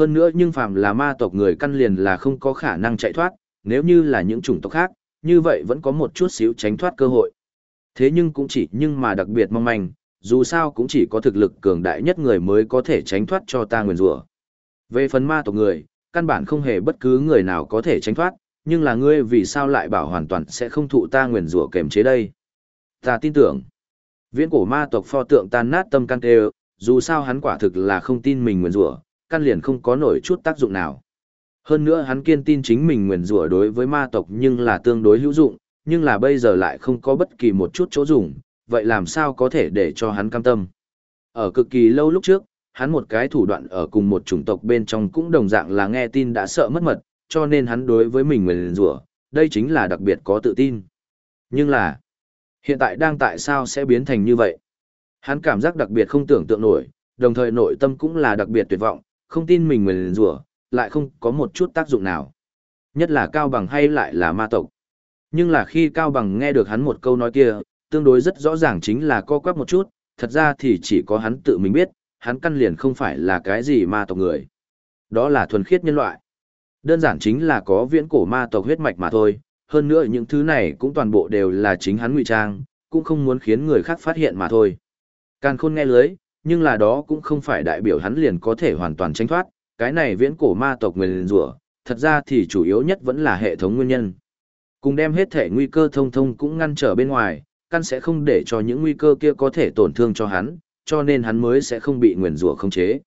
Hơn nữa nhưng phàm là ma tộc người căn liền là không có khả năng chạy thoát, nếu như là những chủng tộc khác, như vậy vẫn có một chút xíu tránh thoát cơ hội. Thế nhưng cũng chỉ nhưng mà đặc biệt mong manh, dù sao cũng chỉ có thực lực cường đại nhất người mới có thể tránh thoát cho ta nguyền rủa. Về phần ma tộc người, căn bản không hề bất cứ người nào có thể tránh thoát, nhưng là ngươi vì sao lại bảo hoàn toàn sẽ không thụ ta nguyền rủa kềm chế đây? Ta tin tưởng. Viễn cổ ma tộc pho tượng tan nát tâm can tê, dù sao hắn quả thực là không tin mình nguyền rủa, căn liền không có nổi chút tác dụng nào. Hơn nữa hắn kiên tin chính mình nguyền rủa đối với ma tộc nhưng là tương đối hữu dụng, nhưng là bây giờ lại không có bất kỳ một chút chỗ dùng, vậy làm sao có thể để cho hắn cam tâm. Ở cực kỳ lâu lúc trước, hắn một cái thủ đoạn ở cùng một chủng tộc bên trong cũng đồng dạng là nghe tin đã sợ mất mật, cho nên hắn đối với mình nguyền rủa, đây chính là đặc biệt có tự tin. Nhưng là, hiện tại đang tại sao sẽ biến thành như vậy? Hắn cảm giác đặc biệt không tưởng tượng nổi, đồng thời nội tâm cũng là đặc biệt tuyệt vọng, không tin mình nguyền rủa, lại không có một chút tác dụng nào. Nhất là Cao Bằng hay lại là ma tộc. Nhưng là khi Cao Bằng nghe được hắn một câu nói kia, tương đối rất rõ ràng chính là co quắp một chút, thật ra thì chỉ có hắn tự mình biết, hắn căn liền không phải là cái gì ma tộc người. Đó là thuần khiết nhân loại. Đơn giản chính là có viễn cổ ma tộc huyết mạch mà thôi, hơn nữa những thứ này cũng toàn bộ đều là chính hắn ngụy trang, cũng không muốn khiến người khác phát hiện mà thôi. Càn khôn nghe lưới, nhưng là đó cũng không phải đại biểu hắn liền có thể hoàn toàn tránh thoát, cái này viễn cổ ma tộc nguyền rủa, thật ra thì chủ yếu nhất vẫn là hệ thống nguyên nhân. Cùng đem hết thể nguy cơ thông thông cũng ngăn trở bên ngoài, căn sẽ không để cho những nguy cơ kia có thể tổn thương cho hắn, cho nên hắn mới sẽ không bị nguyền rủa khống chế.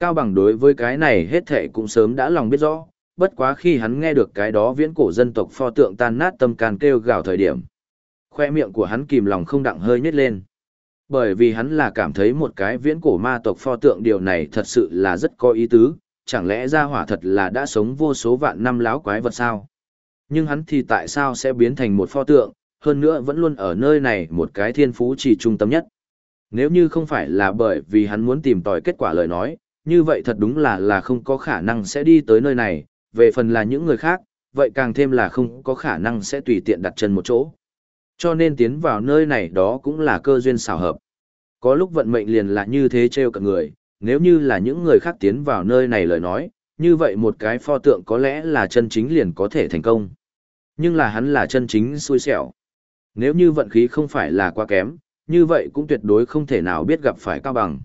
Cao bằng đối với cái này hết thể cũng sớm đã lòng biết rõ, bất quá khi hắn nghe được cái đó viễn cổ dân tộc pho tượng tan nát tâm can kêu gào thời điểm. Khoe miệng của hắn kìm lòng không đặng hơi nhếch lên. Bởi vì hắn là cảm thấy một cái viễn cổ ma tộc pho tượng điều này thật sự là rất có ý tứ, chẳng lẽ ra hỏa thật là đã sống vô số vạn năm láo quái vật sao? Nhưng hắn thì tại sao sẽ biến thành một pho tượng, hơn nữa vẫn luôn ở nơi này một cái thiên phú chỉ trung tâm nhất. Nếu như không phải là bởi vì hắn muốn tìm tòi kết quả lời nói, như vậy thật đúng là là không có khả năng sẽ đi tới nơi này, về phần là những người khác, vậy càng thêm là không có khả năng sẽ tùy tiện đặt chân một chỗ. Cho nên tiến vào nơi này đó cũng là cơ duyên xảo hợp. Có lúc vận mệnh liền là như thế treo cả người, nếu như là những người khác tiến vào nơi này lời nói, như vậy một cái pho tượng có lẽ là chân chính liền có thể thành công. Nhưng là hắn là chân chính xui xẻo. Nếu như vận khí không phải là quá kém, như vậy cũng tuyệt đối không thể nào biết gặp phải cao bằng.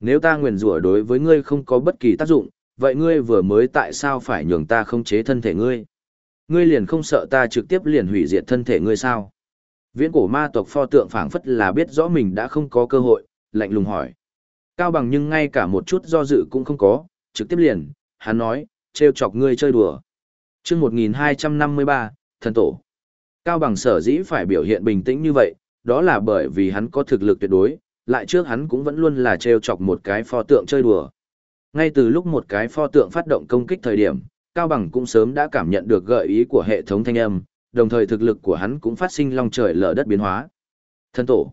Nếu ta nguyền rủa đối với ngươi không có bất kỳ tác dụng, vậy ngươi vừa mới tại sao phải nhường ta không chế thân thể ngươi? Ngươi liền không sợ ta trực tiếp liền hủy diệt thân thể ngươi sao? Viễn cổ ma tộc pho tượng phảng phất là biết rõ mình đã không có cơ hội, lạnh lùng hỏi. Cao bằng nhưng ngay cả một chút do dự cũng không có, trực tiếp liền, hắn nói, trêu chọc ngươi chơi đùa. trước 1253, thần tổ. Cao bằng sở dĩ phải biểu hiện bình tĩnh như vậy, đó là bởi vì hắn có thực lực tuyệt đối, lại trước hắn cũng vẫn luôn là trêu chọc một cái pho tượng chơi đùa. Ngay từ lúc một cái pho tượng phát động công kích thời điểm, Cao Bằng cũng sớm đã cảm nhận được gợi ý của hệ thống thanh âm, đồng thời thực lực của hắn cũng phát sinh long trời lở đất biến hóa. Thân tổ.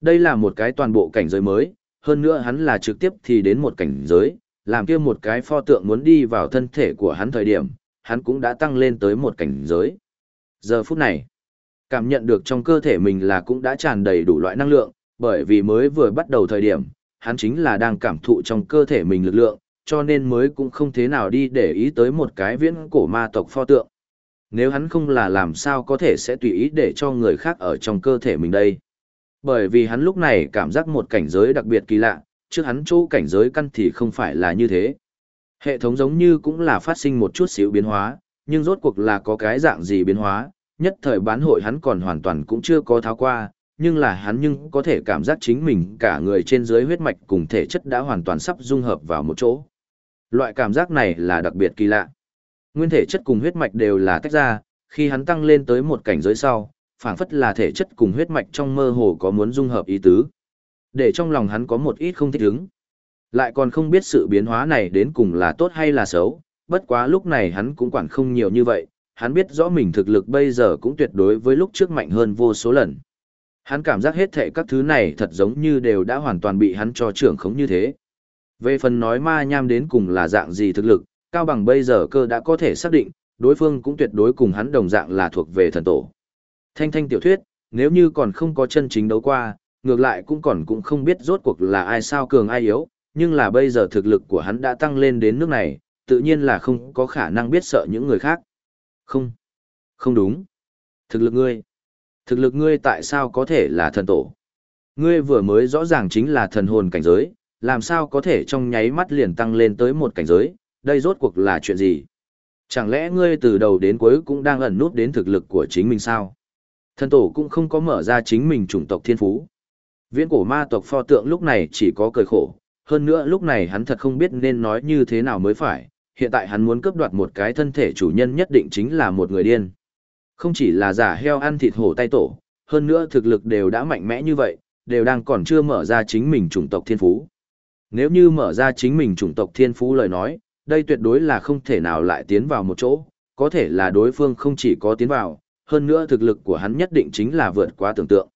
Đây là một cái toàn bộ cảnh giới mới, hơn nữa hắn là trực tiếp thì đến một cảnh giới, làm kia một cái pho tượng muốn đi vào thân thể của hắn thời điểm, hắn cũng đã tăng lên tới một cảnh giới. Giờ phút này, cảm nhận được trong cơ thể mình là cũng đã tràn đầy đủ loại năng lượng, bởi vì mới vừa bắt đầu thời điểm, hắn chính là đang cảm thụ trong cơ thể mình lực lượng, cho nên mới cũng không thế nào đi để ý tới một cái viễn cổ ma tộc pho tượng. Nếu hắn không là làm sao có thể sẽ tùy ý để cho người khác ở trong cơ thể mình đây. Bởi vì hắn lúc này cảm giác một cảnh giới đặc biệt kỳ lạ, trước hắn chỗ cảnh giới căn thì không phải là như thế. Hệ thống giống như cũng là phát sinh một chút xíu biến hóa, nhưng rốt cuộc là có cái dạng gì biến hóa, nhất thời bán hội hắn còn hoàn toàn cũng chưa có tháo qua, nhưng là hắn nhưng có thể cảm giác chính mình cả người trên dưới huyết mạch cùng thể chất đã hoàn toàn sắp dung hợp vào một chỗ. Loại cảm giác này là đặc biệt kỳ lạ. Nguyên thể chất cùng huyết mạch đều là tách ra, khi hắn tăng lên tới một cảnh giới sau, phảng phất là thể chất cùng huyết mạch trong mơ hồ có muốn dung hợp ý tứ. Để trong lòng hắn có một ít không thích ứng. Lại còn không biết sự biến hóa này đến cùng là tốt hay là xấu, bất quá lúc này hắn cũng quản không nhiều như vậy, hắn biết rõ mình thực lực bây giờ cũng tuyệt đối với lúc trước mạnh hơn vô số lần. Hắn cảm giác hết thệ các thứ này thật giống như đều đã hoàn toàn bị hắn cho trưởng khống như thế. Về phần nói ma nham đến cùng là dạng gì thực lực, Cao Bằng bây giờ cơ đã có thể xác định, đối phương cũng tuyệt đối cùng hắn đồng dạng là thuộc về thần tổ. Thanh thanh tiểu thuyết, nếu như còn không có chân chính đấu qua, ngược lại cũng còn cũng không biết rốt cuộc là ai sao cường ai yếu, nhưng là bây giờ thực lực của hắn đã tăng lên đến nước này, tự nhiên là không có khả năng biết sợ những người khác. Không, không đúng. Thực lực ngươi, thực lực ngươi tại sao có thể là thần tổ? Ngươi vừa mới rõ ràng chính là thần hồn cảnh giới, làm sao có thể trong nháy mắt liền tăng lên tới một cảnh giới, đây rốt cuộc là chuyện gì? Chẳng lẽ ngươi từ đầu đến cuối cũng đang ẩn nút đến thực lực của chính mình sao? Thần tổ cũng không có mở ra chính mình chủng tộc thiên phú. Viễn cổ ma tộc pho tượng lúc này chỉ có cười khổ, hơn nữa lúc này hắn thật không biết nên nói như thế nào mới phải, hiện tại hắn muốn cướp đoạt một cái thân thể chủ nhân nhất định chính là một người điên. Không chỉ là giả heo ăn thịt hổ tay tổ, hơn nữa thực lực đều đã mạnh mẽ như vậy, đều đang còn chưa mở ra chính mình chủng tộc thiên phú. Nếu như mở ra chính mình chủng tộc thiên phú lời nói, đây tuyệt đối là không thể nào lại tiến vào một chỗ, có thể là đối phương không chỉ có tiến vào, hơn nữa thực lực của hắn nhất định chính là vượt quá tưởng tượng.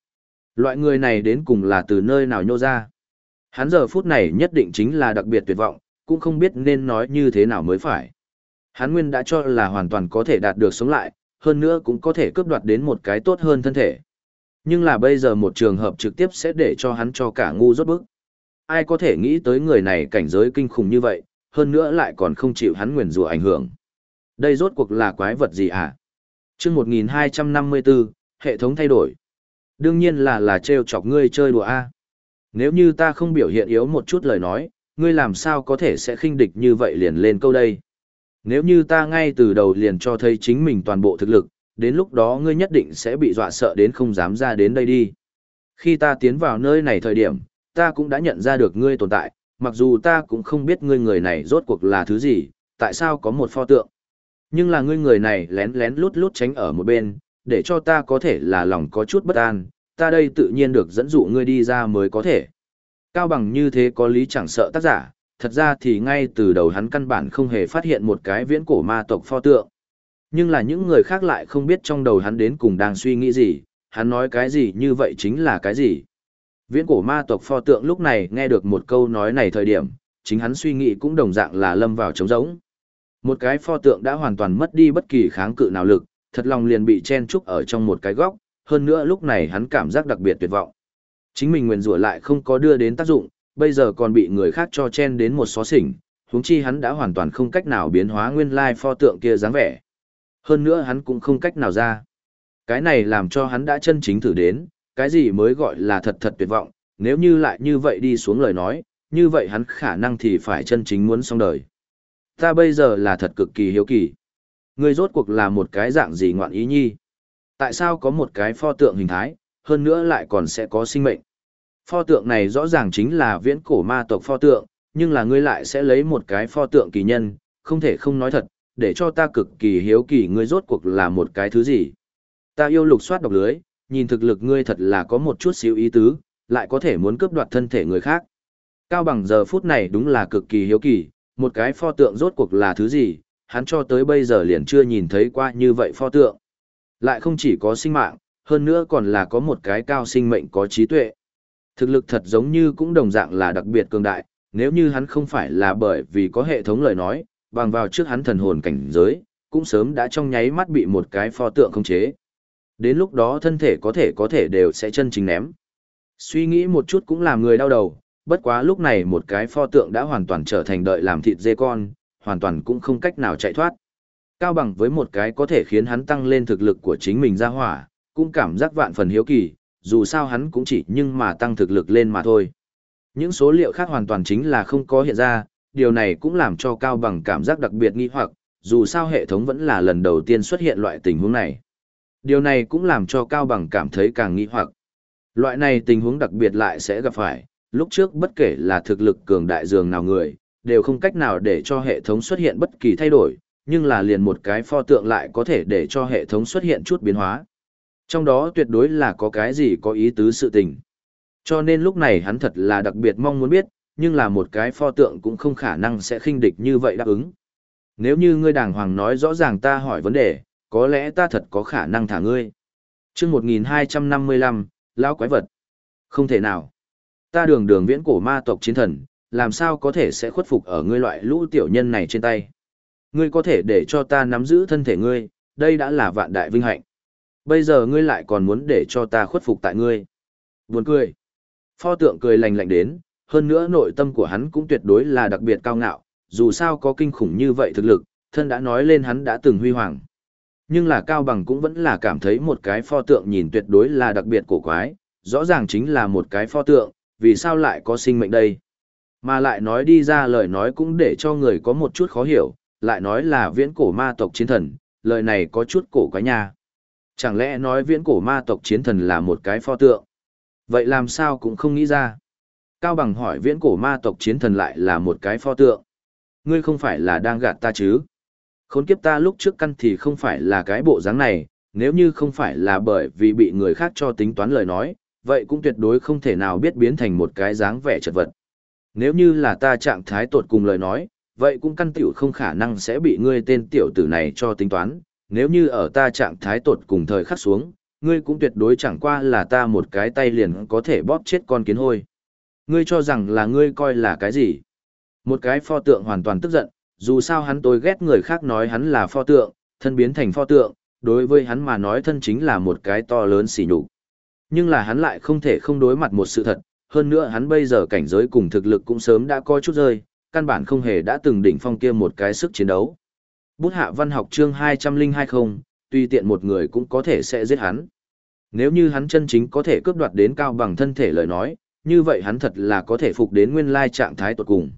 Loại người này đến cùng là từ nơi nào nhô ra. Hắn giờ phút này nhất định chính là đặc biệt tuyệt vọng, cũng không biết nên nói như thế nào mới phải. Hắn nguyên đã cho là hoàn toàn có thể đạt được sống lại, hơn nữa cũng có thể cướp đoạt đến một cái tốt hơn thân thể. Nhưng là bây giờ một trường hợp trực tiếp sẽ để cho hắn cho cả ngu rốt bức. Ai có thể nghĩ tới người này cảnh giới kinh khủng như vậy, hơn nữa lại còn không chịu hắn nguyền rủa ảnh hưởng. Đây rốt cuộc là quái vật gì hả? chương 1254, hệ thống thay đổi. Đương nhiên là là trêu chọc ngươi chơi đùa A. Nếu như ta không biểu hiện yếu một chút lời nói, ngươi làm sao có thể sẽ khinh địch như vậy liền lên câu đây. Nếu như ta ngay từ đầu liền cho thấy chính mình toàn bộ thực lực, đến lúc đó ngươi nhất định sẽ bị dọa sợ đến không dám ra đến đây đi. Khi ta tiến vào nơi này thời điểm, ta cũng đã nhận ra được ngươi tồn tại, mặc dù ta cũng không biết ngươi người này rốt cuộc là thứ gì, tại sao có một pho tượng. Nhưng là ngươi người này lén lén lút lút tránh ở một bên, để cho ta có thể là lòng có chút bất an, ta đây tự nhiên được dẫn dụ ngươi đi ra mới có thể. Cao bằng như thế có lý chẳng sợ tác giả, thật ra thì ngay từ đầu hắn căn bản không hề phát hiện một cái viễn cổ ma tộc pho tượng. Nhưng là những người khác lại không biết trong đầu hắn đến cùng đang suy nghĩ gì, hắn nói cái gì như vậy chính là cái gì. Viễn cổ ma tộc pho tượng lúc này nghe được một câu nói này thời điểm, chính hắn suy nghĩ cũng đồng dạng là lâm vào trống rỗng. Một cái pho tượng đã hoàn toàn mất đi bất kỳ kháng cự nào lực, thật lòng liền bị chen trúc ở trong một cái góc, hơn nữa lúc này hắn cảm giác đặc biệt tuyệt vọng. Chính mình nguyền rủa lại không có đưa đến tác dụng, bây giờ còn bị người khác cho chen đến một xó xỉnh, huống chi hắn đã hoàn toàn không cách nào biến hóa nguyên lai pho tượng kia dáng vẻ. Hơn nữa hắn cũng không cách nào ra. Cái này làm cho hắn đã chân chính thử đến, cái gì mới gọi là thật thật tuyệt vọng, nếu như lại như vậy đi xuống lời nói, như vậy hắn khả năng thì phải chân chính muốn xong đời. Ta bây giờ là thật cực kỳ hiếu kỳ. Ngươi rốt cuộc là một cái dạng gì ngoạn ý nhi? Tại sao có một cái pho tượng hình thái, hơn nữa lại còn sẽ có sinh mệnh? Pho tượng này rõ ràng chính là viễn cổ ma tộc pho tượng, nhưng là ngươi lại sẽ lấy một cái pho tượng kỳ nhân, không thể không nói thật, để cho ta cực kỳ hiếu kỳ ngươi rốt cuộc là một cái thứ gì. Ta yêu lục soát độc lưới, nhìn thực lực ngươi thật là có một chút xíu ý tứ, lại có thể muốn cướp đoạt thân thể người khác. Cao bằng giờ phút này đúng là cực kỳ hiếu kỳ, một cái pho tượng rốt cuộc là thứ gì, hắn cho tới bây giờ liền chưa nhìn thấy qua như vậy pho tượng. Lại không chỉ có sinh mạng, hơn nữa còn là có một cái cao sinh mệnh có trí tuệ. Thực lực thật giống như cũng đồng dạng là đặc biệt cường đại, nếu như hắn không phải là bởi vì có hệ thống lời nói, bằng vào trước hắn thần hồn cảnh giới, cũng sớm đã trong nháy mắt bị một cái pho tượng khống chế. Đến lúc đó thân thể có thể có thể đều sẽ chân chính ném. Suy nghĩ một chút cũng làm người đau đầu, bất quá lúc này một cái pho tượng đã hoàn toàn trở thành đợi làm thịt dê con, hoàn toàn cũng không cách nào chạy thoát. Cao bằng với một cái có thể khiến hắn tăng lên thực lực của chính mình ra hỏa, cũng cảm giác vạn phần hiếu kỳ, dù sao hắn cũng chỉ nhưng mà tăng thực lực lên mà thôi. Những số liệu khác hoàn toàn chính là không có hiện ra, điều này cũng làm cho Cao bằng cảm giác đặc biệt nghi hoặc, dù sao hệ thống vẫn là lần đầu tiên xuất hiện loại tình huống này. Điều này cũng làm cho Cao bằng cảm thấy càng nghi hoặc. Loại này tình huống đặc biệt lại sẽ gặp phải, lúc trước bất kể là thực lực cường đại dường nào người, đều không cách nào để cho hệ thống xuất hiện bất kỳ thay đổi, nhưng là liền một cái pho tượng lại có thể để cho hệ thống xuất hiện chút biến hóa. Trong đó tuyệt đối là có cái gì có ý tứ sự tình. Cho nên lúc này hắn thật là đặc biệt mong muốn biết, nhưng là một cái pho tượng cũng không khả năng sẽ khinh địch như vậy đáp ứng. Nếu như ngươi đàng hoàng nói rõ ràng ta hỏi vấn đề, có lẽ ta thật có khả năng thả ngươi. chương 1255, lão quái vật. Không thể nào. Ta đường đường viễn cổ ma tộc chiến thần, làm sao có thể sẽ khuất phục ở ngươi loại lũ tiểu nhân này trên tay. Ngươi có thể để cho ta nắm giữ thân thể ngươi, đây đã là vạn đại vinh hạnh. Bây giờ ngươi lại còn muốn để cho ta khuất phục tại ngươi. Buồn cười. Pho tượng cười lành lạnh đến, hơn nữa nội tâm của hắn cũng tuyệt đối là đặc biệt cao ngạo, dù sao có kinh khủng như vậy thực lực, thân đã nói lên hắn đã từng huy hoàng. Nhưng là Cao Bằng cũng vẫn là cảm thấy một cái pho tượng nhìn tuyệt đối là đặc biệt cổ quái, rõ ràng chính là một cái pho tượng, vì sao lại có sinh mệnh đây? Mà lại nói đi ra lời nói cũng để cho người có một chút khó hiểu, lại nói là viễn cổ ma tộc chiến thần, lời này có chút cổ quái nha. Chẳng lẽ nói viễn cổ ma tộc chiến thần là một cái pho tượng? Vậy làm sao cũng không nghĩ ra. Cao Bằng hỏi viễn cổ ma tộc chiến thần lại là một cái pho tượng. Ngươi không phải là đang gạt ta chứ? Khốn kiếp ta lúc trước căn thì không phải là cái bộ dáng này, nếu như không phải là bởi vì bị người khác cho tính toán lời nói, vậy cũng tuyệt đối không thể nào biết biến thành một cái dáng vẻ chật vật. Nếu như là ta trạng thái tột cùng lời nói, vậy cũng căn tiểu không khả năng sẽ bị ngươi tên tiểu tử này cho tính toán, nếu như ở ta trạng thái tột cùng thời khắc xuống, ngươi cũng tuyệt đối chẳng qua là ta một cái tay liền có thể bóp chết con kiến hôi. Ngươi cho rằng là ngươi coi là cái gì? Một cái pho tượng hoàn toàn tức giận, dù sao hắn tôi ghét người khác nói hắn là pho tượng, thân biến thành pho tượng, đối với hắn mà nói thân chính là một cái to lớn xỉ nhục. Nhưng là hắn lại không thể không đối mặt một sự thật, hơn nữa hắn bây giờ cảnh giới cùng thực lực cũng sớm đã coi chút rơi, căn bản không hề đã từng đỉnh phong kia một cái sức chiến đấu. Bút hạ văn học chương 2020, tùy tiện một người cũng có thể sẽ giết hắn. Nếu như hắn chân chính có thể cướp đoạt đến cao bằng thân thể lời nói, như vậy hắn thật là có thể phục đến nguyên lai trạng thái tuột cùng.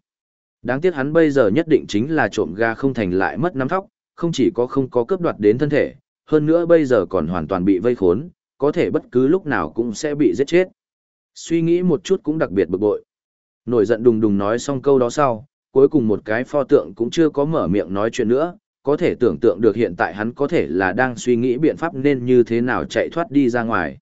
Đáng tiếc hắn bây giờ nhất định chính là trộm ga không thành lại mất nắm thóc, không chỉ có không có cướp đoạt đến thân thể, hơn nữa bây giờ còn hoàn toàn bị vây khốn, có thể bất cứ lúc nào cũng sẽ bị giết chết. Suy nghĩ một chút cũng đặc biệt bực bội. Nổi giận đùng đùng nói xong câu đó sau, cuối cùng một cái pho tượng cũng chưa có mở miệng nói chuyện nữa, có thể tưởng tượng được hiện tại hắn có thể là đang suy nghĩ biện pháp nên như thế nào chạy thoát đi ra ngoài.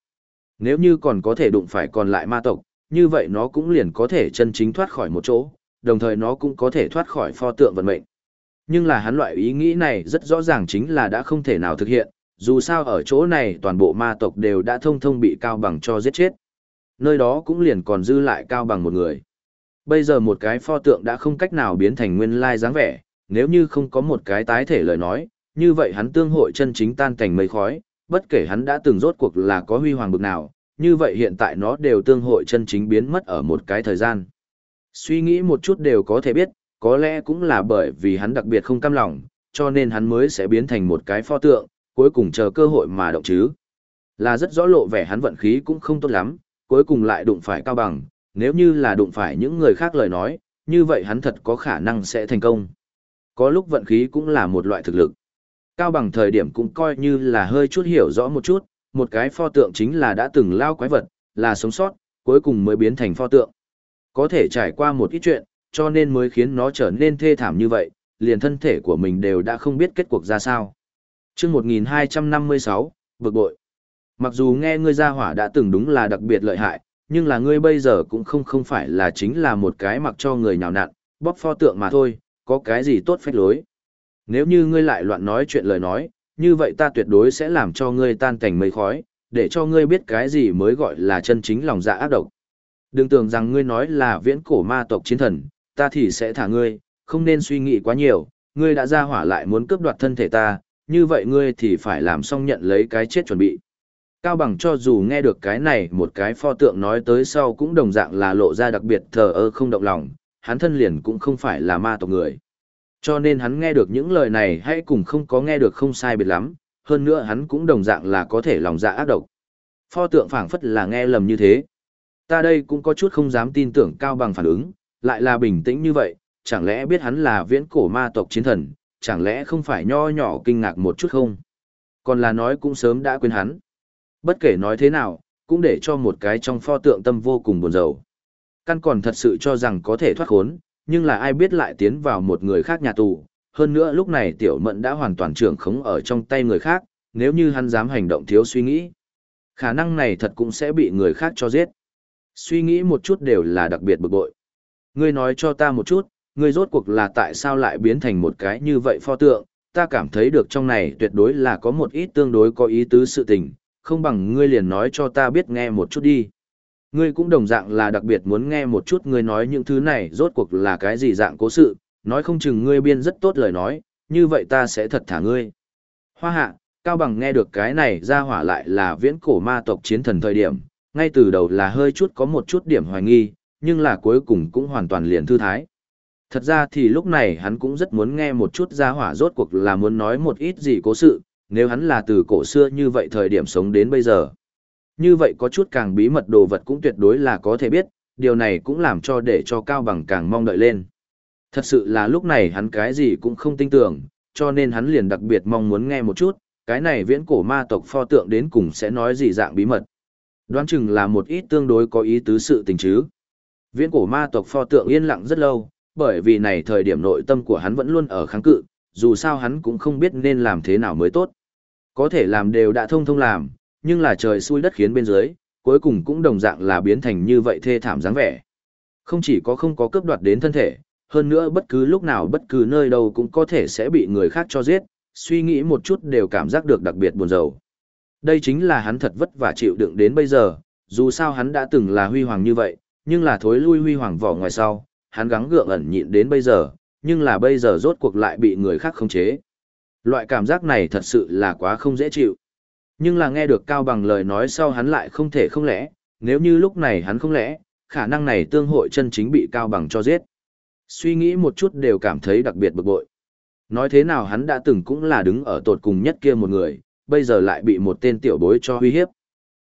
Nếu như còn có thể đụng phải còn lại ma tộc, như vậy nó cũng liền có thể chân chính thoát khỏi một chỗ, đồng thời nó cũng có thể thoát khỏi pho tượng vận mệnh. Nhưng là hắn loại ý nghĩ này rất rõ ràng chính là đã không thể nào thực hiện, dù sao ở chỗ này toàn bộ ma tộc đều đã thông thông bị cao bằng cho giết chết. Nơi đó cũng liền còn dư lại cao bằng một người. Bây giờ một cái pho tượng đã không cách nào biến thành nguyên lai dáng vẻ, nếu như không có một cái tái thể lời nói, như vậy hắn tương hội chân chính tan thành mây khói, bất kể hắn đã từng rốt cuộc là có huy hoàng bực nào, như vậy hiện tại nó đều tương hội chân chính biến mất ở một cái thời gian. Suy nghĩ một chút đều có thể biết, có lẽ cũng là bởi vì hắn đặc biệt không cam lòng, cho nên hắn mới sẽ biến thành một cái pho tượng, cuối cùng chờ cơ hội mà động chứ. Là rất rõ lộ vẻ hắn vận khí cũng không tốt lắm, cuối cùng lại đụng phải cao bằng, nếu như là đụng phải những người khác lời nói, như vậy hắn thật có khả năng sẽ thành công. Có lúc vận khí cũng là một loại thực lực. Cao bằng thời điểm cũng coi như là hơi chút hiểu rõ một chút, một cái pho tượng chính là đã từng lao quái vật, là sống sót, cuối cùng mới biến thành pho tượng. Có thể trải qua một ít chuyện, cho nên mới khiến nó trở nên thê thảm như vậy, liền thân thể của mình đều đã không biết kết cuộc ra sao. Trước 1256, bực bội. Mặc dù nghe ngươi ra hỏa đã từng đúng là đặc biệt lợi hại, nhưng là ngươi bây giờ cũng không không phải là chính là một cái mặc cho người nhào nặn, bóp pho tượng mà thôi, có cái gì tốt phách lối. Nếu như ngươi lại loạn nói chuyện lời nói, như vậy ta tuyệt đối sẽ làm cho ngươi tan cảnh mây khói, để cho ngươi biết cái gì mới gọi là chân chính lòng dạ ác độc. Đừng tưởng rằng ngươi nói là viễn cổ ma tộc chiến thần, ta thì sẽ thả ngươi, không nên suy nghĩ quá nhiều, ngươi đã ra hỏa lại muốn cướp đoạt thân thể ta, như vậy ngươi thì phải làm xong nhận lấy cái chết chuẩn bị. Cao bằng cho dù nghe được cái này một cái pho tượng nói tới sau cũng đồng dạng là lộ ra đặc biệt thờ ơ không động lòng, hắn thân liền cũng không phải là ma tộc người. Cho nên hắn nghe được những lời này hay cùng không có nghe được không sai biệt lắm, hơn nữa hắn cũng đồng dạng là có thể lòng dạ ác độc. Pho tượng phảng phất là nghe lầm như thế. Ta đây cũng có chút không dám tin tưởng cao bằng phản ứng, lại là bình tĩnh như vậy, chẳng lẽ biết hắn là viễn cổ ma tộc chiến thần, chẳng lẽ không phải nho nhỏ kinh ngạc một chút không? Còn là nói cũng sớm đã quên hắn. Bất kể nói thế nào, cũng để cho một cái trong pho tượng tâm vô cùng buồn rầu. Căn còn thật sự cho rằng có thể thoát khốn, nhưng là ai biết lại tiến vào một người khác nhà tù. Hơn nữa lúc này tiểu mận đã hoàn toàn trưởng khống ở trong tay người khác, nếu như hắn dám hành động thiếu suy nghĩ. Khả năng này thật cũng sẽ bị người khác cho giết. Suy nghĩ một chút đều là đặc biệt bực bội. Ngươi nói cho ta một chút, ngươi rốt cuộc là tại sao lại biến thành một cái như vậy pho tượng, ta cảm thấy được trong này tuyệt đối là có một ít tương đối có ý tứ sự tình, không bằng ngươi liền nói cho ta biết nghe một chút đi. Ngươi cũng đồng dạng là đặc biệt muốn nghe một chút ngươi nói những thứ này rốt cuộc là cái gì dạng cố sự, nói không chừng ngươi biên rất tốt lời nói, như vậy ta sẽ thật thả ngươi. Hoa hạ, Cao Bằng nghe được cái này ra hỏa lại là viễn cổ ma tộc chiến thần thời điểm, ngay từ đầu là hơi chút có một chút điểm hoài nghi, nhưng là cuối cùng cũng hoàn toàn liền thư thái. Thật ra thì lúc này hắn cũng rất muốn nghe một chút ra hỏa rốt cuộc là muốn nói một ít gì cố sự, nếu hắn là từ cổ xưa như vậy thời điểm sống đến bây giờ. Như vậy có chút càng bí mật đồ vật cũng tuyệt đối là có thể biết, điều này cũng làm cho để cho Cao Bằng càng mong đợi lên. Thật sự là lúc này hắn cái gì cũng không tin tưởng, cho nên hắn liền đặc biệt mong muốn nghe một chút, cái này viễn cổ ma tộc pho tượng đến cùng sẽ nói gì dạng bí mật. Đoán chừng là một ít tương đối có ý tứ sự tình chứ. Viễn cổ ma tộc pho tượng yên lặng rất lâu, bởi vì này thời điểm nội tâm của hắn vẫn luôn ở kháng cự, dù sao hắn cũng không biết nên làm thế nào mới tốt. Có thể làm đều đã thông thông làm, nhưng là trời xui đất khiến bên dưới, cuối cùng cũng đồng dạng là biến thành như vậy thê thảm dáng vẻ. Không chỉ có không có cướp đoạt đến thân thể, hơn nữa bất cứ lúc nào bất cứ nơi đâu cũng có thể sẽ bị người khác cho giết, suy nghĩ một chút đều cảm giác được đặc biệt buồn rầu. Đây chính là hắn thật vất vả chịu đựng đến bây giờ, dù sao hắn đã từng là huy hoàng như vậy, nhưng là thối lui huy hoàng vỏ ngoài sau, hắn gắng gượng ẩn nhịn đến bây giờ, nhưng là bây giờ rốt cuộc lại bị người khác khống chế. Loại cảm giác này thật sự là quá không dễ chịu. Nhưng là nghe được Cao Bằng lời nói sau hắn lại không thể không lẽ, nếu như lúc này hắn không lẽ, khả năng này tương hội chân chính bị Cao Bằng cho giết. Suy nghĩ một chút đều cảm thấy đặc biệt bực bội. Nói thế nào hắn đã từng cũng là đứng ở tột cùng nhất kia một người, bây giờ lại bị một tên tiểu bối cho uy hiếp.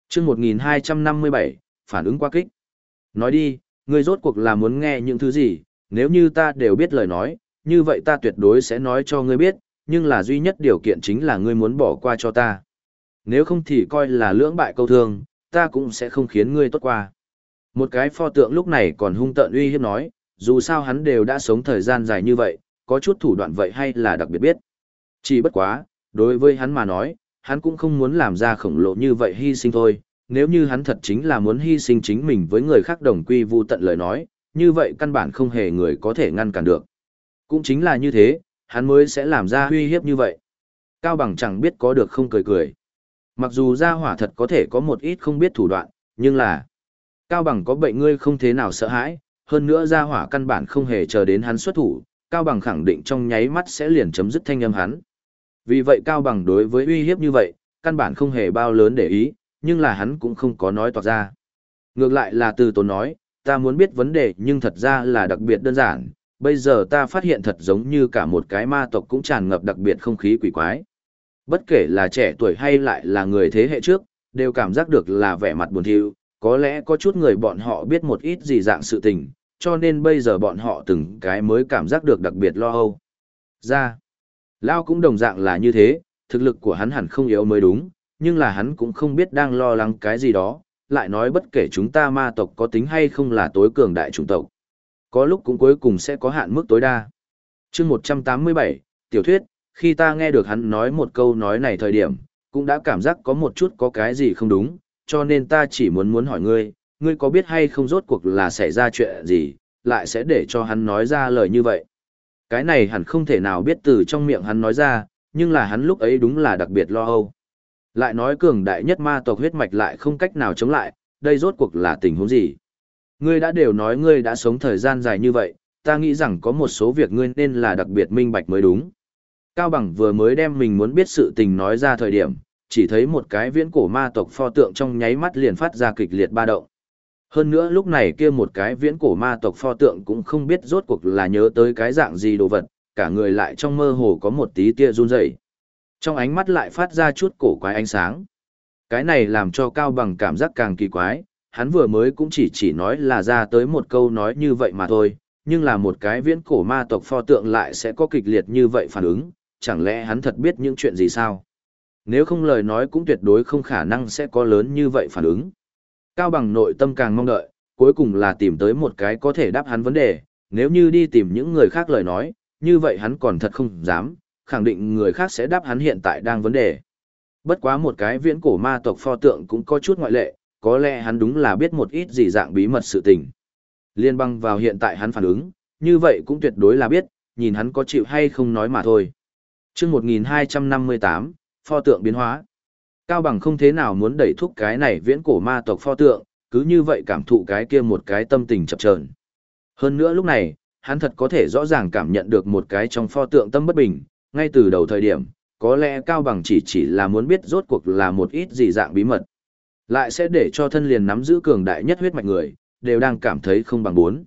chương 1257, phản ứng quá kích. Nói đi, ngươi rốt cuộc là muốn nghe những thứ gì, nếu như ta đều biết lời nói, như vậy ta tuyệt đối sẽ nói cho ngươi biết, nhưng là duy nhất điều kiện chính là ngươi muốn bỏ qua cho ta. Nếu không thì coi là lưỡng bại câu thương, ta cũng sẽ không khiến ngươi tốt qua. Một cái pho tượng lúc này còn hung tợn uy hiếp nói, dù sao hắn đều đã sống thời gian dài như vậy, có chút thủ đoạn vậy hay là đặc biệt biết. Chỉ bất quá, đối với hắn mà nói, hắn cũng không muốn làm ra khổng lồ như vậy hy sinh thôi, nếu như hắn thật chính là muốn hy sinh chính mình với người khác đồng quy vu tận lời nói, như vậy căn bản không hề người có thể ngăn cản được. Cũng chính là như thế, hắn mới sẽ làm ra uy hiếp như vậy. Cao Bằng chẳng biết có được không cười cười. Mặc dù gia hỏa thật có thể có một ít không biết thủ đoạn, nhưng là Cao Bằng có bệnh ngươi không thế nào sợ hãi, hơn nữa gia hỏa căn bản không hề chờ đến hắn xuất thủ, Cao Bằng khẳng định trong nháy mắt sẽ liền chấm dứt thanh âm hắn. Vì vậy Cao Bằng đối với uy hiếp như vậy, căn bản không hề bao lớn để ý, nhưng là hắn cũng không có nói toạc ra. Ngược lại là từ tốn nói, ta muốn biết vấn đề nhưng thật ra là đặc biệt đơn giản, bây giờ ta phát hiện thật giống như cả một cái ma tộc cũng tràn ngập đặc biệt không khí quỷ quái. Bất kể là trẻ tuổi hay lại là người thế hệ trước, đều cảm giác được là vẻ mặt buồn thiu, có lẽ có chút người bọn họ biết một ít gì dạng sự tình, cho nên bây giờ bọn họ từng cái mới cảm giác được đặc biệt lo âu. Ra, Lao cũng đồng dạng là như thế, thực lực của hắn hẳn không yếu mới đúng, nhưng là hắn cũng không biết đang lo lắng cái gì đó, lại nói bất kể chúng ta ma tộc có tính hay không là tối cường đại chủng tộc. Có lúc cũng cuối cùng sẽ có hạn mức tối đa. chương 187, tiểu thuyết, khi ta nghe được hắn nói một câu nói này thời điểm, cũng đã cảm giác có một chút có cái gì không đúng, cho nên ta chỉ muốn muốn hỏi ngươi, ngươi có biết hay không rốt cuộc là xảy ra chuyện gì, lại sẽ để cho hắn nói ra lời như vậy. Cái này hẳn không thể nào biết từ trong miệng hắn nói ra, nhưng là hắn lúc ấy đúng là đặc biệt lo âu. Lại nói cường đại nhất ma tộc huyết mạch lại không cách nào chống lại, đây rốt cuộc là tình huống gì? Ngươi đã đều nói ngươi đã sống thời gian dài như vậy, ta nghĩ rằng có một số việc ngươi nên là đặc biệt minh bạch mới đúng. Cao Bằng vừa mới đem mình muốn biết sự tình nói ra thời điểm, chỉ thấy một cái viễn cổ ma tộc pho tượng trong nháy mắt liền phát ra kịch liệt ba động. Hơn nữa lúc này kia một cái viễn cổ ma tộc pho tượng cũng không biết rốt cuộc là nhớ tới cái dạng gì đồ vật, cả người lại trong mơ hồ có một tí tia run rẩy. Trong ánh mắt lại phát ra chút cổ quái ánh sáng. Cái này làm cho Cao Bằng cảm giác càng kỳ quái, hắn vừa mới cũng chỉ chỉ nói là ra tới một câu nói như vậy mà thôi, nhưng là một cái viễn cổ ma tộc pho tượng lại sẽ có kịch liệt như vậy phản ứng, chẳng lẽ hắn thật biết những chuyện gì sao? Nếu không lời nói cũng tuyệt đối không khả năng sẽ có lớn như vậy phản ứng. Cao bằng nội tâm càng mong đợi, cuối cùng là tìm tới một cái có thể đáp hắn vấn đề, nếu như đi tìm những người khác lời nói, như vậy hắn còn thật không dám, khẳng định người khác sẽ đáp hắn hiện tại đang vấn đề. Bất quá một cái viễn cổ ma tộc pho tượng cũng có chút ngoại lệ, có lẽ hắn đúng là biết một ít gì dạng bí mật sự tình. Liên băng vào hiện tại hắn phản ứng, như vậy cũng tuyệt đối là biết, nhìn hắn có chịu hay không nói mà thôi. Trước 1258, pho tượng biến hóa. Cao bằng không thế nào muốn đẩy thúc cái này viễn cổ ma tộc pho tượng, cứ như vậy cảm thụ cái kia một cái tâm tình chập chờn. Hơn nữa lúc này, hắn thật có thể rõ ràng cảm nhận được một cái trong pho tượng tâm bất bình, ngay từ đầu thời điểm, có lẽ Cao Bằng chỉ chỉ là muốn biết rốt cuộc là một ít gì dạng bí mật. Lại sẽ để cho thân liền nắm giữ cường đại nhất huyết mạch người, đều đang cảm thấy không bằng bốn.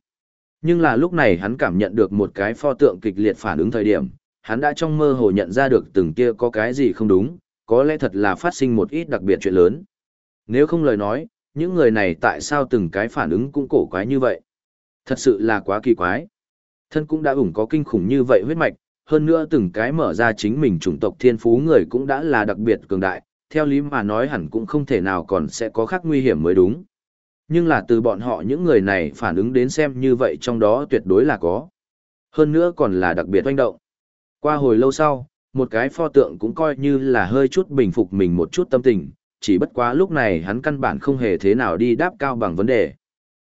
Nhưng là lúc này hắn cảm nhận được một cái pho tượng kịch liệt phản ứng thời điểm, hắn đã trong mơ hồ nhận ra được từng kia có cái gì không đúng, có lẽ thật là phát sinh một ít đặc biệt chuyện lớn. Nếu không lời nói, những người này tại sao từng cái phản ứng cũng cổ quái như vậy? Thật sự là quá kỳ quái. Thân cũng đã ủng có kinh khủng như vậy huyết mạch, hơn nữa từng cái mở ra chính mình chủng tộc thiên phú người cũng đã là đặc biệt cường đại, theo lý mà nói hẳn cũng không thể nào còn sẽ có khác nguy hiểm mới đúng. Nhưng là từ bọn họ những người này phản ứng đến xem như vậy trong đó tuyệt đối là có. Hơn nữa còn là đặc biệt oanh động. Qua hồi lâu sau, một cái pho tượng cũng coi như là hơi chút bình phục mình một chút tâm tình, chỉ bất quá lúc này hắn căn bản không hề thế nào đi đáp cao bằng vấn đề.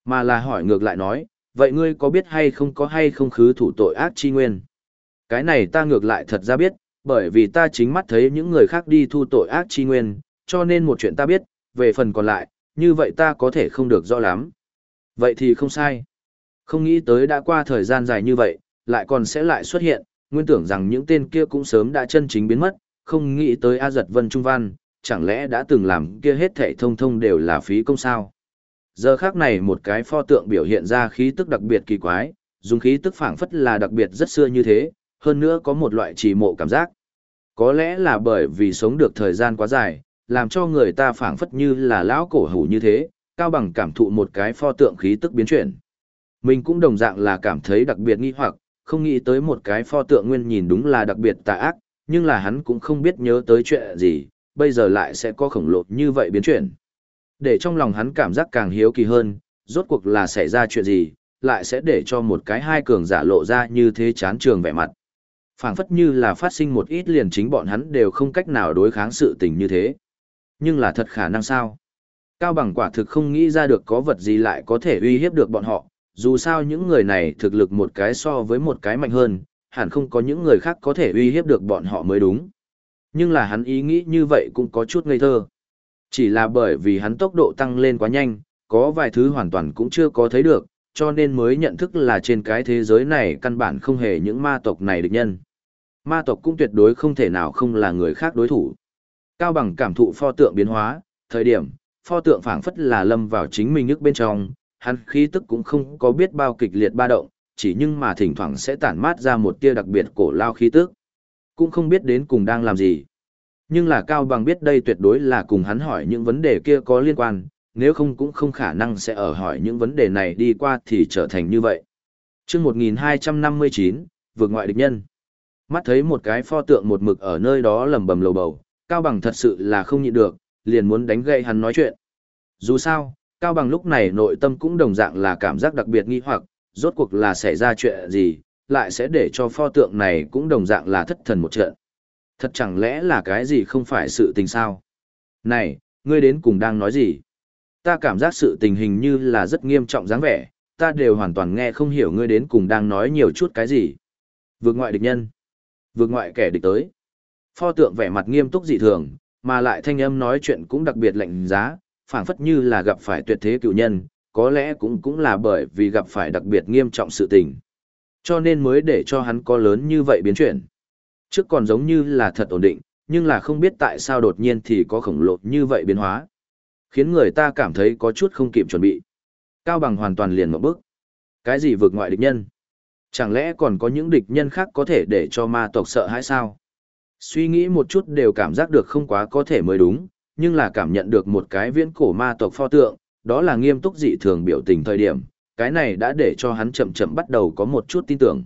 Mà là hỏi ngược lại nói, vậy ngươi có biết hay không có hay không khứ thủ tội ác chi nguyên? Cái này ta ngược lại thật ra biết, bởi vì ta chính mắt thấy những người khác đi thu tội ác chi nguyên, cho nên một chuyện ta biết, về phần còn lại, như vậy ta có thể không được rõ lắm. Vậy thì không sai. Không nghĩ tới đã qua thời gian dài như vậy, lại còn sẽ lại xuất hiện, nguyên tưởng rằng những tên kia cũng sớm đã chân chính biến mất, không nghĩ tới A giật vân trung văn, chẳng lẽ đã từng làm kia hết thảy thông thông đều là phí công sao. Giờ khác này một cái pho tượng biểu hiện ra khí tức đặc biệt kỳ quái, dùng khí tức phảng phất là đặc biệt rất xưa như thế, hơn nữa có một loại trì mộ cảm giác. Có lẽ là bởi vì sống được thời gian quá dài, làm cho người ta phảng phất như là lão cổ hủ như thế, cao bằng cảm thụ một cái pho tượng khí tức biến chuyển. Mình cũng đồng dạng là cảm thấy đặc biệt nghi hoặc, không nghĩ tới một cái pho tượng nguyên nhìn đúng là đặc biệt tà ác, nhưng là hắn cũng không biết nhớ tới chuyện gì, bây giờ lại sẽ có khổng lồ như vậy biến chuyển. Để trong lòng hắn cảm giác càng hiếu kỳ hơn, rốt cuộc là xảy ra chuyện gì, lại sẽ để cho một cái hai cường giả lộ ra như thế chán trường vẻ mặt phảng phất như là phát sinh một ít liền chính bọn hắn đều không cách nào đối kháng sự tình như thế. Nhưng là thật khả năng sao? Cao bằng quả thực không nghĩ ra được có vật gì lại có thể uy hiếp được bọn họ, dù sao những người này thực lực một cái so với một cái mạnh hơn, hẳn không có những người khác có thể uy hiếp được bọn họ mới đúng. Nhưng là hắn ý nghĩ như vậy cũng có chút ngây thơ. Chỉ là bởi vì hắn tốc độ tăng lên quá nhanh, có vài thứ hoàn toàn cũng chưa có thấy được, cho nên mới nhận thức là trên cái thế giới này căn bản không hề những ma tộc này địch nhân ma tộc cũng tuyệt đối không thể nào không là người khác đối thủ. Cao bằng cảm thụ pho tượng biến hóa, thời điểm, pho tượng phảng phất là lâm vào chính mình nước bên trong, hắn khí tức cũng không có biết bao kịch liệt ba động, chỉ nhưng mà thỉnh thoảng sẽ tản mát ra một tia đặc biệt cổ lao khí tức. Cũng không biết đến cùng đang làm gì. Nhưng là Cao Bằng biết đây tuyệt đối là cùng hắn hỏi những vấn đề kia có liên quan, nếu không cũng không khả năng sẽ ở hỏi những vấn đề này đi qua thì trở thành như vậy. Trước 1259, vượt ngoại địch nhân. Mắt thấy một cái pho tượng một mực ở nơi đó lầm bầm lầu bầu, Cao Bằng thật sự là không nhịn được, liền muốn đánh gậy hắn nói chuyện. Dù sao, Cao Bằng lúc này nội tâm cũng đồng dạng là cảm giác đặc biệt nghi hoặc, rốt cuộc là xảy ra chuyện gì, lại sẽ để cho pho tượng này cũng đồng dạng là thất thần một trận. Thật chẳng lẽ là cái gì không phải sự tình sao? Này, ngươi đến cùng đang nói gì? Ta cảm giác sự tình hình như là rất nghiêm trọng dáng vẻ, ta đều hoàn toàn nghe không hiểu ngươi đến cùng đang nói nhiều chút cái gì. Vượt ngoại địch nhân vượt ngoại kẻ địch tới. Pho tượng vẻ mặt nghiêm túc dị thường, mà lại thanh âm nói chuyện cũng đặc biệt lạnh giá, phảng phất như là gặp phải tuyệt thế cựu nhân, có lẽ cũng cũng là bởi vì gặp phải đặc biệt nghiêm trọng sự tình. Cho nên mới để cho hắn có lớn như vậy biến chuyển. Trước còn giống như là thật ổn định, nhưng là không biết tại sao đột nhiên thì có khổng lồ như vậy biến hóa. Khiến người ta cảm thấy có chút không kịp chuẩn bị. Cao bằng hoàn toàn liền một bước. Cái gì vượt ngoại địch nhân? Chẳng lẽ còn có những địch nhân khác có thể để cho ma tộc sợ hãi sao? Suy nghĩ một chút đều cảm giác được không quá có thể mới đúng, nhưng là cảm nhận được một cái viễn cổ ma tộc pho tượng, đó là nghiêm túc dị thường biểu tình thời điểm, cái này đã để cho hắn chậm chậm bắt đầu có một chút tin tưởng.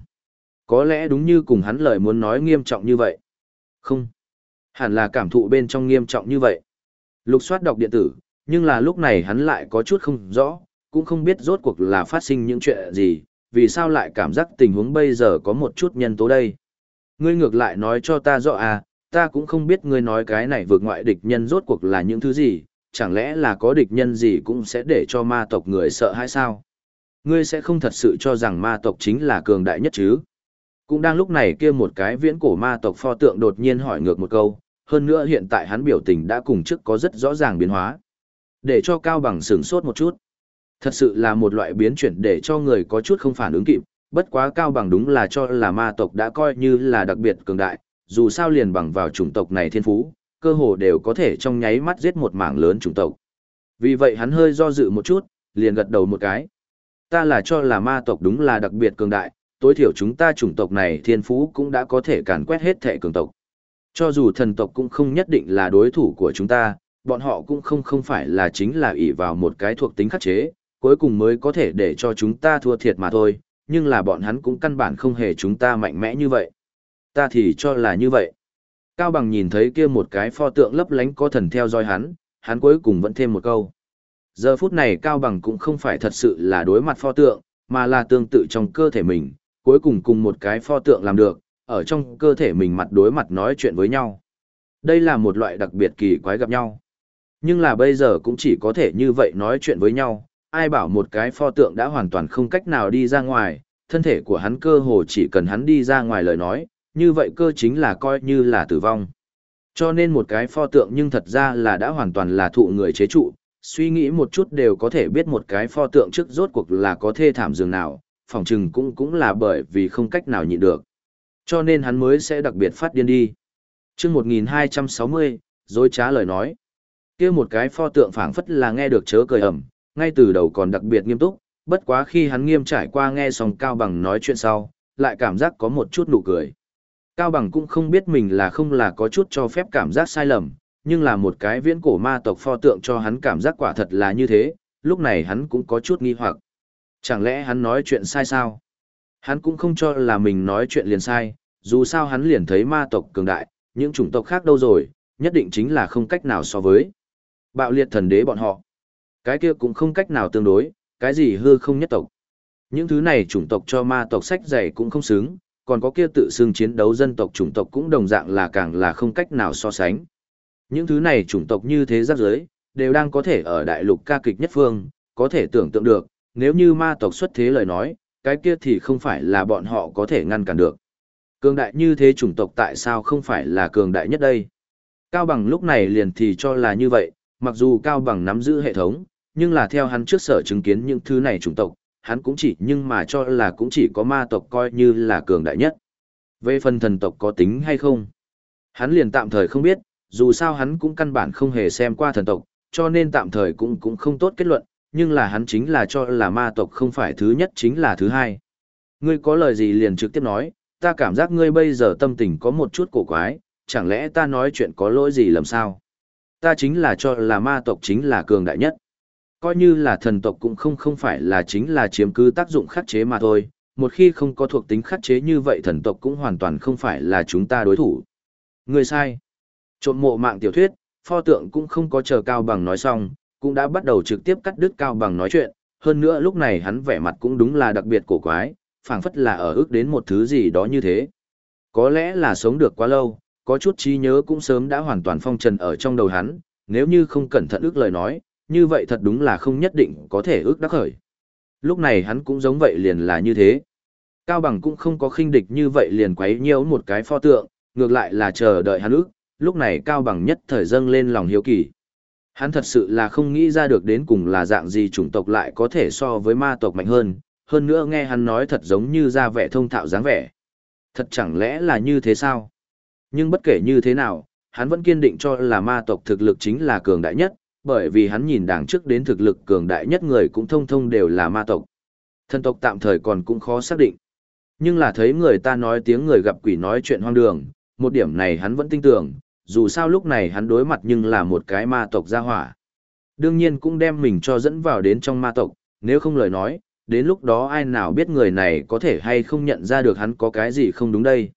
Có lẽ đúng như cùng hắn lời muốn nói nghiêm trọng như vậy. Không. Hẳn là cảm thụ bên trong nghiêm trọng như vậy. Lục soát đọc điện tử, nhưng là lúc này hắn lại có chút không rõ, cũng không biết rốt cuộc là phát sinh những chuyện gì, vì sao lại cảm giác tình huống bây giờ có một chút nhân tố đây. Ngươi ngược lại nói cho ta rõ à, ta cũng không biết ngươi nói cái này vượt ngoại địch nhân rốt cuộc là những thứ gì, chẳng lẽ là có địch nhân gì cũng sẽ để cho ma tộc người sợ hay sao? Ngươi sẽ không thật sự cho rằng ma tộc chính là cường đại nhất chứ? Cũng đang lúc này kia một cái viễn cổ ma tộc pho tượng đột nhiên hỏi ngược một câu, hơn nữa hiện tại hắn biểu tình đã cùng trước có rất rõ ràng biến hóa. Để cho Cao Bằng sửng sốt một chút. Thật sự là một loại biến chuyển để cho người có chút không phản ứng kịp, bất quá cao bằng đúng là cho là ma tộc đã coi như là đặc biệt cường đại, dù sao liền bằng vào chủng tộc này thiên phú, cơ hồ đều có thể trong nháy mắt giết một mảng lớn chủng tộc. Vì vậy hắn hơi do dự một chút, liền gật đầu một cái. Ta là cho là ma tộc đúng là đặc biệt cường đại, tối thiểu chúng ta chủng tộc này thiên phú cũng đã có thể càn quét hết thể cường tộc. Cho dù thần tộc cũng không nhất định là đối thủ của chúng ta, bọn họ cũng không không phải là chính là ỷ vào một cái thuộc tính khắc chế, cuối cùng mới có thể để cho chúng ta thua thiệt mà thôi, nhưng là bọn hắn cũng căn bản không hề chúng ta mạnh mẽ như vậy. Ta thì cho là như vậy. Cao Bằng nhìn thấy kia một cái pho tượng lấp lánh có thần theo dõi hắn, hắn cuối cùng vẫn thêm một câu. Giờ phút này Cao Bằng cũng không phải thật sự là đối mặt pho tượng, mà là tương tự trong cơ thể mình, cuối cùng cùng một cái pho tượng làm được, ở trong cơ thể mình mặt đối mặt nói chuyện với nhau. Đây là một loại đặc biệt kỳ quái gặp nhau. Nhưng là bây giờ cũng chỉ có thể như vậy nói chuyện với nhau, ai bảo một cái pho tượng đã hoàn toàn không cách nào đi ra ngoài, thân thể của hắn cơ hồ chỉ cần hắn đi ra ngoài lời nói, như vậy cơ chính là coi như là tử vong. Cho nên một cái pho tượng nhưng thật ra là đã hoàn toàn là thụ người chế trụ, suy nghĩ một chút đều có thể biết một cái pho tượng trước rốt cuộc là có thê thảm dường nào, phòng trừng cũng cũng là bởi vì không cách nào nhịn được. Cho nên hắn mới sẽ đặc biệt phát điên đi. chương 1260, dối trá lời nói. kia một cái pho tượng phảng phất là nghe được chớ cười ẩm, ngay từ đầu còn đặc biệt nghiêm túc, bất quá khi hắn nghiêm trải qua nghe xong Cao Bằng nói chuyện sau, lại cảm giác có một chút nụ cười. Cao Bằng cũng không biết mình là không là có chút cho phép cảm giác sai lầm, nhưng là một cái viễn cổ ma tộc pho tượng cho hắn cảm giác quả thật là như thế, lúc này hắn cũng có chút nghi hoặc. Chẳng lẽ hắn nói chuyện sai sao? Hắn cũng không cho là mình nói chuyện liền sai, dù sao hắn liền thấy ma tộc cường đại, những chủng tộc khác đâu rồi, nhất định chính là không cách nào so với. Bạo liệt thần đế bọn họ. Cái kia cũng không cách nào tương đối, cái gì hư không nhất tộc. Những thứ này chủng tộc cho ma tộc sách dày cũng không xứng, còn có kia tự xưng chiến đấu dân tộc chủng tộc cũng đồng dạng là càng là không cách nào so sánh. Những thứ này chủng tộc như thế giáp giới, đều đang có thể ở đại lục ca kịch nhất phương, có thể tưởng tượng được, nếu như ma tộc xuất thế lời nói, cái kia thì không phải là bọn họ có thể ngăn cản được. Cường đại như thế chủng tộc tại sao không phải là cường đại nhất đây? Cao Bằng lúc này liền thì cho là như vậy, mặc dù Cao Bằng nắm giữ hệ thống, nhưng là theo hắn trước sở chứng kiến những thứ này chủng tộc, hắn cũng chỉ nhưng mà cho là cũng chỉ có ma tộc coi như là cường đại nhất. Về phần thần tộc có tính hay không? Hắn liền tạm thời không biết, dù sao hắn cũng căn bản không hề xem qua thần tộc, cho nên tạm thời cũng cũng không tốt kết luận, nhưng là hắn chính là cho là ma tộc không phải thứ nhất chính là thứ hai. Ngươi có lời gì liền trực tiếp nói, ta cảm giác ngươi bây giờ tâm tình có một chút cổ quái, chẳng lẽ ta nói chuyện có lỗi gì làm sao? Ta chính là cho là ma tộc chính là cường đại nhất. Coi như là thần tộc cũng không không phải là chính là chiếm cứ tác dụng khắc chế mà thôi, một khi không có thuộc tính khắc chế như vậy thần tộc cũng hoàn toàn không phải là chúng ta đối thủ. người sai. Trộm mộ mạng tiểu thuyết, pho tượng cũng không có chờ Cao Bằng nói xong, cũng đã bắt đầu trực tiếp cắt đứt Cao Bằng nói chuyện, hơn nữa lúc này hắn vẻ mặt cũng đúng là đặc biệt cổ quái, phảng phất là ở ước đến một thứ gì đó như thế. Có lẽ là sống được quá lâu, có chút trí nhớ cũng sớm đã hoàn toàn phong trần ở trong đầu hắn, nếu như không cẩn thận ước lời nói, như vậy thật đúng là không nhất định có thể ước đắc khởi. Lúc này hắn cũng giống vậy liền là như thế. Cao Bằng cũng không có khinh địch như vậy liền quấy nhiễu một cái pho tượng, ngược lại là chờ đợi hắn ước, lúc này Cao Bằng nhất thời dâng lên lòng hiếu kỳ. Hắn thật sự là không nghĩ ra được đến cùng là dạng gì chủng tộc lại có thể so với ma tộc mạnh hơn, hơn nữa nghe hắn nói thật giống như ra vẻ thông thạo dáng vẻ. Thật chẳng lẽ là như thế sao? Nhưng bất kể như thế nào, hắn vẫn kiên định cho là ma tộc thực lực chính là cường đại nhất, bởi vì hắn nhìn đảng trước đến thực lực cường đại nhất người cũng thông thông đều là ma tộc. Thân tộc tạm thời còn cũng khó xác định. Nhưng là thấy người ta nói tiếng người gặp quỷ nói chuyện hoang đường, một điểm này hắn vẫn tin tưởng, dù sao lúc này hắn đối mặt nhưng là một cái ma tộc gia hỏa. Đương nhiên cũng đem mình cho dẫn vào đến trong ma tộc, nếu không lời nói, đến lúc đó ai nào biết người này có thể hay không nhận ra được hắn có cái gì không đúng đây.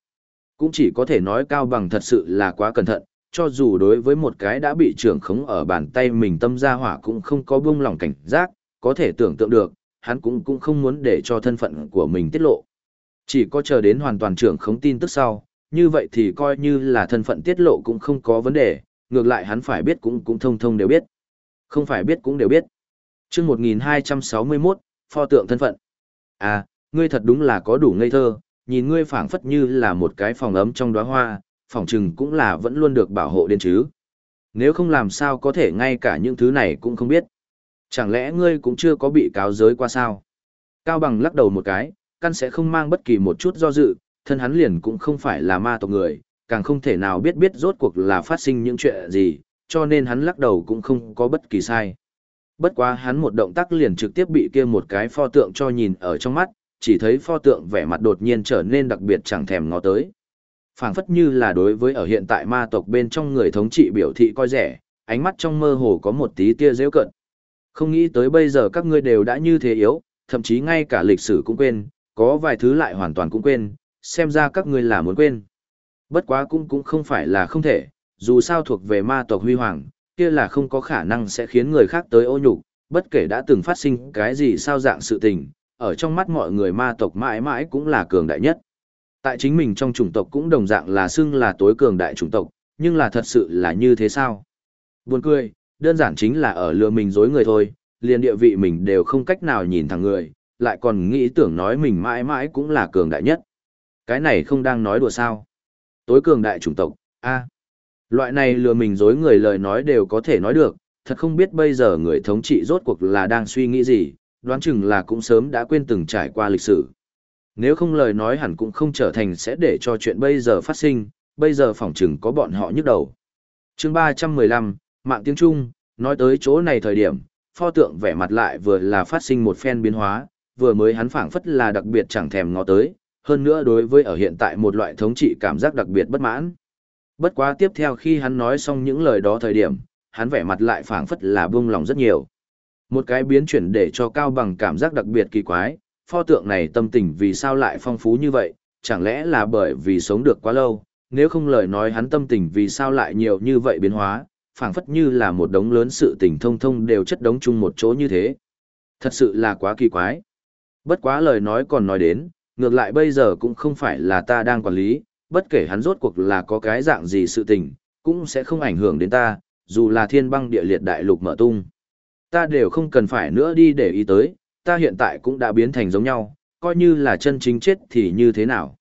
Cũng chỉ có thể nói cao bằng thật sự là quá cẩn thận, cho dù đối với một cái đã bị trưởng khống ở bàn tay mình tâm gia hỏa cũng không có buông lòng cảnh giác, có thể tưởng tượng được, hắn cũng cũng không muốn để cho thân phận của mình tiết lộ. Chỉ có chờ đến hoàn toàn trưởng khống tin tức sau, như vậy thì coi như là thân phận tiết lộ cũng không có vấn đề, ngược lại hắn phải biết cũng cũng thông thông đều biết. Không phải biết cũng đều biết. chương 1261, pho tượng thân phận. À, ngươi thật đúng là có đủ ngây thơ, nhìn ngươi phảng phất như là một cái phòng ấm trong đóa hoa, phòng chừng cũng là vẫn luôn được bảo hộ đến chứ. Nếu không làm sao có thể ngay cả những thứ này cũng không biết. Chẳng lẽ ngươi cũng chưa có bị cáo giới qua sao? Cao bằng lắc đầu một cái, căn sẽ không mang bất kỳ một chút do dự, thân hắn liền cũng không phải là ma tộc người, càng không thể nào biết biết rốt cuộc là phát sinh những chuyện gì, cho nên hắn lắc đầu cũng không có bất kỳ sai. Bất quá hắn một động tác liền trực tiếp bị kia một cái pho tượng cho nhìn ở trong mắt, chỉ thấy pho tượng vẻ mặt đột nhiên trở nên đặc biệt chẳng thèm ngó tới phảng phất như là đối với ở hiện tại ma tộc bên trong người thống trị biểu thị coi rẻ, ánh mắt trong mơ hồ có một tí tia dễ cận. Không nghĩ tới bây giờ các ngươi đều đã như thế yếu, thậm chí ngay cả lịch sử cũng quên, có vài thứ lại hoàn toàn cũng quên, xem ra các ngươi là muốn quên. Bất quá cũng cũng không phải là không thể, dù sao thuộc về ma tộc huy hoàng, kia là không có khả năng sẽ khiến người khác tới ô nhục, bất kể đã từng phát sinh cái gì sao dạng sự tình, ở trong mắt mọi người ma tộc mãi mãi cũng là cường đại nhất. Tại chính mình trong chủng tộc cũng đồng dạng là xưng là tối cường đại chủng tộc, nhưng là thật sự là như thế sao? Buồn cười, đơn giản chính là ở lừa mình dối người thôi, liền địa vị mình đều không cách nào nhìn thẳng người, lại còn nghĩ tưởng nói mình mãi mãi cũng là cường đại nhất. Cái này không đang nói đùa sao. Tối cường đại chủng tộc, a Loại này lừa mình dối người lời nói đều có thể nói được, thật không biết bây giờ người thống trị rốt cuộc là đang suy nghĩ gì, đoán chừng là cũng sớm đã quên từng trải qua lịch sử. Nếu không lời nói hẳn cũng không trở thành sẽ để cho chuyện bây giờ phát sinh, bây giờ phỏng chừng có bọn họ nhức đầu. chương 315, Mạng tiếng Trung, nói tới chỗ này thời điểm, pho tượng vẻ mặt lại vừa là phát sinh một phen biến hóa, vừa mới hắn phảng phất là đặc biệt chẳng thèm ngó tới, hơn nữa đối với ở hiện tại một loại thống trị cảm giác đặc biệt bất mãn. Bất quá tiếp theo khi hắn nói xong những lời đó thời điểm, hắn vẻ mặt lại phảng phất là buông lòng rất nhiều. Một cái biến chuyển để cho Cao Bằng cảm giác đặc biệt kỳ quái, pho tượng này tâm tình vì sao lại phong phú như vậy, chẳng lẽ là bởi vì sống được quá lâu, nếu không lời nói hắn tâm tình vì sao lại nhiều như vậy biến hóa, phảng phất như là một đống lớn sự tình thông thông đều chất đống chung một chỗ như thế. Thật sự là quá kỳ quái. Bất quá lời nói còn nói đến, ngược lại bây giờ cũng không phải là ta đang quản lý, bất kể hắn rốt cuộc là có cái dạng gì sự tình, cũng sẽ không ảnh hưởng đến ta, dù là thiên băng địa liệt đại lục mở tung. Ta đều không cần phải nữa đi để ý tới, ta hiện tại cũng đã biến thành giống nhau, coi như là chân chính chết thì như thế nào.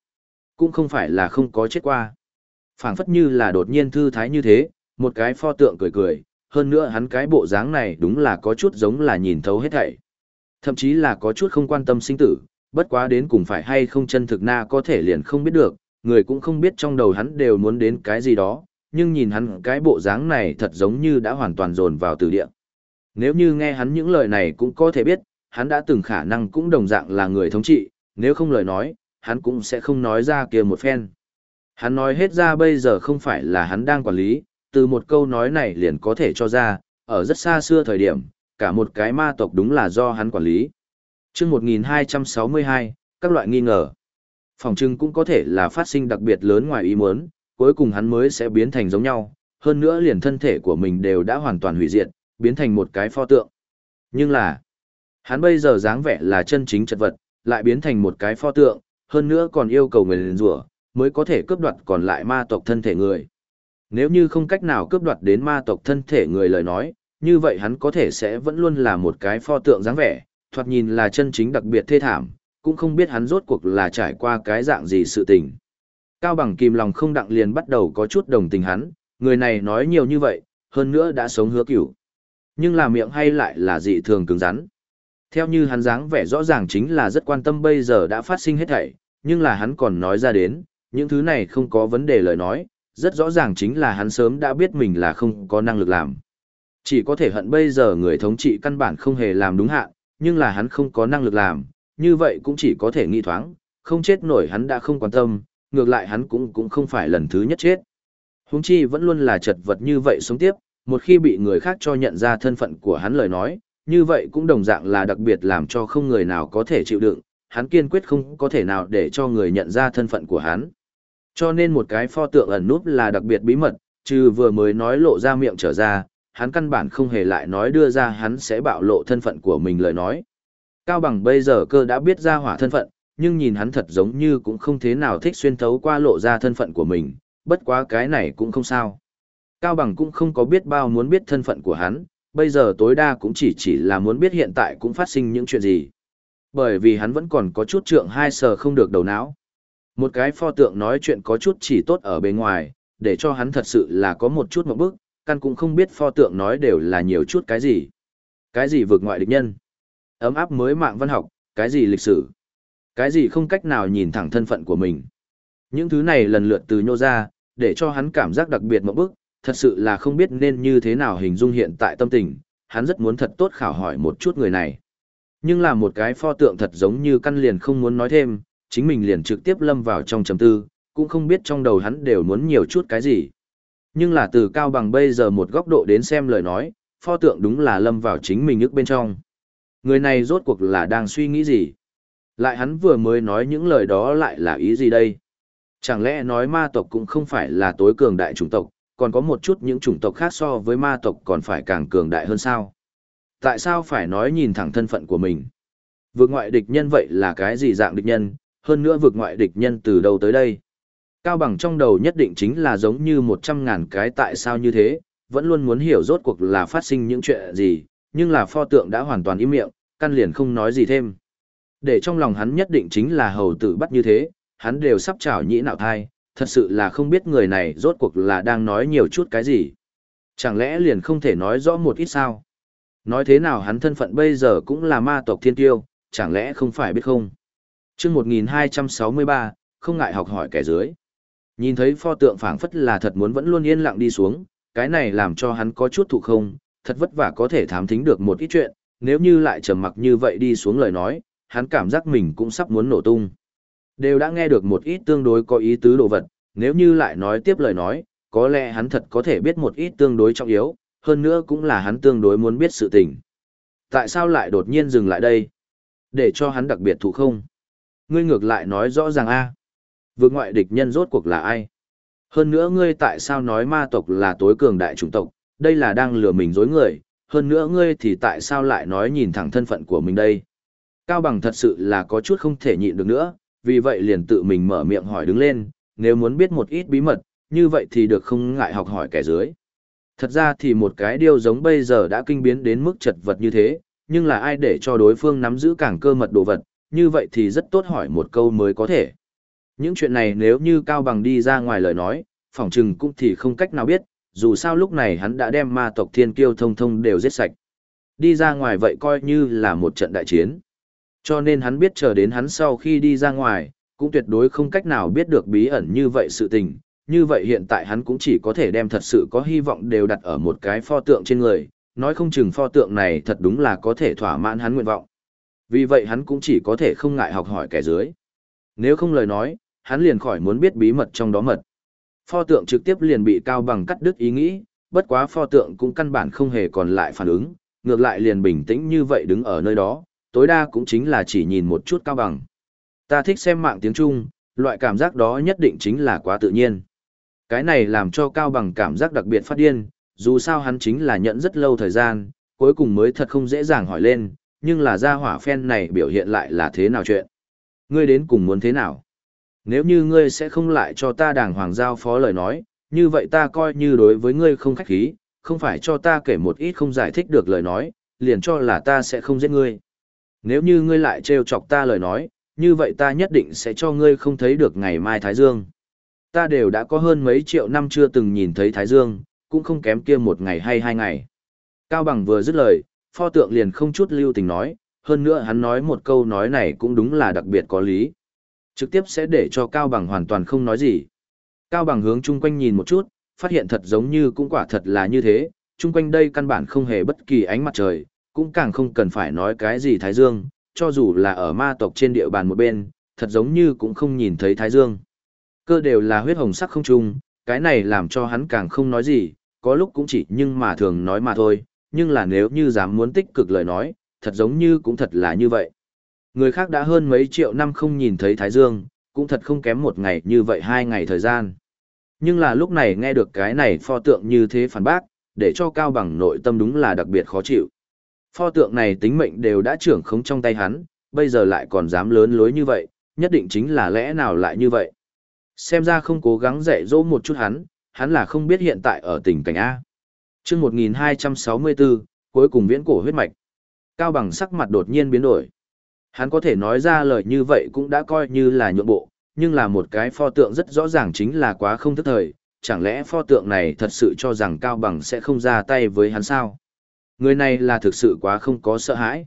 Cũng không phải là không có chết qua. phảng phất như là đột nhiên thư thái như thế, một cái pho tượng cười cười, hơn nữa hắn cái bộ dáng này đúng là có chút giống là nhìn thấu hết thảy. Thậm chí là có chút không quan tâm sinh tử, bất quá đến cùng phải hay không chân thực na có thể liền không biết được, người cũng không biết trong đầu hắn đều muốn đến cái gì đó, nhưng nhìn hắn cái bộ dáng này thật giống như đã hoàn toàn dồn vào từ địa. Nếu như nghe hắn những lời này cũng có thể biết, hắn đã từng khả năng cũng đồng dạng là người thống trị, nếu không lời nói, hắn cũng sẽ không nói ra kia một phen. Hắn nói hết ra bây giờ không phải là hắn đang quản lý, từ một câu nói này liền có thể cho ra, ở rất xa xưa thời điểm, cả một cái ma tộc đúng là do hắn quản lý. chương 1262, các loại nghi ngờ. Phòng trưng cũng có thể là phát sinh đặc biệt lớn ngoài ý muốn, cuối cùng hắn mới sẽ biến thành giống nhau, hơn nữa liền thân thể của mình đều đã hoàn toàn hủy diệt, biến thành một cái pho tượng. Nhưng là, hắn bây giờ dáng vẻ là chân chính chật vật, lại biến thành một cái pho tượng, hơn nữa còn yêu cầu người liền rủa mới có thể cướp đoạt còn lại ma tộc thân thể người. Nếu như không cách nào cướp đoạt đến ma tộc thân thể người lời nói, như vậy hắn có thể sẽ vẫn luôn là một cái pho tượng dáng vẻ, thoạt nhìn là chân chính đặc biệt thê thảm, cũng không biết hắn rốt cuộc là trải qua cái dạng gì sự tình. Cao bằng kìm lòng không đặng liền bắt đầu có chút đồng tình hắn, người này nói nhiều như vậy, hơn nữa đã sống hứa cửu. Nhưng là miệng hay lại là dị thường cứng rắn. Theo như hắn dáng vẻ rõ ràng chính là rất quan tâm bây giờ đã phát sinh hết thảy, nhưng là hắn còn nói ra đến, những thứ này không có vấn đề lời nói, rất rõ ràng chính là hắn sớm đã biết mình là không có năng lực làm. Chỉ có thể hận bây giờ người thống trị căn bản không hề làm đúng hạn, nhưng là hắn không có năng lực làm, như vậy cũng chỉ có thể nghi thoáng, không chết nổi hắn đã không quan tâm, ngược lại hắn cũng cũng không phải lần thứ nhất chết. Huống chi vẫn luôn là chật vật như vậy sống tiếp, một khi bị người khác cho nhận ra thân phận của hắn lời nói, như vậy cũng đồng dạng là đặc biệt làm cho không người nào có thể chịu đựng, hắn kiên quyết không có thể nào để cho người nhận ra thân phận của hắn. Cho nên một cái pho tượng ẩn núp là đặc biệt bí mật, trừ vừa mới nói lộ ra miệng trở ra, hắn căn bản không hề lại nói đưa ra hắn sẽ bạo lộ thân phận của mình lời nói. Cao bằng bây giờ cơ đã biết ra hỏa thân phận, nhưng nhìn hắn thật giống như cũng không thế nào thích xuyên thấu qua lộ ra thân phận của mình, bất quá cái này cũng không sao. Cao bằng cũng không có biết bao muốn biết thân phận của hắn, bây giờ tối đa cũng chỉ chỉ là muốn biết hiện tại cũng phát sinh những chuyện gì. Bởi vì hắn vẫn còn có chút trượng hai sờ không được đầu não. Một cái pho tượng nói chuyện có chút chỉ tốt ở bên ngoài, để cho hắn thật sự là có một chút một bước, căn cũng không biết pho tượng nói đều là nhiều chút cái gì. Cái gì vượt ngoại địch nhân. Ấm áp mới mạng văn học, cái gì lịch sử. Cái gì không cách nào nhìn thẳng thân phận của mình. Những thứ này lần lượt từ nhô ra, để cho hắn cảm giác đặc biệt một bước, thật sự là không biết nên như thế nào hình dung hiện tại tâm tình. hắn rất muốn thật tốt khảo hỏi một chút người này. Nhưng là một cái pho tượng thật giống như căn liền không muốn nói thêm, chính mình liền trực tiếp lâm vào trong chấm tư, cũng không biết trong đầu hắn đều muốn nhiều chút cái gì. Nhưng là từ cao bằng bây giờ một góc độ đến xem lời nói, pho tượng đúng là lâm vào chính mình ức bên trong. Người này rốt cuộc là đang suy nghĩ gì? Lại hắn vừa mới nói những lời đó lại là ý gì đây? Chẳng lẽ nói ma tộc cũng không phải là tối cường đại chủng tộc, còn có một chút những chủng tộc khác so với ma tộc còn phải càng cường đại hơn sao? Tại sao phải nói nhìn thẳng thân phận của mình? Vượt ngoại địch nhân vậy là cái gì dạng địch nhân, hơn nữa vượt ngoại địch nhân từ đâu tới đây? Cao bằng trong đầu nhất định chính là giống như một trăm ngàn cái tại sao như thế, vẫn luôn muốn hiểu rốt cuộc là phát sinh những chuyện gì, nhưng là pho tượng đã hoàn toàn im miệng, căn liền không nói gì thêm. Để trong lòng hắn nhất định chính là hầu tử bắt như thế, hắn đều sắp trào nhĩ nạo thai, thật sự là không biết người này rốt cuộc là đang nói nhiều chút cái gì. Chẳng lẽ liền không thể nói rõ một ít sao? Nói thế nào hắn thân phận bây giờ cũng là ma tộc thiên tiêu, chẳng lẽ không phải biết không? chương 1263, không ngại học hỏi kẻ dưới. Nhìn thấy pho tượng phảng phất là thật muốn vẫn luôn yên lặng đi xuống, cái này làm cho hắn có chút thụ không, thật vất vả có thể thám thính được một ít chuyện, nếu như lại trầm mặc như vậy đi xuống lời nói, hắn cảm giác mình cũng sắp muốn nổ tung. Đều đã nghe được một ít tương đối có ý tứ đồ vật, nếu như lại nói tiếp lời nói, có lẽ hắn thật có thể biết một ít tương đối trọng yếu, hơn nữa cũng là hắn tương đối muốn biết sự tình. Tại sao lại đột nhiên dừng lại đây? Để cho hắn đặc biệt thụ không? Ngươi ngược lại nói rõ ràng a Vượt ngoại địch nhân rốt cuộc là ai? Hơn nữa ngươi tại sao nói ma tộc là tối cường đại chủng tộc, đây là đang lừa mình dối người, hơn nữa ngươi thì tại sao lại nói nhìn thẳng thân phận của mình đây? Cao Bằng thật sự là có chút không thể nhịn được nữa, vì vậy liền tự mình mở miệng hỏi đứng lên, nếu muốn biết một ít bí mật, như vậy thì được không ngại học hỏi kẻ dưới. Thật ra thì một cái điều giống bây giờ đã kinh biến đến mức chật vật như thế, nhưng là ai để cho đối phương nắm giữ càng cơ mật đồ vật, như vậy thì rất tốt hỏi một câu mới có thể. Những chuyện này nếu như Cao Bằng đi ra ngoài lời nói, phỏng chừng cũng thì không cách nào biết, dù sao lúc này hắn đã đem ma tộc thiên kiêu thông thông đều giết sạch. Đi ra ngoài vậy coi như là một trận đại chiến. Cho nên hắn biết chờ đến hắn sau khi đi ra ngoài, cũng tuyệt đối không cách nào biết được bí ẩn như vậy sự tình. Như vậy hiện tại hắn cũng chỉ có thể đem thật sự có hy vọng đều đặt ở một cái pho tượng trên người, nói không chừng pho tượng này thật đúng là có thể thỏa mãn hắn nguyện vọng. Vì vậy hắn cũng chỉ có thể không ngại học hỏi kẻ dưới. Nếu không lời nói, hắn liền khỏi muốn biết bí mật trong đó mật. Pho tượng trực tiếp liền bị Cao Bằng cắt đứt ý nghĩ, bất quá pho tượng cũng căn bản không hề còn lại phản ứng, ngược lại liền bình tĩnh như vậy đứng ở nơi đó, tối đa cũng chính là chỉ nhìn một chút Cao Bằng. Ta thích xem mạng tiếng Trung, loại cảm giác đó nhất định chính là quá tự nhiên. Cái này làm cho Cao Bằng cảm giác đặc biệt phát điên, dù sao hắn chính là nhận rất lâu thời gian, cuối cùng mới thật không dễ dàng hỏi lên, nhưng là gia hỏa phen này biểu hiện lại là thế nào chuyện. Ngươi đến cùng muốn thế nào? Nếu như ngươi sẽ không lại cho ta đàng hoàng giao phó lời nói, như vậy ta coi như đối với ngươi không khách khí, không phải cho ta kể một ít không giải thích được lời nói, liền cho là ta sẽ không giết ngươi. Nếu như ngươi lại trêu chọc ta lời nói, như vậy ta nhất định sẽ cho ngươi không thấy được ngày mai Thái Dương. Ta đều đã có hơn mấy triệu năm chưa từng nhìn thấy Thái Dương, cũng không kém kia một ngày hay hai ngày. Cao Bằng vừa dứt lời, pho tượng liền không chút lưu tình nói, hơn nữa hắn nói một câu nói này cũng đúng là đặc biệt có lý. Trực tiếp sẽ để cho Cao Bằng hoàn toàn không nói gì. Cao Bằng hướng chung quanh nhìn một chút, phát hiện thật giống như cũng quả thật là như thế, chung quanh đây căn bản không hề bất kỳ ánh mặt trời, cũng càng không cần phải nói cái gì Thái Dương, cho dù là ở ma tộc trên địa bàn một bên, thật giống như cũng không nhìn thấy Thái Dương. Cơ đều là huyết hồng sắc không chung, cái này làm cho hắn càng không nói gì, có lúc cũng chỉ nhưng mà thường nói mà thôi, nhưng là nếu như dám muốn tích cực lời nói, thật giống như cũng thật là như vậy. Người khác đã hơn mấy triệu năm không nhìn thấy Thái Dương, cũng thật không kém một ngày như vậy hai ngày thời gian. Nhưng là lúc này nghe được cái này pho tượng như thế phản bác, để cho Cao Bằng nội tâm đúng là đặc biệt khó chịu. Pho tượng này tính mệnh đều đã trưởng khống trong tay hắn, bây giờ lại còn dám lớn lối như vậy, nhất định chính là lẽ nào lại như vậy. Xem ra không cố gắng dạy dỗ một chút hắn, hắn là không biết hiện tại ở tình cảnh A. chương 1264, cuối cùng viễn cổ huyết mạch. Cao bằng sắc mặt đột nhiên biến đổi. Hắn có thể nói ra lời như vậy cũng đã coi như là nhượng bộ, nhưng là một cái pho tượng rất rõ ràng chính là quá không thức thời, chẳng lẽ pho tượng này thật sự cho rằng Cao Bằng sẽ không ra tay với hắn sao? Người này là thực sự quá không có sợ hãi.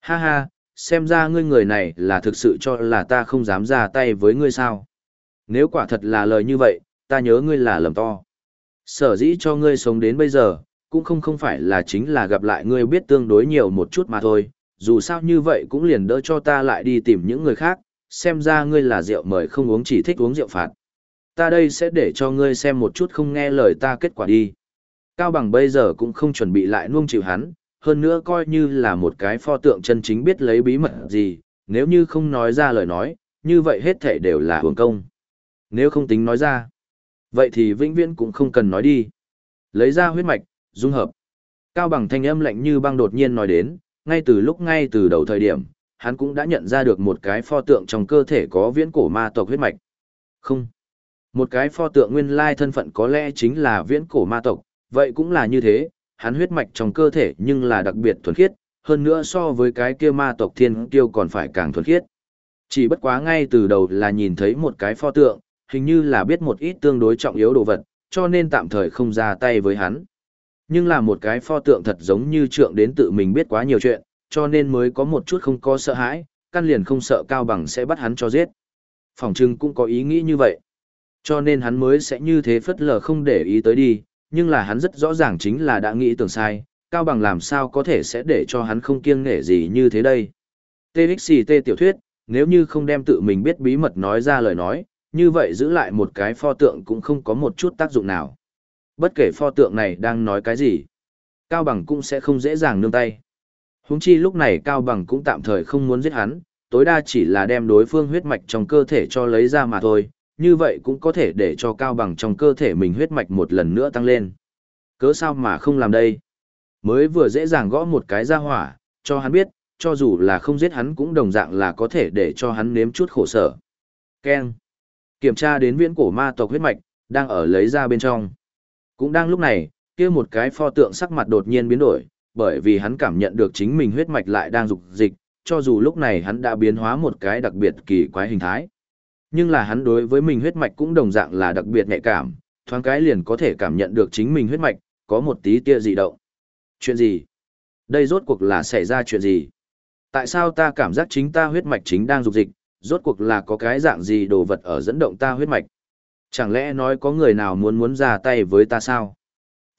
Ha ha, xem ra ngươi người này là thực sự cho là ta không dám ra tay với ngươi sao? Nếu quả thật là lời như vậy, ta nhớ ngươi là lầm to. Sở dĩ cho ngươi sống đến bây giờ, cũng không không phải là chính là gặp lại ngươi biết tương đối nhiều một chút mà thôi, dù sao như vậy cũng liền đỡ cho ta lại đi tìm những người khác, xem ra ngươi là rượu mời không uống chỉ thích uống rượu phạt. Ta đây sẽ để cho ngươi xem một chút không nghe lời ta kết quả đi. Cao Bằng bây giờ cũng không chuẩn bị lại nuông chịu hắn, hơn nữa coi như là một cái pho tượng chân chính biết lấy bí mật gì, nếu như không nói ra lời nói, như vậy hết thể đều là hưởng công. Nếu không tính nói ra, vậy thì vĩnh viễn cũng không cần nói đi. Lấy ra huyết mạch, dung hợp. Cao bằng thanh âm lạnh như băng đột nhiên nói đến, ngay từ lúc ngay từ đầu thời điểm, hắn cũng đã nhận ra được một cái pho tượng trong cơ thể có viễn cổ ma tộc huyết mạch. Không. Một cái pho tượng nguyên lai thân phận có lẽ chính là viễn cổ ma tộc, vậy cũng là như thế, hắn huyết mạch trong cơ thể nhưng là đặc biệt thuần khiết, hơn nữa so với cái kia ma tộc thiên kiêu còn phải càng thuần khiết. Chỉ bất quá ngay từ đầu là nhìn thấy một cái pho tượng, hình như là biết một ít tương đối trọng yếu đồ vật, cho nên tạm thời không ra tay với hắn. Nhưng là một cái pho tượng thật giống như trượng đến tự mình biết quá nhiều chuyện, cho nên mới có một chút không có sợ hãi, căn liền không sợ cao bằng sẽ bắt hắn cho giết. Phòng trưng cũng có ý nghĩ như vậy. Cho nên hắn mới sẽ như thế phất lờ không để ý tới đi, nhưng là hắn rất rõ ràng chính là đã nghĩ tưởng sai, cao bằng làm sao có thể sẽ để cho hắn không kiêng nể gì như thế đây. TXT tiểu thuyết, nếu như không đem tự mình biết bí mật nói ra lời nói, như vậy giữ lại một cái pho tượng cũng không có một chút tác dụng nào. Bất kể pho tượng này đang nói cái gì, Cao Bằng cũng sẽ không dễ dàng nương tay. Húng chi lúc này Cao Bằng cũng tạm thời không muốn giết hắn, tối đa chỉ là đem đối phương huyết mạch trong cơ thể cho lấy ra mà thôi, như vậy cũng có thể để cho Cao Bằng trong cơ thể mình huyết mạch một lần nữa tăng lên. Cớ sao mà không làm đây? Mới vừa dễ dàng gõ một cái ra hỏa, cho hắn biết, cho dù là không giết hắn cũng đồng dạng là có thể để cho hắn nếm chút khổ sở. Ken. Kiểm tra đến viễn cổ ma tộc huyết mạch, đang ở lấy ra bên trong. Cũng đang lúc này, kia một cái pho tượng sắc mặt đột nhiên biến đổi, bởi vì hắn cảm nhận được chính mình huyết mạch lại đang dục dịch, cho dù lúc này hắn đã biến hóa một cái đặc biệt kỳ quái hình thái. Nhưng là hắn đối với mình huyết mạch cũng đồng dạng là đặc biệt nhạy cảm, thoáng cái liền có thể cảm nhận được chính mình huyết mạch, có một tí tia dị động. Chuyện gì? Đây rốt cuộc là xảy ra chuyện gì? Tại sao ta cảm giác chính ta huyết mạch chính đang dục dịch, rốt cuộc là có cái dạng gì đồ vật ở dẫn động ta huyết mạch? Chẳng lẽ nói có người nào muốn muốn ra tay với ta sao?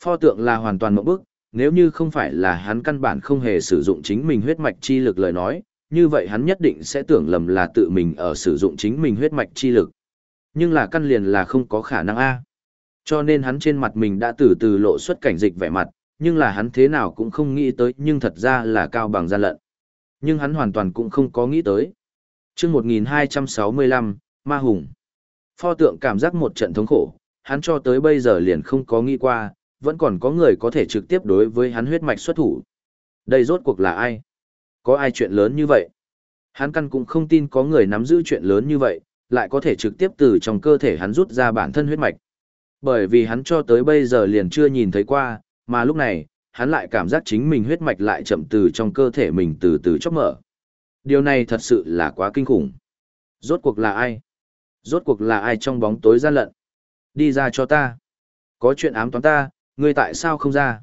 Pho tượng là hoàn toàn mộng bức, nếu như không phải là hắn căn bản không hề sử dụng chính mình huyết mạch chi lực lời nói, như vậy hắn nhất định sẽ tưởng lầm là tự mình ở sử dụng chính mình huyết mạch chi lực. Nhưng là căn liền là không có khả năng A. Cho nên hắn trên mặt mình đã từ từ lộ xuất cảnh dịch vẻ mặt, nhưng là hắn thế nào cũng không nghĩ tới nhưng thật ra là cao bằng gian lận. Nhưng hắn hoàn toàn cũng không có nghĩ tới. chương 1265, Ma Hùng. Pho tượng cảm giác một trận thống khổ, hắn cho tới bây giờ liền không có nghĩ qua, vẫn còn có người có thể trực tiếp đối với hắn huyết mạch xuất thủ. Đây rốt cuộc là ai? Có ai chuyện lớn như vậy? Hắn căn cũng không tin có người nắm giữ chuyện lớn như vậy, lại có thể trực tiếp từ trong cơ thể hắn rút ra bản thân huyết mạch. Bởi vì hắn cho tới bây giờ liền chưa nhìn thấy qua, mà lúc này, hắn lại cảm giác chính mình huyết mạch lại chậm từ trong cơ thể mình từ từ chốc mở. Điều này thật sự là quá kinh khủng. Rốt cuộc là ai? Rốt cuộc là ai trong bóng tối gian lận? Đi ra cho ta. Có chuyện ám toán ta, ngươi tại sao không ra?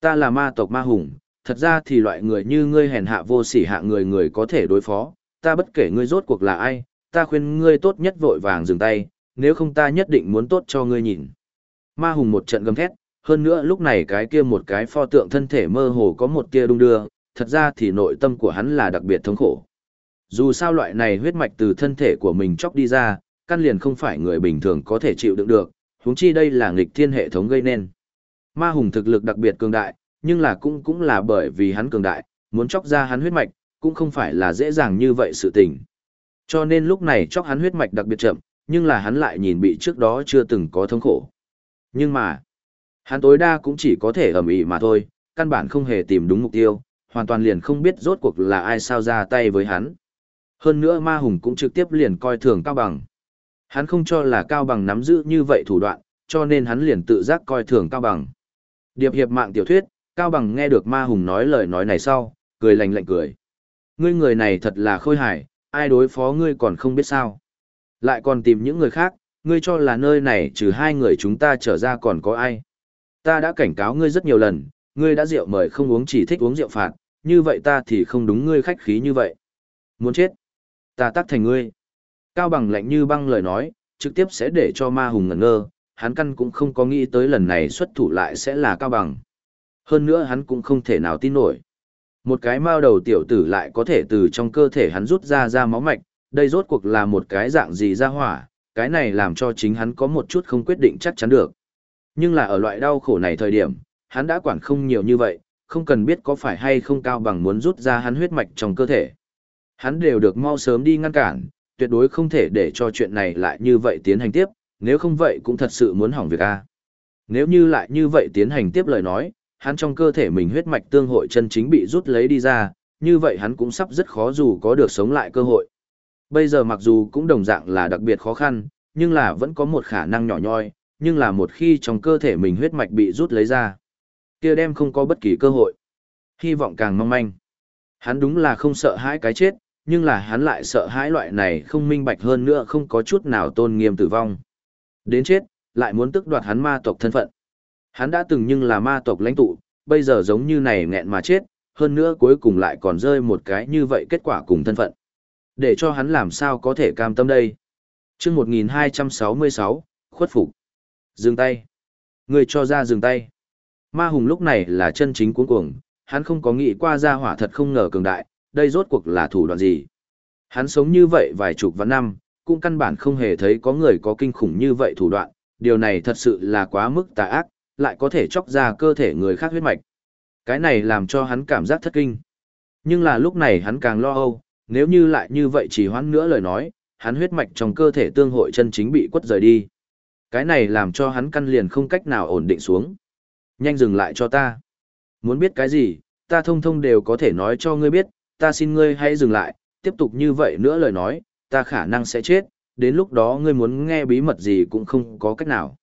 Ta là ma tộc ma hùng, thật ra thì loại người như ngươi hèn hạ vô sỉ hạ người người có thể đối phó, ta bất kể ngươi rốt cuộc là ai, ta khuyên ngươi tốt nhất vội vàng dừng tay, nếu không ta nhất định muốn tốt cho ngươi nhìn. Ma hùng một trận gầm thét, hơn nữa lúc này cái kia một cái pho tượng thân thể mơ hồ có một tia đung đưa, thật ra thì nội tâm của hắn là đặc biệt thống khổ. Dù sao loại này huyết mạch từ thân thể của mình chóc đi ra, căn liền không phải người bình thường có thể chịu đựng được, huống chi đây là nghịch thiên hệ thống gây nên. Ma hùng thực lực đặc biệt cường đại, nhưng là cũng cũng là bởi vì hắn cường đại, muốn chóc ra hắn huyết mạch, cũng không phải là dễ dàng như vậy sự tình. Cho nên lúc này chóc hắn huyết mạch đặc biệt chậm, nhưng là hắn lại nhìn bị trước đó chưa từng có thống khổ. Nhưng mà, hắn tối đa cũng chỉ có thể ầm ĩ mà thôi, căn bản không hề tìm đúng mục tiêu, hoàn toàn liền không biết rốt cuộc là ai sao ra tay với hắn. Hơn nữa ma hùng cũng trực tiếp liền coi thường Cao Bằng. Hắn không cho là Cao Bằng nắm giữ như vậy thủ đoạn, cho nên hắn liền tự giác coi thường Cao Bằng. Điệp hiệp mạng tiểu thuyết, Cao Bằng nghe được ma hùng nói lời nói này sau, cười lạnh lạnh cười. Ngươi người này thật là khôi hài, ai đối phó ngươi còn không biết sao. Lại còn tìm những người khác, ngươi cho là nơi này trừ hai người chúng ta trở ra còn có ai. Ta đã cảnh cáo ngươi rất nhiều lần, ngươi đã rượu mời không uống chỉ thích uống rượu phạt, như vậy ta thì không đúng ngươi khách khí như vậy. Muốn chết? Ta tắt thành ngươi. Cao bằng lạnh như băng lời nói, trực tiếp sẽ để cho ma hùng ngẩn ngơ, hắn căn cũng không có nghĩ tới lần này xuất thủ lại sẽ là cao bằng. Hơn nữa hắn cũng không thể nào tin nổi. Một cái mao đầu tiểu tử lại có thể từ trong cơ thể hắn rút ra ra máu mạch, đây rốt cuộc là một cái dạng gì ra hỏa, cái này làm cho chính hắn có một chút không quyết định chắc chắn được. Nhưng là ở loại đau khổ này thời điểm, hắn đã quản không nhiều như vậy, không cần biết có phải hay không cao bằng muốn rút ra hắn huyết mạch trong cơ thể. Hắn đều được mau sớm đi ngăn cản, tuyệt đối không thể để cho chuyện này lại như vậy tiến hành tiếp, nếu không vậy cũng thật sự muốn hỏng việc a. Nếu như lại như vậy tiến hành tiếp lời nói, hắn trong cơ thể mình huyết mạch tương hội chân chính bị rút lấy đi ra, như vậy hắn cũng sắp rất khó dù có được sống lại cơ hội. Bây giờ mặc dù cũng đồng dạng là đặc biệt khó khăn, nhưng là vẫn có một khả năng nhỏ nhoi, nhưng là một khi trong cơ thể mình huyết mạch bị rút lấy ra, kia đem không có bất kỳ cơ hội. Hy vọng càng mong manh. Hắn đúng là không sợ hãi cái chết, nhưng là hắn lại sợ hãi loại này không minh bạch hơn nữa không có chút nào tôn nghiêm tử vong. Đến chết, lại muốn tức đoạt hắn ma tộc thân phận. Hắn đã từng nhưng là ma tộc lãnh tụ, bây giờ giống như này nghẹn mà chết, hơn nữa cuối cùng lại còn rơi một cái như vậy kết quả cùng thân phận. Để cho hắn làm sao có thể cam tâm đây. chương 1266, khuất phục. Dừng tay. Người cho ra dừng tay. Ma hùng lúc này là chân chính cuốn cuồng, hắn không có nghĩ qua ra hỏa thật không ngờ cường đại, đây rốt cuộc là thủ đoạn gì. Hắn sống như vậy vài chục vạn năm, cũng căn bản không hề thấy có người có kinh khủng như vậy thủ đoạn, điều này thật sự là quá mức tà ác, lại có thể chóc ra cơ thể người khác huyết mạch. Cái này làm cho hắn cảm giác thất kinh. Nhưng là lúc này hắn càng lo âu, nếu như lại như vậy chỉ hoãn nữa lời nói, hắn huyết mạch trong cơ thể tương hội chân chính bị quất rời đi. Cái này làm cho hắn căn liền không cách nào ổn định xuống. Nhanh dừng lại cho ta. Muốn biết cái gì, ta thông thông đều có thể nói cho ngươi biết, ta xin ngươi hãy dừng lại, tiếp tục như vậy nữa lời nói, ta khả năng sẽ chết, đến lúc đó ngươi muốn nghe bí mật gì cũng không có cách nào.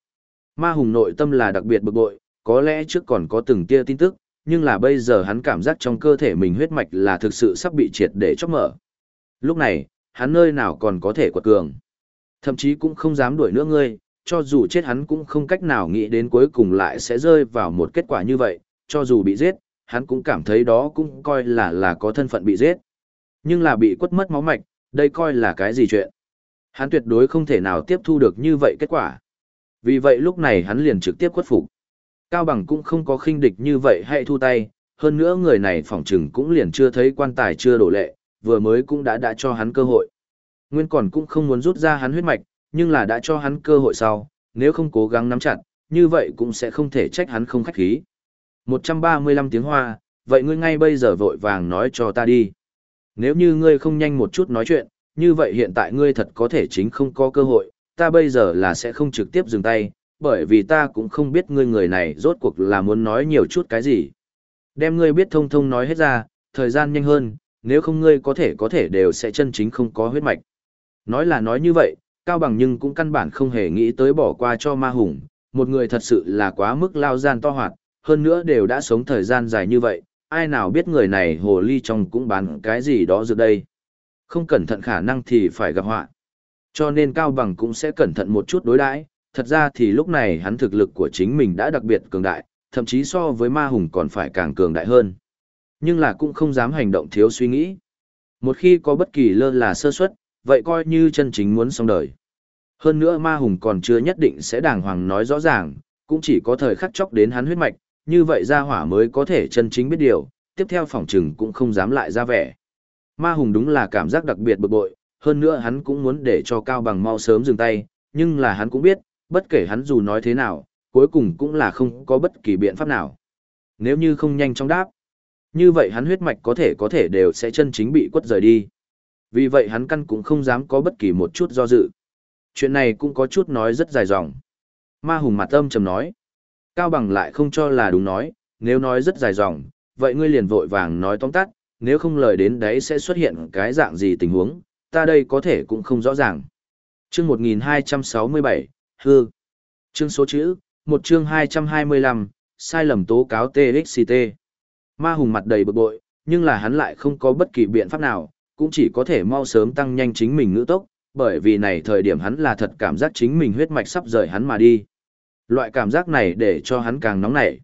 Ma hùng nội tâm là đặc biệt bực bội, có lẽ trước còn có từng tia tin tức, nhưng là bây giờ hắn cảm giác trong cơ thể mình huyết mạch là thực sự sắp bị triệt để chóc mở. Lúc này, hắn nơi nào còn có thể quật cường. Thậm chí cũng không dám đuổi nữa ngươi, cho dù chết hắn cũng không cách nào nghĩ đến cuối cùng lại sẽ rơi vào một kết quả như vậy, cho dù bị giết, hắn cũng cảm thấy đó cũng coi là là có thân phận bị giết. Nhưng là bị quất mất máu mạch, đây coi là cái gì chuyện. Hắn tuyệt đối không thể nào tiếp thu được như vậy kết quả. Vì vậy lúc này hắn liền trực tiếp khuất phục. Cao Bằng cũng không có khinh địch như vậy hay thu tay, hơn nữa người này phỏng chừng cũng liền chưa thấy quan tài chưa đổ lệ, vừa mới cũng đã đã cho hắn cơ hội. Nguyên còn cũng không muốn rút ra hắn huyết mạch, nhưng là đã cho hắn cơ hội sau, nếu không cố gắng nắm chặt, như vậy cũng sẽ không thể trách hắn không khách khí. 135 tiếng hoa, vậy ngươi ngay bây giờ vội vàng nói cho ta đi. Nếu như ngươi không nhanh một chút nói chuyện, như vậy hiện tại ngươi thật có thể chính không có cơ hội, ta bây giờ là sẽ không trực tiếp dừng tay, bởi vì ta cũng không biết ngươi người này rốt cuộc là muốn nói nhiều chút cái gì. Đem ngươi biết thông thông nói hết ra, thời gian nhanh hơn, nếu không ngươi có thể có thể đều sẽ chân chính không có huyết mạch. Nói là nói như vậy, Cao Bằng nhưng cũng căn bản không hề nghĩ tới bỏ qua cho ma hùng, một người thật sự là quá mức lao gian to hoạt, hơn nữa đều đã sống thời gian dài như vậy, ai nào biết người này hồ ly trong cũng bán cái gì đó dược đây. Không cẩn thận khả năng thì phải gặp họa. Cho nên Cao Bằng cũng sẽ cẩn thận một chút đối đãi. thật ra thì lúc này hắn thực lực của chính mình đã đặc biệt cường đại, thậm chí so với ma hùng còn phải càng cường đại hơn. Nhưng là cũng không dám hành động thiếu suy nghĩ. Một khi có bất kỳ lơ là sơ suất, vậy coi như chân chính muốn xong đời. Hơn nữa ma hùng còn chưa nhất định sẽ đàng hoàng nói rõ ràng, cũng chỉ có thời khắc chóc đến hắn huyết mạch, như vậy ra hỏa mới có thể chân chính biết điều, tiếp theo phỏng trừng cũng không dám lại ra vẻ. Ma hùng đúng là cảm giác đặc biệt bực bội, hơn nữa hắn cũng muốn để cho Cao Bằng mau sớm dừng tay, nhưng là hắn cũng biết, bất kể hắn dù nói thế nào, cuối cùng cũng là không có bất kỳ biện pháp nào. Nếu như không nhanh chóng đáp, như vậy hắn huyết mạch có thể có thể đều sẽ chân chính bị quất rời đi. Vì vậy hắn căn cũng không dám có bất kỳ một chút do dự. Chuyện này cũng có chút nói rất dài dòng. Ma hùng mặt âm trầm nói. Cao bằng lại không cho là đúng nói, nếu nói rất dài dòng, vậy ngươi liền vội vàng nói tóm tắt, nếu không lời đến đấy sẽ xuất hiện cái dạng gì tình huống, ta đây có thể cũng không rõ ràng. Chương 1267, hư. Chương số chữ, một chương 225, sai lầm tố cáo TXT. Ma hùng mặt đầy bực bội, nhưng là hắn lại không có bất kỳ biện pháp nào, cũng chỉ có thể mau sớm tăng nhanh chính mình ngữ tốc, bởi vì này thời điểm hắn là thật cảm giác chính mình huyết mạch sắp rời hắn mà đi. Loại cảm giác này để cho hắn càng nóng nảy,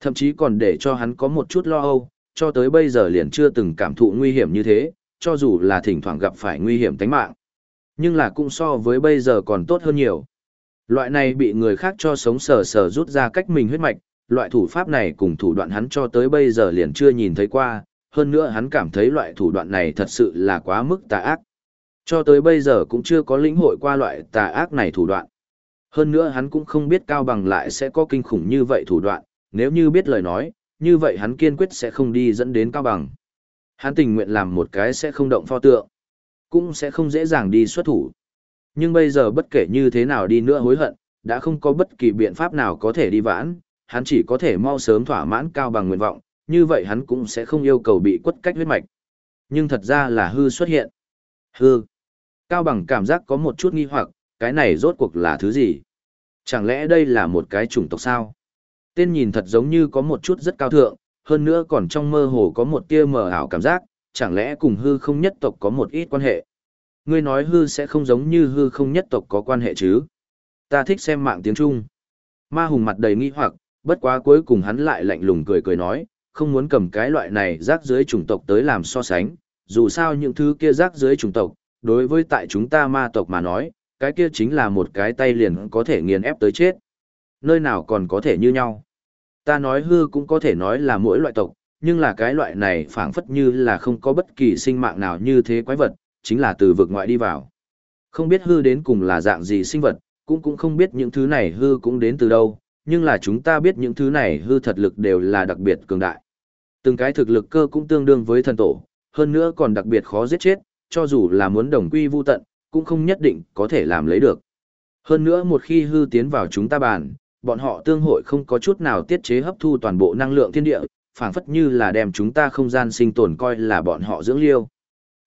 thậm chí còn để cho hắn có một chút lo âu, cho tới bây giờ liền chưa từng cảm thụ nguy hiểm như thế, cho dù là thỉnh thoảng gặp phải nguy hiểm tính mạng. Nhưng là cũng so với bây giờ còn tốt hơn nhiều. Loại này bị người khác cho sống sờ sờ rút ra cách mình huyết mạch, Loại thủ pháp này cùng thủ đoạn hắn cho tới bây giờ liền chưa nhìn thấy qua, hơn nữa hắn cảm thấy loại thủ đoạn này thật sự là quá mức tà ác. Cho tới bây giờ cũng chưa có lĩnh hội qua loại tà ác này thủ đoạn. Hơn nữa hắn cũng không biết Cao Bằng lại sẽ có kinh khủng như vậy thủ đoạn, nếu như biết lời nói, như vậy hắn kiên quyết sẽ không đi dẫn đến Cao Bằng. Hắn tình nguyện làm một cái sẽ không động pho tượng, cũng sẽ không dễ dàng đi xuất thủ. Nhưng bây giờ bất kể như thế nào đi nữa hối hận, đã không có bất kỳ biện pháp nào có thể đi vãn, hắn chỉ có thể mau sớm thỏa mãn Cao Bằng nguyện vọng, như vậy hắn cũng sẽ không yêu cầu bị quất cách huyết mạch. Nhưng thật ra là hư xuất hiện. Hư. Cao Bằng cảm giác có một chút nghi hoặc, cái này rốt cuộc là thứ gì? Chẳng lẽ đây là một cái chủng tộc sao? Tên nhìn thật giống như có một chút rất cao thượng, hơn nữa còn trong mơ hồ có một tia mờ ảo cảm giác, chẳng lẽ cùng hư không nhất tộc có một ít quan hệ? Ngươi nói hư sẽ không giống như hư không nhất tộc có quan hệ chứ? Ta thích xem mạng tiếng Trung. Ma hùng mặt đầy nghi hoặc, bất quá cuối cùng hắn lại lạnh lùng cười cười nói, không muốn cầm cái loại này rác dưới chủng tộc tới làm so sánh, dù sao những thứ kia rác dưới chủng tộc, đối với tại chúng ta ma tộc mà nói, cái kia chính là một cái tay liền có thể nghiền ép tới chết. Nơi nào còn có thể như nhau. Ta nói hư cũng có thể nói là mỗi loại tộc, nhưng là cái loại này phảng phất như là không có bất kỳ sinh mạng nào như thế quái vật, chính là từ vực ngoại đi vào. Không biết hư đến cùng là dạng gì sinh vật, cũng cũng không biết những thứ này hư cũng đến từ đâu, nhưng là chúng ta biết những thứ này hư thật lực đều là đặc biệt cường đại. Từng cái thực lực cơ cũng tương đương với thần tổ, hơn nữa còn đặc biệt khó giết chết, cho dù là muốn đồng quy vu tận, cũng không nhất định có thể làm lấy được. Hơn nữa một khi hư tiến vào chúng ta bàn, bọn họ tương hội không có chút nào tiết chế hấp thu toàn bộ năng lượng thiên địa, phảng phất như là đem chúng ta không gian sinh tồn coi là bọn họ dưỡng liêu.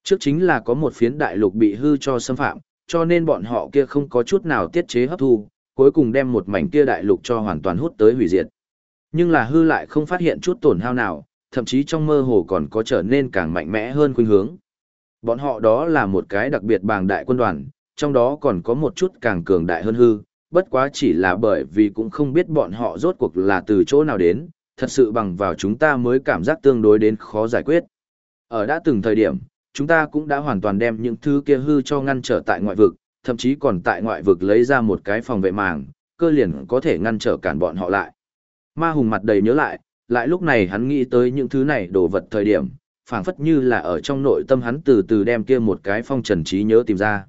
Trước chính là có một phiến đại lục bị hư cho xâm phạm, cho nên bọn họ kia không có chút nào tiết chế hấp thu, cuối cùng đem một mảnh kia đại lục cho hoàn toàn hút tới hủy diệt. Nhưng là hư lại không phát hiện chút tổn hao nào, thậm chí trong mơ hồ còn có trở nên càng mạnh mẽ hơn khuynh hướng. Bọn họ đó là một cái đặc biệt bàng đại quân đoàn, trong đó còn có một chút càng cường đại hơn hư, bất quá chỉ là bởi vì cũng không biết bọn họ rốt cuộc là từ chỗ nào đến, thật sự bằng vào chúng ta mới cảm giác tương đối đến khó giải quyết. Ở đã từng thời điểm, chúng ta cũng đã hoàn toàn đem những thứ kia hư cho ngăn trở tại ngoại vực, thậm chí còn tại ngoại vực lấy ra một cái phòng vệ màng, cơ liền có thể ngăn trở cản bọn họ lại. Ma hùng mặt đầy nhớ lại, lại lúc này hắn nghĩ tới những thứ này đồ vật thời điểm, phảng phất như là ở trong nội tâm hắn từ từ đem kia một cái phong trần trí nhớ tìm ra.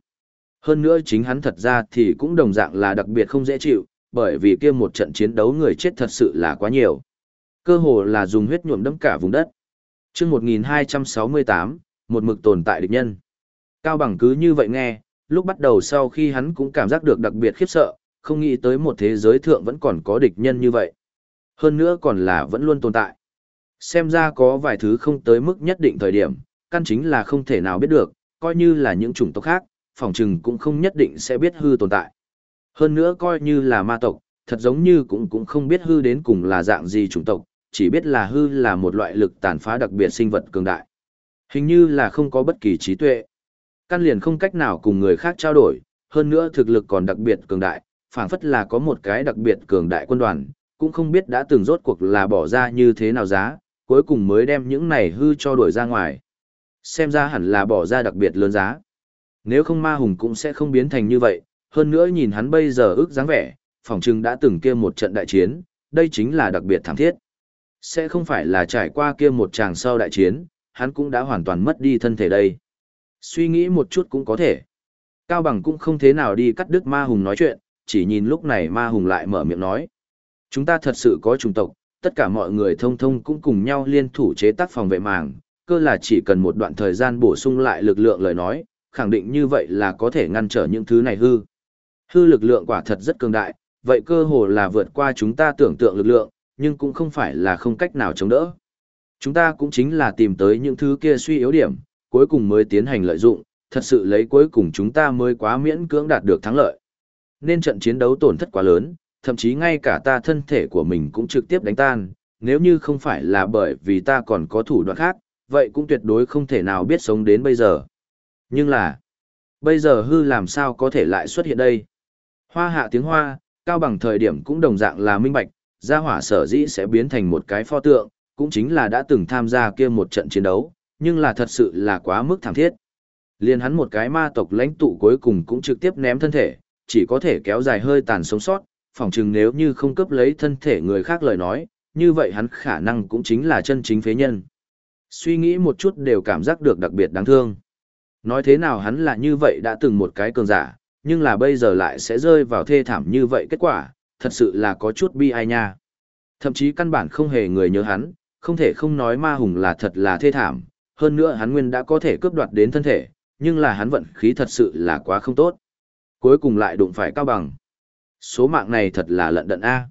Hơn nữa chính hắn thật ra thì cũng đồng dạng là đặc biệt không dễ chịu, bởi vì kia một trận chiến đấu người chết thật sự là quá nhiều. Cơ hồ là dùng huyết nhuộm đẫm cả vùng đất. Chương 1268, một mực tồn tại địch nhân. Cao bằng cứ như vậy nghe, lúc bắt đầu sau khi hắn cũng cảm giác được đặc biệt khiếp sợ, không nghĩ tới một thế giới thượng vẫn còn có địch nhân như vậy. Hơn nữa còn là vẫn luôn tồn tại. Xem ra có vài thứ không tới mức nhất định thời điểm, căn chính là không thể nào biết được, coi như là những chủng tộc khác, Phỏng chừng cũng không nhất định sẽ biết hư tồn tại. Hơn nữa coi như là ma tộc, thật giống như cũng cũng không biết hư đến cùng là dạng gì chủng tộc, chỉ biết là hư là một loại lực tàn phá đặc biệt sinh vật cường đại. Hình như là không có bất kỳ trí tuệ. Căn liền không cách nào cùng người khác trao đổi, hơn nữa thực lực còn đặc biệt cường đại, phảng phất là có một cái đặc biệt cường đại quân đoàn, cũng không biết đã từng rốt cuộc là bỏ ra như thế nào giá, cuối cùng mới đem những này hư cho đuổi ra ngoài. Xem ra hẳn là bỏ ra đặc biệt lớn giá. Nếu không ma hùng cũng sẽ không biến thành như vậy, hơn nữa nhìn hắn bây giờ ước dáng vẻ, phỏng chừng đã từng kia một trận đại chiến, đây chính là đặc biệt thảm thiết. Sẽ không phải là trải qua kia một tràng sau đại chiến, hắn cũng đã hoàn toàn mất đi thân thể đây. Suy nghĩ một chút cũng có thể. Cao Bằng cũng không thế nào đi cắt đứt ma hùng nói chuyện, chỉ nhìn lúc này ma hùng lại mở miệng nói. Chúng ta thật sự có chủng tộc, tất cả mọi người thông thông cũng cùng nhau liên thủ chế tác phòng vệ màng, cơ là chỉ cần một đoạn thời gian bổ sung lại lực lượng lời nói, khẳng định như vậy là có thể ngăn trở những thứ này hư. Hư lực lượng quả thật rất cường đại, vậy cơ hồ là vượt qua chúng ta tưởng tượng lực lượng, nhưng cũng không phải là không cách nào chống đỡ. Chúng ta cũng chính là tìm tới những thứ kia suy yếu điểm, cuối cùng mới tiến hành lợi dụng, thật sự lấy cuối cùng chúng ta mới quá miễn cưỡng đạt được thắng lợi. Nên trận chiến đấu tổn thất quá lớn, thậm chí ngay cả ta thân thể của mình cũng trực tiếp đánh tan, nếu như không phải là bởi vì ta còn có thủ đoạn khác, vậy cũng tuyệt đối không thể nào biết sống đến bây giờ. Nhưng là, bây giờ hư làm sao có thể lại xuất hiện đây? Hoa hạ tiếng hoa, cao bằng thời điểm cũng đồng dạng là minh bạch, gia hỏa sở dĩ sẽ biến thành một cái pho tượng, cũng chính là đã từng tham gia kia một trận chiến đấu, nhưng là thật sự là quá mức thảm thiết. Liên hắn một cái ma tộc lãnh tụ cuối cùng cũng trực tiếp ném thân thể, chỉ có thể kéo dài hơi tàn sống sót, phỏng chừng nếu như không cấp lấy thân thể người khác lời nói, như vậy hắn khả năng cũng chính là chân chính phế nhân. Suy nghĩ một chút đều cảm giác được đặc biệt đáng thương. Nói thế nào hắn là như vậy đã từng một cái cường giả, nhưng là bây giờ lại sẽ rơi vào thê thảm như vậy kết quả, thật sự là có chút bi ai nha. Thậm chí căn bản không hề người nhớ hắn, không thể không nói ma hùng là thật là thê thảm, hơn nữa hắn nguyên đã có thể cướp đoạt đến thân thể, nhưng là hắn vận khí thật sự là quá không tốt. Cuối cùng lại đụng phải Cao Bằng. Số mạng này thật là lận đận A.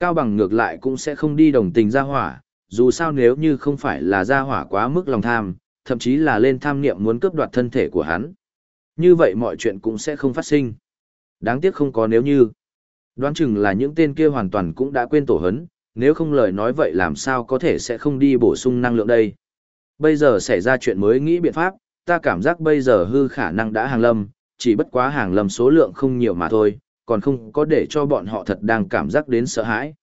Cao Bằng ngược lại cũng sẽ không đi đồng tình ra hỏa, dù sao nếu như không phải là ra hỏa quá mức lòng tham, thậm chí là lên tham niệm muốn cướp đoạt thân thể của hắn. Như vậy mọi chuyện cũng sẽ không phát sinh. Đáng tiếc không có nếu như. Đoán chừng là những tên kia hoàn toàn cũng đã quên tổ hấn, nếu không lời nói vậy làm sao có thể sẽ không đi bổ sung năng lượng đây. Bây giờ xảy ra chuyện mới nghĩ biện pháp, ta cảm giác bây giờ hư khả năng đã hàng lâm, chỉ bất quá hàng lâm số lượng không nhiều mà thôi, còn không có để cho bọn họ thật đang cảm giác đến sợ hãi.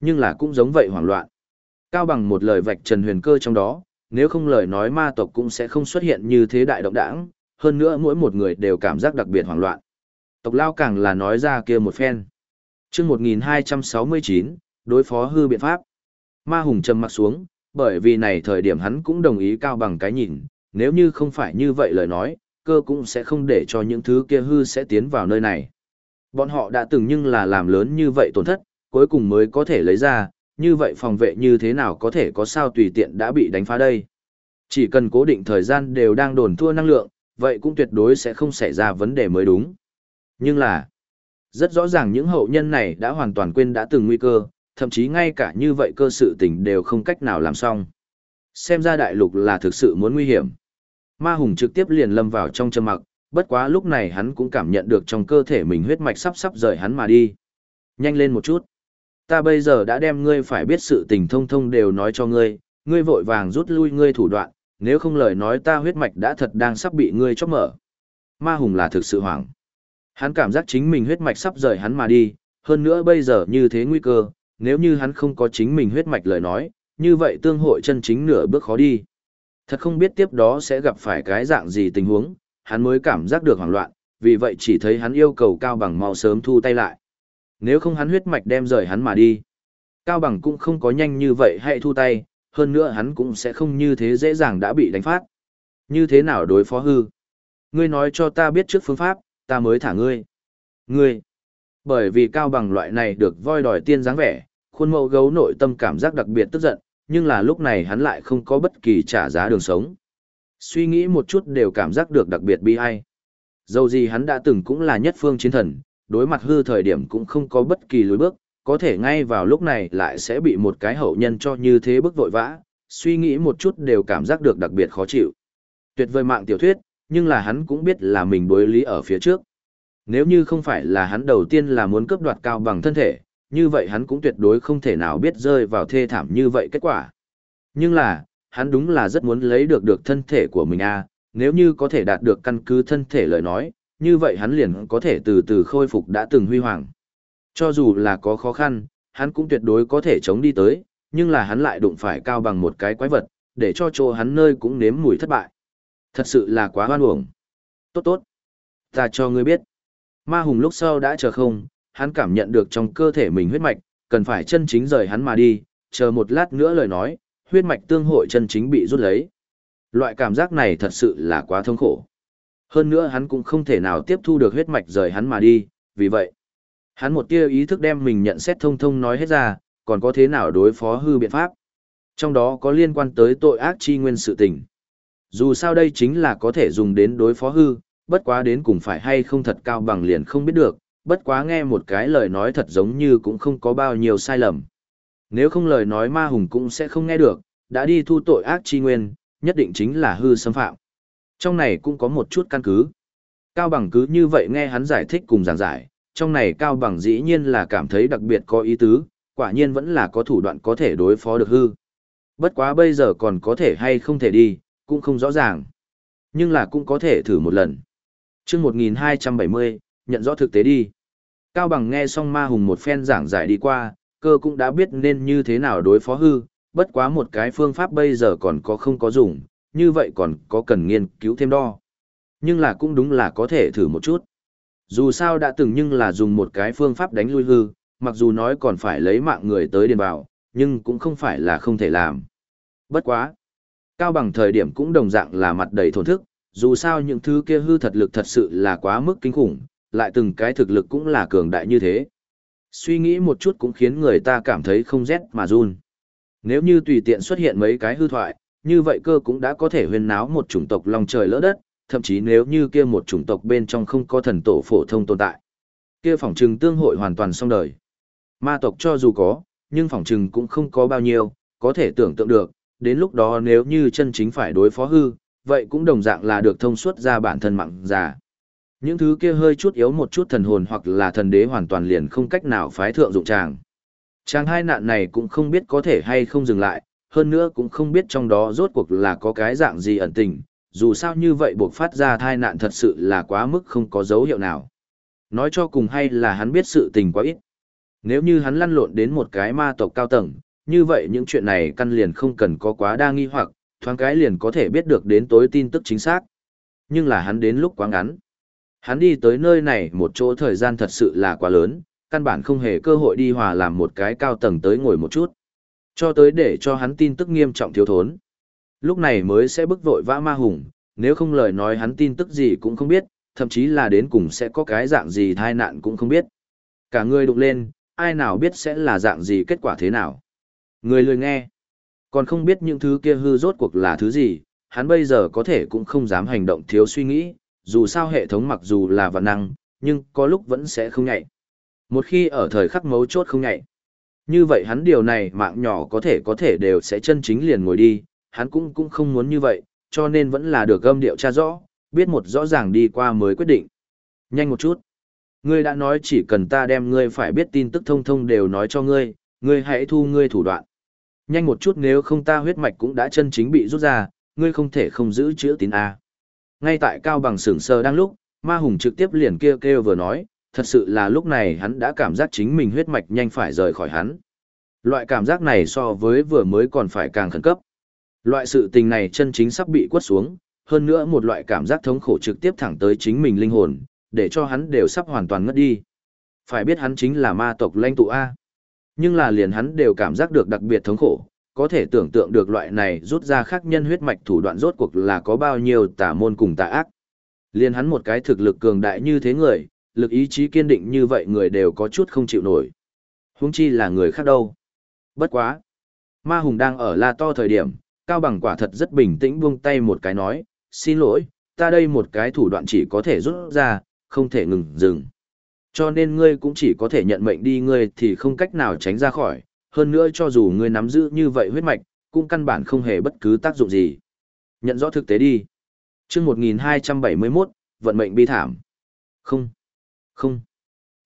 Nhưng là cũng giống vậy hoảng loạn. Cao bằng một lời vạch trần huyền cơ trong đó, nếu không lời nói ma tộc cũng sẽ không xuất hiện như thế đại động đảng, hơn nữa mỗi một người đều cảm giác đặc biệt hoảng loạn. Tộc lao càng là nói ra kia một phen. chương 1269, đối phó hư biện pháp. Ma hùng trầm mặt xuống, bởi vì này thời điểm hắn cũng đồng ý cao bằng cái nhìn, nếu như không phải như vậy lời nói, cơ cũng sẽ không để cho những thứ kia hư sẽ tiến vào nơi này. Bọn họ đã từng nhưng là làm lớn như vậy tổn thất, cuối cùng mới có thể lấy ra, như vậy phòng vệ như thế nào có thể có sao tùy tiện đã bị đánh phá đây. Chỉ cần cố định thời gian đều đang đồn thua năng lượng, vậy cũng tuyệt đối sẽ không xảy ra vấn đề mới đúng. Nhưng là, rất rõ ràng những hậu nhân này đã hoàn toàn quên đã từng nguy cơ, thậm chí ngay cả như vậy cơ sự tình đều không cách nào làm xong. Xem ra đại lục là thực sự muốn nguy hiểm. Ma Hùng trực tiếp liền lâm vào trong trầm mặc, bất quá lúc này hắn cũng cảm nhận được trong cơ thể mình huyết mạch sắp sắp rời hắn mà đi. Nhanh lên một chút. Ta bây giờ đã đem ngươi phải biết sự tình thông thông đều nói cho ngươi, ngươi vội vàng rút lui ngươi thủ đoạn, nếu không lời nói ta huyết mạch đã thật đang sắp bị ngươi chóp mở. Ma Hùng là thực sự hoảng. Hắn cảm giác chính mình huyết mạch sắp rời hắn mà đi, hơn nữa bây giờ như thế nguy cơ, nếu như hắn không có chính mình huyết mạch lời nói, như vậy tương hội chân chính nửa bước khó đi. Thật không biết tiếp đó sẽ gặp phải cái dạng gì tình huống, hắn mới cảm giác được hoảng loạn, vì vậy chỉ thấy hắn yêu cầu Cao Bằng mau sớm thu tay lại. Nếu không hắn huyết mạch đem rời hắn mà đi. Cao Bằng cũng không có nhanh như vậy hãy thu tay, hơn nữa hắn cũng sẽ không như thế dễ dàng đã bị đánh phát. Như thế nào đối phó hư? Ngươi nói cho ta biết trước phương pháp, ta mới thả ngươi. Ngươi! Bởi vì Cao Bằng loại này được voi đòi tiên dáng vẻ, khuôn mẫu gấu nội tâm cảm giác đặc biệt tức giận, nhưng là lúc này hắn lại không có bất kỳ trả giá đường sống. Suy nghĩ một chút đều cảm giác được đặc biệt bi ai. dẫu gì hắn đã từng cũng là nhất phương chiến thần, đối mặt hư thời điểm cũng không có bất kỳ lối bước, có thể ngay vào lúc này lại sẽ bị một cái hậu nhân cho như thế bức vội vã, suy nghĩ một chút đều cảm giác được đặc biệt khó chịu. Tuyệt vời mạng tiểu thuyết, nhưng là hắn cũng biết là mình đối lý ở phía trước. Nếu như không phải là hắn đầu tiên là muốn cướp đoạt cao bằng thân thể, như vậy hắn cũng tuyệt đối không thể nào biết rơi vào thê thảm như vậy kết quả. Nhưng là, hắn đúng là rất muốn lấy được được thân thể của mình a à, nếu như có thể đạt được căn cứ thân thể lời nói, như vậy hắn liền có thể từ từ khôi phục đã từng huy hoàng. Cho dù là có khó khăn, hắn cũng tuyệt đối có thể chống đi tới, nhưng là hắn lại đụng phải cao bằng một cái quái vật, để cho chỗ hắn nơi cũng nếm mùi thất bại. Thật sự là quá hoan uổng. Tốt tốt. Ta cho ngươi biết. Ma hùng lúc sau đã chờ không, hắn cảm nhận được trong cơ thể mình huyết mạch, cần phải chân chính rời hắn mà đi, chờ một lát nữa lời nói, huyết mạch tương hội chân chính bị rút lấy. Loại cảm giác này thật sự là quá thống khổ. Hơn nữa hắn cũng không thể nào tiếp thu được huyết mạch rời hắn mà đi, vì vậy, hắn một tia ý thức đem mình nhận xét thông thông nói hết ra, còn có thế nào đối phó hư biện pháp. Trong đó có liên quan tới tội ác chi nguyên sự tình. Dù sao đây chính là có thể dùng đến đối phó hư, bất quá đến cùng phải hay không thật cao bằng liền không biết được, bất quá nghe một cái lời nói thật giống như cũng không có bao nhiêu sai lầm. Nếu không lời nói ma hùng cũng sẽ không nghe được, đã đi thu tội ác chi nguyên, nhất định chính là hư xâm phạm. Trong này cũng có một chút căn cứ. Cao bằng cứ như vậy nghe hắn giải thích cùng giảng giải, trong này Cao bằng dĩ nhiên là cảm thấy đặc biệt có ý tứ, quả nhiên vẫn là có thủ đoạn có thể đối phó được hư. Bất quá bây giờ còn có thể hay không thể đi, cũng không rõ ràng. Nhưng là cũng có thể thử một lần. chương 1270, nhận rõ thực tế đi. Cao bằng nghe xong ma hùng một phen giảng giải đi qua, cơ cũng đã biết nên như thế nào đối phó hư, bất quá một cái phương pháp bây giờ còn có không có dùng, như vậy còn có cần nghiên cứu thêm đo. Nhưng là cũng đúng là có thể thử một chút. Dù sao đã từng nhưng là dùng một cái phương pháp đánh lui hư, mặc dù nói còn phải lấy mạng người tới điền vào, nhưng cũng không phải là không thể làm. Bất quá. Cao bằng thời điểm cũng đồng dạng là mặt đầy thổn thức, dù sao những thứ kia hư thật lực thật sự là quá mức kinh khủng, lại từng cái thực lực cũng là cường đại như thế. Suy nghĩ một chút cũng khiến người ta cảm thấy không rét mà run. Nếu như tùy tiện xuất hiện mấy cái hư thoại, như vậy cơ cũng đã có thể huyên náo một chủng tộc lòng trời lỡ đất, thậm chí nếu như kia một chủng tộc bên trong không có thần tổ phổ thông tồn tại. Kia phỏng trừng tương hội hoàn toàn xong đời. Ma tộc cho dù có, nhưng phỏng trừng cũng không có bao nhiêu, có thể tưởng tượng được, đến lúc đó nếu như chân chính phải đối phó hư, vậy cũng đồng dạng là được thông suốt ra bản thân mạng già. Những thứ kia hơi chút yếu một chút thần hồn hoặc là thần đế hoàn toàn liền không cách nào phái thượng dụng tràng. Chàng hai nạn này cũng không biết có thể hay không dừng lại, hơn nữa cũng không biết trong đó rốt cuộc là có cái dạng gì ẩn tình, dù sao như vậy buộc phát ra thai nạn thật sự là quá mức không có dấu hiệu nào. Nói cho cùng hay là hắn biết sự tình quá ít. Nếu như hắn lăn lộn đến một cái ma tộc cao tầng, như vậy những chuyện này căn liền không cần có quá đa nghi hoặc, thoáng cái liền có thể biết được đến tối tin tức chính xác. Nhưng là hắn đến lúc quá ngắn. Hắn đi tới nơi này một chỗ thời gian thật sự là quá lớn, căn bản không hề cơ hội đi hòa làm một cái cao tầng tới ngồi một chút. Cho tới để cho hắn tin tức nghiêm trọng thiếu thốn. Lúc này mới sẽ bức vội vã ma hùng, nếu không lời nói hắn tin tức gì cũng không biết, thậm chí là đến cùng sẽ có cái dạng gì thai nạn cũng không biết. Cả người đụng lên, ai nào biết sẽ là dạng gì kết quả thế nào. Người lười nghe, còn không biết những thứ kia hư rốt cuộc là thứ gì, hắn bây giờ có thể cũng không dám hành động thiếu suy nghĩ, dù sao hệ thống mặc dù là vạn năng, nhưng có lúc vẫn sẽ không nhạy. Một khi ở thời khắc mấu chốt không nhạy, như vậy hắn điều này mạng nhỏ có thể có thể đều sẽ chân chính liền ngồi đi, hắn cũng cũng không muốn như vậy, cho nên vẫn là được gâm điệu tra rõ, biết một rõ ràng đi qua mới quyết định. Nhanh một chút. Ngươi đã nói chỉ cần ta đem ngươi phải biết tin tức thông thông đều nói cho ngươi, ngươi hãy thu ngươi thủ đoạn. Nhanh một chút nếu không ta huyết mạch cũng đã chân chính bị rút ra, ngươi không thể không giữ chữ tín A. Ngay tại cao bằng sửng sờ đang lúc, ma hùng trực tiếp liền kêu kêu vừa nói, thật sự là lúc này hắn đã cảm giác chính mình huyết mạch nhanh phải rời khỏi hắn. Loại cảm giác này so với vừa mới còn phải càng khẩn cấp. Loại sự tình này chân chính sắp bị quất xuống, hơn nữa một loại cảm giác thống khổ trực tiếp thẳng tới chính mình linh hồn, để cho hắn đều sắp hoàn toàn ngất đi. Phải biết hắn chính là ma tộc lãnh tụ A. Nhưng là liền hắn đều cảm giác được đặc biệt thống khổ, có thể tưởng tượng được loại này rút ra khác nhân huyết mạch thủ đoạn rốt cuộc là có bao nhiêu tà môn cùng tà ác. Liền hắn một cái thực lực cường đại như thế người, lực ý chí kiên định như vậy người đều có chút không chịu nổi. Huống chi là người khác đâu. Bất quá. Ma Hùng đang ở la to thời điểm, Cao Bằng quả thật rất bình tĩnh buông tay một cái nói, xin lỗi, ta đây một cái thủ đoạn chỉ có thể rút ra, không thể ngừng dừng. Cho nên ngươi cũng chỉ có thể nhận mệnh đi ngươi thì không cách nào tránh ra khỏi, hơn nữa cho dù ngươi nắm giữ như vậy huyết mạch, cũng căn bản không hề bất cứ tác dụng gì. Nhận rõ thực tế đi. Trước 1271, vận mệnh bi thảm. Không. Không.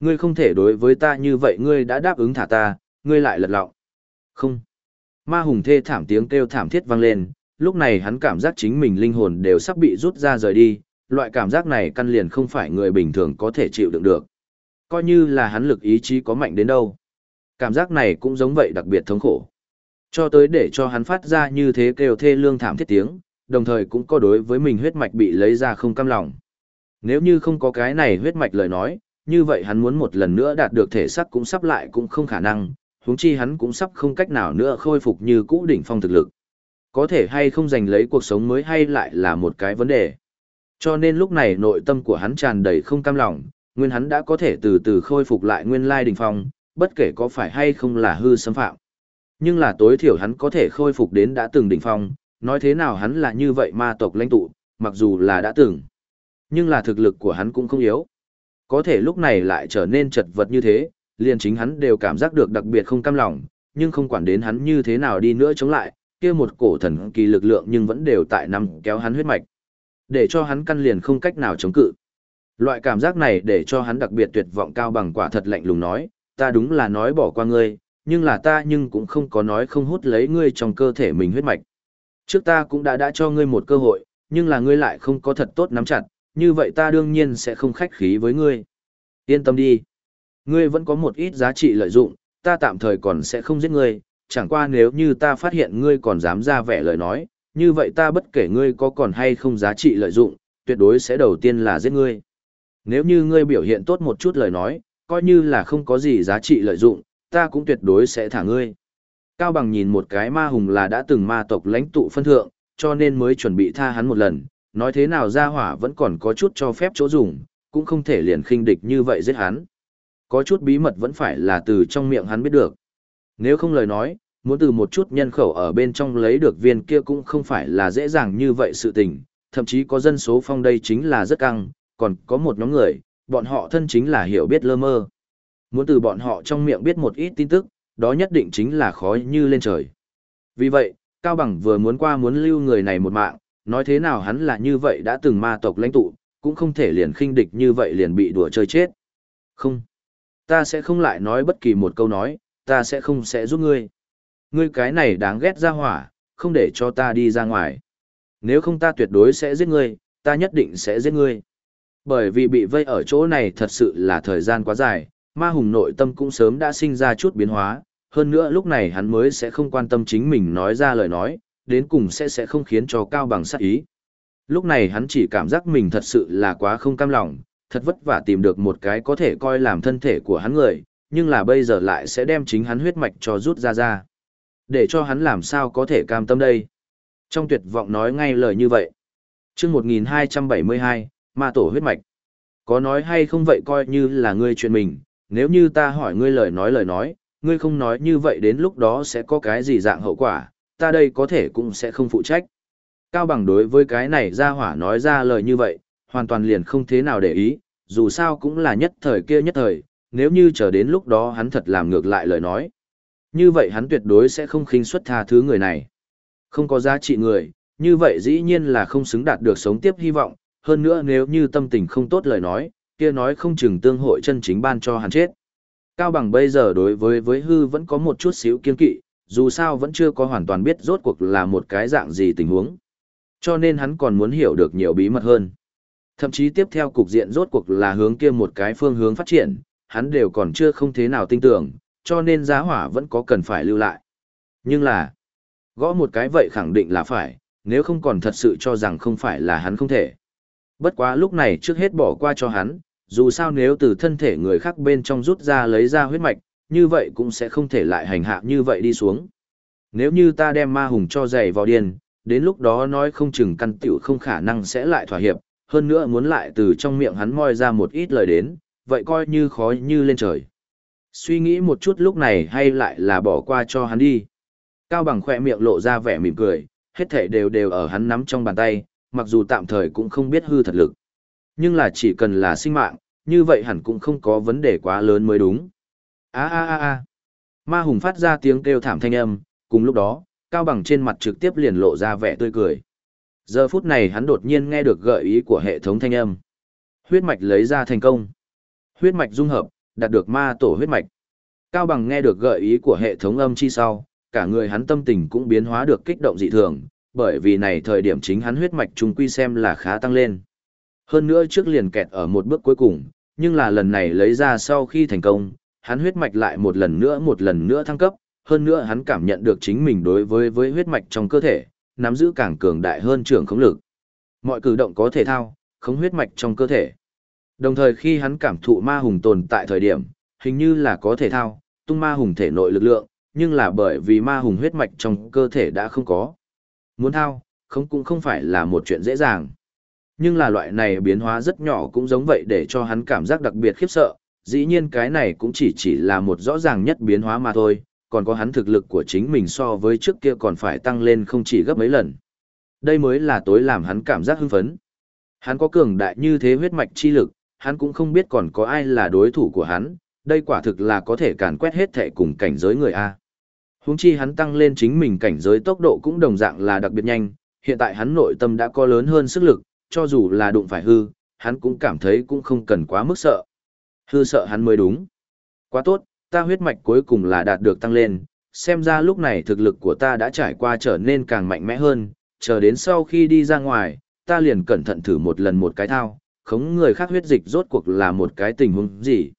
Ngươi không thể đối với ta như vậy ngươi đã đáp ứng thả ta, ngươi lại lật lọng. Không. Ma hùng thê thảm tiếng kêu thảm thiết vang lên, lúc này hắn cảm giác chính mình linh hồn đều sắp bị rút ra rời đi, loại cảm giác này căn liền không phải người bình thường có thể chịu đựng được. Coi như là hắn lực ý chí có mạnh đến đâu. Cảm giác này cũng giống vậy đặc biệt thống khổ. Cho tới để cho hắn phát ra như thế kêu thê lương thảm thiết tiếng, đồng thời cũng có đối với mình huyết mạch bị lấy ra không cam lòng. Nếu như không có cái này huyết mạch lời nói, như vậy hắn muốn một lần nữa đạt được thể sắc cũng sắp lại cũng không khả năng, huống chi hắn cũng sắp không cách nào nữa khôi phục như cũ đỉnh phong thực lực. Có thể hay không giành lấy cuộc sống mới hay lại là một cái vấn đề. Cho nên lúc này nội tâm của hắn tràn đầy không cam lòng, nguyên hắn đã có thể từ từ khôi phục lại nguyên lai đỉnh phong, bất kể có phải hay không là hư xâm phạm. Nhưng là tối thiểu hắn có thể khôi phục đến đã từng đỉnh phong, nói thế nào hắn là như vậy ma tộc lãnh tụ, mặc dù là đã từng. Nhưng là thực lực của hắn cũng không yếu. Có thể lúc này lại trở nên chật vật như thế, liền chính hắn đều cảm giác được đặc biệt không cam lòng, nhưng không quản đến hắn như thế nào đi nữa chống lại, kia một cổ thần kỳ lực lượng nhưng vẫn đều tại nằm kéo hắn huyết mạch. Để cho hắn căn liền không cách nào chống cự. Loại cảm giác này để cho hắn đặc biệt tuyệt vọng cao bằng quả thật lạnh lùng nói, ta đúng là nói bỏ qua ngươi, nhưng là ta nhưng cũng không có nói không hút lấy ngươi trong cơ thể mình huyết mạch. Trước ta cũng đã đã cho ngươi một cơ hội, nhưng là ngươi lại không có thật tốt nắm chặt, như vậy ta đương nhiên sẽ không khách khí với ngươi. Yên tâm đi. Ngươi vẫn có một ít giá trị lợi dụng, ta tạm thời còn sẽ không giết ngươi, chẳng qua nếu như ta phát hiện ngươi còn dám ra vẻ lời nói, như vậy ta bất kể ngươi có còn hay không giá trị lợi dụng, tuyệt đối sẽ đầu tiên là giết ngươi. Nếu như ngươi biểu hiện tốt một chút lời nói, coi như là không có gì giá trị lợi dụng, ta cũng tuyệt đối sẽ thả ngươi. Cao Bằng nhìn một cái ma hùng là đã từng ma tộc lãnh tụ phân thượng, cho nên mới chuẩn bị tha hắn một lần, nói thế nào ra hỏa vẫn còn có chút cho phép chỗ dùng, cũng không thể liền khinh địch như vậy giết hắn. Có chút bí mật vẫn phải là từ trong miệng hắn biết được. Nếu không lời nói, muốn từ một chút nhân khẩu ở bên trong lấy được viên kia cũng không phải là dễ dàng như vậy sự tình, thậm chí có dân số phong đây chính là rất căng, còn có một nhóm người, bọn họ thân chính là hiểu biết lơ mơ. Muốn từ bọn họ trong miệng biết một ít tin tức, đó nhất định chính là khó như lên trời. Vì vậy, Cao Bằng vừa muốn qua muốn lưu người này một mạng, nói thế nào hắn là như vậy đã từng ma tộc lãnh tụ, cũng không thể liền khinh địch như vậy liền bị đùa chơi chết. Không, ta sẽ không lại nói bất kỳ một câu nói, ta sẽ không sẽ giúp ngươi. Ngươi cái này đáng ghét ra hỏa, không để cho ta đi ra ngoài. Nếu không ta tuyệt đối sẽ giết ngươi, ta nhất định sẽ giết ngươi. Bởi vì bị vây ở chỗ này thật sự là thời gian quá dài, ma hùng nội tâm cũng sớm đã sinh ra chút biến hóa, hơn nữa lúc này hắn mới sẽ không quan tâm chính mình nói ra lời nói, đến cùng sẽ sẽ không khiến cho cao bằng sát ý. Lúc này hắn chỉ cảm giác mình thật sự là quá không cam lòng, thật vất vả tìm được một cái có thể coi làm thân thể của hắn người, nhưng là bây giờ lại sẽ đem chính hắn huyết mạch cho rút ra ra. Để cho hắn làm sao có thể cam tâm đây. Trong tuyệt vọng nói ngay lời như vậy. Trước 1272, ma tổ huyết mạch. Có nói hay không vậy coi như là ngươi chuyện mình, nếu như ta hỏi ngươi lời nói lời nói, ngươi không nói như vậy đến lúc đó sẽ có cái gì dạng hậu quả, ta đây có thể cũng sẽ không phụ trách. Cao bằng đối với cái này ra hỏa nói ra lời như vậy, hoàn toàn liền không thế nào để ý, dù sao cũng là nhất thời kia nhất thời, nếu như chờ đến lúc đó hắn thật làm ngược lại lời nói. Như vậy hắn tuyệt đối sẽ không khinh suất tha thứ người này. Không có giá trị người, như vậy dĩ nhiên là không xứng đạt được sống tiếp hy vọng, hơn nữa nếu như tâm tình không tốt lời nói, kia nói không chừng tương hội chân chính ban cho hắn chết. Cao bằng bây giờ đối với với hư vẫn có một chút xíu kiên kỵ, dù sao vẫn chưa có hoàn toàn biết rốt cuộc là một cái dạng gì tình huống. Cho nên hắn còn muốn hiểu được nhiều bí mật hơn. Thậm chí tiếp theo cục diện rốt cuộc là hướng kia một cái phương hướng phát triển, hắn đều còn chưa không thế nào tin tưởng, cho nên giá hỏa vẫn có cần phải lưu lại. Nhưng là, gõ một cái vậy khẳng định là phải, nếu không còn thật sự cho rằng không phải là hắn không thể. Bất quá lúc này trước hết bỏ qua cho hắn, dù sao nếu từ thân thể người khác bên trong rút ra lấy ra huyết mạch, như vậy cũng sẽ không thể lại hành hạ như vậy đi xuống. Nếu như ta đem ma hùng cho dày vào điên, đến lúc đó nói không chừng căn tiểu không khả năng sẽ lại thỏa hiệp, hơn nữa muốn lại từ trong miệng hắn moi ra một ít lời đến, vậy coi như khó như lên trời. Suy nghĩ một chút lúc này hay lại là bỏ qua cho hắn đi. Cao bằng khỏe miệng lộ ra vẻ mỉm cười, hết thể đều đều ở hắn nắm trong bàn tay, mặc dù tạm thời cũng không biết hư thật lực. Nhưng là chỉ cần là sinh mạng, như vậy hẳn cũng không có vấn đề quá lớn mới đúng a a a a Ma hùng phát ra tiếng kêu thảm thanh âm, cùng lúc đó, Cao bằng trên mặt trực tiếp liền lộ ra vẻ tươi cười. Giờ phút này hắn đột nhiên nghe được gợi ý của hệ thống thanh âm. Huyết mạch lấy ra thành công. Huyết mạch dung hợp, đạt được ma tổ huyết mạch. Cao bằng nghe được gợi ý của hệ thống âm chi sau, cả người hắn tâm tình cũng biến hóa được kích động dị thường, bởi vì này thời điểm chính hắn huyết mạch trung quy xem là khá tăng lên. Hơn nữa trước liền kẹt ở một bước cuối cùng, nhưng là lần này lấy ra sau khi thành công, hắn huyết mạch lại một lần nữa một lần nữa thăng cấp, hơn nữa hắn cảm nhận được chính mình đối với với huyết mạch trong cơ thể, nắm giữ càng cường đại hơn trưởng khống lực. Mọi cử động có thể thao, khống huyết mạch trong cơ thể. Đồng thời khi hắn cảm thụ ma hùng tồn tại thời điểm, hình như là có thể thao, tung ma hùng thể nội lực lượng, nhưng là bởi vì ma hùng huyết mạch trong cơ thể đã không có. Muốn thao, không cũng không phải là một chuyện dễ dàng. Nhưng là loại này biến hóa rất nhỏ cũng giống vậy để cho hắn cảm giác đặc biệt khiếp sợ, dĩ nhiên cái này cũng chỉ chỉ là một rõ ràng nhất biến hóa mà thôi, còn có hắn thực lực của chính mình so với trước kia còn phải tăng lên không chỉ gấp mấy lần. Đây mới là tối làm hắn cảm giác hưng phấn. Hắn có cường đại như thế huyết mạch chi lực, hắn cũng không biết còn có ai là đối thủ của hắn, đây quả thực là có thể càn quét hết thệ cùng cảnh giới người A. Húng chi hắn tăng lên chính mình cảnh giới tốc độ cũng đồng dạng là đặc biệt nhanh, hiện tại hắn nội tâm đã có lớn hơn sức lực, cho dù là đụng phải hư, hắn cũng cảm thấy cũng không cần quá mức sợ. Hư sợ hắn mới đúng. Quá tốt, ta huyết mạch cuối cùng là đạt được tăng lên, xem ra lúc này thực lực của ta đã trải qua trở nên càng mạnh mẽ hơn, chờ đến sau khi đi ra ngoài, ta liền cẩn thận thử một lần một cái thao, khống người khác huyết dịch rốt cuộc là một cái tình huống gì.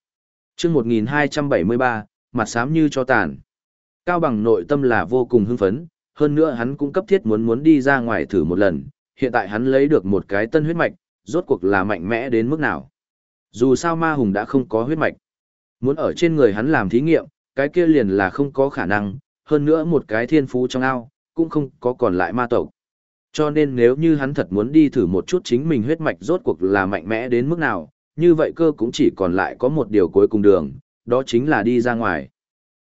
chương 1273, mặt xám như cho tàn. Cao bằng nội tâm là vô cùng hưng phấn, hơn nữa hắn cũng cấp thiết muốn muốn đi ra ngoài thử một lần, hiện tại hắn lấy được một cái tân huyết mạch, rốt cuộc là mạnh mẽ đến mức nào. Dù sao ma hùng đã không có huyết mạch. Muốn ở trên người hắn làm thí nghiệm, cái kia liền là không có khả năng, hơn nữa một cái thiên phú trong ao, cũng không có còn lại ma tộc. Cho nên nếu như hắn thật muốn đi thử một chút chính mình huyết mạch rốt cuộc là mạnh mẽ đến mức nào, như vậy cơ cũng chỉ còn lại có một điều cuối cùng đường, đó chính là đi ra ngoài.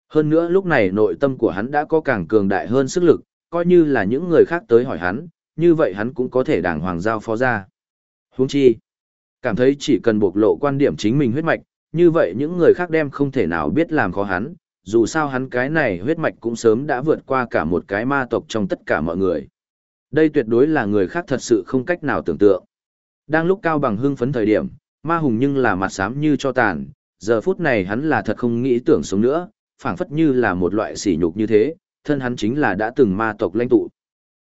Hơn nữa lúc này nội tâm của hắn đã có càng cường đại hơn sức lực, coi như là những người khác tới hỏi hắn, như vậy hắn cũng có thể đàng hoàng giao phó ra. Huống chi, cảm thấy chỉ cần bộc lộ quan điểm chính mình huyết mạch, như vậy những người khác đem không thể nào biết làm khó hắn, dù sao hắn cái này huyết mạch cũng sớm đã vượt qua cả một cái ma tộc trong tất cả mọi người. Đây tuyệt đối là người khác thật sự không cách nào tưởng tượng. Đang lúc Cao Bằng hưng phấn thời điểm, ma hùng nhưng là mặt xám như cho tàn, giờ phút này hắn là thật không nghĩ tưởng sống nữa, phảng phất như là một loại sỉ nhục như thế, thân hắn chính là đã từng ma tộc lãnh tụ.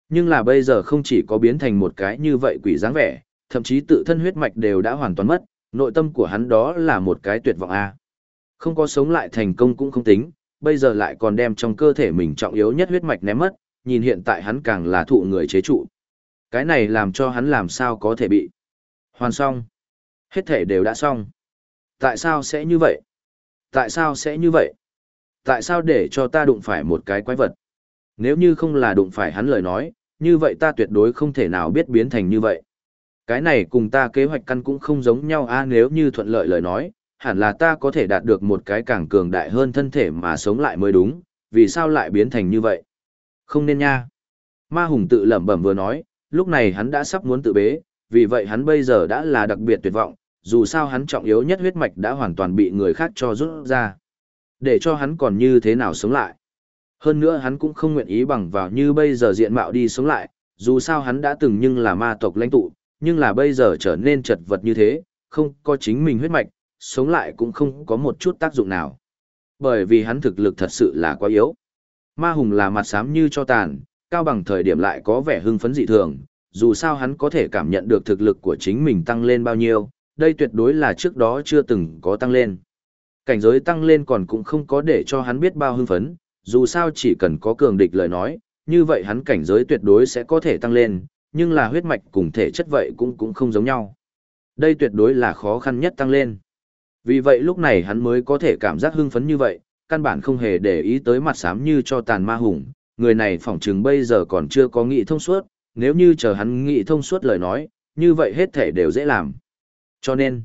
Nhưng là bây giờ không chỉ có biến thành một cái như vậy quỷ dáng vẻ, thậm chí tự thân huyết mạch đều đã hoàn toàn mất, nội tâm của hắn đó là một cái tuyệt vọng a. Không có sống lại thành công cũng không tính, bây giờ lại còn đem trong cơ thể mình trọng yếu nhất huyết mạch ném mất, nhìn hiện tại hắn càng là thụ người chế trụ. Cái này làm cho hắn làm sao có thể bị. Hoàn xong. Hết thể đều đã xong. Tại sao sẽ như vậy? Tại sao sẽ như vậy? Tại sao để cho ta đụng phải một cái quái vật? Nếu như không là đụng phải hắn lời nói, như vậy ta tuyệt đối không thể nào biết biến thành như vậy. Cái này cùng ta kế hoạch căn cũng không giống nhau a nếu như thuận lợi lời nói, hẳn là ta có thể đạt được một cái càng cường đại hơn thân thể mà sống lại mới đúng, vì sao lại biến thành như vậy? Không nên nha. Ma Hùng tự lẩm bẩm vừa nói, lúc này hắn đã sắp muốn tự bế, vì vậy hắn bây giờ đã là đặc biệt tuyệt vọng, dù sao hắn trọng yếu nhất huyết mạch đã hoàn toàn bị người khác cho rút ra. Để cho hắn còn như thế nào sống lại. Hơn nữa hắn cũng không nguyện ý bằng vào như bây giờ diện mạo đi sống lại, dù sao hắn đã từng nhưng là ma tộc lãnh tụ, nhưng là bây giờ trở nên chật vật như thế, không có chính mình huyết mạch, sống lại cũng không có một chút tác dụng nào. Bởi vì hắn thực lực thật sự là quá yếu. Ma hùng là mặt xám như cho tàn, cao bằng thời điểm lại có vẻ hưng phấn dị thường, dù sao hắn có thể cảm nhận được thực lực của chính mình tăng lên bao nhiêu, đây tuyệt đối là trước đó chưa từng có tăng lên. Cảnh giới tăng lên còn cũng không có để cho hắn biết bao hưng phấn, dù sao chỉ cần có cường địch lời nói, như vậy hắn cảnh giới tuyệt đối sẽ có thể tăng lên, nhưng là huyết mạch cùng thể chất vậy cũng cũng không giống nhau. Đây tuyệt đối là khó khăn nhất tăng lên. Vì vậy lúc này hắn mới có thể cảm giác hưng phấn như vậy, căn bản không hề để ý tới mặt xám như cho tàn ma hùng, người này phỏng chừng bây giờ còn chưa có nghị thông suốt, nếu như chờ hắn nghị thông suốt lời nói, như vậy hết thể đều dễ làm. Cho nên,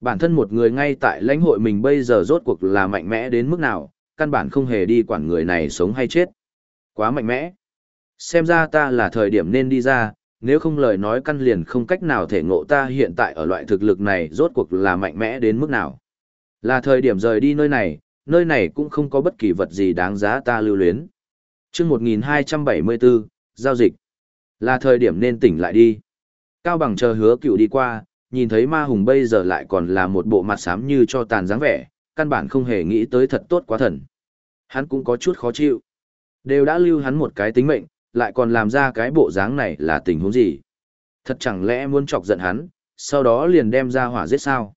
bản thân một người ngay tại lãnh hội mình bây giờ rốt cuộc là mạnh mẽ đến mức nào, căn bản không hề đi quản người này sống hay chết. Quá mạnh mẽ. Xem ra ta là thời điểm nên đi ra, nếu không lời nói căn liền không cách nào thể ngộ ta hiện tại ở loại thực lực này rốt cuộc là mạnh mẽ đến mức nào. Là thời điểm rời đi nơi này, nơi này cũng không có bất kỳ vật gì đáng giá ta lưu luyến. chương 1274, giao dịch. Là thời điểm nên tỉnh lại đi. Cao bằng chờ hứa cựu đi qua, nhìn thấy ma hùng bây giờ lại còn là một bộ mặt xám như cho tàn dáng vẻ, căn bản không hề nghĩ tới thật tốt quá thần. Hắn cũng có chút khó chịu. Đều đã lưu hắn một cái tính mệnh, lại còn làm ra cái bộ dáng này là tình huống gì? Thật chẳng lẽ muốn chọc giận hắn, sau đó liền đem ra hỏa giết sao?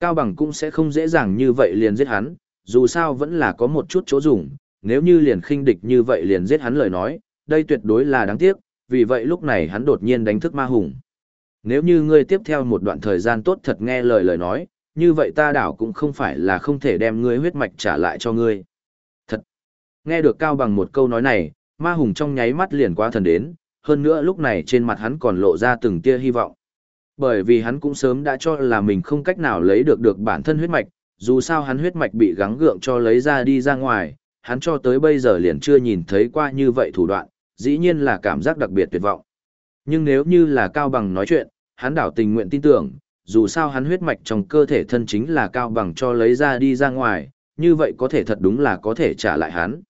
Cao Bằng cũng sẽ không dễ dàng như vậy liền giết hắn, dù sao vẫn là có một chút chỗ dùng, nếu như liền khinh địch như vậy liền giết hắn lời nói, đây tuyệt đối là đáng tiếc, vì vậy lúc này hắn đột nhiên đánh thức ma hùng. Nếu như ngươi tiếp theo một đoạn thời gian tốt thật nghe lời lời nói, như vậy ta đảo cũng không phải là không thể đem ngươi huyết mạch trả lại cho ngươi. Thật! Nghe được Cao Bằng một câu nói này, Ma hùng trong nháy mắt liền qua thần đến, hơn nữa lúc này trên mặt hắn còn lộ ra từng tia hy vọng. Bởi vì hắn cũng sớm đã cho là mình không cách nào lấy được được bản thân huyết mạch, dù sao hắn huyết mạch bị gắng gượng cho lấy ra đi ra ngoài, hắn cho tới bây giờ liền chưa nhìn thấy qua như vậy thủ đoạn, dĩ nhiên là cảm giác đặc biệt tuyệt vọng. Nhưng nếu như là Cao Bằng nói chuyện, hắn đảo tình nguyện tin tưởng, dù sao hắn huyết mạch trong cơ thể thân chính là Cao Bằng cho lấy ra đi ra ngoài, như vậy có thể thật đúng là có thể trả lại hắn.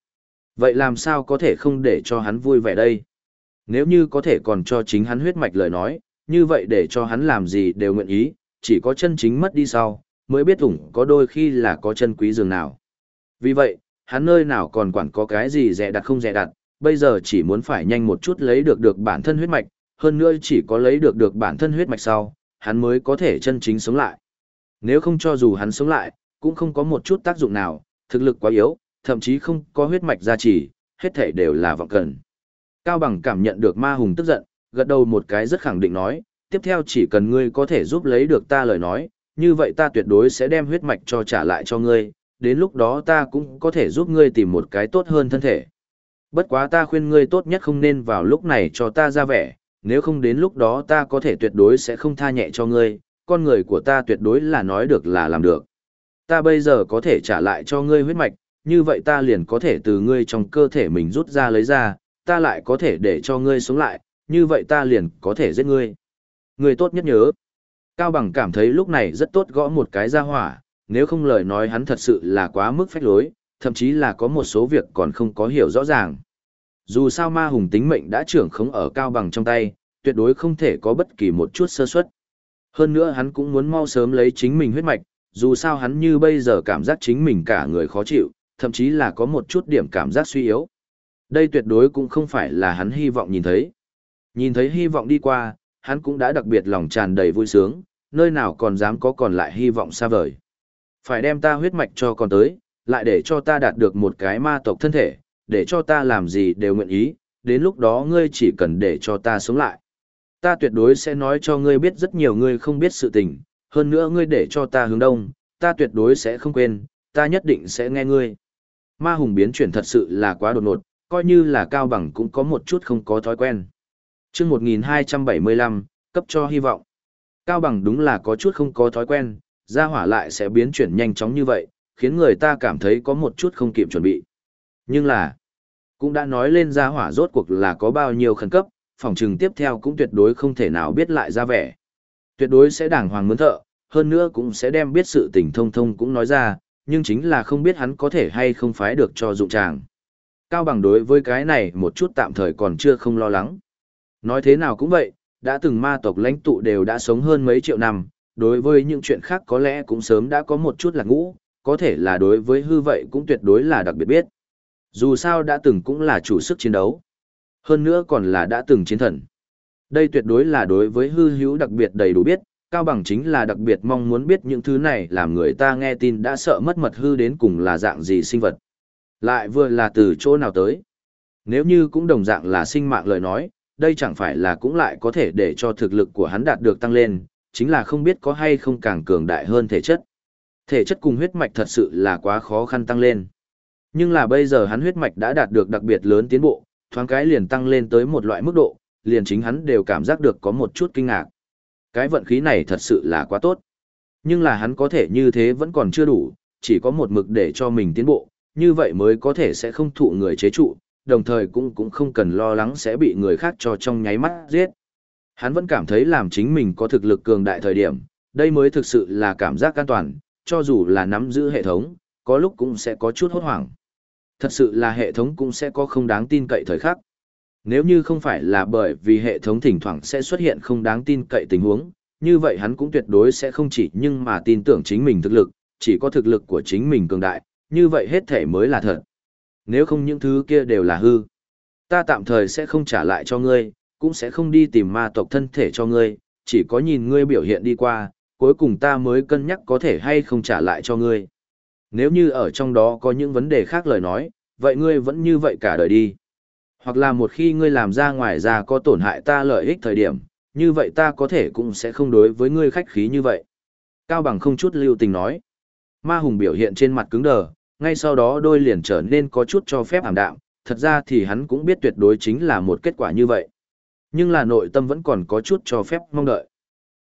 Vậy làm sao có thể không để cho hắn vui vẻ đây? Nếu như có thể còn cho chính hắn huyết mạch lời nói, như vậy để cho hắn làm gì đều nguyện ý, chỉ có chân chính mất đi sau, mới biết ủng có đôi khi là có chân quý dường nào. Vì vậy, hắn nơi nào còn quản có cái gì dè đặt không dè đặt, bây giờ chỉ muốn phải nhanh một chút lấy được được bản thân huyết mạch, hơn nữa chỉ có lấy được được bản thân huyết mạch sau, hắn mới có thể chân chính sống lại. Nếu không cho dù hắn sống lại, cũng không có một chút tác dụng nào, thực lực quá yếu, thậm chí không có huyết mạch gia trì, hết thảy đều là vọng cần. Cao Bằng cảm nhận được ma hùng tức giận, gật đầu một cái rất khẳng định nói, tiếp theo chỉ cần ngươi có thể giúp lấy được ta lời nói, như vậy ta tuyệt đối sẽ đem huyết mạch cho trả lại cho ngươi, đến lúc đó ta cũng có thể giúp ngươi tìm một cái tốt hơn thân thể. Bất quá ta khuyên ngươi tốt nhất không nên vào lúc này cho ta ra vẻ, nếu không đến lúc đó ta có thể tuyệt đối sẽ không tha nhẹ cho ngươi, con người của ta tuyệt đối là nói được là làm được. Ta bây giờ có thể trả lại cho ngươi huyết mạch, như vậy ta liền có thể từ ngươi trong cơ thể mình rút ra lấy ra, ta lại có thể để cho ngươi sống lại, như vậy ta liền có thể giết ngươi. Ngươi tốt nhất nhớ. Cao Bằng cảm thấy lúc này rất tốt gõ một cái ra hỏa, nếu không lời nói hắn thật sự là quá mức phách lối, thậm chí là có một số việc còn không có hiểu rõ ràng. Dù sao ma hùng tính mệnh đã trưởng khống ở Cao Bằng trong tay, tuyệt đối không thể có bất kỳ một chút sơ suất. Hơn nữa hắn cũng muốn mau sớm lấy chính mình huyết mạch, dù sao hắn như bây giờ cảm giác chính mình cả người khó chịu, thậm chí là có một chút điểm cảm giác suy yếu. Đây tuyệt đối cũng không phải là hắn hy vọng nhìn thấy. Nhìn thấy hy vọng đi qua, hắn cũng đã đặc biệt lòng tràn đầy vui sướng, nơi nào còn dám có còn lại hy vọng xa vời. Phải đem ta huyết mạch cho con tới, lại để cho ta đạt được một cái ma tộc thân thể, để cho ta làm gì đều nguyện ý, đến lúc đó ngươi chỉ cần để cho ta sống lại. Ta tuyệt đối sẽ nói cho ngươi biết rất nhiều ngươi không biết sự tình, hơn nữa ngươi để cho ta hướng đông, ta tuyệt đối sẽ không quên, ta nhất định sẽ nghe ngươi. Ma hùng biến chuyển thật sự là quá đột ngột, coi như là cao bằng cũng có một chút không có thói quen. chương 1275, cấp cho hy vọng. Cao bằng đúng là có chút không có thói quen, gia hỏa lại sẽ biến chuyển nhanh chóng như vậy, khiến người ta cảm thấy có một chút không kịp chuẩn bị. Nhưng là, cũng đã nói lên gia hỏa rốt cuộc là có bao nhiêu khẩn cấp, phòng trừng tiếp theo cũng tuyệt đối không thể nào biết lại ra vẻ. Tuyệt đối sẽ đàng hoàng mướn thợ, hơn nữa cũng sẽ đem biết sự tình thông thông cũng nói ra, nhưng chính là không biết hắn có thể hay không phái được cho dụng tràng. Cao bằng đối với cái này một chút tạm thời còn chưa không lo lắng. Nói thế nào cũng vậy, đã từng ma tộc lãnh tụ đều đã sống hơn mấy triệu năm, đối với những chuyện khác có lẽ cũng sớm đã có một chút lạc ngũ, có thể là đối với hư vậy cũng tuyệt đối là đặc biệt biết. Dù sao đã từng cũng là chủ sức chiến đấu. Hơn nữa còn là đã từng chiến thần. Đây tuyệt đối là đối với hư hữu đặc biệt đầy đủ biết, Cao Bằng chính là đặc biệt mong muốn biết những thứ này làm người ta nghe tin đã sợ mất mật hư đến cùng là dạng gì sinh vật. Lại vừa là từ chỗ nào tới. Nếu như cũng đồng dạng là sinh mạng lời nói, đây chẳng phải là cũng lại có thể để cho thực lực của hắn đạt được tăng lên, chính là không biết có hay không càng cường đại hơn thể chất. Thể chất cùng huyết mạch thật sự là quá khó khăn tăng lên. Nhưng là bây giờ hắn huyết mạch đã đạt được đặc biệt lớn tiến bộ, thoáng cái liền tăng lên tới một loại mức độ, liền chính hắn đều cảm giác được có một chút kinh ngạc. Cái vận khí này thật sự là quá tốt. Nhưng là hắn có thể như thế vẫn còn chưa đủ, chỉ có một mực để cho mình tiến bộ, như vậy mới có thể sẽ không thụ người chế trụ, đồng thời cũng cũng không cần lo lắng sẽ bị người khác cho trong nháy mắt giết. Hắn vẫn cảm thấy làm chính mình có thực lực cường đại thời điểm, đây mới thực sự là cảm giác an toàn, cho dù là nắm giữ hệ thống, có lúc cũng sẽ có chút hốt hoảng. Thật sự là hệ thống cũng sẽ có không đáng tin cậy thời khắc. Nếu như không phải là bởi vì hệ thống thỉnh thoảng sẽ xuất hiện không đáng tin cậy tình huống, như vậy hắn cũng tuyệt đối sẽ không chỉ nhưng mà tin tưởng chính mình thực lực, chỉ có thực lực của chính mình cường đại, như vậy hết thể mới là thật. Nếu không những thứ kia đều là hư. Ta tạm thời sẽ không trả lại cho ngươi, cũng sẽ không đi tìm ma tộc thân thể cho ngươi, chỉ có nhìn ngươi biểu hiện đi qua, cuối cùng ta mới cân nhắc có thể hay không trả lại cho ngươi. Nếu như ở trong đó có những vấn đề khác lời nói, vậy ngươi vẫn như vậy cả đời đi. Hoặc là một khi ngươi làm ra ngoài ra có tổn hại ta lợi ích thời điểm, như vậy ta có thể cũng sẽ không đối với ngươi khách khí như vậy. Cao bằng không chút lưu tình nói. Ma hùng biểu hiện trên mặt cứng đờ, ngay sau đó đôi liền trở nên có chút cho phép ảm đạm, thật ra thì hắn cũng biết tuyệt đối chính là một kết quả như vậy. Nhưng là nội tâm vẫn còn có chút cho phép mong đợi.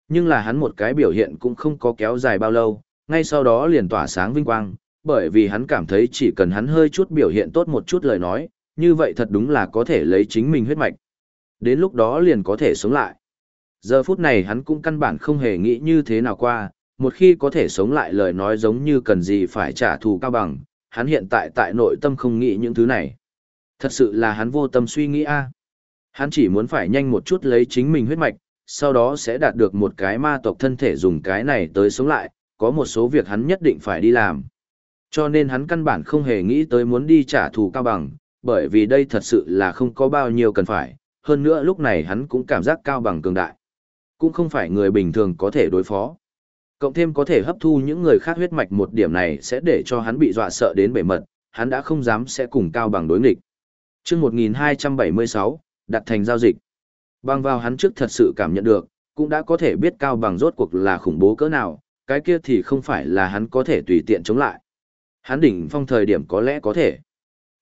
Nhưng là hắn một cái biểu hiện cũng không có kéo dài bao lâu, ngay sau đó liền tỏa sáng vinh quang, bởi vì hắn cảm thấy chỉ cần hắn hơi chút biểu hiện tốt một chút lời nói, như vậy thật đúng là có thể lấy chính mình huyết mạch. Đến lúc đó liền có thể sống lại. Giờ phút này hắn cũng căn bản không hề nghĩ như thế nào qua, một khi có thể sống lại lời nói giống như cần gì phải trả thù cao bằng, hắn hiện tại tại nội tâm không nghĩ những thứ này. Thật sự là hắn vô tâm suy nghĩ a. Hắn chỉ muốn phải nhanh một chút lấy chính mình huyết mạch, sau đó sẽ đạt được một cái ma tộc thân thể dùng cái này tới sống lại, có một số việc hắn nhất định phải đi làm. Cho nên hắn căn bản không hề nghĩ tới muốn đi trả thù cao bằng, bởi vì đây thật sự là không có bao nhiêu cần phải, hơn nữa lúc này hắn cũng cảm giác cao bằng cường đại. Cũng không phải người bình thường có thể đối phó. Cộng thêm có thể hấp thu những người khác huyết mạch một điểm này sẽ để cho hắn bị dọa sợ đến bể mật, hắn đã không dám sẽ cùng cao bằng đối nghịch. Trước 1276, đặt thành giao dịch. Bằng vào hắn trước thật sự cảm nhận được, cũng đã có thể biết cao bằng rốt cuộc là khủng bố cỡ nào, cái kia thì không phải là hắn có thể tùy tiện chống lại. Hắn đỉnh phong thời điểm có lẽ có thể.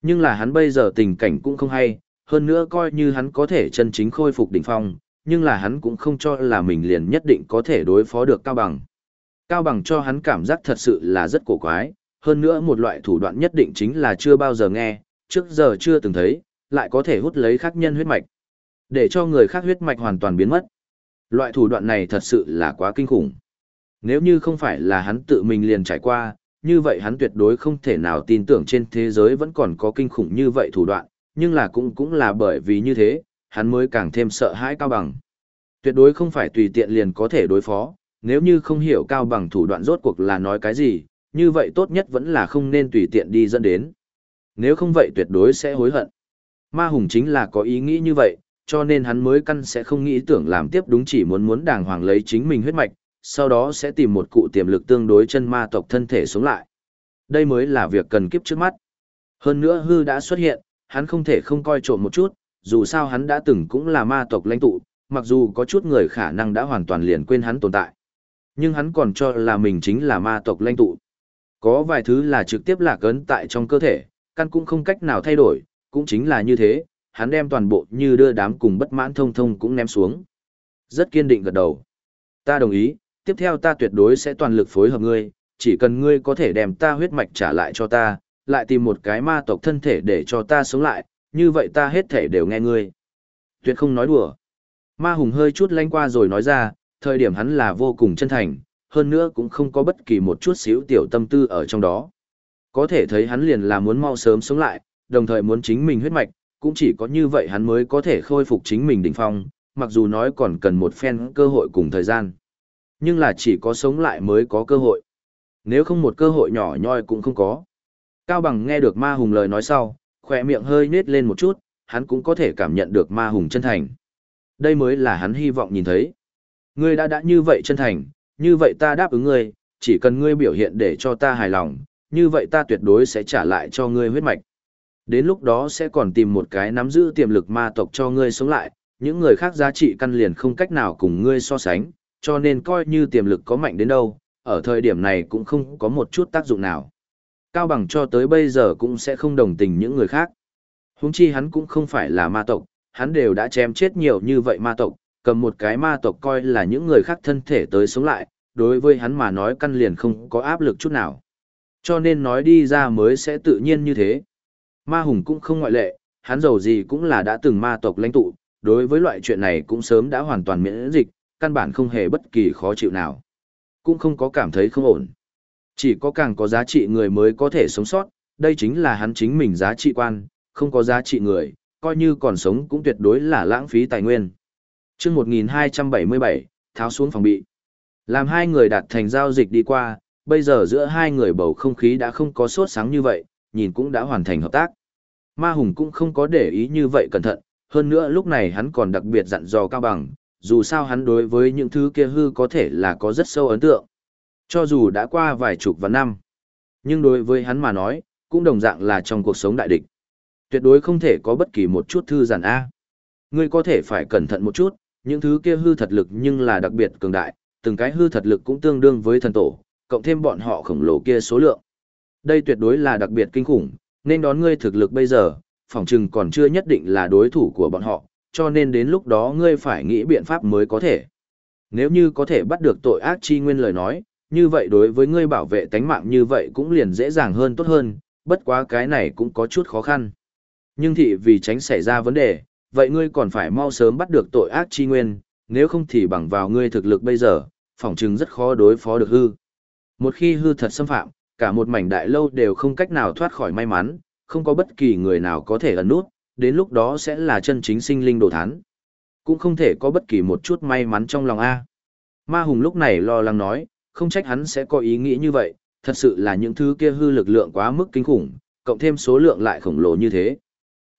Nhưng là hắn bây giờ tình cảnh cũng không hay, hơn nữa coi như hắn có thể chân chính khôi phục đỉnh phong, nhưng là hắn cũng không cho là mình liền nhất định có thể đối phó được Cao Bằng. Cao Bằng cho hắn cảm giác thật sự là rất cổ quái, hơn nữa một loại thủ đoạn nhất định chính là chưa bao giờ nghe, trước giờ chưa từng thấy, lại có thể hút lấy khác nhân huyết mạch. Để cho người khác huyết mạch hoàn toàn biến mất. Loại thủ đoạn này thật sự là quá kinh khủng. Nếu như không phải là hắn tự mình liền trải qua, như vậy hắn tuyệt đối không thể nào tin tưởng trên thế giới vẫn còn có kinh khủng như vậy thủ đoạn, nhưng là cũng cũng là bởi vì như thế, hắn mới càng thêm sợ hãi Cao Bằng. Tuyệt đối không phải tùy tiện liền có thể đối phó, nếu như không hiểu Cao Bằng thủ đoạn rốt cuộc là nói cái gì, như vậy tốt nhất vẫn là không nên tùy tiện đi dẫn đến. Nếu không vậy tuyệt đối sẽ hối hận. Ma Hùng chính là có ý nghĩ như vậy, cho nên hắn mới căn sẽ không nghĩ tưởng làm tiếp đúng chỉ muốn muốn đàng hoàng lấy chính mình huyết mạch, sau đó sẽ tìm một cụ tiềm lực tương đối chân ma tộc thân thể sống lại. Đây mới là việc cần kiếp trước mắt. Hơn nữa hư đã xuất hiện, hắn không thể không coi trộm một chút, dù sao hắn đã từng cũng là ma tộc lãnh tụ, mặc dù có chút người khả năng đã hoàn toàn liền quên hắn tồn tại. Nhưng hắn còn cho là mình chính là ma tộc lãnh tụ. Có vài thứ là trực tiếp lạc ấn tại trong cơ thể, căn cũng không cách nào thay đổi, cũng chính là như thế, hắn đem toàn bộ như đưa đám cùng bất mãn thông thông cũng ném xuống. Rất kiên định gật đầu. Ta đồng ý, tiếp theo ta tuyệt đối sẽ toàn lực phối hợp ngươi, chỉ cần ngươi có thể đem ta huyết mạch trả lại cho ta, lại tìm một cái ma tộc thân thể để cho ta sống lại, như vậy ta hết thể đều nghe ngươi. Tuyệt không nói đùa. Ma hùng hơi chút lanh qua rồi nói ra, thời điểm hắn là vô cùng chân thành, hơn nữa cũng không có bất kỳ một chút xíu tiểu tâm tư ở trong đó. Có thể thấy hắn liền là muốn mau sớm sống lại, đồng thời muốn chính mình huyết mạch, cũng chỉ có như vậy hắn mới có thể khôi phục chính mình đỉnh phong, mặc dù nói còn cần một phen cơ hội cùng thời gian. Nhưng là chỉ có sống lại mới có cơ hội. Nếu không một cơ hội nhỏ nhoi cũng không có. Cao Bằng nghe được ma hùng lời nói sau, khỏe miệng hơi nết lên một chút, hắn cũng có thể cảm nhận được ma hùng chân thành. Đây mới là hắn hy vọng nhìn thấy. Ngươi đã đã như vậy chân thành, như vậy ta đáp ứng ngươi, chỉ cần ngươi biểu hiện để cho ta hài lòng, như vậy ta tuyệt đối sẽ trả lại cho ngươi huyết mạch. Đến lúc đó sẽ còn tìm một cái nắm giữ tiềm lực ma tộc cho ngươi sống lại, những người khác giá trị căn liền không cách nào cùng ngươi so sánh, cho nên coi như tiềm lực có mạnh đến đâu, ở thời điểm này cũng không có một chút tác dụng nào. Cao bằng cho tới bây giờ cũng sẽ không đồng tình những người khác. Húng chi hắn cũng không phải là ma tộc, hắn đều đã chém chết nhiều như vậy ma tộc, cầm một cái ma tộc coi là những người khác thân thể tới sống lại, đối với hắn mà nói căn liền không có áp lực chút nào. Cho nên nói đi ra mới sẽ tự nhiên như thế. Ma hùng cũng không ngoại lệ, hắn giàu gì cũng là đã từng ma tộc lãnh tụ, đối với loại chuyện này cũng sớm đã hoàn toàn miễn dịch, căn bản không hề bất kỳ khó chịu nào. Cũng không có cảm thấy không ổn. Chỉ có càng có giá trị người mới có thể sống sót, đây chính là hắn chính mình giá trị quan, không có giá trị người, coi như còn sống cũng tuyệt đối là lãng phí tài nguyên. Trước 1277, tháo xuống phòng bị. Làm hai người đạt thành giao dịch đi qua, bây giờ giữa hai người bầu không khí đã không có sốt sáng như vậy, nhìn cũng đã hoàn thành hợp tác. Ma Hùng cũng không có để ý như vậy cẩn thận, hơn nữa lúc này hắn còn đặc biệt dặn dò Cao Bằng, dù sao hắn đối với những thứ kia hư có thể là có rất sâu ấn tượng. Cho dù đã qua vài chục và năm, nhưng đối với hắn mà nói, cũng đồng dạng là trong cuộc sống đại địch. Tuyệt đối không thể có bất kỳ một chút thư giản A. Ngươi có thể phải cẩn thận một chút, những thứ kia hư thật lực nhưng là đặc biệt cường đại, từng cái hư thật lực cũng tương đương với thần tổ, cộng thêm bọn họ khổng lồ kia số lượng. Đây tuyệt đối là đặc biệt kinh khủng, nên đón ngươi thực lực bây giờ, phòng trừng còn chưa nhất định là đối thủ của bọn họ, cho nên đến lúc đó ngươi phải nghĩ biện pháp mới có thể. Nếu như có thể bắt được tội ác chi nguyên lời nói, như vậy đối với ngươi bảo vệ tánh mạng như vậy cũng liền dễ dàng hơn tốt hơn, bất quá cái này cũng có chút khó khăn. Nhưng thị vì tránh xảy ra vấn đề, vậy ngươi còn phải mau sớm bắt được tội ác chi nguyên, nếu không thì bằng vào ngươi thực lực bây giờ, phỏng chừng rất khó đối phó được hư. Một khi hư thật xâm phạm, cả một mảnh đại lâu đều không cách nào thoát khỏi may mắn, không có bất kỳ người nào có thể ẩn nút, đến lúc đó sẽ là chân chính sinh linh đồ thán. Cũng không thể có bất kỳ một chút may mắn trong lòng A. Ma Hùng lúc này lo lắng nói, không trách hắn sẽ có ý nghĩ như vậy, thật sự là những thứ kia hư lực lượng quá mức kinh khủng, cộng thêm số lượng lại khổng lồ như thế.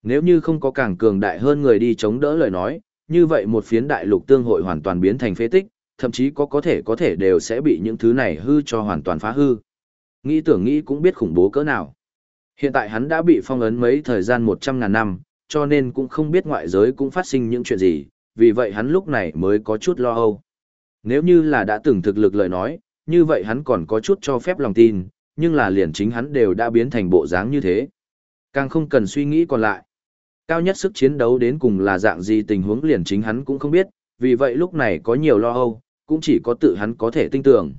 Nếu như không có càng cường đại hơn người đi chống đỡ lời nói, như vậy một phiến đại lục tương hội hoàn toàn biến thành phế tích, thậm chí có có thể có thể đều sẽ bị những thứ này hư cho hoàn toàn phá hư. Nghĩ tưởng nghĩ cũng biết khủng bố cỡ nào. Hiện tại hắn đã bị phong ấn mấy thời gian 100 ngàn năm, cho nên cũng không biết ngoại giới cũng phát sinh những chuyện gì, vì vậy hắn lúc này mới có chút lo âu. Nếu như là đã từng thực lực lời nói, như vậy hắn còn có chút cho phép lòng tin, nhưng là liền chính hắn đều đã biến thành bộ dáng như thế. Càng không cần suy nghĩ còn lại. Cao nhất sức chiến đấu đến cùng là dạng gì tình huống liền chính hắn cũng không biết, vì vậy lúc này có nhiều lo âu, cũng chỉ có tự hắn có thể tin tưởng.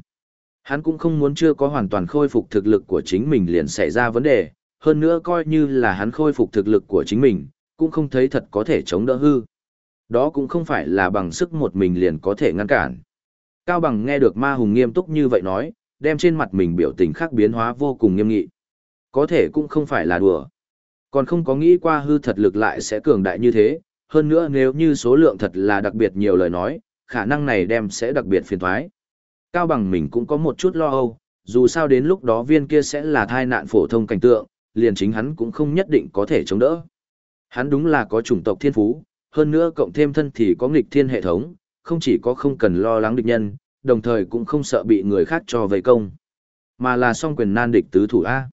Hắn cũng không muốn chưa có hoàn toàn khôi phục thực lực của chính mình liền xảy ra vấn đề, hơn nữa coi như là hắn khôi phục thực lực của chính mình, cũng không thấy thật có thể chống đỡ hư. Đó cũng không phải là bằng sức một mình liền có thể ngăn cản. Cao Bằng nghe được Ma Hùng nghiêm túc như vậy nói, đem trên mặt mình biểu tình khác biến hóa vô cùng nghiêm nghị. Có thể cũng không phải là đùa. Còn không có nghĩ qua hư thật lực lại sẽ cường đại như thế, hơn nữa nếu như số lượng thật là đặc biệt nhiều lời nói, khả năng này đem sẽ đặc biệt phiền toái. Cao bằng mình cũng có một chút lo âu, dù sao đến lúc đó viên kia sẽ là thai nạn phổ thông cảnh tượng, liền chính hắn cũng không nhất định có thể chống đỡ. Hắn đúng là có chủng tộc thiên phú, hơn nữa cộng thêm thân thì có nghịch thiên hệ thống, không chỉ có không cần lo lắng địch nhân, đồng thời cũng không sợ bị người khác cho vây công, mà là song quyền nan địch tứ thủ A.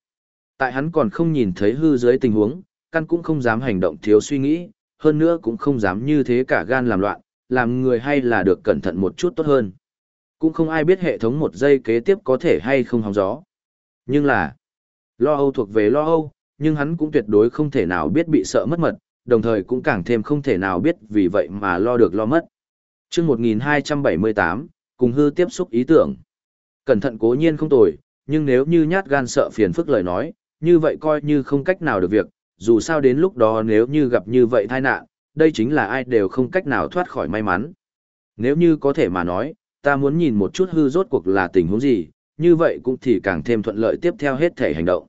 Tại hắn còn không nhìn thấy hư dưới tình huống, căn cũng không dám hành động thiếu suy nghĩ, hơn nữa cũng không dám như thế cả gan làm loạn, làm người hay là được cẩn thận một chút tốt hơn. Cũng không ai biết hệ thống một giây kế tiếp có thể hay không hóng gió. Nhưng là, lo âu thuộc về lo âu, nhưng hắn cũng tuyệt đối không thể nào biết bị sợ mất mật, đồng thời cũng càng thêm không thể nào biết vì vậy mà lo được lo mất. chương 1278, cùng hư tiếp xúc ý tưởng. Cẩn thận cố nhiên không tồi, nhưng nếu như nhát gan sợ phiền phức lời nói, như vậy coi như không cách nào được việc, dù sao đến lúc đó nếu như gặp như vậy tai nạn, đây chính là ai đều không cách nào thoát khỏi may mắn. Nếu như có thể mà nói, ta muốn nhìn một chút hư rốt cuộc là tình huống gì, như vậy cũng thì càng thêm thuận lợi tiếp theo hết thể hành động.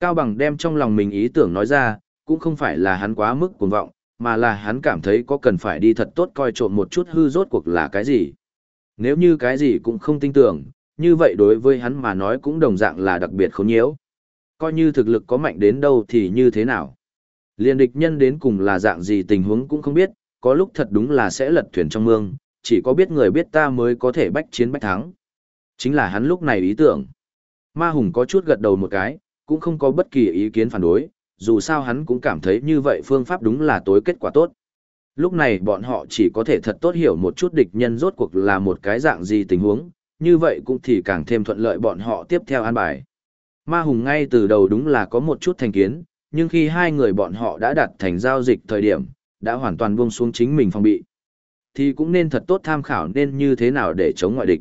Cao Bằng đem trong lòng mình ý tưởng nói ra, cũng không phải là hắn quá mức cuồng vọng, mà là hắn cảm thấy có cần phải đi thật tốt coi trộm một chút hư rốt cuộc là cái gì. Nếu như cái gì cũng không tin tưởng, như vậy đối với hắn mà nói cũng đồng dạng là đặc biệt khốn nhiễu. Coi như thực lực có mạnh đến đâu thì như thế nào. Liên địch nhân đến cùng là dạng gì tình huống cũng không biết, có lúc thật đúng là sẽ lật thuyền trong mương, chỉ có biết người biết ta mới có thể bách chiến bách thắng. Chính là hắn lúc này ý tưởng. Ma Hùng có chút gật đầu một cái, cũng không có bất kỳ ý kiến phản đối, dù sao hắn cũng cảm thấy như vậy phương pháp đúng là tối kết quả tốt. Lúc này bọn họ chỉ có thể thật tốt hiểu một chút địch nhân rốt cuộc là một cái dạng gì tình huống, như vậy cũng thì càng thêm thuận lợi bọn họ tiếp theo an bài. Ma Hùng ngay từ đầu đúng là có một chút thành kiến, nhưng khi hai người bọn họ đã đặt thành giao dịch thời điểm, đã hoàn toàn buông xuống chính mình phòng bị. Thì cũng nên thật tốt tham khảo nên như thế nào để chống ngoại địch.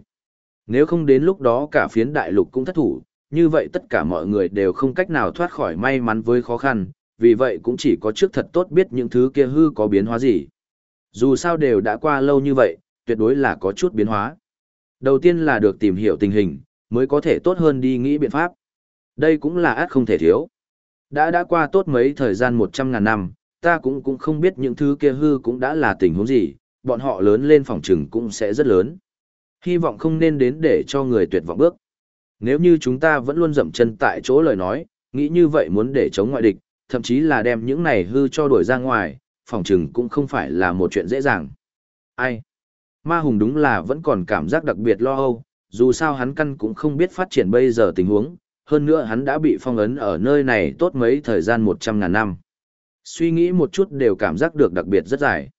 Nếu không đến lúc đó cả phiến đại lục cũng thất thủ, như vậy tất cả mọi người đều không cách nào thoát khỏi may mắn với khó khăn, vì vậy cũng chỉ có trước thật tốt biết những thứ kia hư có biến hóa gì. Dù sao đều đã qua lâu như vậy, tuyệt đối là có chút biến hóa. Đầu tiên là được tìm hiểu tình hình, mới có thể tốt hơn đi nghĩ biện pháp. Đây cũng là át không thể thiếu. Đã đã qua tốt mấy thời gian một trăm ngàn năm, ta cũng cũng không biết những thứ kia hư cũng đã là tình huống gì, bọn họ lớn lên phòng trừng cũng sẽ rất lớn. Hy vọng không nên đến để cho người tuyệt vọng bước. Nếu như chúng ta vẫn luôn dậm chân tại chỗ lời nói, nghĩ như vậy muốn để chống ngoại địch, thậm chí là đem những này hư cho đuổi ra ngoài, phòng trừng cũng không phải là một chuyện dễ dàng. Ai? Ma Hùng đúng là vẫn còn cảm giác đặc biệt lo âu, dù sao hắn căn cũng không biết phát triển bây giờ tình huống, hơn nữa hắn đã bị phong ấn ở nơi này tốt mấy thời gian một trăm ngàn năm. Suy nghĩ một chút đều cảm giác được đặc biệt rất dài.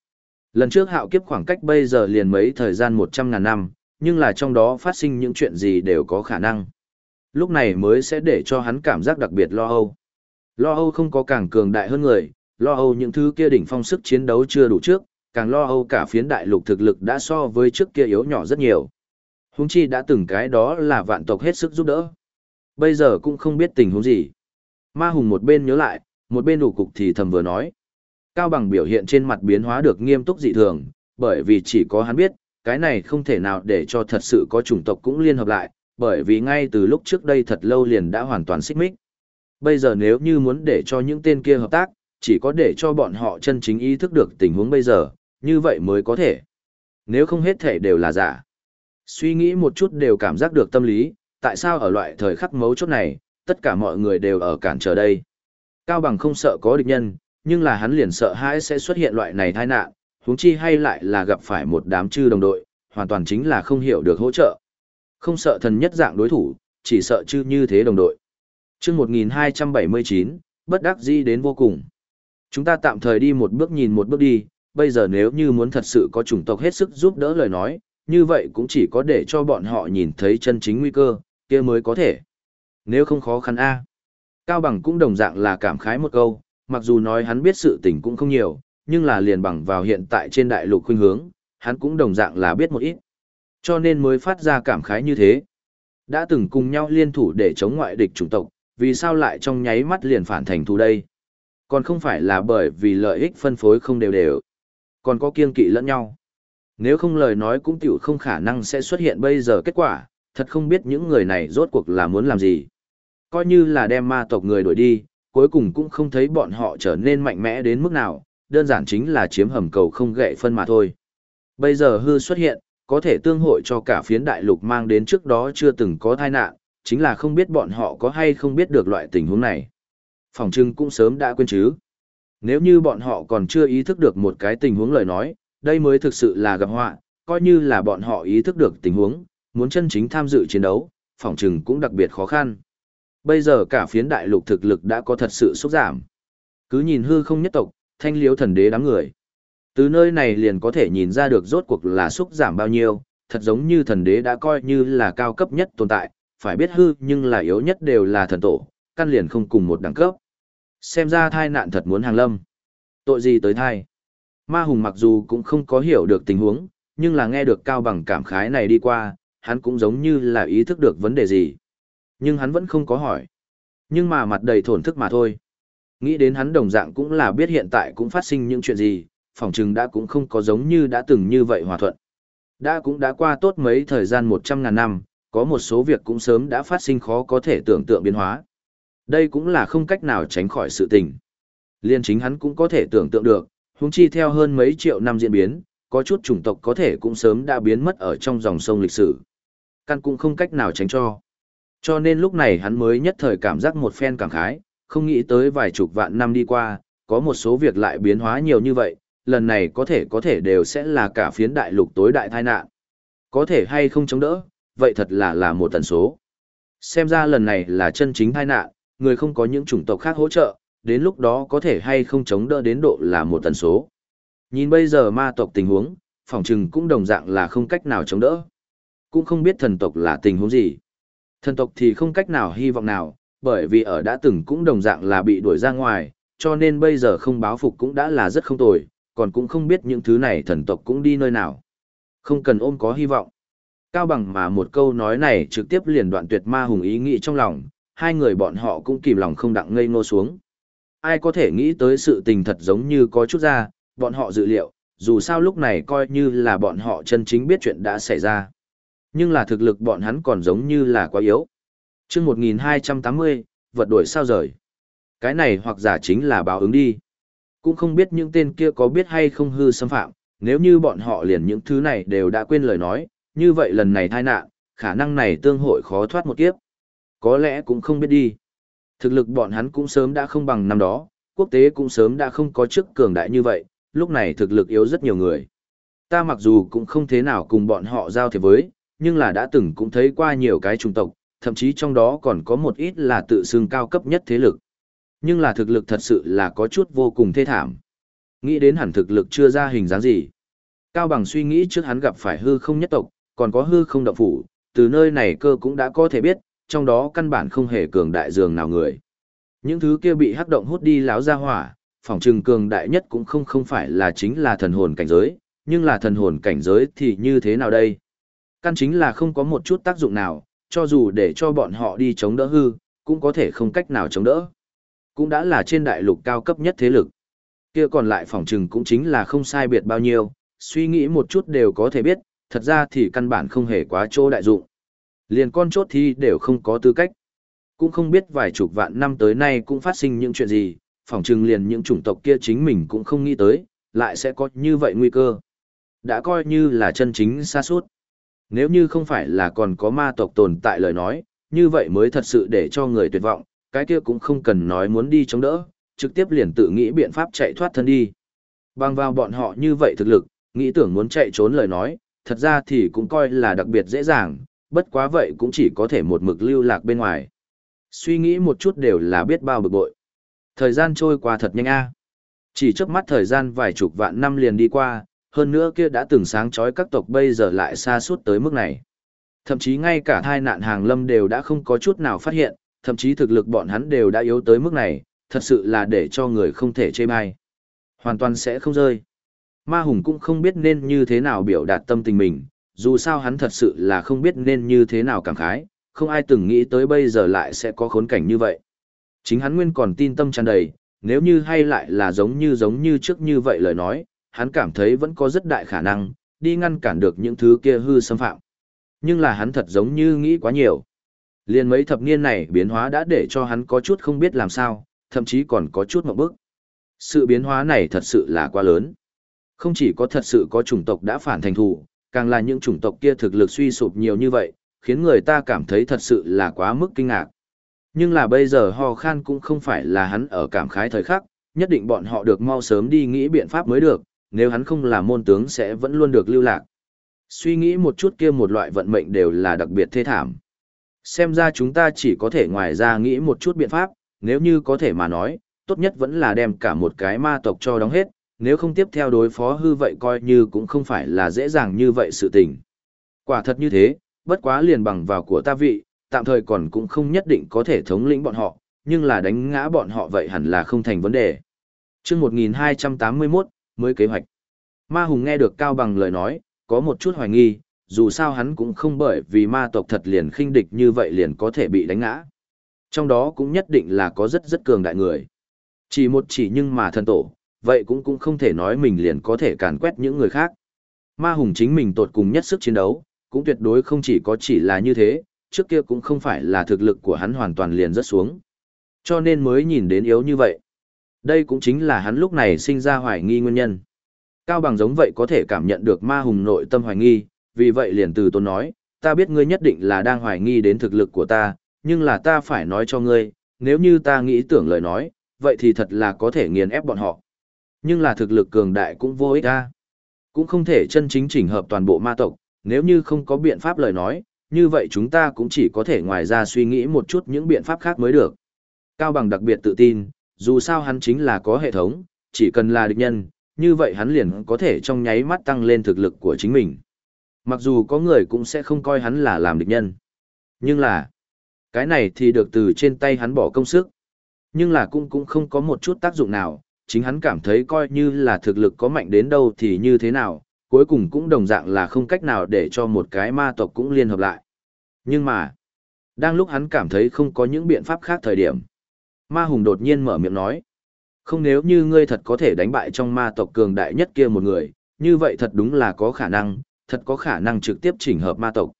Lần trước hạo kiếp khoảng cách bây giờ liền mấy thời gian một trăm ngàn năm, nhưng là trong đó phát sinh những chuyện gì đều có khả năng. Lúc này mới sẽ để cho hắn cảm giác đặc biệt lo âu. Lo âu không có càng cường đại hơn người, lo âu những thứ kia đỉnh phong sức chiến đấu chưa đủ trước, càng lo âu cả phiến đại lục thực lực đã so với trước kia yếu nhỏ rất nhiều. Húng chi đã từng cái đó là vạn tộc hết sức giúp đỡ. Bây giờ cũng không biết tình huống gì. Ma Hùng một bên nhớ lại, một bên đủ cục thì thầm vừa nói. Cao bằng biểu hiện trên mặt biến hóa được nghiêm túc dị thường, bởi vì chỉ có hắn biết, cái này không thể nào để cho thật sự có chủng tộc cũng liên hợp lại, bởi vì ngay từ lúc trước đây thật lâu liền đã hoàn toàn xích mích. Bây giờ nếu như muốn để cho những tên kia hợp tác, chỉ có để cho bọn họ chân chính ý thức được tình huống bây giờ, như vậy mới có thể. Nếu không hết thể đều là giả. Suy nghĩ một chút đều cảm giác được tâm lý, tại sao ở loại thời khắc mấu chốt này, tất cả mọi người đều ở cản trở đây. Cao bằng không sợ có địch nhân, nhưng là hắn liền sợ hãi sẽ xuất hiện loại này tai nạn, huống chi hay lại là gặp phải một đám chư đồng đội, hoàn toàn chính là không hiểu được hỗ trợ. Không sợ thần nhất dạng đối thủ, chỉ sợ chư như thế đồng đội. chương 1279, bất đắc dĩ đến vô cùng. Chúng ta tạm thời đi một bước nhìn một bước đi, bây giờ nếu như muốn thật sự có chủng tộc hết sức giúp đỡ lời nói, như vậy cũng chỉ có để cho bọn họ nhìn thấy chân chính nguy cơ, kia mới có thể. Nếu không khó khăn a. Cao Bằng cũng đồng dạng là cảm khái một câu, mặc dù nói hắn biết sự tình cũng không nhiều, nhưng là liền bằng vào hiện tại trên đại lục khuynh hướng, hắn cũng đồng dạng là biết một ít. Cho nên mới phát ra cảm khái như thế. Đã từng cùng nhau liên thủ để chống ngoại địch chủng tộc, vì sao lại trong nháy mắt liền phản thành thù đây? Còn không phải là bởi vì lợi ích phân phối không đều đều, còn có kiên kỵ lẫn nhau. Nếu không lời nói cũng tiểu không khả năng sẽ xuất hiện bây giờ kết quả, thật không biết những người này rốt cuộc là muốn làm gì. Coi như là đem ma tộc người đuổi đi, cuối cùng cũng không thấy bọn họ trở nên mạnh mẽ đến mức nào, đơn giản chính là chiếm hầm cầu không gậy phân mà thôi. Bây giờ hư xuất hiện, có thể tương hội cho cả phiến đại lục mang đến trước đó chưa từng có tai nạn, chính là không biết bọn họ có hay không biết được loại tình huống này. Phòng trưng cũng sớm đã quên chứ. Nếu như bọn họ còn chưa ý thức được một cái tình huống lời nói, đây mới thực sự là gặp họa, coi như là bọn họ ý thức được tình huống, muốn chân chính tham dự chiến đấu, phòng trừng cũng đặc biệt khó khăn. Bây giờ cả phiến đại lục thực lực đã có thật sự sốt giảm. Cứ nhìn hư không nhất tộc, thanh liếu thần đế đám người. Từ nơi này liền có thể nhìn ra được rốt cuộc là xúc giảm bao nhiêu, thật giống như thần đế đã coi như là cao cấp nhất tồn tại, phải biết hư nhưng là yếu nhất đều là thần tổ, căn liền không cùng một đẳng cấp. Xem ra thai nạn thật muốn hàng lâm. Tội gì tới thai? Ma Hùng mặc dù cũng không có hiểu được tình huống, nhưng là nghe được cao bằng cảm khái này đi qua, hắn cũng giống như là ý thức được vấn đề gì. Nhưng hắn vẫn không có hỏi. Nhưng mà mặt đầy thổn thức mà thôi. Nghĩ đến hắn đồng dạng cũng là biết hiện tại cũng phát sinh những chuyện gì, phỏng chừng đã cũng không có giống như đã từng như vậy hòa thuận. Đã cũng đã qua tốt mấy thời gian một trăm ngàn năm, có một số việc cũng sớm đã phát sinh khó có thể tưởng tượng biến hóa. Đây cũng là không cách nào tránh khỏi sự tình. Liên chính hắn cũng có thể tưởng tượng được, huống chi theo hơn mấy triệu năm diễn biến, có chút chủng tộc có thể cũng sớm đã biến mất ở trong dòng sông lịch sử. Căn cũng không cách nào tránh cho. Cho nên lúc này hắn mới nhất thời cảm giác một phen cảm khái, không nghĩ tới vài chục vạn năm đi qua, có một số việc lại biến hóa nhiều như vậy, lần này có thể có thể đều sẽ là cả phiến đại lục tối đại tai nạn. Có thể hay không chống đỡ, vậy thật là là một tần số. Xem ra lần này là chân chính tai nạn, người không có những chủng tộc khác hỗ trợ, đến lúc đó có thể hay không chống đỡ đến độ là một tần số. Nhìn bây giờ ma tộc tình huống, phòng trừng cũng đồng dạng là không cách nào chống đỡ. Cũng không biết thần tộc là tình huống gì. Thần tộc thì không cách nào hy vọng nào, bởi vì ở đã từng cũng đồng dạng là bị đuổi ra ngoài, cho nên bây giờ không báo phục cũng đã là rất không tồi, còn cũng không biết những thứ này thần tộc cũng đi nơi nào. Không cần ôm có hy vọng. Cao bằng mà một câu nói này trực tiếp liền đoạn tuyệt ma hùng ý nghĩ trong lòng, hai người bọn họ cũng kìm lòng không đặng ngây ngô xuống. Ai có thể nghĩ tới sự tình thật giống như có chút ra, bọn họ dự liệu, dù sao lúc này coi như là bọn họ chân chính biết chuyện đã xảy ra. Nhưng là thực lực bọn hắn còn giống như là quá yếu. Trước 1280, vật đổi sao rời. Cái này hoặc giả chính là báo ứng đi. Cũng không biết những tên kia có biết hay không hư xâm phạm, nếu như bọn họ liền những thứ này đều đã quên lời nói, như vậy lần này tai nạn, khả năng này tương hội khó thoát một kiếp. Có lẽ cũng không biết đi. Thực lực bọn hắn cũng sớm đã không bằng năm đó, quốc tế cũng sớm đã không có chức cường đại như vậy, lúc này thực lực yếu rất nhiều người. Ta mặc dù cũng không thế nào cùng bọn họ giao thiệp với, nhưng là đã từng cũng thấy qua nhiều cái chủng tộc, thậm chí trong đó còn có một ít là tự xưng cao cấp nhất thế lực. Nhưng là thực lực thật sự là có chút vô cùng thê thảm. Nghĩ đến hẳn thực lực chưa ra hình dáng gì. Cao bằng suy nghĩ trước hắn gặp phải hư không nhất tộc, còn có hư không động phủ, từ nơi này cơ cũng đã có thể biết, trong đó căn bản không hề cường đại dường nào người. Những thứ kia bị hắc động hút đi láo ra hỏa, phòng trừng cường đại nhất cũng không không phải là chính là thần hồn cảnh giới, nhưng là thần hồn cảnh giới thì như thế nào đây? Căn chính là không có một chút tác dụng nào, cho dù để cho bọn họ đi chống đỡ hư, cũng có thể không cách nào chống đỡ. Cũng đã là trên đại lục cao cấp nhất thế lực. Kia còn lại phòng trừng cũng chính là không sai biệt bao nhiêu, suy nghĩ một chút đều có thể biết, thật ra thì căn bản không hề quá chỗ đại dụng. Liền con chốt thi đều không có tư cách. Cũng không biết vài chục vạn năm tới nay cũng phát sinh những chuyện gì, phỏng chừng liền những chủng tộc kia chính mình cũng không nghĩ tới, lại sẽ có như vậy nguy cơ. Đã coi như là chân chính xa suốt. Nếu như không phải là còn có ma tộc tồn tại lời nói, như vậy mới thật sự để cho người tuyệt vọng, cái kia cũng không cần nói muốn đi chống đỡ, trực tiếp liền tự nghĩ biện pháp chạy thoát thân đi. Bằng vào bọn họ như vậy thực lực, nghĩ tưởng muốn chạy trốn lời nói, thật ra thì cũng coi là đặc biệt dễ dàng, bất quá vậy cũng chỉ có thể một mực lưu lạc bên ngoài. Suy nghĩ một chút đều là biết bao bực bội. Thời gian trôi qua thật nhanh a. Chỉ trước mắt thời gian vài chục vạn năm liền đi qua, hơn nữa kia đã từng sáng chói các tộc bây giờ lại xa suốt tới mức này. Thậm chí ngay cả thai nạn hàng lâm đều đã không có chút nào phát hiện, thậm chí thực lực bọn hắn đều đã yếu tới mức này, thật sự là để cho người không thể chê bai. Hoàn toàn sẽ không rơi. Ma Hùng cũng không biết nên như thế nào biểu đạt tâm tình mình, dù sao hắn thật sự là không biết nên như thế nào cảm khái, không ai từng nghĩ tới bây giờ lại sẽ có khốn cảnh như vậy. Chính hắn nguyên còn tin tâm tràn đầy, nếu như hay lại là giống như giống như trước như vậy lời nói, hắn cảm thấy vẫn có rất đại khả năng, đi ngăn cản được những thứ kia hư xâm phạm. Nhưng là hắn thật giống như nghĩ quá nhiều. Liên mấy thập niên này biến hóa đã để cho hắn có chút không biết làm sao, thậm chí còn có chút mộng bức. Sự biến hóa này thật sự là quá lớn. Không chỉ có thật sự có chủng tộc đã phản thành thù, càng là những chủng tộc kia thực lực suy sụp nhiều như vậy, khiến người ta cảm thấy thật sự là quá mức kinh ngạc. Nhưng là bây giờ ho khan cũng không phải là hắn ở cảm khái thời khắc, nhất định bọn họ được mau sớm đi nghĩ biện pháp mới được, nếu hắn không là môn tướng sẽ vẫn luôn được lưu lạc. Suy nghĩ một chút kia một loại vận mệnh đều là đặc biệt thê thảm. Xem ra chúng ta chỉ có thể ngoài ra nghĩ một chút biện pháp, nếu như có thể mà nói, tốt nhất vẫn là đem cả một cái ma tộc cho đóng hết, nếu không tiếp theo đối phó hư vậy coi như cũng không phải là dễ dàng như vậy sự tình. Quả thật như thế, bất quá liền bằng vào của ta vị, tạm thời còn cũng không nhất định có thể thống lĩnh bọn họ, nhưng là đánh ngã bọn họ vậy hẳn là không thành vấn đề. chương 1281, mới kế hoạch. Ma Hùng nghe được Cao Bằng lời nói, có một chút hoài nghi, dù sao hắn cũng không bởi vì ma tộc thật liền khinh địch như vậy liền có thể bị đánh ngã. Trong đó cũng nhất định là có rất rất cường đại người. Chỉ một chỉ nhưng mà thần tổ, vậy cũng cũng không thể nói mình liền có thể càn quét những người khác. Ma Hùng chính mình tột cùng nhất sức chiến đấu, cũng tuyệt đối không chỉ có chỉ là như thế, trước kia cũng không phải là thực lực của hắn hoàn toàn liền rất xuống. Cho nên mới nhìn đến yếu như vậy. Đây cũng chính là hắn lúc này sinh ra hoài nghi nguyên nhân. Cao bằng giống vậy có thể cảm nhận được ma hùng nội tâm hoài nghi, vì vậy liền từ tôn nói, ta biết ngươi nhất định là đang hoài nghi đến thực lực của ta, nhưng là ta phải nói cho ngươi, nếu như ta nghĩ tưởng lời nói, vậy thì thật là có thể nghiền ép bọn họ. Nhưng là thực lực cường đại cũng vô ích ta. Cũng không thể chân chính chỉnh hợp toàn bộ ma tộc, nếu như không có biện pháp lời nói, như vậy chúng ta cũng chỉ có thể ngoài ra suy nghĩ một chút những biện pháp khác mới được. Cao Bằng đặc biệt tự tin, dù sao hắn chính là có hệ thống, chỉ cần là địch nhân, như vậy hắn liền có thể trong nháy mắt tăng lên thực lực của chính mình. Mặc dù có người cũng sẽ không coi hắn là làm địch nhân. Nhưng là, cái này thì được từ trên tay hắn bỏ công sức. Nhưng là cũng cũng không có một chút tác dụng nào, chính hắn cảm thấy coi như là thực lực có mạnh đến đâu thì như thế nào, cuối cùng cũng đồng dạng là không cách nào để cho một cái ma tộc cũng liên hợp lại. Nhưng mà, đang lúc hắn cảm thấy không có những biện pháp khác thời điểm, ma hùng đột nhiên mở miệng nói, không nếu như ngươi thật có thể đánh bại trong ma tộc cường đại nhất kia một người, như vậy thật đúng là có khả năng, thật có khả năng trực tiếp chỉnh hợp ma tộc.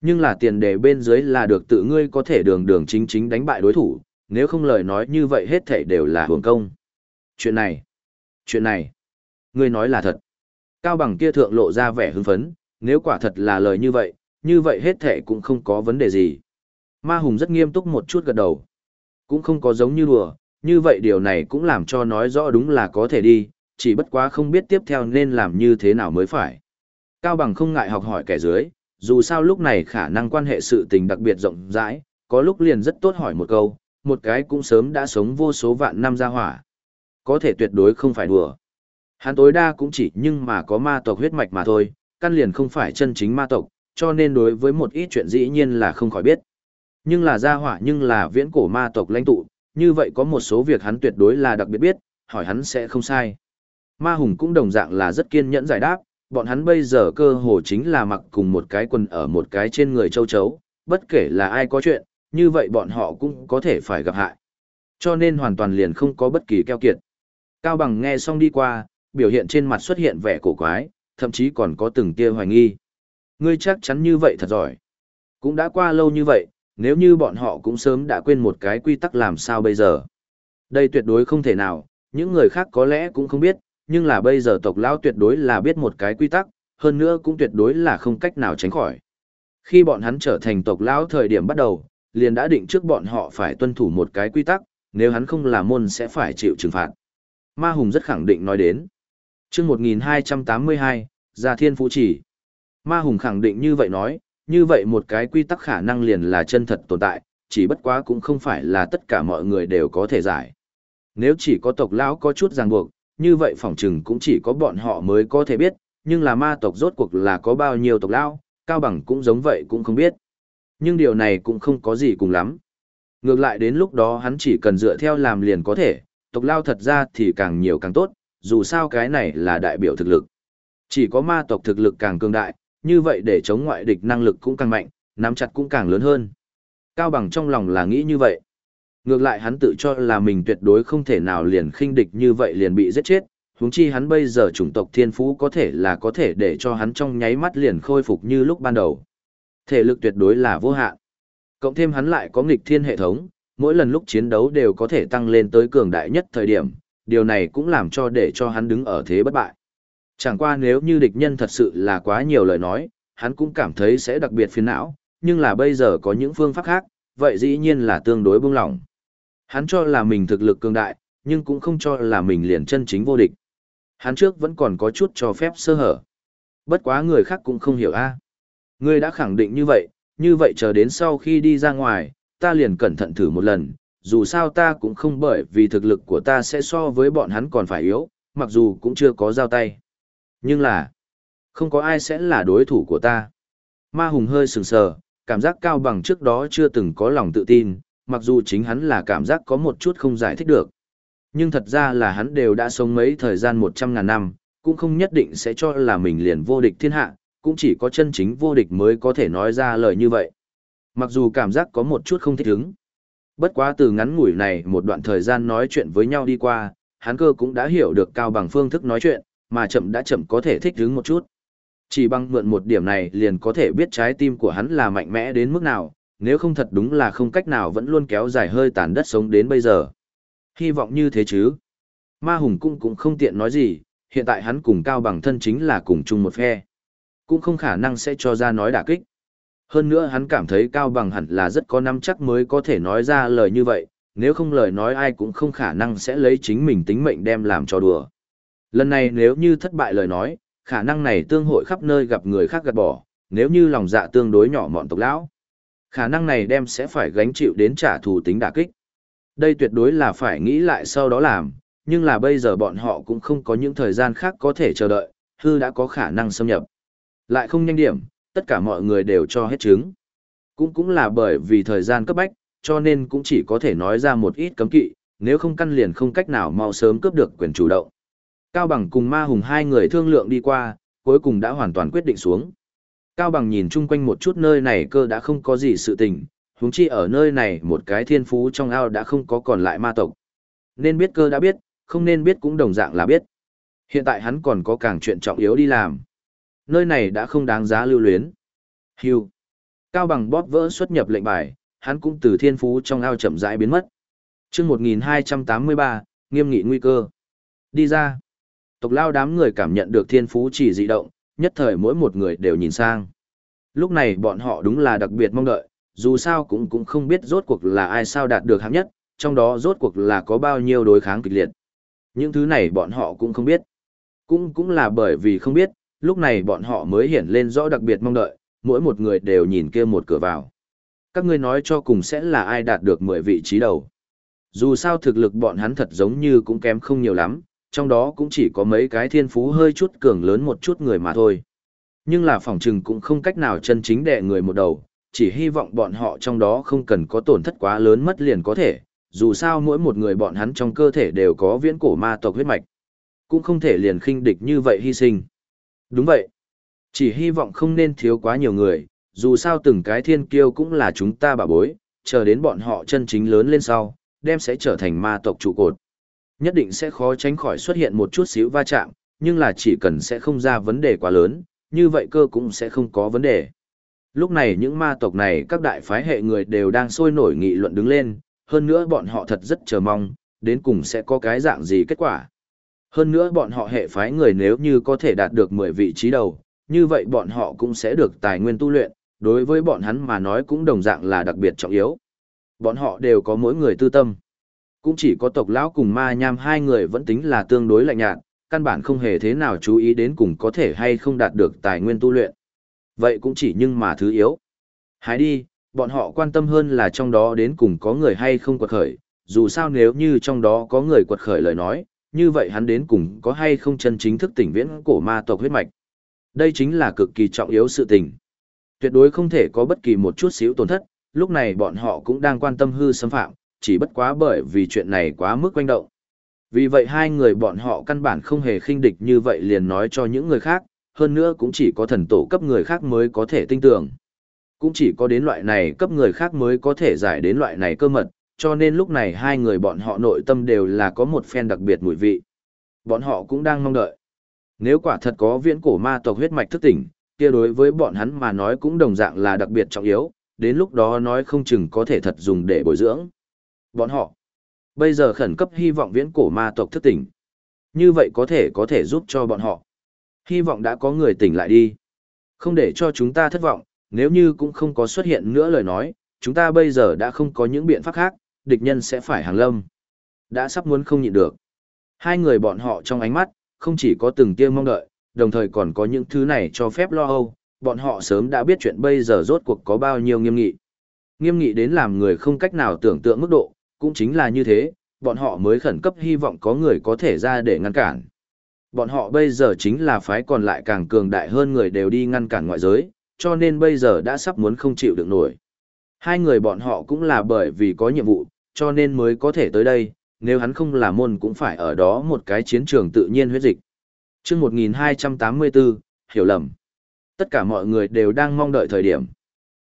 Nhưng là tiền đề bên dưới là được tự ngươi có thể đường đường chính chính đánh bại đối thủ, nếu không lời nói như vậy hết thảy đều là hưởng công. Chuyện này, chuyện này, ngươi nói là thật. Cao bằng kia thượng lộ ra vẻ hưng phấn, nếu quả thật là lời như vậy, như vậy hết thảy cũng không có vấn đề gì. Ma Hùng rất nghiêm túc một chút gật đầu. Cũng không có giống như đùa, như vậy điều này cũng làm cho nói rõ đúng là có thể đi, chỉ bất quá không biết tiếp theo nên làm như thế nào mới phải. Cao Bằng không ngại học hỏi kẻ dưới, dù sao lúc này khả năng quan hệ sự tình đặc biệt rộng rãi, có lúc liền rất tốt hỏi một câu, một cái cũng sớm đã sống vô số vạn năm ra hỏa. Có thể tuyệt đối không phải đùa. Hắn tối đa cũng chỉ nhưng mà có ma tộc huyết mạch mà thôi, căn liền không phải chân chính ma tộc, cho nên đối với một ít chuyện dĩ nhiên là không khỏi biết. Nhưng là gia hỏa nhưng là viễn cổ ma tộc lãnh tụ, như vậy có một số việc hắn tuyệt đối là đặc biệt biết, hỏi hắn sẽ không sai. Ma Hùng cũng đồng dạng là rất kiên nhẫn giải đáp, bọn hắn bây giờ cơ hồ chính là mặc cùng một cái quần ở một cái trên người châu chấu, bất kể là ai có chuyện, như vậy bọn họ cũng có thể phải gặp hại. Cho nên hoàn toàn liền không có bất kỳ keo kiệt. Cao Bằng nghe xong đi qua, biểu hiện trên mặt xuất hiện vẻ cổ quái, thậm chí còn có từng tia hoài nghi. Ngươi chắc chắn như vậy thật giỏi. Cũng đã qua lâu như vậy, nếu như bọn họ cũng sớm đã quên một cái quy tắc làm sao bây giờ. Đây tuyệt đối không thể nào, những người khác có lẽ cũng không biết, nhưng là bây giờ tộc lão tuyệt đối là biết một cái quy tắc, hơn nữa cũng tuyệt đối là không cách nào tránh khỏi. Khi bọn hắn trở thành tộc lão thời điểm bắt đầu, liền đã định trước bọn họ phải tuân thủ một cái quy tắc, nếu hắn không làm môn sẽ phải chịu trừng phạt. Ma Hùng rất khẳng định nói đến. chương 1282, Gia Thiên Phú Chỉ. Ma Hùng khẳng định như vậy nói, như vậy một cái quy tắc khả năng liền là chân thật tồn tại, chỉ bất quá cũng không phải là tất cả mọi người đều có thể giải. Nếu chỉ có tộc lão có chút ràng buộc, như vậy phỏng chừng cũng chỉ có bọn họ mới có thể biết, nhưng là ma tộc rốt cuộc là có bao nhiêu tộc lão, Cao Bằng cũng giống vậy cũng không biết. Nhưng điều này cũng không có gì cùng lắm. Ngược lại đến lúc đó hắn chỉ cần dựa theo làm liền có thể, tộc lao thật ra thì càng nhiều càng tốt, dù sao cái này là đại biểu thực lực. Chỉ có ma tộc thực lực càng cường đại, như vậy để chống ngoại địch năng lực cũng càng mạnh, nắm chặt cũng càng lớn hơn. Cao Bằng trong lòng là nghĩ như vậy. Ngược lại hắn tự cho là mình tuyệt đối không thể nào liền khinh địch như vậy liền bị giết chết, huống chi hắn bây giờ chủng tộc thiên phú có thể là có thể để cho hắn trong nháy mắt liền khôi phục như lúc ban đầu. Thể lực tuyệt đối là vô hạn. Cộng thêm hắn lại có nghịch thiên hệ thống, mỗi lần lúc chiến đấu đều có thể tăng lên tới cường đại nhất thời điểm, điều này cũng làm cho để cho hắn đứng ở thế bất bại. Chẳng qua nếu như địch nhân thật sự là quá nhiều lời nói, hắn cũng cảm thấy sẽ đặc biệt phiền não, nhưng là bây giờ có những phương pháp khác, vậy dĩ nhiên là tương đối buông lỏng. Hắn cho là mình thực lực cường đại, nhưng cũng không cho là mình liền chân chính vô địch. Hắn trước vẫn còn có chút cho phép sơ hở. Bất quá người khác cũng không hiểu a. À. Ngươi đã khẳng định như vậy, như vậy chờ đến sau khi đi ra ngoài, ta liền cẩn thận thử một lần, dù sao ta cũng không bởi vì thực lực của ta sẽ so với bọn hắn còn phải yếu, mặc dù cũng chưa có giao tay. Nhưng là, không có ai sẽ là đối thủ của ta. Ma Hùng hơi sừng sờ, cảm giác cao bằng trước đó chưa từng có lòng tự tin, mặc dù chính hắn là cảm giác có một chút không giải thích được. Nhưng thật ra là hắn đều đã sống mấy thời gian một trăm ngàn năm, cũng không nhất định sẽ cho là mình liền vô địch thiên hạ, cũng chỉ có chân chính vô địch mới có thể nói ra lời như vậy. Mặc dù cảm giác có một chút không thích ứng. Bất quá từ ngắn ngủi này một đoạn thời gian nói chuyện với nhau đi qua, hắn cơ cũng đã hiểu được cao bằng phương thức nói chuyện, mà chậm đã chậm có thể thích ứng một chút. Chỉ bằng mượn một điểm này liền có thể biết trái tim của hắn là mạnh mẽ đến mức nào, nếu không thật đúng là không cách nào vẫn luôn kéo dài hơi tàn đất sống đến bây giờ. Hy vọng như thế chứ. Ma Hùng cũng cũng không tiện nói gì, hiện tại hắn cùng Cao Bằng thân chính là cùng chung một phe. Cũng không khả năng sẽ cho ra nói đả kích. Hơn nữa hắn cảm thấy Cao Bằng hẳn là rất có năm chắc mới có thể nói ra lời như vậy, nếu không lời nói ai cũng không khả năng sẽ lấy chính mình tính mệnh đem làm cho đùa. Lần này nếu như thất bại lời nói, khả năng này tương hội khắp nơi gặp người khác gạt bỏ, nếu như lòng dạ tương đối nhỏ mọn tộc lão. Khả năng này đem sẽ phải gánh chịu đến trả thù tính đả kích. Đây tuyệt đối là phải nghĩ lại sau đó làm, nhưng là bây giờ bọn họ cũng không có những thời gian khác có thể chờ đợi, hư đã có khả năng xâm nhập. Lại không nhanh điểm, tất cả mọi người đều cho hết chứng. Cũng cũng là bởi vì thời gian cấp bách, cho nên cũng chỉ có thể nói ra một ít cấm kỵ, nếu không căn liền không cách nào mau sớm cướp được quyền chủ động. Cao Bằng cùng Ma Hùng hai người thương lượng đi qua, cuối cùng đã hoàn toàn quyết định xuống. Cao Bằng nhìn chung quanh một chút nơi này cơ đã không có gì sự tình, huống chi ở nơi này một cái thiên phú trong ao đã không có còn lại ma tộc. Nên biết cơ đã biết, không nên biết cũng đồng dạng là biết. Hiện tại hắn còn có càng chuyện trọng yếu đi làm. Nơi này đã không đáng giá lưu luyến. Hưu. Cao Bằng bóp vỡ xuất nhập lệnh bài, hắn cũng từ thiên phú trong ao chậm rãi biến mất. Trước 1283, nghiêm nghị nguy cơ. Đi ra. Tộc lao đám người cảm nhận được thiên phú chỉ dị động, nhất thời mỗi một người đều nhìn sang. Lúc này bọn họ đúng là đặc biệt mong đợi, dù sao cũng cũng không biết rốt cuộc là ai sao đạt được hạng nhất, trong đó rốt cuộc là có bao nhiêu đối kháng kịch liệt. Những thứ này bọn họ cũng không biết. Cũng cũng là bởi vì không biết, lúc này bọn họ mới hiện lên rõ đặc biệt mong đợi, mỗi một người đều nhìn kia một cửa vào. Các ngươi nói cho cùng sẽ là ai đạt được 10 vị trí đầu. Dù sao thực lực bọn hắn thật giống như cũng kém không nhiều lắm, trong đó cũng chỉ có mấy cái thiên phú hơi chút cường lớn một chút người mà thôi. Nhưng là phòng trừng cũng không cách nào chân chính đè người một đầu, chỉ hy vọng bọn họ trong đó không cần có tổn thất quá lớn mất liền có thể, dù sao mỗi một người bọn hắn trong cơ thể đều có viễn cổ ma tộc huyết mạch. Cũng không thể liền khinh địch như vậy hy sinh. Đúng vậy. Chỉ hy vọng không nên thiếu quá nhiều người, dù sao từng cái thiên kiêu cũng là chúng ta bà bối, chờ đến bọn họ chân chính lớn lên sau, đem sẽ trở thành ma tộc trụ cột nhất định sẽ khó tránh khỏi xuất hiện một chút xíu va chạm, nhưng là chỉ cần sẽ không ra vấn đề quá lớn, như vậy cơ cũng sẽ không có vấn đề. Lúc này những ma tộc này các đại phái hệ người đều đang sôi nổi nghị luận đứng lên, hơn nữa bọn họ thật rất chờ mong, đến cùng sẽ có cái dạng gì kết quả. Hơn nữa bọn họ hệ phái người nếu như có thể đạt được 10 vị trí đầu, như vậy bọn họ cũng sẽ được tài nguyên tu luyện, đối với bọn hắn mà nói cũng đồng dạng là đặc biệt trọng yếu. Bọn họ đều có mỗi người tư tâm. Cũng chỉ có tộc lão cùng ma nham hai người vẫn tính là tương đối lạnh nhạt, căn bản không hề thế nào chú ý đến cùng có thể hay không đạt được tài nguyên tu luyện. Vậy cũng chỉ nhưng mà thứ yếu. hái đi, bọn họ quan tâm hơn là trong đó đến cùng có người hay không quật khởi, dù sao nếu như trong đó có người quật khởi lời nói, như vậy hắn đến cùng có hay không chân chính thức tỉnh viễn cổ ma tộc huyết mạch. Đây chính là cực kỳ trọng yếu sự tình. Tuyệt đối không thể có bất kỳ một chút xíu tổn thất, lúc này bọn họ cũng đang quan tâm hư xâm phạm, chỉ bất quá bởi vì chuyện này quá mức quanh động. Vì vậy hai người bọn họ căn bản không hề khinh địch như vậy liền nói cho những người khác, hơn nữa cũng chỉ có thần tổ cấp người khác mới có thể tin tưởng. Cũng chỉ có đến loại này cấp người khác mới có thể giải đến loại này cơ mật, cho nên lúc này hai người bọn họ nội tâm đều là có một phen đặc biệt mùi vị. Bọn họ cũng đang mong đợi. Nếu quả thật có viễn cổ ma tộc huyết mạch thức tỉnh, kia đối với bọn hắn mà nói cũng đồng dạng là đặc biệt trọng yếu, đến lúc đó nói không chừng có thể thật dùng để bồi dưỡng. Bọn họ bây giờ khẩn cấp hy vọng viễn cổ ma tộc thức tỉnh. Như vậy có thể có thể giúp cho bọn họ. Hy vọng đã có người tỉnh lại đi. Không để cho chúng ta thất vọng, nếu như cũng không có xuất hiện nữa lời nói, chúng ta bây giờ đã không có những biện pháp khác, địch nhân sẽ phải hàng lâm. Đã sắp muốn không nhịn được. Hai người bọn họ trong ánh mắt, không chỉ có từng tia mong đợi, đồng thời còn có những thứ này cho phép lo âu, bọn họ sớm đã biết chuyện bây giờ rốt cuộc có bao nhiêu nghiêm nghị. Nghiêm nghị đến làm người không cách nào tưởng tượng mức độ, cũng chính là như thế, bọn họ mới khẩn cấp hy vọng có người có thể ra để ngăn cản. Bọn họ bây giờ chính là phái còn lại càng cường đại hơn người đều đi ngăn cản ngoại giới, cho nên bây giờ đã sắp muốn không chịu được nổi. Hai người bọn họ cũng là bởi vì có nhiệm vụ, cho nên mới có thể tới đây, nếu hắn không là môn cũng phải ở đó một cái chiến trường tự nhiên huyết dịch. Trước 1284, hiểu lầm. Tất cả mọi người đều đang mong đợi thời điểm.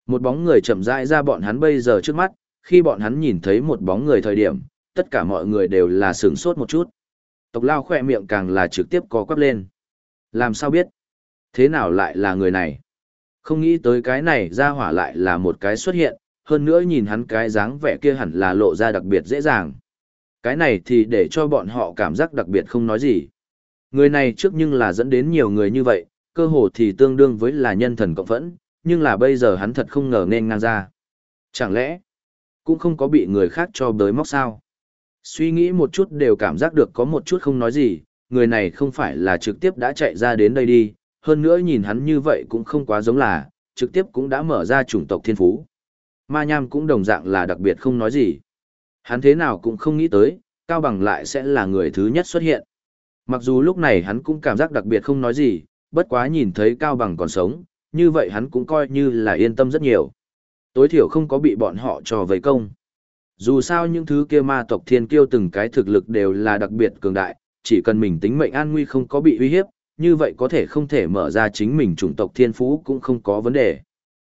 Một bóng người chậm rãi ra bọn hắn bây giờ trước mắt, khi bọn hắn nhìn thấy một bóng người thời điểm, tất cả mọi người đều là sửng sốt một chút. Tộc lao khỏe miệng càng là trực tiếp có quắp lên. Làm sao biết? Thế nào lại là người này? Không nghĩ tới cái này ra hỏa lại là một cái xuất hiện, hơn nữa nhìn hắn cái dáng vẻ kia hẳn là lộ ra đặc biệt dễ dàng. Cái này thì để cho bọn họ cảm giác đặc biệt không nói gì. Người này trước nhưng là dẫn đến nhiều người như vậy, cơ hồ thì tương đương với là nhân thần cộng phẫn, nhưng là bây giờ hắn thật không ngờ nên ngang ra. Chẳng lẽ, cũng không có bị người khác cho bới móc sao? Suy nghĩ một chút đều cảm giác được có một chút không nói gì, người này không phải là trực tiếp đã chạy ra đến đây đi, hơn nữa nhìn hắn như vậy cũng không quá giống là, trực tiếp cũng đã mở ra chủng tộc thiên phú. Ma Nham cũng đồng dạng là đặc biệt không nói gì. Hắn thế nào cũng không nghĩ tới, Cao Bằng lại sẽ là người thứ nhất xuất hiện. Mặc dù lúc này hắn cũng cảm giác đặc biệt không nói gì, bất quá nhìn thấy Cao Bằng còn sống, như vậy hắn cũng coi như là yên tâm rất nhiều. Tối thiểu không có bị bọn họ trò vây công. Dù sao những thứ kia ma tộc thiên kiêu từng cái thực lực đều là đặc biệt cường đại, chỉ cần mình tính mệnh an nguy không có bị uy hiếp, như vậy có thể không thể mở ra chính mình chủng tộc thiên phú cũng không có vấn đề.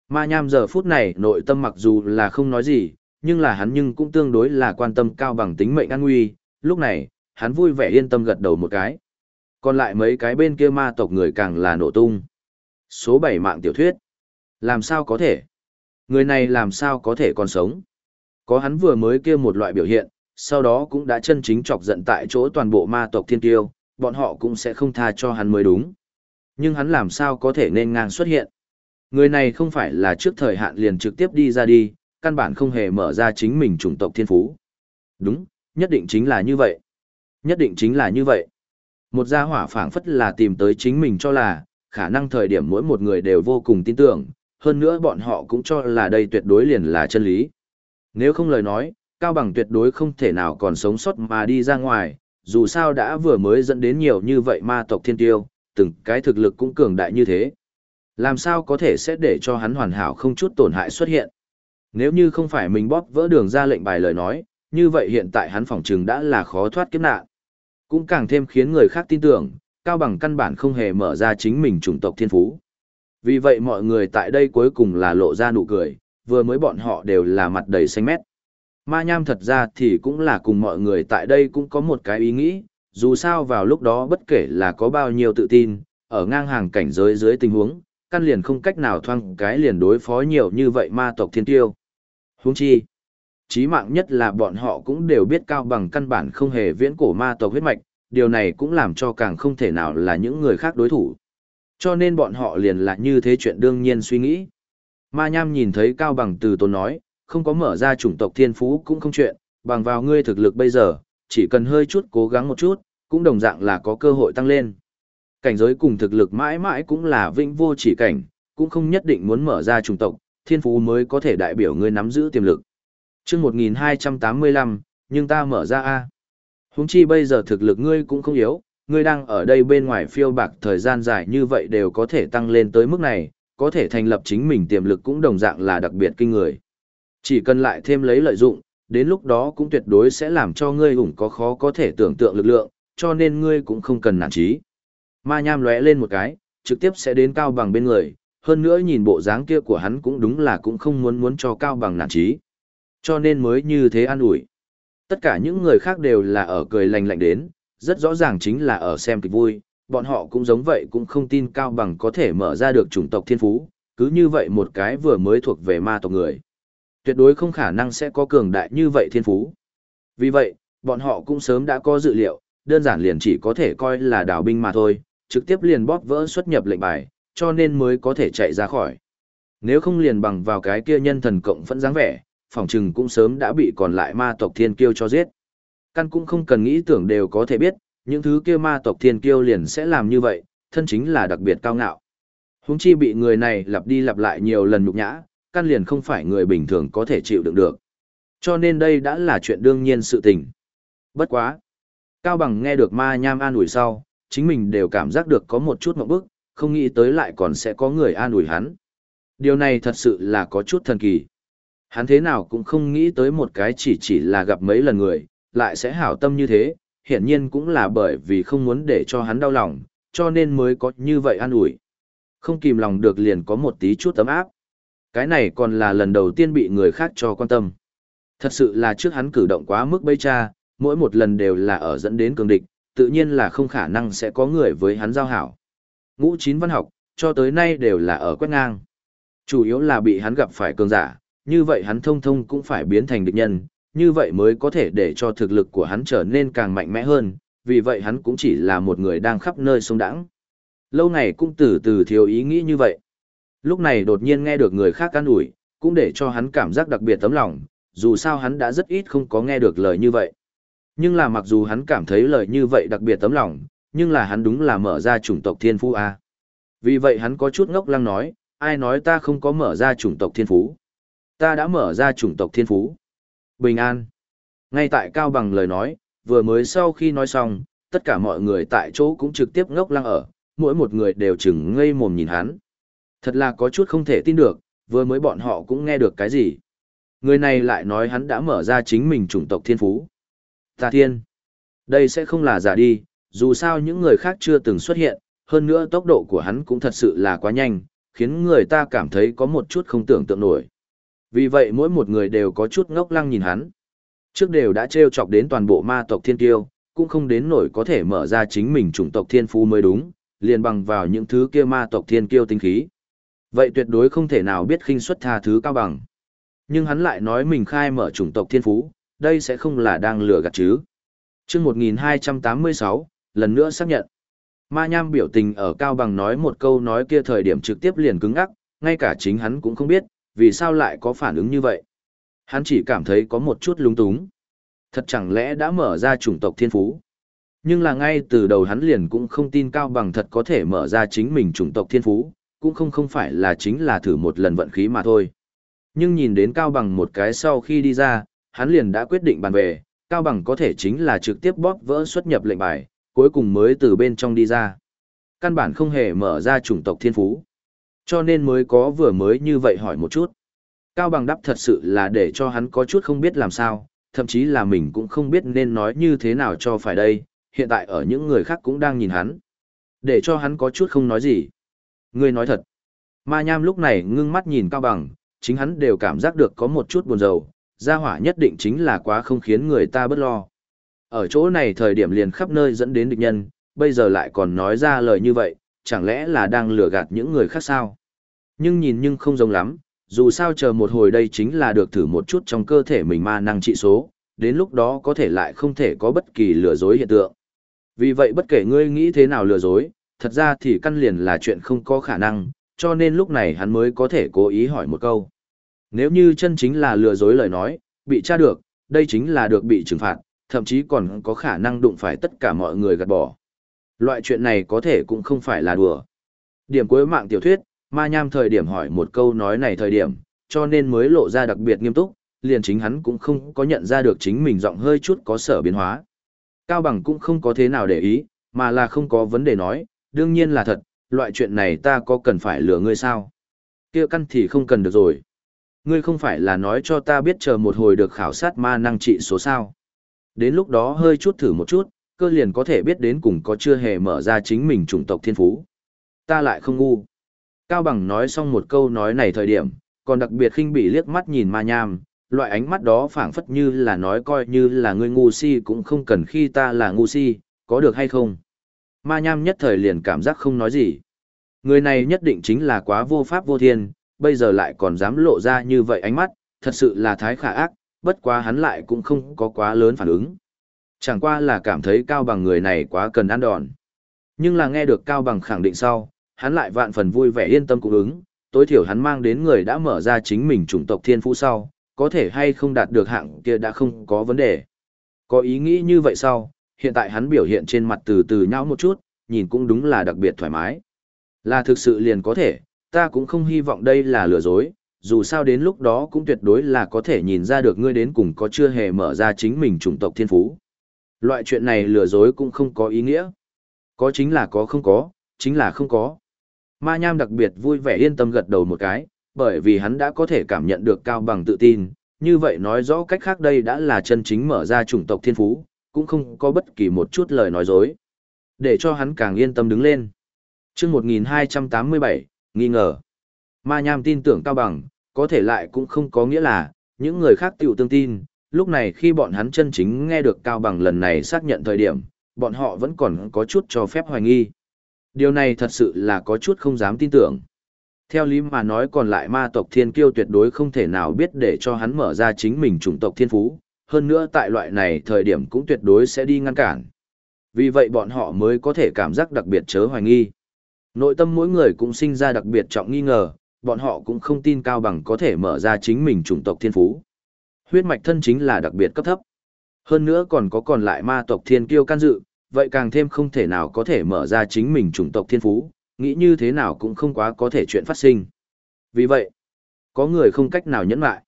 Ma nham giờ phút này nội tâm mặc dù là không nói gì, nhưng là hắn nhưng cũng tương đối là quan tâm cao bằng tính mệnh an nguy, lúc này, hắn vui vẻ yên tâm gật đầu một cái. Còn lại mấy cái bên kia ma tộc người càng là nổ tung. Số 7 mạng tiểu thuyết. Làm sao có thể? Người này làm sao có thể còn sống? Có hắn vừa mới kia một loại biểu hiện, sau đó cũng đã chân chính chọc giận tại chỗ toàn bộ ma tộc thiên tiêu, bọn họ cũng sẽ không tha cho hắn mới đúng. Nhưng hắn làm sao có thể nên ngang xuất hiện? Người này không phải là trước thời hạn liền trực tiếp đi ra đi, căn bản không hề mở ra chính mình chủng tộc thiên phú. Đúng, nhất định chính là như vậy. Nhất định chính là như vậy. Một gia hỏa phảng phất là tìm tới chính mình cho là, khả năng thời điểm mỗi một người đều vô cùng tin tưởng, hơn nữa bọn họ cũng cho là đây tuyệt đối liền là chân lý. Nếu không lời nói, Cao Bằng tuyệt đối không thể nào còn sống sót mà đi ra ngoài, dù sao đã vừa mới dẫn đến nhiều như vậy ma tộc thiên tiêu, từng cái thực lực cũng cường đại như thế. Làm sao có thể sẽ để cho hắn hoàn hảo không chút tổn hại xuất hiện. Nếu như không phải mình bóp vỡ đường ra lệnh bài lời nói, như vậy hiện tại hắn phỏng trừng đã là khó thoát kiếp nạn. Cũng càng thêm khiến người khác tin tưởng, Cao Bằng căn bản không hề mở ra chính mình chủng tộc thiên phú. Vì vậy mọi người tại đây cuối cùng là lộ ra nụ cười, vừa mới bọn họ đều là mặt đầy xanh mét. Ma Nham thật ra thì cũng là cùng mọi người tại đây cũng có một cái ý nghĩ, dù sao vào lúc đó bất kể là có bao nhiêu tự tin, ở ngang hàng cảnh giới dưới tình huống, căn liền không cách nào thoang cái liền đối phó nhiều như vậy ma tộc thiên tiêu. Huống chi, chí mạng nhất là bọn họ cũng đều biết cao bằng căn bản không hề viễn cổ ma tộc huyết mạch, điều này cũng làm cho càng không thể nào là những người khác đối thủ. Cho nên bọn họ liền là như thế chuyện đương nhiên suy nghĩ. Ma Nham nhìn thấy Cao Bằng từ tốn nói, không có mở ra chủng tộc thiên phú cũng không chuyện, bằng vào ngươi thực lực bây giờ, chỉ cần hơi chút cố gắng một chút, cũng đồng dạng là có cơ hội tăng lên. Cảnh giới cùng thực lực mãi mãi cũng là vĩnh vô chỉ cảnh, cũng không nhất định muốn mở ra chủng tộc, thiên phú mới có thể đại biểu ngươi nắm giữ tiềm lực. Trước 1285, nhưng ta mở ra A. Húng chi bây giờ thực lực ngươi cũng không yếu, ngươi đang ở đây bên ngoài phiêu bạc thời gian dài như vậy đều có thể tăng lên tới mức này, có thể thành lập chính mình tiềm lực cũng đồng dạng là đặc biệt kinh người. Chỉ cần lại thêm lấy lợi dụng, đến lúc đó cũng tuyệt đối sẽ làm cho ngươi ủng có khó có thể tưởng tượng lực lượng, cho nên ngươi cũng không cần nản trí. Ma nham lóe lên một cái, trực tiếp sẽ đến cao bằng bên người, hơn nữa nhìn bộ dáng kia của hắn cũng đúng là cũng không muốn muốn cho cao bằng nản trí. Cho nên mới như thế an ủi. Tất cả những người khác đều là ở cười lành lạnh đến, rất rõ ràng chính là ở xem kịch vui, bọn họ cũng giống vậy cũng không tin cao bằng có thể mở ra được chủng tộc thiên phú, cứ như vậy một cái vừa mới thuộc về ma tộc người. Tuyệt đối không khả năng sẽ có cường đại như vậy thiên phú. Vì vậy, bọn họ cũng sớm đã có dự liệu, đơn giản liền chỉ có thể coi là đào binh mà thôi, trực tiếp liền bóp vỡ xuất nhập lệnh bài, cho nên mới có thể chạy ra khỏi. Nếu không liền bằng vào cái kia nhân thần cộng phẫn dáng vẻ, phòng trừng cũng sớm đã bị còn lại ma tộc thiên kiêu cho giết. Căn cũng không cần nghĩ tưởng đều có thể biết, những thứ kia ma tộc thiên kiêu liền sẽ làm như vậy, thân chính là đặc biệt cao ngạo. Húng chi bị người này lặp đi lặp lại nhiều lần nhục nhã, căn liền không phải người bình thường có thể chịu đựng được. Cho nên đây đã là chuyện đương nhiên sự tình. Bất quá. Cao bằng nghe được ma nham an ủi sau, chính mình đều cảm giác được có một chút mộng bức, không nghĩ tới lại còn sẽ có người an ủi hắn. Điều này thật sự là có chút thần kỳ. Hắn thế nào cũng không nghĩ tới một cái chỉ chỉ là gặp mấy lần người, lại sẽ hảo tâm như thế, hiển nhiên cũng là bởi vì không muốn để cho hắn đau lòng, cho nên mới có như vậy an ủi. Không kìm lòng được liền có một tí chút tấm áp. Cái này còn là lần đầu tiên bị người khác cho quan tâm. Thật sự là trước hắn cử động quá mức bây cha, mỗi một lần đều là ở dẫn đến cường địch, tự nhiên là không khả năng sẽ có người với hắn giao hảo. Ngũ chín văn học, cho tới nay đều là ở quét ngang. Chủ yếu là bị hắn gặp phải cường giả, như vậy hắn thông thông cũng phải biến thành địch nhân, như vậy mới có thể để cho thực lực của hắn trở nên càng mạnh mẽ hơn, vì vậy hắn cũng chỉ là một người đang khắp nơi sông đãng. Lâu ngày cũng từ từ thiếu ý nghĩ như vậy. Lúc này đột nhiên nghe được người khác can ủi, cũng để cho hắn cảm giác đặc biệt tấm lòng, dù sao hắn đã rất ít không có nghe được lời như vậy. Nhưng là mặc dù hắn cảm thấy lời như vậy đặc biệt tấm lòng, nhưng là hắn đúng là mở ra chủng tộc thiên phú A. Vì vậy hắn có chút ngốc lăng nói, ai nói ta không có mở ra chủng tộc thiên phú. Ta đã mở ra chủng tộc thiên phú. Bình an. Ngay tại Cao Bằng lời nói, vừa mới sau khi nói xong, tất cả mọi người tại chỗ cũng trực tiếp ngốc lăng ở, mỗi một người đều chừng ngây mồm nhìn hắn. Thật là có chút không thể tin được, vừa mới bọn họ cũng nghe được cái gì. Người này lại nói hắn đã mở ra chính mình chủng tộc thiên phú. Ta thiên. Đây sẽ không là giả đi, dù sao những người khác chưa từng xuất hiện, hơn nữa tốc độ của hắn cũng thật sự là quá nhanh, khiến người ta cảm thấy có một chút không tưởng tượng nổi. Vì vậy mỗi một người đều có chút ngốc lăng nhìn hắn. Trước đều đã trêu chọc đến toàn bộ ma tộc thiên tiêu, cũng không đến nổi có thể mở ra chính mình chủng tộc thiên phú mới đúng, liền bằng vào những thứ kia ma tộc thiên kiêu tinh khí. Vậy tuyệt đối không thể nào biết khinh suất tha thứ cao bằng. Nhưng hắn lại nói mình khai mở chủng tộc thiên phú, đây sẽ không là đang lừa gạt chứ. Trước 1286, lần nữa xác nhận. Ma Nham biểu tình ở Cao Bằng nói một câu nói kia thời điểm trực tiếp liền cứng ngắc, ngay cả chính hắn cũng không biết, vì sao lại có phản ứng như vậy. Hắn chỉ cảm thấy có một chút lung túng. Thật chẳng lẽ đã mở ra chủng tộc thiên phú. Nhưng là ngay từ đầu hắn liền cũng không tin Cao Bằng thật có thể mở ra chính mình chủng tộc thiên phú, cũng không không phải là chính là thử một lần vận khí mà thôi. Nhưng nhìn đến Cao Bằng một cái sau khi đi ra, hắn liền đã quyết định bàn về, Cao Bằng có thể chính là trực tiếp bóp vỡ xuất nhập lệnh bài, cuối cùng mới từ bên trong đi ra. Căn bản không hề mở ra chủng tộc thiên phú. Cho nên mới có vừa mới như vậy hỏi một chút. Cao Bằng đáp thật sự là để cho hắn có chút không biết làm sao, thậm chí là mình cũng không biết nên nói như thế nào cho phải đây, hiện tại ở những người khác cũng đang nhìn hắn. Để cho hắn có chút không nói gì. Ngươi nói thật. Ma Nham lúc này ngưng mắt nhìn Cao Bằng, chính hắn đều cảm giác được có một chút buồn rầu, gia hỏa nhất định chính là quá không khiến người ta bất lo. Ở chỗ này thời điểm liền khắp nơi dẫn đến địch nhân, bây giờ lại còn nói ra lời như vậy, chẳng lẽ là đang lừa gạt những người khác sao? Nhưng nhìn nhưng không giống lắm, dù sao chờ một hồi đây chính là được thử một chút trong cơ thể mình ma năng trị số, đến lúc đó có thể lại không thể có bất kỳ lừa dối hiện tượng. Vì vậy bất kể ngươi nghĩ thế nào lừa dối, thật ra thì căn liền là chuyện không có khả năng, cho nên lúc này hắn mới có thể cố ý hỏi một câu. Nếu như chân chính là lừa dối lời nói, bị tra được, đây chính là được bị trừng phạt, thậm chí còn có khả năng đụng phải tất cả mọi người gạt bỏ. Loại chuyện này có thể cũng không phải là đùa. Điểm cuối mạng tiểu thuyết, ma nham thời điểm hỏi một câu nói này thời điểm, cho nên mới lộ ra đặc biệt nghiêm túc, liền chính hắn cũng không có nhận ra được chính mình giọng hơi chút có sở biến hóa. Cao Bằng cũng không có thế nào để ý, Mà là không có vấn đề nói, đương nhiên là thật, loại chuyện này ta có cần phải lừa ngươi sao? kia căn thì không cần được rồi. Ngươi không phải là nói cho ta biết chờ một hồi được khảo sát ma năng trị số sao. Đến lúc đó hơi chút thử một chút, cơ liền có thể biết đến cùng có chưa hề mở ra chính mình chủng tộc thiên phú. Ta lại không ngu. Cao Bằng nói xong một câu nói này thời điểm, còn đặc biệt khinh bị liếc mắt nhìn ma nham, loại ánh mắt đó phảng phất như là nói coi như là ngươi ngu si cũng không cần khi ta là ngu si, có được hay không. Ma nham nhất thời liền cảm giác không nói gì. Người này nhất định chính là quá vô pháp vô thiên, bây giờ lại còn dám lộ ra như vậy ánh mắt, thật sự là thái khả ác, bất quá hắn lại cũng không có quá lớn phản ứng. Chẳng qua là cảm thấy Cao Bằng người này quá cần ăn đòn. Nhưng là nghe được Cao Bằng khẳng định sau, hắn lại vạn phần vui vẻ yên tâm cung ứng, tối thiểu hắn mang đến người đã mở ra chính mình chủng tộc thiên phú sau, có thể hay không đạt được hạng kia đã không có vấn đề. Có ý nghĩ như vậy sau, hiện tại hắn biểu hiện trên mặt từ từ nhão một chút, nhìn cũng đúng là đặc biệt thoải mái. Là thực sự liền có thể, ta cũng không hy vọng đây là lừa dối, dù sao đến lúc đó cũng tuyệt đối là có thể nhìn ra được ngươi đến cùng có chưa hề mở ra chính mình chủng tộc thiên phú. Loại chuyện này lừa dối cũng không có ý nghĩa. Có chính là có không có, chính là không có. Ma Nham đặc biệt vui vẻ yên tâm gật đầu một cái, bởi vì hắn đã có thể cảm nhận được cao bằng tự tin, như vậy nói rõ cách khác đây đã là chân chính mở ra chủng tộc thiên phú, cũng không có bất kỳ một chút lời nói dối. Để cho hắn càng yên tâm đứng lên. Trước 1287, nghi ngờ. Ma Nham tin tưởng cao bằng, có thể lại cũng không có nghĩa là, những người khác tiểu tương tin, lúc này khi bọn hắn chân chính nghe được cao bằng lần này xác nhận thời điểm, bọn họ vẫn còn có chút cho phép hoài nghi. Điều này thật sự là có chút không dám tin tưởng. Theo lý mà nói còn lại ma tộc thiên kiêu tuyệt đối không thể nào biết để cho hắn mở ra chính mình chủng tộc thiên phú, hơn nữa tại loại này thời điểm cũng tuyệt đối sẽ đi ngăn cản. Vì vậy bọn họ mới có thể cảm giác đặc biệt chớ hoài nghi. Nội tâm mỗi người cũng sinh ra đặc biệt trọng nghi ngờ, bọn họ cũng không tin cao bằng có thể mở ra chính mình chủng tộc thiên phú. Huyết mạch thân chính là đặc biệt cấp thấp. Hơn nữa còn có còn lại ma tộc thiên kiêu can dự, vậy càng thêm không thể nào có thể mở ra chính mình chủng tộc thiên phú, nghĩ như thế nào cũng không quá có thể chuyện phát sinh. Vì vậy, có người không cách nào nhẫn lại.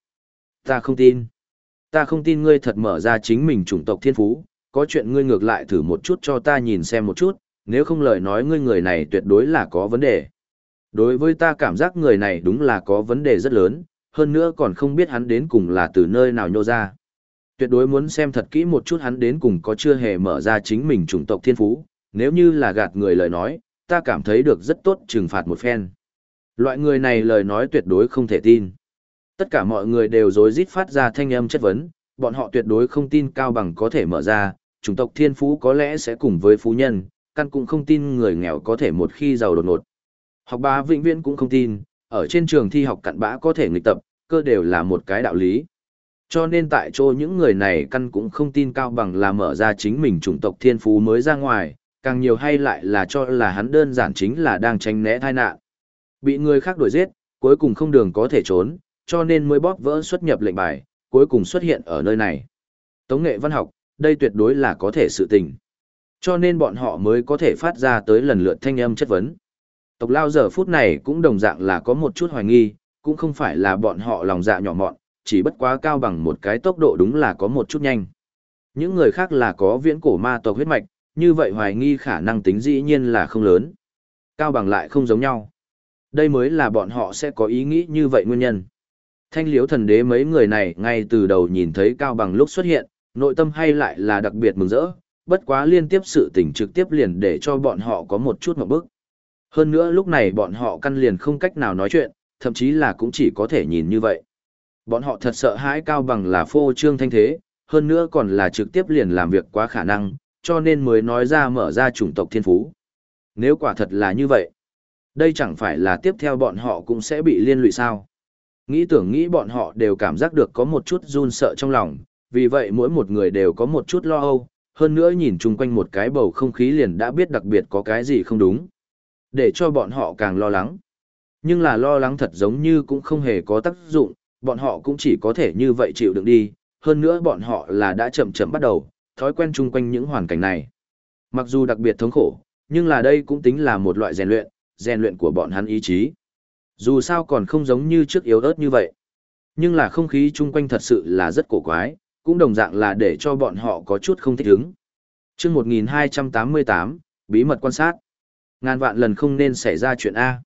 Ta không tin. Ta không tin ngươi thật mở ra chính mình chủng tộc thiên phú, có chuyện ngươi ngược lại thử một chút cho ta nhìn xem một chút, nếu không lời nói ngươi người này tuyệt đối là có vấn đề. Đối với ta cảm giác người này đúng là có vấn đề rất lớn, hơn nữa còn không biết hắn đến cùng là từ nơi nào nhô ra. Tuyệt đối muốn xem thật kỹ một chút hắn đến cùng có chưa hề mở ra chính mình chủng tộc thiên phú, nếu như là gạt người lời nói, ta cảm thấy được rất tốt trừng phạt một phen. Loại người này lời nói tuyệt đối không thể tin. Tất cả mọi người đều rối rít phát ra thanh âm chất vấn, bọn họ tuyệt đối không tin Cao Bằng có thể mở ra, chủng tộc thiên phú có lẽ sẽ cùng với phú nhân, căn cũng không tin người nghèo có thể một khi giàu đột ngột. Học bá vĩnh viễn cũng không tin, ở trên trường thi học cặn bã có thể nghịch tập, cơ đều là một cái đạo lý. Cho nên tại chỗ những người này căn cũng không tin Cao Bằng là mở ra chính mình chủng tộc thiên phú mới ra ngoài, càng nhiều hay lại là cho là hắn đơn giản chính là đang tránh né tai nạn. Bị người khác đuổi giết, cuối cùng không đường có thể trốn, cho nên mới bóp vỡ xuất nhập lệnh bài, cuối cùng xuất hiện ở nơi này. Tống nghệ văn học, đây tuyệt đối là có thể sự tình. Cho nên bọn họ mới có thể phát ra tới lần lượt thanh âm chất vấn. Tộc lao giờ phút này cũng đồng dạng là có một chút hoài nghi, cũng không phải là bọn họ lòng dạ nhỏ mọn, chỉ bất quá cao bằng một cái tốc độ đúng là có một chút nhanh. Những người khác là có viễn cổ ma tộc huyết mạch, như vậy hoài nghi khả năng tính dĩ nhiên là không lớn. Cao bằng lại không giống nhau. Đây mới là bọn họ sẽ có ý nghĩ như vậy nguyên nhân. Thanh liếu thần đế mấy người này ngay từ đầu nhìn thấy Cao bằng lúc xuất hiện, nội tâm hay lại là đặc biệt mừng rỡ, bất quá liên tiếp sự tình trực tiếp liền để cho bọn họ có một chút một bước. Hơn nữa lúc này bọn họ căn liền không cách nào nói chuyện, thậm chí là cũng chỉ có thể nhìn như vậy. Bọn họ thật sợ hãi cao bằng là phô trương thanh thế, hơn nữa còn là trực tiếp liền làm việc quá khả năng, cho nên mới nói ra mở ra chủng tộc thiên phú. Nếu quả thật là như vậy, đây chẳng phải là tiếp theo bọn họ cũng sẽ bị liên lụy sao. Nghĩ tưởng nghĩ bọn họ đều cảm giác được có một chút run sợ trong lòng, vì vậy mỗi một người đều có một chút lo âu, hơn nữa nhìn chung quanh một cái bầu không khí liền đã biết đặc biệt có cái gì không đúng. Để cho bọn họ càng lo lắng. Nhưng là lo lắng thật giống như cũng không hề có tác dụng, bọn họ cũng chỉ có thể như vậy chịu đựng đi, hơn nữa bọn họ là đã chậm chậm bắt đầu, thói quen chung quanh những hoàn cảnh này. Mặc dù đặc biệt thống khổ, nhưng là đây cũng tính là một loại rèn luyện, rèn luyện của bọn hắn ý chí. Dù sao còn không giống như trước yếu ớt như vậy. Nhưng là không khí chung quanh thật sự là rất cổ quái, cũng đồng dạng là để cho bọn họ có chút không thích ứng. Trước 1288, Bí mật quan sát. Ngàn vạn lần không nên xảy ra chuyện A.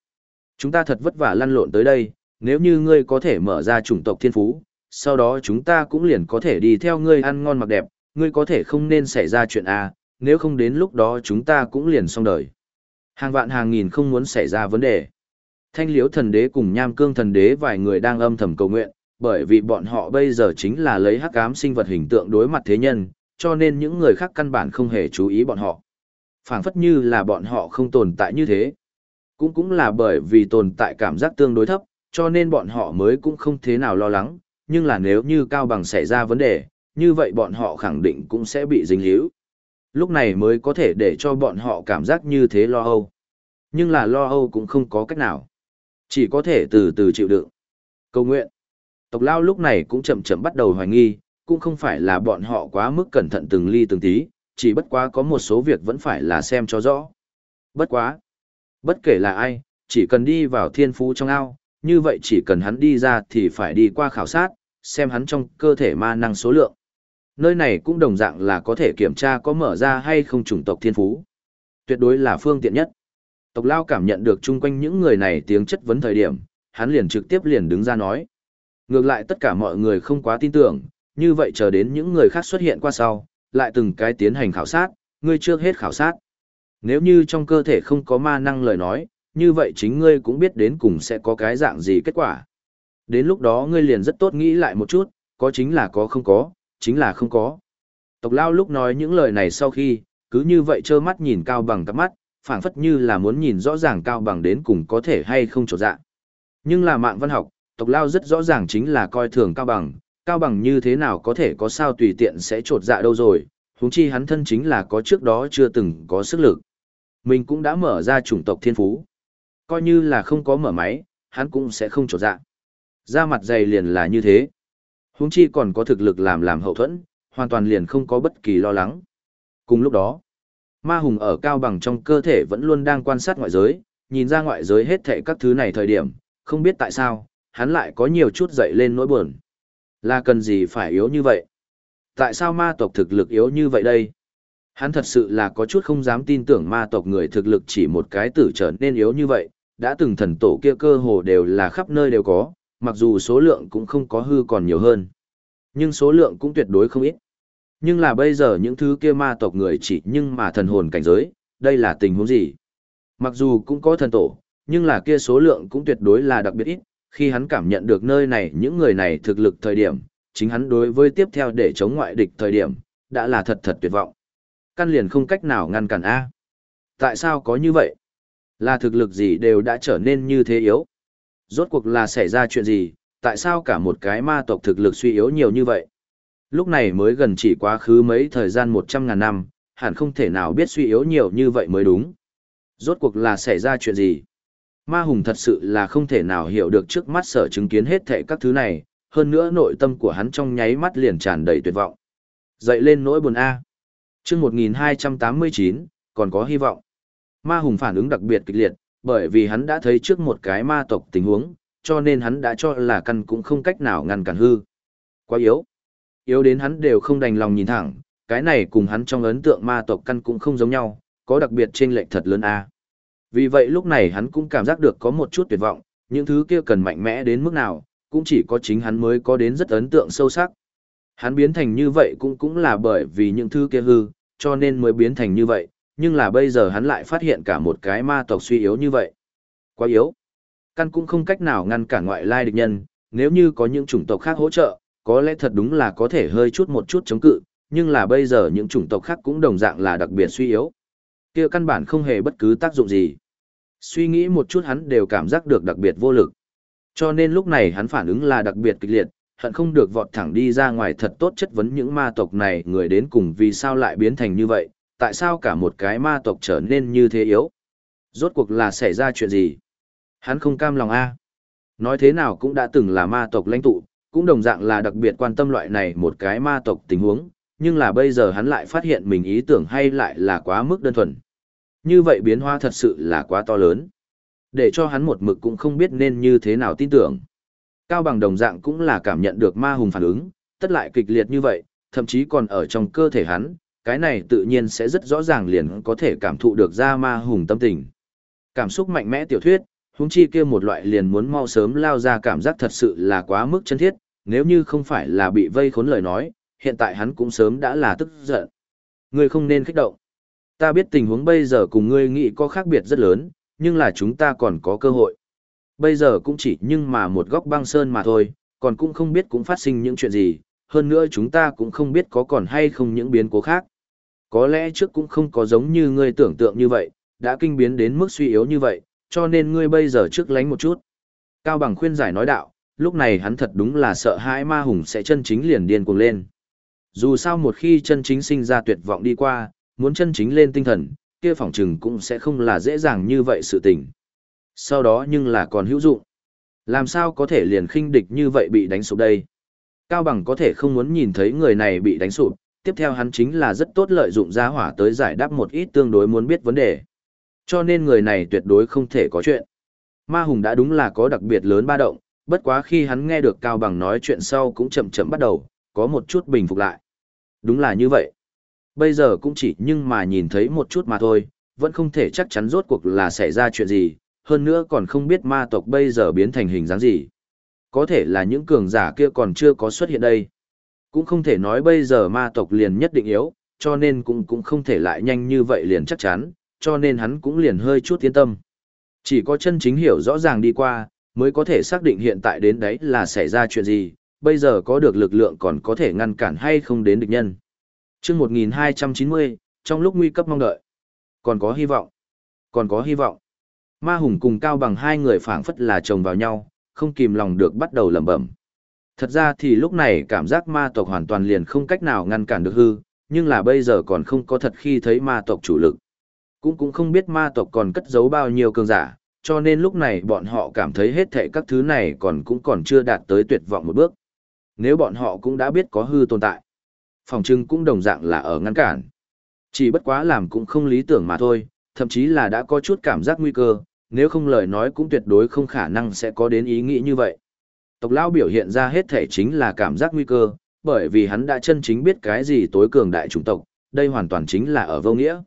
Chúng ta thật vất vả lăn lộn tới đây, nếu như ngươi có thể mở ra chủng tộc thiên phú, sau đó chúng ta cũng liền có thể đi theo ngươi ăn ngon mặc đẹp, ngươi có thể không nên xảy ra chuyện A, nếu không đến lúc đó chúng ta cũng liền xong đời. Hàng vạn hàng nghìn không muốn xảy ra vấn đề. Thanh liếu thần đế cùng nham cương thần đế vài người đang âm thầm cầu nguyện, bởi vì bọn họ bây giờ chính là lấy hắc ám sinh vật hình tượng đối mặt thế nhân, cho nên những người khác căn bản không hề chú ý bọn họ phảng phất như là bọn họ không tồn tại như thế. Cũng cũng là bởi vì tồn tại cảm giác tương đối thấp, cho nên bọn họ mới cũng không thế nào lo lắng, nhưng là nếu như cao bằng xảy ra vấn đề, như vậy bọn họ khẳng định cũng sẽ bị dính líu. Lúc này mới có thể để cho bọn họ cảm giác như thế lo âu. Nhưng là lo âu cũng không có cách nào. Chỉ có thể từ từ chịu đựng. Cầu nguyện. Tộc lao lúc này cũng chậm chậm bắt đầu hoài nghi, cũng không phải là bọn họ quá mức cẩn thận từng ly từng tí, chỉ bất quá có một số việc vẫn phải là xem cho rõ. Bất quá. Bất kể là ai, chỉ cần đi vào thiên phú trong ao, như vậy chỉ cần hắn đi ra thì phải đi qua khảo sát, xem hắn trong cơ thể ma năng số lượng. Nơi này cũng đồng dạng là có thể kiểm tra có mở ra hay không chủng tộc thiên phú. Tuyệt đối là phương tiện nhất. Tộc Lao cảm nhận được chung quanh những người này tiếng chất vấn thời điểm, hắn liền trực tiếp liền đứng ra nói. Ngược lại tất cả mọi người không quá tin tưởng, như vậy chờ đến những người khác xuất hiện qua sau, lại từng cái tiến hành khảo sát, ngươi trước hết khảo sát. Nếu như trong cơ thể không có ma năng lời nói, như vậy chính ngươi cũng biết đến cùng sẽ có cái dạng gì kết quả. Đến lúc đó ngươi liền rất tốt nghĩ lại một chút, có chính là có không có, chính là không có. Tộc lao lúc nói những lời này sau khi, cứ như vậy trơ mắt nhìn cao bằng cặp mắt, phảng phất như là muốn nhìn rõ ràng cao bằng đến cùng có thể hay không trột dạ. Nhưng là mạng văn học, tộc lao rất rõ ràng chính là coi thường cao bằng, cao bằng như thế nào có thể có sao tùy tiện sẽ trột dạ đâu rồi, huống chi hắn thân chính là có trước đó chưa từng có sức lực. Mình cũng đã mở ra chủng tộc thiên phú. Coi như là không có mở máy, hắn cũng sẽ không trột dạ. Ra mặt dày liền là như thế. Huống chi còn có thực lực làm làm hậu thuẫn, hoàn toàn liền không có bất kỳ lo lắng. Cùng lúc đó, ma hùng ở cao bằng trong cơ thể vẫn luôn đang quan sát ngoại giới, nhìn ra ngoại giới hết thảy các thứ này thời điểm, không biết tại sao, hắn lại có nhiều chút dậy lên nỗi buồn. Là cần gì phải yếu như vậy? Tại sao ma tộc thực lực yếu như vậy đây? Hắn thật sự là có chút không dám tin tưởng ma tộc người thực lực chỉ một cái tử trở nên yếu như vậy, đã từng thần tổ kia cơ hồ đều là khắp nơi đều có, mặc dù số lượng cũng không có hư còn nhiều hơn. Nhưng số lượng cũng tuyệt đối không ít. Nhưng là bây giờ những thứ kia ma tộc người chỉ nhưng mà thần hồn cảnh giới, đây là tình huống gì? Mặc dù cũng có thần tổ, nhưng là kia số lượng cũng tuyệt đối là đặc biệt ít, khi hắn cảm nhận được nơi này những người này thực lực thời điểm, chính hắn đối với tiếp theo để chống ngoại địch thời điểm, đã là thật thật tuyệt vọng. Căn liền không cách nào ngăn cản A. Tại sao có như vậy? Là thực lực gì đều đã trở nên như thế yếu? Rốt cuộc là xảy ra chuyện gì, tại sao cả một cái ma tộc thực lực suy yếu nhiều như vậy? Lúc này mới gần chỉ quá khứ mấy thời gian một trăm ngàn năm, hẳn không thể nào biết suy yếu nhiều như vậy mới đúng. Rốt cuộc là xảy ra chuyện gì? Ma Hùng thật sự là không thể nào hiểu được trước mắt sở chứng kiến hết thệ các thứ này, hơn nữa nội tâm của hắn trong nháy mắt liền tràn đầy tuyệt vọng. Dậy lên nỗi buồn A. chương 1289, còn có hy vọng. Ma Hùng phản ứng đặc biệt kịch liệt, bởi vì hắn đã thấy trước một cái ma tộc tình huống, cho nên hắn đã cho là căn cũng không cách nào ngăn cản hư. Quá yếu. Yếu đến hắn đều không đành lòng nhìn thẳng, cái này cùng hắn trong ấn tượng ma tộc căn cũng không giống nhau, có đặc biệt trên lệch thật lớn a. Vì vậy lúc này hắn cũng cảm giác được có một chút tuyệt vọng, những thứ kia cần mạnh mẽ đến mức nào, cũng chỉ có chính hắn mới có đến rất ấn tượng sâu sắc. Hắn biến thành như vậy cũng cũng là bởi vì những thứ kia hư, cho nên mới biến thành như vậy, nhưng là bây giờ hắn lại phát hiện cả một cái ma tộc suy yếu như vậy. Quá yếu. Căn cũng không cách nào ngăn cản ngoại lai địch nhân, nếu như có những chủng tộc khác hỗ trợ, có lẽ thật đúng là có thể hơi chút một chút chống cự, nhưng là bây giờ những chủng tộc khác cũng đồng dạng là đặc biệt suy yếu. kia căn bản không hề bất cứ tác dụng gì. Suy nghĩ một chút hắn đều cảm giác được đặc biệt vô lực. Cho nên lúc này hắn phản ứng là đặc biệt kịch liệt, hận không được vọt thẳng đi ra ngoài thật tốt chất vấn những ma tộc này người đến cùng vì sao lại biến thành như vậy, tại sao cả một cái ma tộc trở nên như thế yếu? Rốt cuộc là xảy ra chuyện gì? Hắn không cam lòng a. Nói thế nào cũng đã từng là ma tộc lãnh tụ, cũng đồng dạng là đặc biệt quan tâm loại này một cái ma tộc tình huống, nhưng là bây giờ hắn lại phát hiện mình ý tưởng hay lại là quá mức đơn thuần. Như vậy biến hóa thật sự là quá to lớn. Để cho hắn một mực cũng không biết nên như thế nào tin tưởng. Cao bằng đồng dạng cũng là cảm nhận được ma hùng phản ứng, tất lại kịch liệt như vậy, thậm chí còn ở trong cơ thể hắn, cái này tự nhiên sẽ rất rõ ràng liền có thể cảm thụ được ra ma hùng tâm tình. Cảm xúc mạnh mẽ tiểu thuyết, huống chi kia một loại liền muốn mau sớm lao ra cảm giác thật sự là quá mức chân thiết, nếu như không phải là bị vây khốn lời nói, hiện tại hắn cũng sớm đã là tức giận. Ngươi không nên kích động. Ta biết tình huống bây giờ cùng ngươi nghĩ có khác biệt rất lớn, nhưng là chúng ta còn có cơ hội. Bây giờ cũng chỉ nhưng mà một góc băng sơn mà thôi, còn cũng không biết cũng phát sinh những chuyện gì, hơn nữa chúng ta cũng không biết có còn hay không những biến cố khác. Có lẽ trước cũng không có giống như ngươi tưởng tượng như vậy, đã kinh biến đến mức suy yếu như vậy, cho nên ngươi bây giờ trước lánh một chút. Cao Bằng khuyên giải nói đạo, lúc này hắn thật đúng là sợ hãi ma hùng sẽ chân chính liền điên cuồng lên. Dù sao một khi chân chính sinh ra tuyệt vọng đi qua, muốn chân chính lên tinh thần, kia phỏng trừng cũng sẽ không là dễ dàng như vậy sự tình. Sau đó nhưng là còn hữu dụng. Làm sao có thể liền khinh địch như vậy bị đánh sụp đây? Cao Bằng có thể không muốn nhìn thấy người này bị đánh sụp, tiếp theo hắn chính là rất tốt lợi dụng gia hỏa tới giải đáp một ít tương đối muốn biết vấn đề. Cho nên người này tuyệt đối không thể có chuyện. Ma Hùng đã đúng là có đặc biệt lớn ba động, bất quá khi hắn nghe được Cao Bằng nói chuyện sau cũng chậm chậm bắt đầu, có một chút bình phục lại. Đúng là như vậy. Bây giờ cũng chỉ nhưng mà nhìn thấy một chút mà thôi, vẫn không thể chắc chắn rốt cuộc là xảy ra chuyện gì, hơn nữa còn không biết ma tộc bây giờ biến thành hình dáng gì. Có thể là những cường giả kia còn chưa có xuất hiện đây. Cũng không thể nói bây giờ ma tộc liền nhất định yếu, cho nên cũng cũng không thể lại nhanh như vậy liền chắc chắn, cho nên hắn cũng liền hơi chút yên tâm. Chỉ có chân chính hiểu rõ ràng đi qua, mới có thể xác định hiện tại đến đấy là xảy ra chuyện gì, bây giờ có được lực lượng còn có thể ngăn cản hay không đến địch nhân chương 1290, trong lúc nguy cấp mong đợi, còn có hy vọng, còn có hy vọng. Ma Hùng cùng Cao Bằng hai người phảng phất là chồng vào nhau, không kìm lòng được bắt đầu lẩm bẩm. Thật ra thì lúc này cảm giác ma tộc hoàn toàn liền không cách nào ngăn cản được hư, nhưng là bây giờ còn không có thật khi thấy ma tộc chủ lực. Cũng cũng không biết ma tộc còn cất giấu bao nhiêu cường giả, cho nên lúc này bọn họ cảm thấy hết thệ các thứ này còn cũng còn chưa đạt tới tuyệt vọng một bước. Nếu bọn họ cũng đã biết có hư tồn tại, phòng trưng cũng đồng dạng là ở ngăn cản. Chỉ bất quá làm cũng không lý tưởng mà thôi, thậm chí là đã có chút cảm giác nguy cơ, nếu không lời nói cũng tuyệt đối không khả năng sẽ có đến ý nghĩ như vậy. Tộc lão biểu hiện ra hết thể chính là cảm giác nguy cơ, bởi vì hắn đã chân chính biết cái gì tối cường đại chủng tộc, đây hoàn toàn chính là ở vô nghĩa.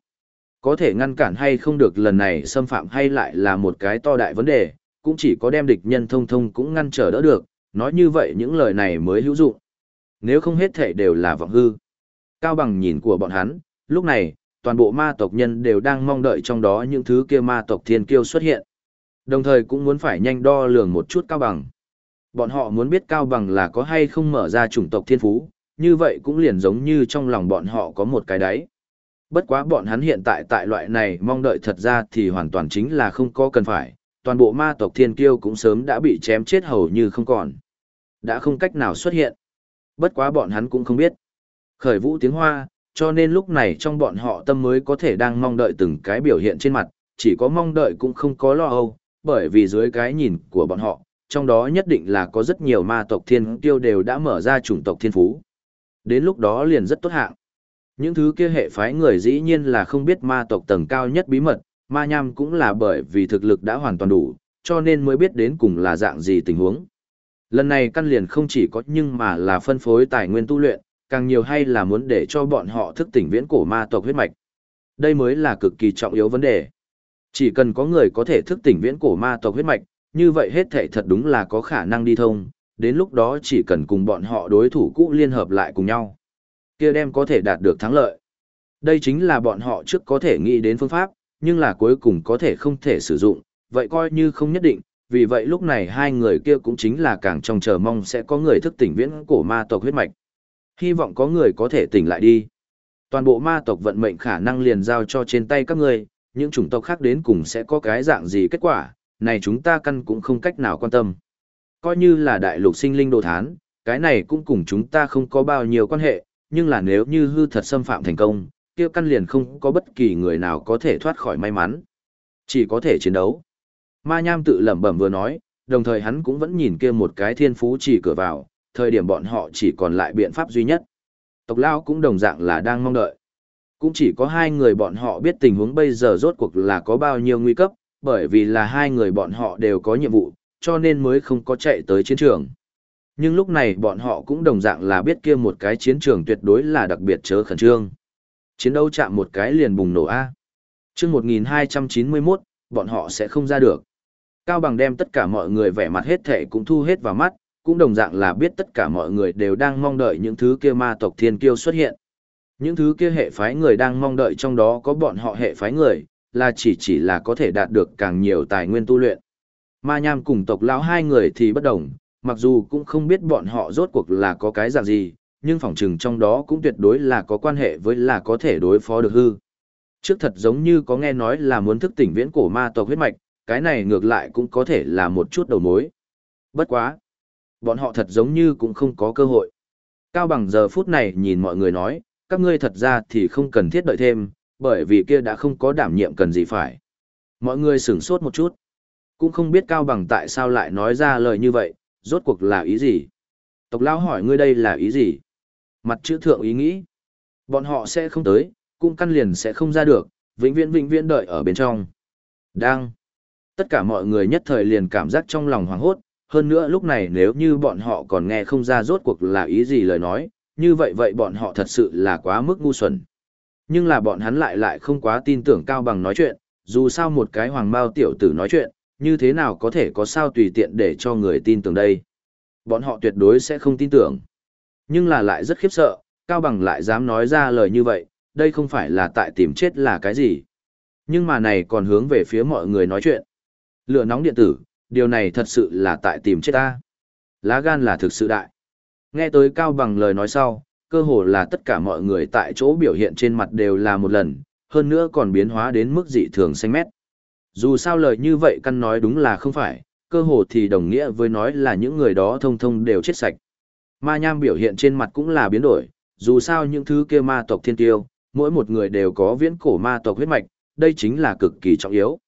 Có thể ngăn cản hay không được lần này xâm phạm hay lại là một cái to đại vấn đề, cũng chỉ có đem địch nhân thông thông cũng ngăn trở đỡ được, nói như vậy những lời này mới hữu dụng. Nếu không hết thể đều là vọng hư. Cao bằng nhìn của bọn hắn, lúc này, toàn bộ ma tộc nhân đều đang mong đợi trong đó những thứ kia ma tộc thiên kiêu xuất hiện. Đồng thời cũng muốn phải nhanh đo lường một chút cao bằng. Bọn họ muốn biết cao bằng là có hay không mở ra chủng tộc thiên phú, như vậy cũng liền giống như trong lòng bọn họ có một cái đáy. Bất quá bọn hắn hiện tại tại loại này mong đợi thật ra thì hoàn toàn chính là không có cần phải, toàn bộ ma tộc thiên kiêu cũng sớm đã bị chém chết hầu như không còn. Đã không cách nào xuất hiện. Bất quá bọn hắn cũng không biết. Khởi vũ tiếng hoa, cho nên lúc này trong bọn họ tâm mới có thể đang mong đợi từng cái biểu hiện trên mặt, chỉ có mong đợi cũng không có lo âu, bởi vì dưới cái nhìn của bọn họ, trong đó nhất định là có rất nhiều ma tộc thiên tiêu đều đã mở ra chủng tộc thiên phú. Đến lúc đó liền rất tốt hạng. Những thứ kia hệ phái người dĩ nhiên là không biết ma tộc tầng cao nhất bí mật, ma nham cũng là bởi vì thực lực đã hoàn toàn đủ, cho nên mới biết đến cùng là dạng gì tình huống. Lần này căn liền không chỉ có nhưng mà là phân phối tài nguyên tu luyện, càng nhiều hay là muốn để cho bọn họ thức tỉnh viễn cổ ma tộc huyết mạch. Đây mới là cực kỳ trọng yếu vấn đề. Chỉ cần có người có thể thức tỉnh viễn cổ ma tộc huyết mạch, như vậy hết thảy thật đúng là có khả năng đi thông, đến lúc đó chỉ cần cùng bọn họ đối thủ cũ liên hợp lại cùng nhau. kia đem có thể đạt được thắng lợi. Đây chính là bọn họ trước có thể nghĩ đến phương pháp, nhưng là cuối cùng có thể không thể sử dụng, vậy coi như không nhất định, vì vậy lúc này hai người kia cũng chính là càng trong chờ mong sẽ có người thức tỉnh viễn cổ ma tộc huyết mạch. Hy vọng có người có thể tỉnh lại đi. Toàn bộ ma tộc vận mệnh khả năng liền giao cho trên tay các ngươi, những chủng tộc khác đến cùng sẽ có cái dạng gì kết quả, này chúng ta căn cũng không cách nào quan tâm. Coi như là đại lục sinh linh đồ thán, cái này cũng cùng chúng ta không có bao nhiêu quan hệ, nhưng là nếu như hư thật xâm phạm thành công, kia căn liền không có bất kỳ người nào có thể thoát khỏi may mắn. Chỉ có thể chiến đấu. Ma Nham tự lẩm bẩm vừa nói, đồng thời hắn cũng vẫn nhìn kia một cái thiên phú chỉ cửa vào, thời điểm bọn họ chỉ còn lại biện pháp duy nhất. Tộc Lao cũng đồng dạng là đang mong đợi. Cũng chỉ có hai người bọn họ biết tình huống bây giờ rốt cuộc là có bao nhiêu nguy cấp, bởi vì là hai người bọn họ đều có nhiệm vụ, cho nên mới không có chạy tới chiến trường. Nhưng lúc này bọn họ cũng đồng dạng là biết kia một cái chiến trường tuyệt đối là đặc biệt chớ khẩn trương. Chiến đấu chạm một cái liền bùng nổ A. chương 1291, bọn họ sẽ không ra được. Cao Bằng đem tất cả mọi người vẻ mặt hết thể cũng thu hết vào mắt, cũng đồng dạng là biết tất cả mọi người đều đang mong đợi những thứ kia ma tộc thiên kiêu xuất hiện. Những thứ kia hệ phái người đang mong đợi trong đó có bọn họ hệ phái người, là chỉ chỉ là có thể đạt được càng nhiều tài nguyên tu luyện. Ma Nham cùng tộc lão hai người thì bất đồng, mặc dù cũng không biết bọn họ rốt cuộc là có cái dạng gì, nhưng phỏng chừng trong đó cũng tuyệt đối là có quan hệ với là có thể đối phó được hư. Trước thật giống như có nghe nói là muốn thức tỉnh viễn cổ ma tộc huyết mạch, cái này ngược lại cũng có thể là một chút đầu mối. Bất quá. Bọn họ thật giống như cũng không có cơ hội. Cao bằng giờ phút này nhìn mọi người nói, các ngươi thật ra thì không cần thiết đợi thêm, bởi vì kia đã không có đảm nhiệm cần gì phải. Mọi người sửng sốt một chút. Cũng không biết Cao bằng tại sao lại nói ra lời như vậy, rốt cuộc là ý gì. Tộc lão hỏi ngươi đây là ý gì? Mặt chữ thượng ý nghĩ. Bọn họ sẽ không tới, cung căn liền sẽ không ra được, vĩnh viễn vĩnh viễn đợi ở bên trong. Đang. Tất cả mọi người nhất thời liền cảm giác trong lòng hoảng hốt, hơn nữa lúc này nếu như bọn họ còn nghe không ra rốt cuộc là ý gì lời nói, như vậy vậy bọn họ thật sự là quá mức ngu xuẩn. Nhưng là bọn hắn lại lại không quá tin tưởng Cao Bằng nói chuyện, dù sao một cái hoàng mao tiểu tử nói chuyện, như thế nào có thể có sao tùy tiện để cho người tin tưởng đây. Bọn họ tuyệt đối sẽ không tin tưởng. Nhưng là lại rất khiếp sợ, Cao Bằng lại dám nói ra lời như vậy, đây không phải là tại tìm chết là cái gì. Nhưng mà này còn hướng về phía mọi người nói chuyện. Lửa nóng điện tử, điều này thật sự là tại tìm chết ta. Lá gan là thực sự đại. Nghe tới Cao Bằng lời nói sau, cơ hồ là tất cả mọi người tại chỗ biểu hiện trên mặt đều là một lần, hơn nữa còn biến hóa đến mức dị thường xanh mét. Dù sao lời như vậy căn nói đúng là không phải, cơ hồ thì đồng nghĩa với nói là những người đó thông thông đều chết sạch. Ma nham biểu hiện trên mặt cũng là biến đổi, dù sao những thứ kia ma tộc thiên tiêu, mỗi một người đều có viễn cổ ma tộc huyết mạch, đây chính là cực kỳ trọng yếu.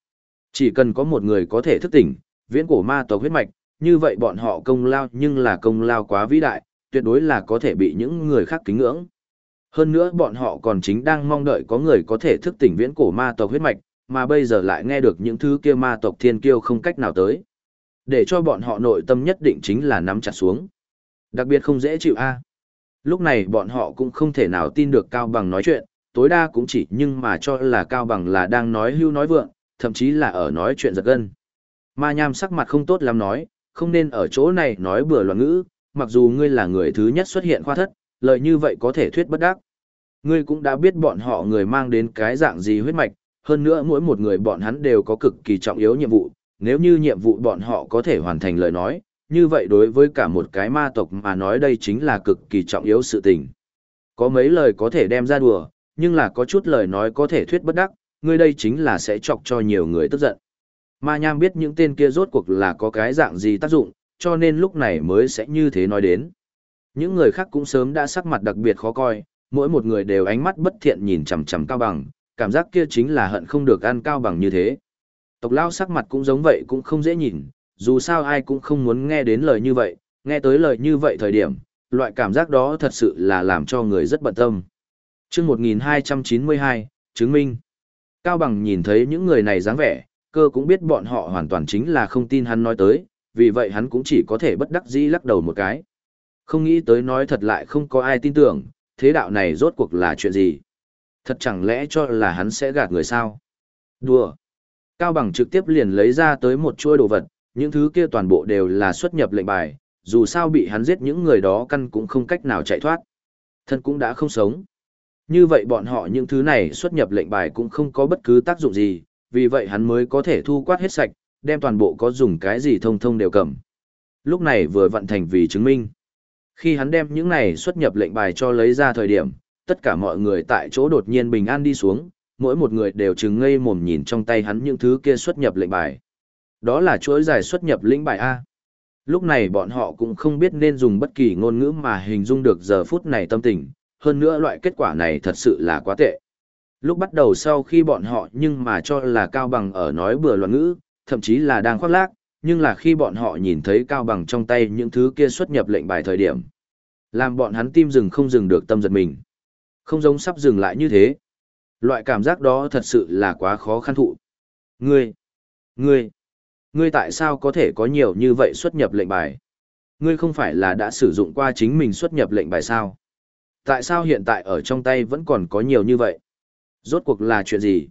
Chỉ cần có một người có thể thức tỉnh, viễn cổ ma tộc huyết mạch, như vậy bọn họ công lao nhưng là công lao quá vĩ đại, tuyệt đối là có thể bị những người khác kính ngưỡng. Hơn nữa bọn họ còn chính đang mong đợi có người có thể thức tỉnh viễn cổ ma tộc huyết mạch, mà bây giờ lại nghe được những thứ kia ma tộc thiên kiêu không cách nào tới. Để cho bọn họ nội tâm nhất định chính là nắm chặt xuống. Đặc biệt không dễ chịu a. Lúc này bọn họ cũng không thể nào tin được Cao Bằng nói chuyện, tối đa cũng chỉ nhưng mà cho là Cao Bằng là đang nói hưu nói vượng, thậm chí là ở nói chuyện giật gân. Ma Nham sắc mặt không tốt lắm nói, không nên ở chỗ này nói bừa loạn ngữ, mặc dù ngươi là người thứ nhất xuất hiện khoa thất, lời như vậy có thể thuyết bất đắc. Ngươi cũng đã biết bọn họ người mang đến cái dạng gì huyết mạch, hơn nữa mỗi một người bọn hắn đều có cực kỳ trọng yếu nhiệm vụ, nếu như nhiệm vụ bọn họ có thể hoàn thành lời nói, như vậy đối với cả một cái ma tộc mà nói đây chính là cực kỳ trọng yếu sự tình. Có mấy lời có thể đem ra đùa, nhưng là có chút lời nói có thể thuyết bất đắc, ngươi đây chính là sẽ chọc cho nhiều người tức giận. Ma Nham biết những tên kia rốt cuộc là có cái dạng gì tác dụng, cho nên lúc này mới sẽ như thế nói đến. Những người khác cũng sớm đã sắc mặt đặc biệt khó coi, mỗi một người đều ánh mắt bất thiện nhìn chằm chằm Cao Bằng, cảm giác kia chính là hận không được ăn Cao Bằng như thế. Tộc lao sắc mặt cũng giống vậy cũng không dễ nhìn, dù sao ai cũng không muốn nghe đến lời như vậy, nghe tới lời như vậy thời điểm, loại cảm giác đó thật sự là làm cho người rất bận tâm. Trước 1292, chứng minh. Cao Bằng nhìn thấy những người này dáng vẻ, cơ cũng biết bọn họ hoàn toàn chính là không tin hắn nói tới, vì vậy hắn cũng chỉ có thể bất đắc dĩ lắc đầu một cái. Không nghĩ tới nói thật lại không có ai tin tưởng, thế đạo này rốt cuộc là chuyện gì. Thật chẳng lẽ cho là hắn sẽ gạt người sao? Đùa! Cao Bằng trực tiếp liền lấy ra tới một chuôi đồ vật, những thứ kia toàn bộ đều là xuất nhập lệnh bài, dù sao bị hắn giết những người đó căn cũng không cách nào chạy thoát. Thân cũng đã không sống. Như vậy bọn họ những thứ này xuất nhập lệnh bài cũng không có bất cứ tác dụng gì, vì vậy hắn mới có thể thu quát hết sạch, đem toàn bộ có dùng cái gì thông thông đều cầm. Lúc này vừa vận thành vì chứng minh. Khi hắn đem những này xuất nhập lệnh bài cho lấy ra thời điểm, tất cả mọi người tại chỗ đột nhiên bình an đi xuống, mỗi một người đều chừng ngây mồm nhìn trong tay hắn những thứ kia xuất nhập lệnh bài. Đó là chuỗi dài xuất nhập lĩnh bài A. Lúc này bọn họ cũng không biết nên dùng bất kỳ ngôn ngữ mà hình dung được giờ phút này tâm tình, hơn nữa loại kết quả này thật sự là quá tệ. Lúc bắt đầu sau khi bọn họ nhưng mà cho là Cao Bằng ở nói bừa loạn ngữ, thậm chí là đang khoác lác, nhưng là khi bọn họ nhìn thấy Cao Bằng trong tay những thứ kia xuất nhập lệnh bài thời điểm. Làm bọn hắn tim dừng không dừng được tâm giật mình. Không giống sắp dừng lại như thế. Loại cảm giác đó thật sự là quá khó khăn thụ. Ngươi, ngươi, ngươi tại sao có thể có nhiều như vậy xuất nhập lệnh bài? Ngươi không phải là đã sử dụng qua chính mình xuất nhập lệnh bài sao? Tại sao hiện tại ở trong tay vẫn còn có nhiều như vậy? Rốt cuộc là chuyện gì?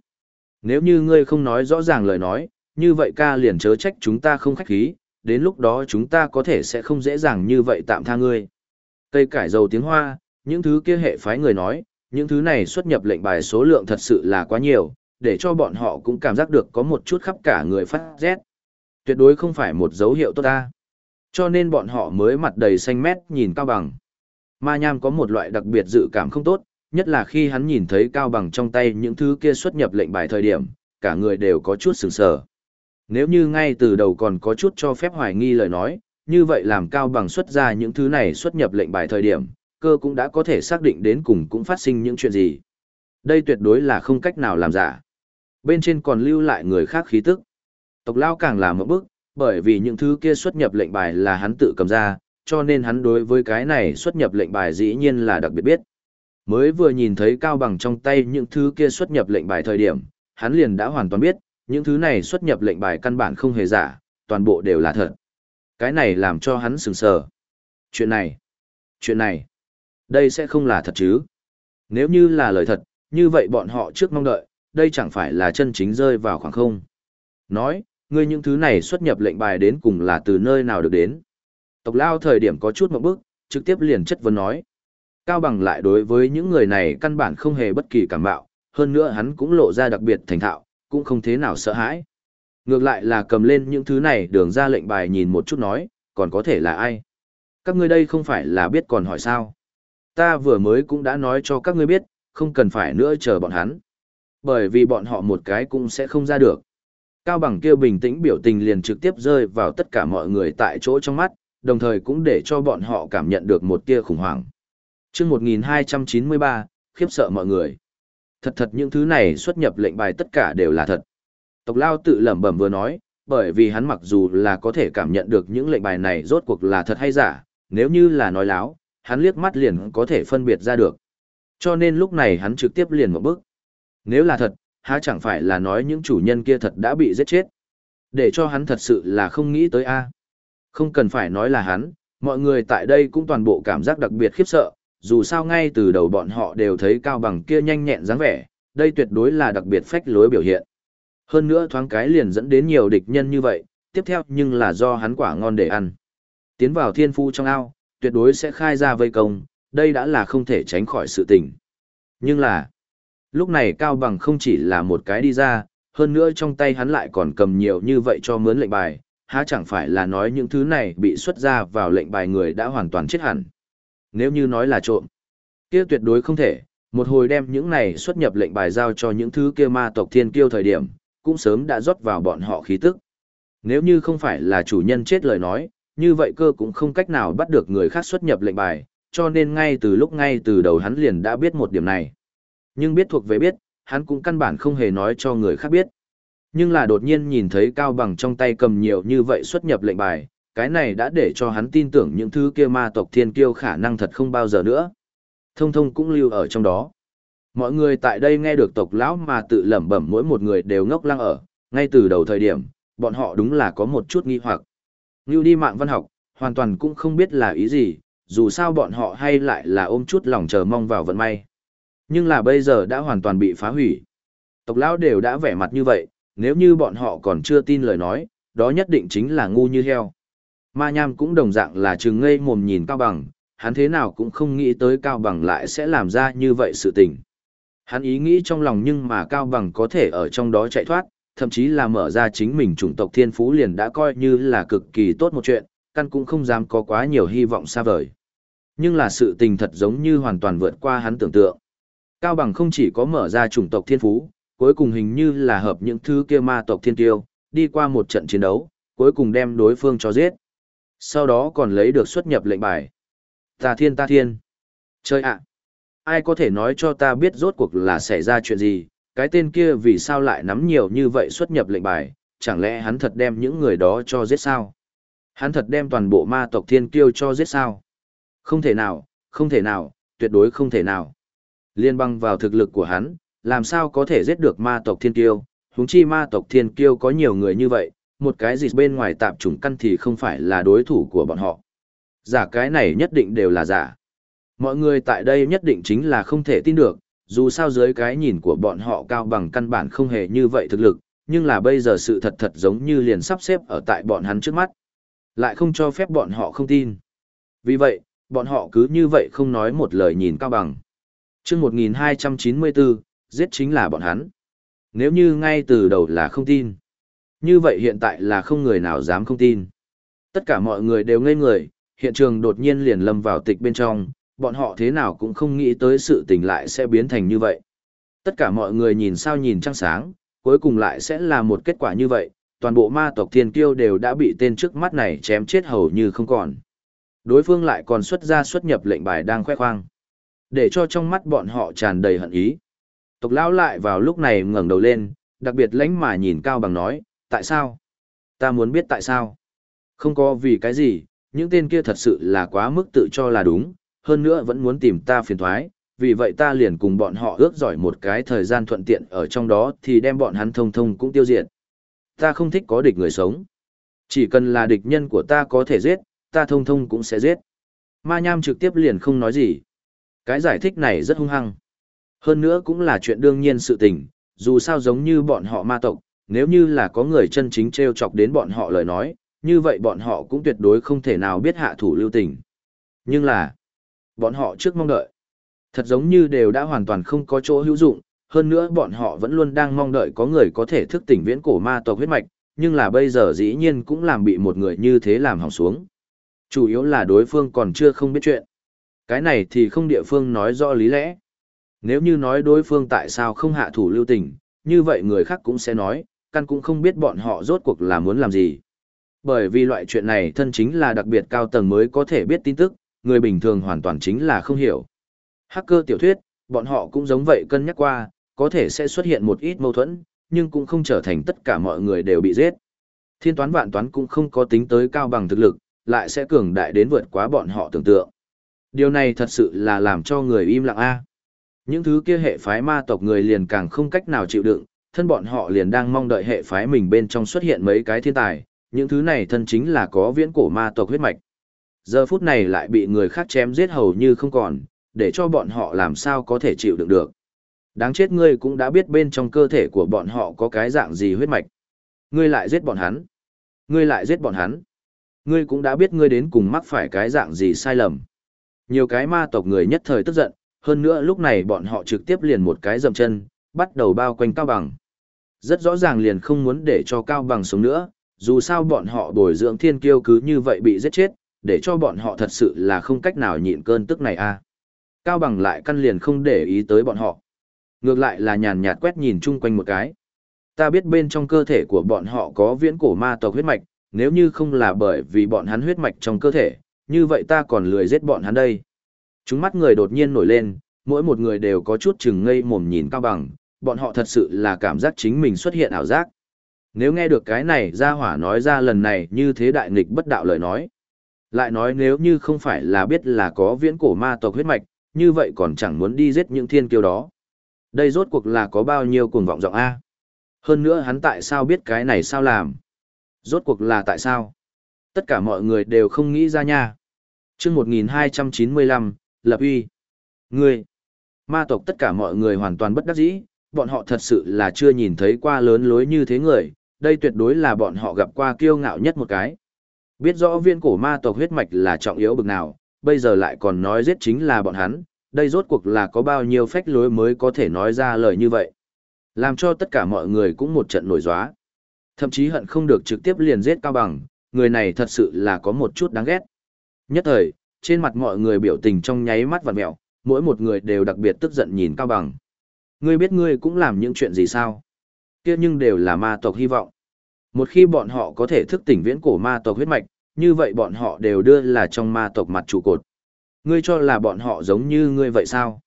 Nếu như ngươi không nói rõ ràng lời nói, như vậy ca liền chớ trách chúng ta không khách khí, đến lúc đó chúng ta có thể sẽ không dễ dàng như vậy tạm tha ngươi. Cây cải dầu tiếng hoa, những thứ kia hệ phái người nói, những thứ này xuất nhập lệnh bài số lượng thật sự là quá nhiều, để cho bọn họ cũng cảm giác được có một chút khắp cả người phát rét. Tuyệt đối không phải một dấu hiệu tốt ta. Cho nên bọn họ mới mặt đầy xanh mét nhìn Cao Bằng. Ma Nham có một loại đặc biệt dự cảm không tốt, nhất là khi hắn nhìn thấy Cao Bằng trong tay những thứ kia xuất nhập lệnh bài thời điểm, cả người đều có chút sừng sờ. Nếu như ngay từ đầu còn có chút cho phép hoài nghi lời nói, như vậy làm Cao Bằng xuất ra những thứ này xuất nhập lệnh bài thời điểm, cơ cũng đã có thể xác định đến cùng cũng phát sinh những chuyện gì. Đây tuyệt đối là không cách nào làm giả. Bên trên còn lưu lại người khác khí tức. Tộc Lao càng là một bước, bởi vì những thứ kia xuất nhập lệnh bài là hắn tự cầm ra, cho nên hắn đối với cái này xuất nhập lệnh bài dĩ nhiên là đặc biệt biết. Mới vừa nhìn thấy Cao Bằng trong tay những thứ kia xuất nhập lệnh bài thời điểm, hắn liền đã hoàn toàn biết, những thứ này xuất nhập lệnh bài căn bản không hề giả, toàn bộ đều là thật. Cái này làm cho hắn sừng sờ. Chuyện này, chuyện này, đây sẽ không là thật chứ. Nếu như là lời thật, như vậy bọn họ trước mong đợi, đây chẳng phải là chân chính rơi vào khoảng không. Nói, ngươi những thứ này xuất nhập lệnh bài đến cùng là từ nơi nào được đến. Tộc lao thời điểm có chút một bước, trực tiếp liền chất vấn nói. Cao bằng lại đối với những người này căn bản không hề bất kỳ cảm bạo, hơn nữa hắn cũng lộ ra đặc biệt thành thạo, cũng không thế nào sợ hãi. Ngược lại là cầm lên những thứ này đường ra lệnh bài nhìn một chút nói, còn có thể là ai? Các ngươi đây không phải là biết còn hỏi sao? Ta vừa mới cũng đã nói cho các ngươi biết, không cần phải nữa chờ bọn hắn. Bởi vì bọn họ một cái cũng sẽ không ra được. Cao bằng kêu bình tĩnh biểu tình liền trực tiếp rơi vào tất cả mọi người tại chỗ trong mắt, đồng thời cũng để cho bọn họ cảm nhận được một tia khủng hoảng. chương 1293, khiếp sợ mọi người. Thật thật những thứ này xuất nhập lệnh bài tất cả đều là thật. Tộc Lao tự lẩm bẩm vừa nói, bởi vì hắn mặc dù là có thể cảm nhận được những lệnh bài này rốt cuộc là thật hay giả, nếu như là nói láo, hắn liếc mắt liền có thể phân biệt ra được. Cho nên lúc này hắn trực tiếp liền một bước. Nếu là thật, há chẳng phải là nói những chủ nhân kia thật đã bị giết chết. Để cho hắn thật sự là không nghĩ tới a. Không cần phải nói là hắn, mọi người tại đây cũng toàn bộ cảm giác đặc biệt khiếp sợ, dù sao ngay từ đầu bọn họ đều thấy cao bằng kia nhanh nhẹn dáng vẻ, đây tuyệt đối là đặc biệt phách lối biểu hiện. Hơn nữa thoáng cái liền dẫn đến nhiều địch nhân như vậy, tiếp theo nhưng là do hắn quả ngon để ăn. Tiến vào thiên phu trong ao, tuyệt đối sẽ khai ra vây công, đây đã là không thể tránh khỏi sự tình. Nhưng là, lúc này Cao Bằng không chỉ là một cái đi ra, hơn nữa trong tay hắn lại còn cầm nhiều như vậy cho mướn lệnh bài, há chẳng phải là nói những thứ này bị xuất ra vào lệnh bài người đã hoàn toàn chết hẳn. Nếu như nói là trộm, kia tuyệt đối không thể, một hồi đem những này xuất nhập lệnh bài giao cho những thứ kia ma tộc thiên kiêu thời điểm, cũng sớm đã rót vào bọn họ khí tức. Nếu như không phải là chủ nhân chết lời nói, như vậy cơ cũng không cách nào bắt được người khác xuất nhập lệnh bài, cho nên ngay từ lúc ngay từ đầu hắn liền đã biết một điểm này. Nhưng biết thuộc về biết, hắn cũng căn bản không hề nói cho người khác biết. Nhưng là đột nhiên nhìn thấy Cao Bằng trong tay cầm nhiều như vậy xuất nhập lệnh bài, cái này đã để cho hắn tin tưởng những thứ kia ma tộc thiên kiêu khả năng thật không bao giờ nữa. Thông thông cũng lưu ở trong đó. Mọi người tại đây nghe được tộc lão mà tự lẩm bẩm mỗi một người đều ngốc lăng ở, ngay từ đầu thời điểm, bọn họ đúng là có một chút nghi hoặc. lưu đi mạng văn học, hoàn toàn cũng không biết là ý gì, dù sao bọn họ hay lại là ôm chút lòng chờ mong vào vận may. Nhưng là bây giờ đã hoàn toàn bị phá hủy. Tộc lão đều đã vẻ mặt như vậy, nếu như bọn họ còn chưa tin lời nói, đó nhất định chính là ngu như heo. Ma Nham cũng đồng dạng là trừng ngây mồm nhìn Cao Bằng, hắn thế nào cũng không nghĩ tới Cao Bằng lại sẽ làm ra như vậy sự tình. Hắn ý nghĩ trong lòng nhưng mà Cao Bằng có thể ở trong đó chạy thoát, thậm chí là mở ra chính mình chủng tộc thiên phú liền đã coi như là cực kỳ tốt một chuyện, căn cũng không dám có quá nhiều hy vọng xa vời. Nhưng là sự tình thật giống như hoàn toàn vượt qua hắn tưởng tượng. Cao Bằng không chỉ có mở ra chủng tộc thiên phú, cuối cùng hình như là hợp những thứ kia ma tộc thiên tiêu, đi qua một trận chiến đấu, cuối cùng đem đối phương cho giết. Sau đó còn lấy được xuất nhập lệnh bài. Ta thiên ta thiên. Chơi ạ! Ai có thể nói cho ta biết rốt cuộc là xảy ra chuyện gì, cái tên kia vì sao lại nắm nhiều như vậy xuất nhập lệnh bài, chẳng lẽ hắn thật đem những người đó cho giết sao? Hắn thật đem toàn bộ ma tộc thiên kiêu cho giết sao? Không thể nào, không thể nào, tuyệt đối không thể nào. Liên băng vào thực lực của hắn, làm sao có thể giết được ma tộc thiên kiêu, huống chi ma tộc thiên kiêu có nhiều người như vậy, một cái gì bên ngoài tạp chủng căn thì không phải là đối thủ của bọn họ. Giả cái này nhất định đều là giả. Mọi người tại đây nhất định chính là không thể tin được, dù sao dưới cái nhìn của bọn họ cao bằng căn bản không hề như vậy thực lực, nhưng là bây giờ sự thật thật giống như liền sắp xếp ở tại bọn hắn trước mắt. Lại không cho phép bọn họ không tin. Vì vậy, bọn họ cứ như vậy không nói một lời nhìn cao bằng. Trước 1294, giết chính là bọn hắn. Nếu như ngay từ đầu là không tin. Như vậy hiện tại là không người nào dám không tin. Tất cả mọi người đều ngây người, hiện trường đột nhiên liền lâm vào tịch bên trong, bọn họ thế nào cũng không nghĩ tới sự tình lại sẽ biến thành như vậy. Tất cả mọi người nhìn sao nhìn trăng sáng, cuối cùng lại sẽ là một kết quả như vậy, toàn bộ ma tộc thiên kiêu đều đã bị tên trước mắt này chém chết hầu như không còn. Đối phương lại còn xuất ra xuất nhập lệnh bài đang khoe khoang. Để cho trong mắt bọn họ tràn đầy hận ý. Tộc lão lại vào lúc này ngẩng đầu lên, đặc biệt lãnh mà nhìn Cao Bằng nói, tại sao? Ta muốn biết tại sao? Không có vì cái gì, những tên kia thật sự là quá mức tự cho là đúng, hơn nữa vẫn muốn tìm ta phiền thoái, vì vậy ta liền cùng bọn họ ước giỏi một cái thời gian thuận tiện ở trong đó thì đem bọn hắn thông thông cũng tiêu diệt. Ta không thích có địch người sống. Chỉ cần là địch nhân của ta có thể giết, ta thông thông cũng sẽ giết. Ma Nham trực tiếp liền không nói gì. Cái giải thích này rất hung hăng. Hơn nữa cũng là chuyện đương nhiên sự tình, dù sao giống như bọn họ ma tộc, nếu như là có người chân chính treo chọc đến bọn họ lời nói, như vậy bọn họ cũng tuyệt đối không thể nào biết hạ thủ lưu tình. Nhưng là, bọn họ trước mong đợi, thật giống như đều đã hoàn toàn không có chỗ hữu dụng, hơn nữa bọn họ vẫn luôn đang mong đợi có người có thể thức tỉnh viễn cổ ma tộc huyết mạch, nhưng là bây giờ dĩ nhiên cũng làm bị một người như thế làm hỏng xuống. Chủ yếu là đối phương còn chưa không biết chuyện. Cái này thì không địa phương nói rõ lý lẽ. Nếu như nói đối phương tại sao không hạ thủ lưu tình, như vậy người khác cũng sẽ nói, căn cũng không biết bọn họ rốt cuộc là muốn làm gì. Bởi vì loại chuyện này thân chính là đặc biệt cao tầng mới có thể biết tin tức, người bình thường hoàn toàn chính là không hiểu. Hacker tiểu thuyết, bọn họ cũng giống vậy cân nhắc qua, có thể sẽ xuất hiện một ít mâu thuẫn, nhưng cũng không trở thành tất cả mọi người đều bị giết. Thiên toán vạn toán cũng không có tính tới cao bằng thực lực, lại sẽ cường đại đến vượt quá bọn họ tưởng tượng. Điều này thật sự là làm cho người im lặng a. Những thứ kia hệ phái ma tộc người liền càng không cách nào chịu đựng, thân bọn họ liền đang mong đợi hệ phái mình bên trong xuất hiện mấy cái thiên tài, những thứ này thân chính là có viễn cổ ma tộc huyết mạch. Giờ phút này lại bị người khác chém giết hầu như không còn, để cho bọn họ làm sao có thể chịu đựng được. Đáng chết ngươi cũng đã biết bên trong cơ thể của bọn họ có cái dạng gì huyết mạch. Ngươi lại giết bọn hắn. Ngươi lại giết bọn hắn. Ngươi cũng đã biết ngươi đến cùng mắc phải cái dạng gì sai lầm. Nhiều cái ma tộc người nhất thời tức giận, hơn nữa lúc này bọn họ trực tiếp liền một cái dậm chân, bắt đầu bao quanh Cao Bằng. Rất rõ ràng liền không muốn để cho Cao Bằng sống nữa, dù sao bọn họ bồi dưỡng thiên kiêu cứ như vậy bị giết chết, để cho bọn họ thật sự là không cách nào nhịn cơn tức này a. À. Cao Bằng lại căn liền không để ý tới bọn họ. Ngược lại là nhàn nhạt quét nhìn chung quanh một cái. Ta biết bên trong cơ thể của bọn họ có viễn cổ ma tộc huyết mạch, nếu như không là bởi vì bọn hắn huyết mạch trong cơ thể, như vậy ta còn lười giết bọn hắn đây. Chúng mắt người đột nhiên nổi lên, mỗi một người đều có chút chừng ngây mồm nhìn cao bằng, bọn họ thật sự là cảm giác chính mình xuất hiện ảo giác. Nếu nghe được cái này ra hỏa nói ra lần này như thế đại nghịch bất đạo lời nói. Lại nói nếu như không phải là biết là có viễn cổ ma tộc huyết mạch, như vậy còn chẳng muốn đi giết những thiên kiêu đó. Đây rốt cuộc là có bao nhiêu cuồng vọng giọng A. Hơn nữa hắn tại sao biết cái này sao làm. Rốt cuộc là tại sao? Tất cả mọi người đều không nghĩ ra nha. chương 1295, Lập uy. Ngươi. Ma tộc tất cả mọi người hoàn toàn bất đắc dĩ, bọn họ thật sự là chưa nhìn thấy qua lớn lối như thế người, đây tuyệt đối là bọn họ gặp qua kiêu ngạo nhất một cái. Biết rõ viên cổ ma tộc huyết mạch là trọng yếu bực nào, bây giờ lại còn nói giết chính là bọn hắn, đây rốt cuộc là có bao nhiêu phách lối mới có thể nói ra lời như vậy. Làm cho tất cả mọi người cũng một trận nổi gióa. Thậm chí hận không được trực tiếp liền giết cao bằng, người này thật sự là có một chút đáng ghét. Nhất thời, trên mặt mọi người biểu tình trong nháy mắt vặn mẹo, mỗi một người đều đặc biệt tức giận nhìn cao bằng. Ngươi biết ngươi cũng làm những chuyện gì sao? Kia nhưng đều là ma tộc hy vọng. Một khi bọn họ có thể thức tỉnh viễn cổ ma tộc huyết mạch, như vậy bọn họ đều đưa là trong ma tộc mặt trụ cột. Ngươi cho là bọn họ giống như ngươi vậy sao?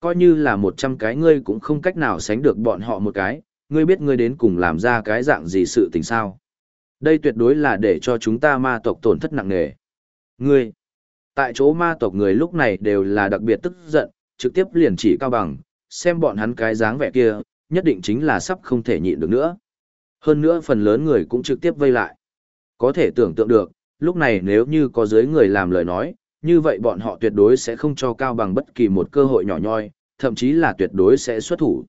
Coi như là một trăm cái ngươi cũng không cách nào sánh được bọn họ một cái, ngươi biết ngươi đến cùng làm ra cái dạng gì sự tình sao? Đây tuyệt đối là để cho chúng ta ma tộc tổn thất nặng nề. Ngươi, tại chỗ ma tộc người lúc này đều là đặc biệt tức giận, trực tiếp liền chỉ cao bằng, xem bọn hắn cái dáng vẻ kia, nhất định chính là sắp không thể nhịn được nữa. Hơn nữa phần lớn người cũng trực tiếp vây lại. Có thể tưởng tượng được, lúc này nếu như có dưới người làm lời nói, như vậy bọn họ tuyệt đối sẽ không cho Cao Bằng bất kỳ một cơ hội nhỏ nhoi, thậm chí là tuyệt đối sẽ xuất thủ.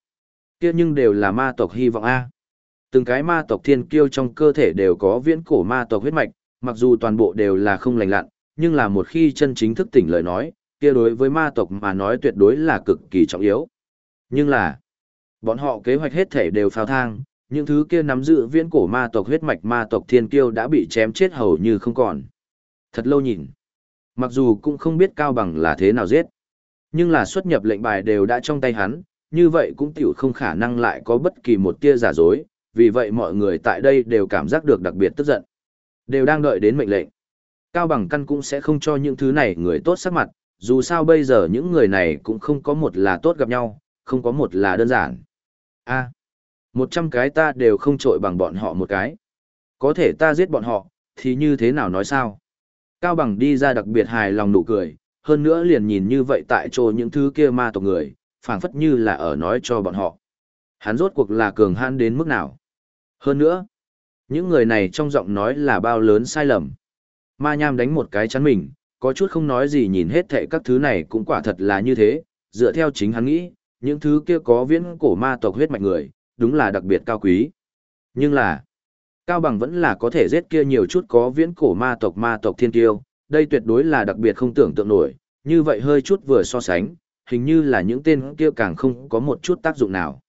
Kia nhưng đều là ma tộc hy vọng A. Từng cái ma tộc thiên kiêu trong cơ thể đều có viễn cổ ma tộc huyết mạch, mặc dù toàn bộ đều là không lành lặn, nhưng là một khi chân chính thức tỉnh lời nói, kia đối với ma tộc mà nói tuyệt đối là cực kỳ trọng yếu. Nhưng là, bọn họ kế hoạch hết thể đều phao thang, những thứ kia nắm giữ viễn cổ ma tộc huyết mạch ma tộc thiên kiêu đã bị chém chết hầu như không còn. Thật lâu nhìn. Mặc dù cũng không biết Cao Bằng là thế nào giết. Nhưng là xuất nhập lệnh bài đều đã trong tay hắn, như vậy cũng tiểu không khả năng lại có bất kỳ một tia giả dối, vì vậy mọi người tại đây đều cảm giác được đặc biệt tức giận. Đều đang đợi đến mệnh lệnh. Cao Bằng căn cũng sẽ không cho những thứ này người tốt sắc mặt, dù sao bây giờ những người này cũng không có một là tốt gặp nhau, không có một là đơn giản. a một trăm cái ta đều không trội bằng bọn họ một cái. Có thể ta giết bọn họ, thì như thế nào nói sao? Cao Bằng đi ra đặc biệt hài lòng nụ cười, hơn nữa liền nhìn như vậy tại chỗ những thứ kia ma tộc người, phảng phất như là ở nói cho bọn họ. Hắn rốt cuộc là cường hãn đến mức nào? Hơn nữa, những người này trong giọng nói là bao lớn sai lầm. Ma nham đánh một cái chắn mình, có chút không nói gì nhìn hết thệ các thứ này cũng quả thật là như thế, dựa theo chính hắn nghĩ, những thứ kia có viễn cổ ma tộc huyết mạch người, đúng là đặc biệt cao quý. Nhưng là, Cao Bằng vẫn là có thể giết kia nhiều chút có viễn cổ ma tộc ma tộc thiên tiêu, đây tuyệt đối là đặc biệt không tưởng tượng nổi, như vậy hơi chút vừa so sánh, hình như là những tên kia càng không có một chút tác dụng nào.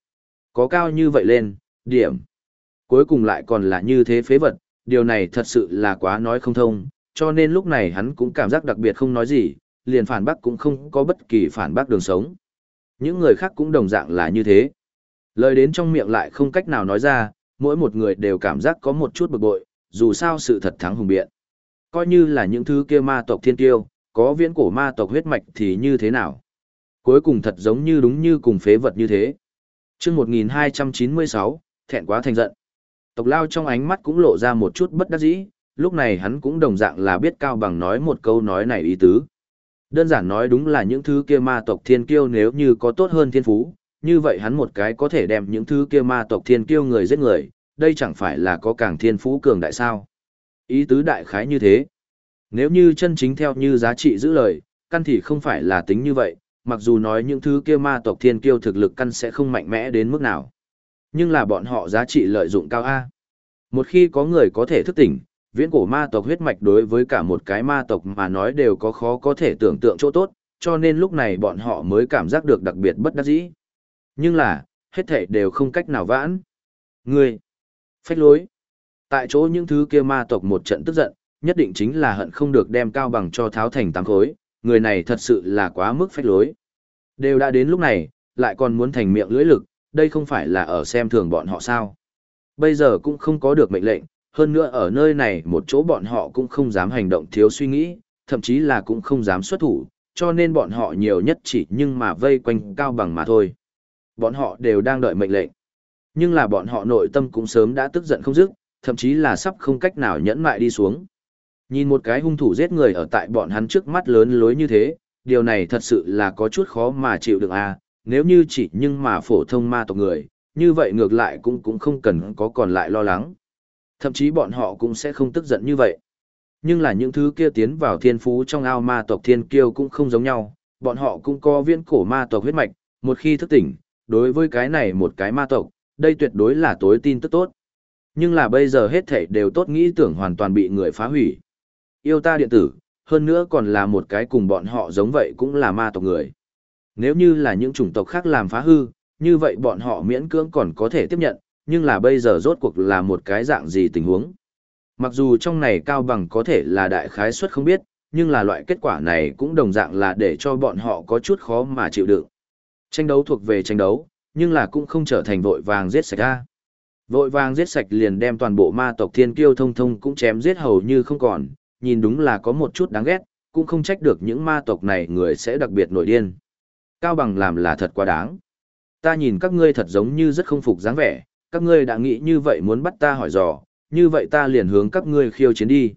Có cao như vậy lên, điểm. Cuối cùng lại còn là như thế phế vật, điều này thật sự là quá nói không thông, cho nên lúc này hắn cũng cảm giác đặc biệt không nói gì, liền phản bác cũng không có bất kỳ phản bác đường sống. Những người khác cũng đồng dạng là như thế. Lời đến trong miệng lại không cách nào nói ra, mỗi một người đều cảm giác có một chút bực bội, dù sao sự thật thắng hùng biện. Coi như là những thứ kia ma tộc thiên tiêu, có viễn cổ ma tộc huyết mạch thì như thế nào? Cuối cùng thật giống như đúng như cùng phế vật như thế. chương 1296, thẹn quá thành giận. Tộc lao trong ánh mắt cũng lộ ra một chút bất đắc dĩ, lúc này hắn cũng đồng dạng là biết Cao Bằng nói một câu nói này ý tứ. Đơn giản nói đúng là những thứ kia ma tộc thiên kiêu nếu như có tốt hơn thiên phú, như vậy hắn một cái có thể đem những thứ kia ma tộc thiên kiêu người giết người, đây chẳng phải là có càng thiên phú cường đại sao. Ý tứ đại khái như thế. Nếu như chân chính theo như giá trị giữ lời, căn thì không phải là tính như vậy, mặc dù nói những thứ kia ma tộc thiên kiêu thực lực căn sẽ không mạnh mẽ đến mức nào. Nhưng là bọn họ giá trị lợi dụng cao A. Một khi có người có thể thức tỉnh, viễn cổ ma tộc huyết mạch đối với cả một cái ma tộc mà nói đều có khó có thể tưởng tượng chỗ tốt, cho nên lúc này bọn họ mới cảm giác được đặc biệt bất đắc dĩ. Nhưng là, hết thảy đều không cách nào vãn. Ngươi, phách lối. Tại chỗ những thứ kia ma tộc một trận tức giận, nhất định chính là hận không được đem cao bằng cho tháo thành tám khối, người này thật sự là quá mức phách lối. Đều đã đến lúc này, lại còn muốn thành miệng lưỡi lực, đây không phải là ở xem thường bọn họ sao. Bây giờ cũng không có được mệnh lệnh, hơn nữa ở nơi này một chỗ bọn họ cũng không dám hành động thiếu suy nghĩ, thậm chí là cũng không dám xuất thủ, cho nên bọn họ nhiều nhất chỉ nhưng mà vây quanh cao bằng mà thôi. Bọn họ đều đang đợi mệnh lệnh. Nhưng là bọn họ nội tâm cũng sớm đã tức giận không dứt, thậm chí là sắp không cách nào nhẫn mại đi xuống. Nhìn một cái hung thủ giết người ở tại bọn hắn trước mắt lớn lối như thế, điều này thật sự là có chút khó mà chịu được à, nếu như chỉ nhưng mà phổ thông ma tộc người, như vậy ngược lại cũng cũng không cần có còn lại lo lắng. Thậm chí bọn họ cũng sẽ không tức giận như vậy. Nhưng là những thứ kia tiến vào thiên phú trong ao ma tộc thiên kiêu cũng không giống nhau, bọn họ cũng có viên cổ ma tộc huyết mạch, một khi thức tỉnh, đối với cái này một cái ma tộc, đây tuyệt đối là tối tin tức tốt. Nhưng là bây giờ hết thảy đều tốt nghĩ tưởng hoàn toàn bị người phá hủy. Yêu ta điện tử, hơn nữa còn là một cái cùng bọn họ giống vậy cũng là ma tộc người. Nếu như là những chủng tộc khác làm phá hư, như vậy bọn họ miễn cưỡng còn có thể tiếp nhận, nhưng là bây giờ rốt cuộc là một cái dạng gì tình huống. Mặc dù trong này cao bằng có thể là đại khái suất không biết, nhưng là loại kết quả này cũng đồng dạng là để cho bọn họ có chút khó mà chịu đựng. Tranh đấu thuộc về tranh đấu, nhưng là cũng không trở thành vội vàng giết sạch ra. Vội vàng giết sạch liền đem toàn bộ ma tộc thiên kiêu thông thông cũng chém giết hầu như không còn, nhìn đúng là có một chút đáng ghét, cũng không trách được những ma tộc này người sẽ đặc biệt nổi điên. Cao bằng làm là thật quá đáng. Ta nhìn các ngươi thật giống như rất không phục dáng vẻ, các ngươi đã nghĩ như vậy muốn bắt ta hỏi dò, như vậy ta liền hướng các ngươi khiêu chiến đi.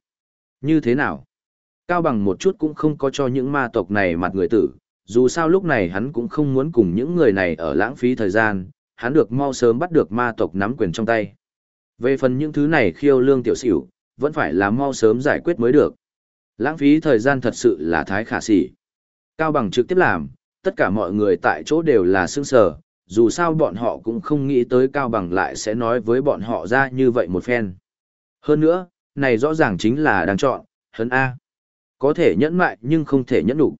Như thế nào? Cao bằng một chút cũng không có cho những ma tộc này mặt người tử, dù sao lúc này hắn cũng không muốn cùng những người này ở lãng phí thời gian, hắn được mau sớm bắt được ma tộc nắm quyền trong tay. Về phần những thứ này khiêu lương tiểu xỉu, vẫn phải là mau sớm giải quyết mới được. Lãng phí thời gian thật sự là thái khả sỉ. Cao bằng trực tiếp làm, tất cả mọi người tại chỗ đều là sương sở, dù sao bọn họ cũng không nghĩ tới Cao bằng lại sẽ nói với bọn họ ra như vậy một phen. Hơn nữa, này rõ ràng chính là đang chọn, hấn A. Có thể nhẫn mại nhưng không thể nhẫn đủ.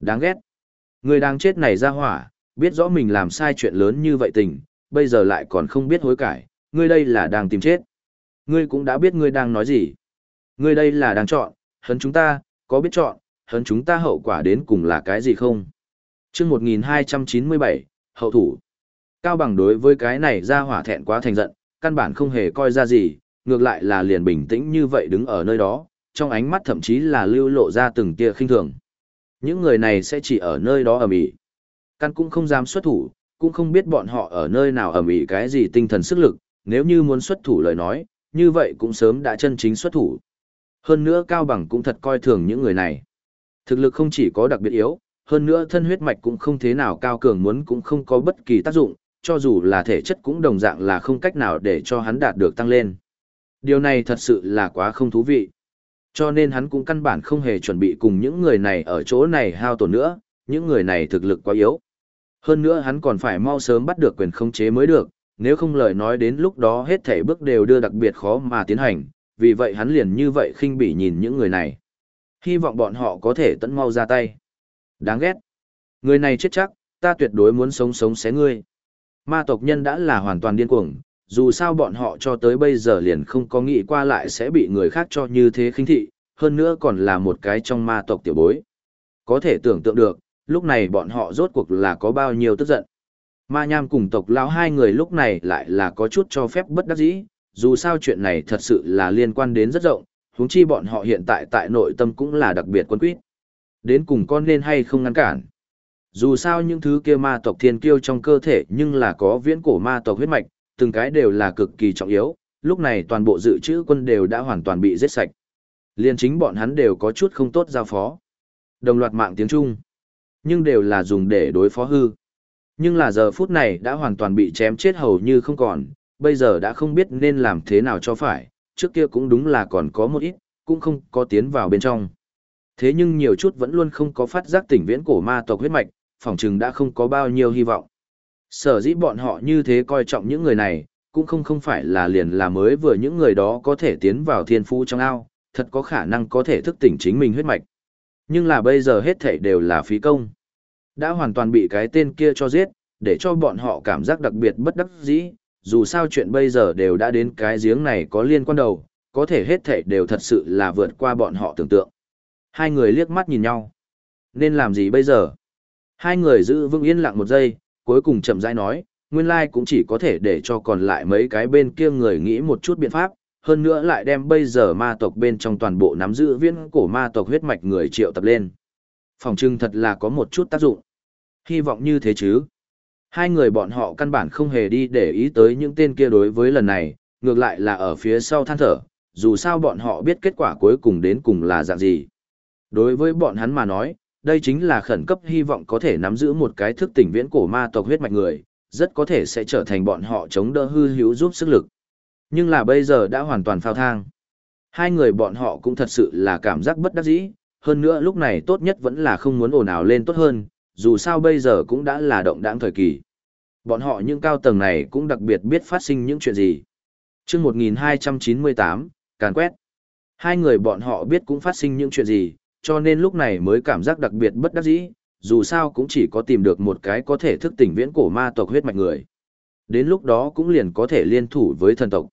Đáng ghét. Người đang chết này ra hỏa, biết rõ mình làm sai chuyện lớn như vậy tình, bây giờ lại còn không biết hối cải, ngươi đây là đang tìm chết. Ngươi cũng đã biết ngươi đang nói gì. Ngươi đây là đang chọn, hấn chúng ta, có biết chọn, hấn chúng ta hậu quả đến cùng là cái gì không? Trước 1297, hậu thủ. Cao bằng đối với cái này ra hỏa thẹn quá thành giận, căn bản không hề coi ra gì, ngược lại là liền bình tĩnh như vậy đứng ở nơi đó, trong ánh mắt thậm chí là lưu lộ ra từng tia khinh thường. Những người này sẽ chỉ ở nơi đó ở ĩ. Căn cũng không dám xuất thủ, cũng không biết bọn họ ở nơi nào ở ĩ cái gì tinh thần sức lực, nếu như muốn xuất thủ lời nói, như vậy cũng sớm đã chân chính xuất thủ. Hơn nữa Cao Bằng cũng thật coi thường những người này. Thực lực không chỉ có đặc biệt yếu, hơn nữa thân huyết mạch cũng không thế nào cao cường muốn cũng không có bất kỳ tác dụng, cho dù là thể chất cũng đồng dạng là không cách nào để cho hắn đạt được tăng lên. Điều này thật sự là quá không thú vị. Cho nên hắn cũng căn bản không hề chuẩn bị cùng những người này ở chỗ này hao tổn nữa, những người này thực lực quá yếu. Hơn nữa hắn còn phải mau sớm bắt được quyền khống chế mới được, nếu không lời nói đến lúc đó hết thảy bước đều đưa đặc biệt khó mà tiến hành, vì vậy hắn liền như vậy khinh bỉ nhìn những người này. Hy vọng bọn họ có thể tận mau ra tay. Đáng ghét. Người này chết chắc, ta tuyệt đối muốn sống sống xé ngươi. Ma tộc nhân đã là hoàn toàn điên cuồng, dù sao bọn họ cho tới bây giờ liền không có nghĩ qua lại sẽ bị người khác cho như thế khinh thị, hơn nữa còn là một cái trong ma tộc tiểu bối. Có thể tưởng tượng được, lúc này bọn họ rốt cuộc là có bao nhiêu tức giận. Ma nham cùng tộc lão hai người lúc này lại là có chút cho phép bất đắc dĩ, dù sao chuyện này thật sự là liên quan đến rất rộng, huống chi bọn họ hiện tại tại nội tâm cũng là đặc biệt quân quyết. Đến cùng con nên hay không ngăn cản. Dù sao những thứ kia ma tộc thiên kiêu trong cơ thể nhưng là có viễn cổ ma tộc huyết mạch, từng cái đều là cực kỳ trọng yếu, lúc này toàn bộ dự trữ quân đều đã hoàn toàn bị giết sạch. Liên chính bọn hắn đều có chút không tốt giao phó. Đồng loạt mạng tiếng Trung, nhưng đều là dùng để đối phó hư. Nhưng là giờ phút này đã hoàn toàn bị chém chết hầu như không còn, bây giờ đã không biết nên làm thế nào cho phải, trước kia cũng đúng là còn có một ít, cũng không có tiến vào bên trong. Thế nhưng nhiều chút vẫn luôn không có phát giác tỉnh viễn cổ ma tộc huyết mạch, phỏng chừng đã không có bao nhiêu hy vọng. Sở dĩ bọn họ như thế coi trọng những người này, cũng không không phải là liền là mới vừa những người đó có thể tiến vào thiên phú trong ao, thật có khả năng có thể thức tỉnh chính mình huyết mạch. Nhưng là bây giờ hết thảy đều là phí công. Đã hoàn toàn bị cái tên kia cho giết, để cho bọn họ cảm giác đặc biệt bất đắc dĩ, dù sao chuyện bây giờ đều đã đến cái giếng này có liên quan đầu, có thể hết thảy đều thật sự là vượt qua bọn họ tưởng tượng. Hai người liếc mắt nhìn nhau. Nên làm gì bây giờ? Hai người giữ vững yên lặng một giây, cuối cùng chậm rãi nói, nguyên lai cũng chỉ có thể để cho còn lại mấy cái bên kia người nghĩ một chút biện pháp, hơn nữa lại đem bây giờ ma tộc bên trong toàn bộ nắm giữ viên cổ ma tộc huyết mạch người triệu tập lên. Phòng trưng thật là có một chút tác dụng. Hy vọng như thế chứ. Hai người bọn họ căn bản không hề đi để ý tới những tên kia đối với lần này, ngược lại là ở phía sau than thở, dù sao bọn họ biết kết quả cuối cùng đến cùng là dạng gì. Đối với bọn hắn mà nói, đây chính là khẩn cấp hy vọng có thể nắm giữ một cái thức tỉnh viễn cổ ma tộc huyết mạch người, rất có thể sẽ trở thành bọn họ chống đỡ hư hữu giúp sức lực. Nhưng là bây giờ đã hoàn toàn phao thang. Hai người bọn họ cũng thật sự là cảm giác bất đắc dĩ, hơn nữa lúc này tốt nhất vẫn là không muốn ồn ào lên tốt hơn, dù sao bây giờ cũng đã là động đáng thời kỳ. Bọn họ những cao tầng này cũng đặc biệt biết phát sinh những chuyện gì. chương 1298, càn quét. Hai người bọn họ biết cũng phát sinh những chuyện gì, cho nên lúc này mới cảm giác đặc biệt bất đắc dĩ, dù sao cũng chỉ có tìm được một cái có thể thức tỉnh viễn cổ ma tộc huyết mạch người. Đến lúc đó cũng liền có thể liên thủ với thần tộc.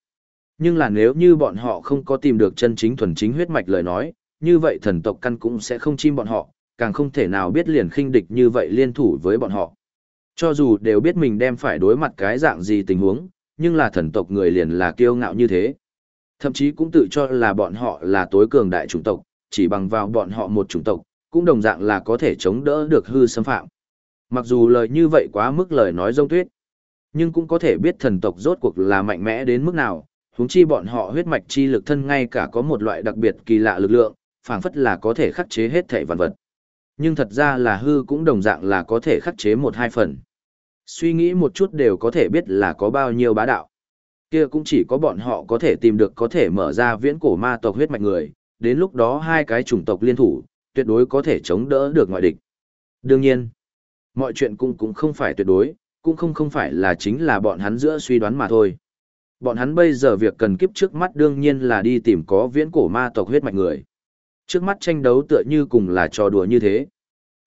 Nhưng là nếu như bọn họ không có tìm được chân chính thuần chính huyết mạch lời nói, như vậy thần tộc căn cũng sẽ không chim bọn họ, càng không thể nào biết liền khinh địch như vậy liên thủ với bọn họ. Cho dù đều biết mình đem phải đối mặt cái dạng gì tình huống, nhưng là thần tộc người liền là kiêu ngạo như thế. Thậm chí cũng tự cho là bọn họ là tối cường đại chủng tộc, chỉ bằng vào bọn họ một chủng tộc, cũng đồng dạng là có thể chống đỡ được hư xâm phạm. Mặc dù lời như vậy quá mức lời nói rông tuyết, nhưng cũng có thể biết thần tộc rốt cuộc là mạnh mẽ đến mức nào, huống chi bọn họ huyết mạch chi lực thân ngay cả có một loại đặc biệt kỳ lạ lực lượng, phảng phất là có thể khắc chế hết thảy vạn vật. Nhưng thật ra là hư cũng đồng dạng là có thể khắc chế một hai phần. Suy nghĩ một chút đều có thể biết là có bao nhiêu bá đạo. Kia cũng chỉ có bọn họ có thể tìm được có thể mở ra viễn cổ ma tộc huyết mạch người, đến lúc đó hai cái chủng tộc liên thủ, tuyệt đối có thể chống đỡ được ngoại địch. Đương nhiên, mọi chuyện cũng cũng không phải tuyệt đối, cũng không không phải là chính là bọn hắn giữa suy đoán mà thôi. Bọn hắn bây giờ việc cần kiếp trước mắt đương nhiên là đi tìm có viễn cổ ma tộc huyết mạch người. Trước mắt tranh đấu tựa như cùng là trò đùa như thế.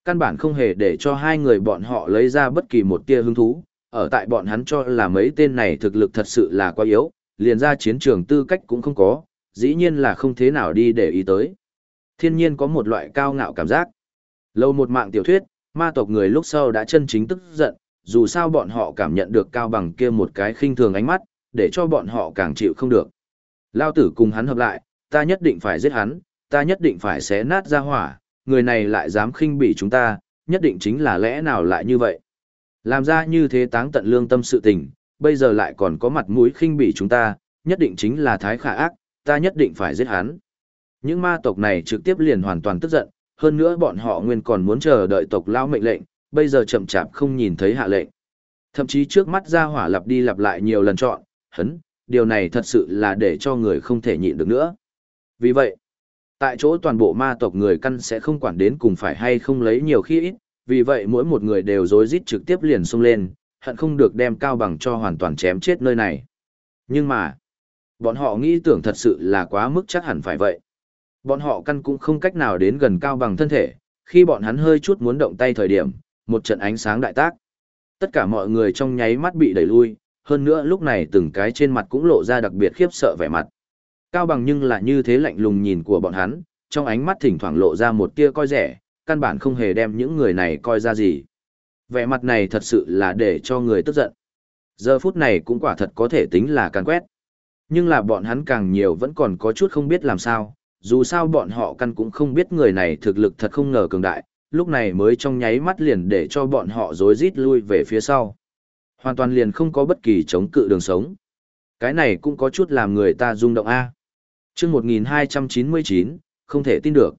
Căn bản không hề để cho hai người bọn họ lấy ra bất kỳ một tia hứng thú, ở tại bọn hắn cho là mấy tên này thực lực thật sự là quá yếu, liền ra chiến trường tư cách cũng không có, dĩ nhiên là không thế nào đi để ý tới. Thiên nhiên có một loại cao ngạo cảm giác. Lâu một mạng tiểu thuyết, ma tộc người lúc sau đã chân chính tức giận, dù sao bọn họ cảm nhận được cao bằng kia một cái khinh thường ánh mắt, để cho bọn họ càng chịu không được. Lao tử cùng hắn hợp lại, ta nhất định phải giết hắn, ta nhất định phải xé nát ra hỏa, người này lại dám khinh bỉ chúng ta, nhất định chính là lẽ nào lại như vậy. Làm ra như thế táng tận lương tâm sự tình, bây giờ lại còn có mặt mũi khinh bỉ chúng ta, nhất định chính là thái khả ác, ta nhất định phải giết hắn. Những ma tộc này trực tiếp liền hoàn toàn tức giận, hơn nữa bọn họ nguyên còn muốn chờ đợi tộc lao mệnh lệnh, bây giờ chậm chạp không nhìn thấy hạ lệnh. Thậm chí trước mắt ra hỏa lặp đi lặp lại nhiều lần chọn, hấn, điều này thật sự là để cho người không thể nhịn được nữa. Vì vậy, tại chỗ toàn bộ ma tộc người căn sẽ không quản đến cùng phải hay không lấy nhiều khi ít, vì vậy mỗi một người đều rối rít trực tiếp liền xông lên, hận không được đem cao bằng cho hoàn toàn chém chết nơi này. Nhưng mà, bọn họ nghĩ tưởng thật sự là quá mức chắc hẳn phải vậy. Bọn họ căn cũng không cách nào đến gần cao bằng thân thể, khi bọn hắn hơi chút muốn động tay thời điểm, một trận ánh sáng đại tác. Tất cả mọi người trong nháy mắt bị đẩy lui, hơn nữa lúc này từng cái trên mặt cũng lộ ra đặc biệt khiếp sợ vẻ mặt. Cao bằng nhưng là như thế lạnh lùng nhìn của bọn hắn, trong ánh mắt thỉnh thoảng lộ ra một tia coi rẻ, căn bản không hề đem những người này coi ra gì. Vẻ mặt này thật sự là để cho người tức giận. Giờ phút này cũng quả thật có thể tính là càn quét. Nhưng là bọn hắn càng nhiều vẫn còn có chút không biết làm sao, dù sao bọn họ căn cũng không biết người này thực lực thật không ngờ cường đại, lúc này mới trong nháy mắt liền để cho bọn họ rối rít lui về phía sau. Hoàn toàn liền không có bất kỳ chống cự đường sống. Cái này cũng có chút làm người ta rung động A. chương 1299, không thể tin được.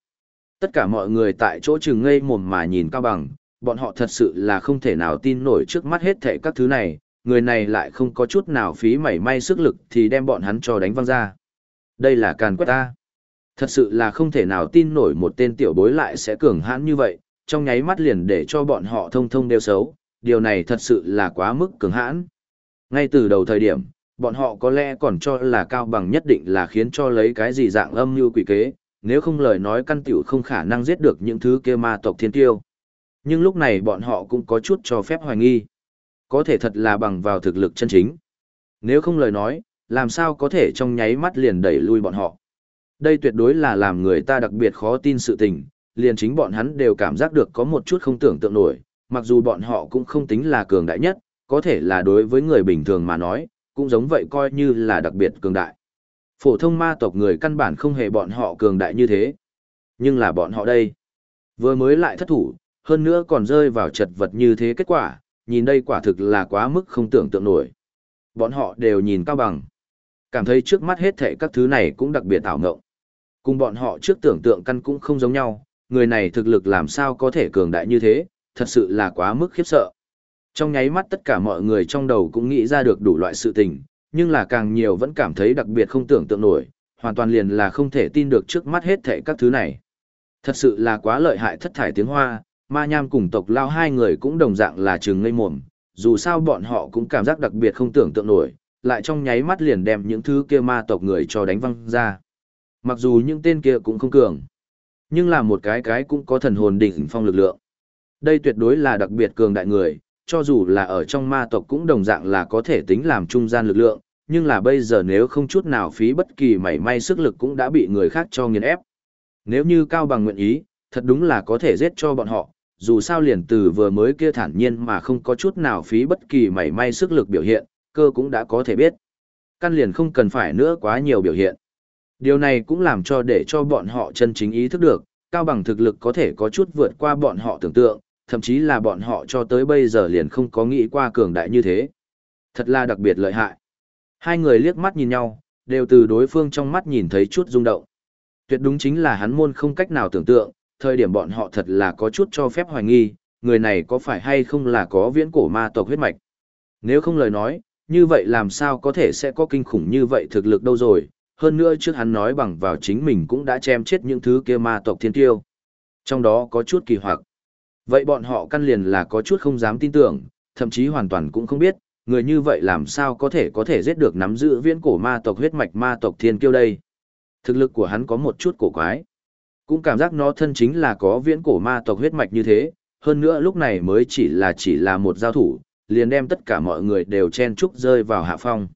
Tất cả mọi người tại chỗ chừng ngây mồm mà nhìn cao bằng, bọn họ thật sự là không thể nào tin nổi trước mắt hết thảy các thứ này, người này lại không có chút nào phí mảy may sức lực thì đem bọn hắn cho đánh văng ra. Đây là càn quét ta. Thật sự là không thể nào tin nổi một tên tiểu bối lại sẽ cường hãn như vậy, trong nháy mắt liền để cho bọn họ thông thông đều xấu, điều này thật sự là quá mức cường hãn. Ngay từ đầu thời điểm, bọn họ có lẽ còn cho là cao bằng nhất định là khiến cho lấy cái gì dạng âm như quỷ kế, nếu không lời nói căn tiểu không khả năng giết được những thứ kia ma tộc thiên tiêu. Nhưng lúc này bọn họ cũng có chút cho phép hoài nghi. Có thể thật là bằng vào thực lực chân chính. Nếu không lời nói, làm sao có thể trong nháy mắt liền đẩy lui bọn họ. Đây tuyệt đối là làm người ta đặc biệt khó tin sự tình, liền chính bọn hắn đều cảm giác được có một chút không tưởng tượng nổi, mặc dù bọn họ cũng không tính là cường đại nhất, có thể là đối với người bình thường mà nói, cũng giống vậy coi như là đặc biệt cường đại. Phổ thông ma tộc người căn bản không hề bọn họ cường đại như thế. Nhưng là bọn họ đây. Vừa mới lại thất thủ, hơn nữa còn rơi vào chật vật như thế kết quả, nhìn đây quả thực là quá mức không tưởng tượng nổi. Bọn họ đều nhìn cao bằng. Cảm thấy trước mắt hết thảy các thứ này cũng đặc biệt ảo ngộng. Cùng bọn họ trước tưởng tượng căn cũng không giống nhau, người này thực lực làm sao có thể cường đại như thế, thật sự là quá mức khiếp sợ. Trong nháy mắt tất cả mọi người trong đầu cũng nghĩ ra được đủ loại sự tình, nhưng là càng nhiều vẫn cảm thấy đặc biệt không tưởng tượng nổi, hoàn toàn liền là không thể tin được trước mắt hết thảy các thứ này. Thật sự là quá lợi hại thất thải tiếng hoa, ma nham cùng tộc lao hai người cũng đồng dạng là trừng ngây mồm, dù sao bọn họ cũng cảm giác đặc biệt không tưởng tượng nổi, lại trong nháy mắt liền đem những thứ kia ma tộc người cho đánh văng ra. Mặc dù những tên kia cũng không cường, nhưng là một cái cái cũng có thần hồn đỉnh phong lực lượng. Đây tuyệt đối là đặc biệt cường đại người, cho dù là ở trong ma tộc cũng đồng dạng là có thể tính làm trung gian lực lượng, nhưng là bây giờ nếu không chút nào phí bất kỳ mảy may sức lực cũng đã bị người khác cho nghiền ép. Nếu như Cao Bằng nguyện ý, thật đúng là có thể giết cho bọn họ, dù sao liền từ vừa mới kia thản nhiên mà không có chút nào phí bất kỳ mảy may sức lực biểu hiện, cơ cũng đã có thể biết. Căn liền không cần phải nữa quá nhiều biểu hiện. Điều này cũng làm cho để cho bọn họ chân chính ý thức được, Cao Bằng thực lực có thể có chút vượt qua bọn họ tưởng tượng, thậm chí là bọn họ cho tới bây giờ liền không có nghĩ qua cường đại như thế. Thật là đặc biệt lợi hại. Hai người liếc mắt nhìn nhau, đều từ đối phương trong mắt nhìn thấy chút rung động. Tuyệt đúng chính là hắn môn không cách nào tưởng tượng, thời điểm bọn họ thật là có chút cho phép hoài nghi, người này có phải hay không là có viễn cổ ma tộc huyết mạch. Nếu không lời nói, như vậy làm sao có thể sẽ có kinh khủng như vậy thực lực đâu rồi, hơn nữa trước hắn nói bằng vào chính mình cũng đã chém chết những thứ kia ma tộc thiên tiêu. Trong đó có chút kỳ hoặc. Vậy bọn họ căn liền là có chút không dám tin tưởng, thậm chí hoàn toàn cũng không biết, người như vậy làm sao có thể có thể giết được nắm giữ viễn cổ ma tộc huyết mạch ma tộc thiên kiêu đây. Thực lực của hắn có một chút cổ quái. Cũng cảm giác nó thân chính là có viễn cổ ma tộc huyết mạch như thế, hơn nữa lúc này mới chỉ là chỉ là một giao thủ, liền đem tất cả mọi người đều chen chúc rơi vào hạ phong.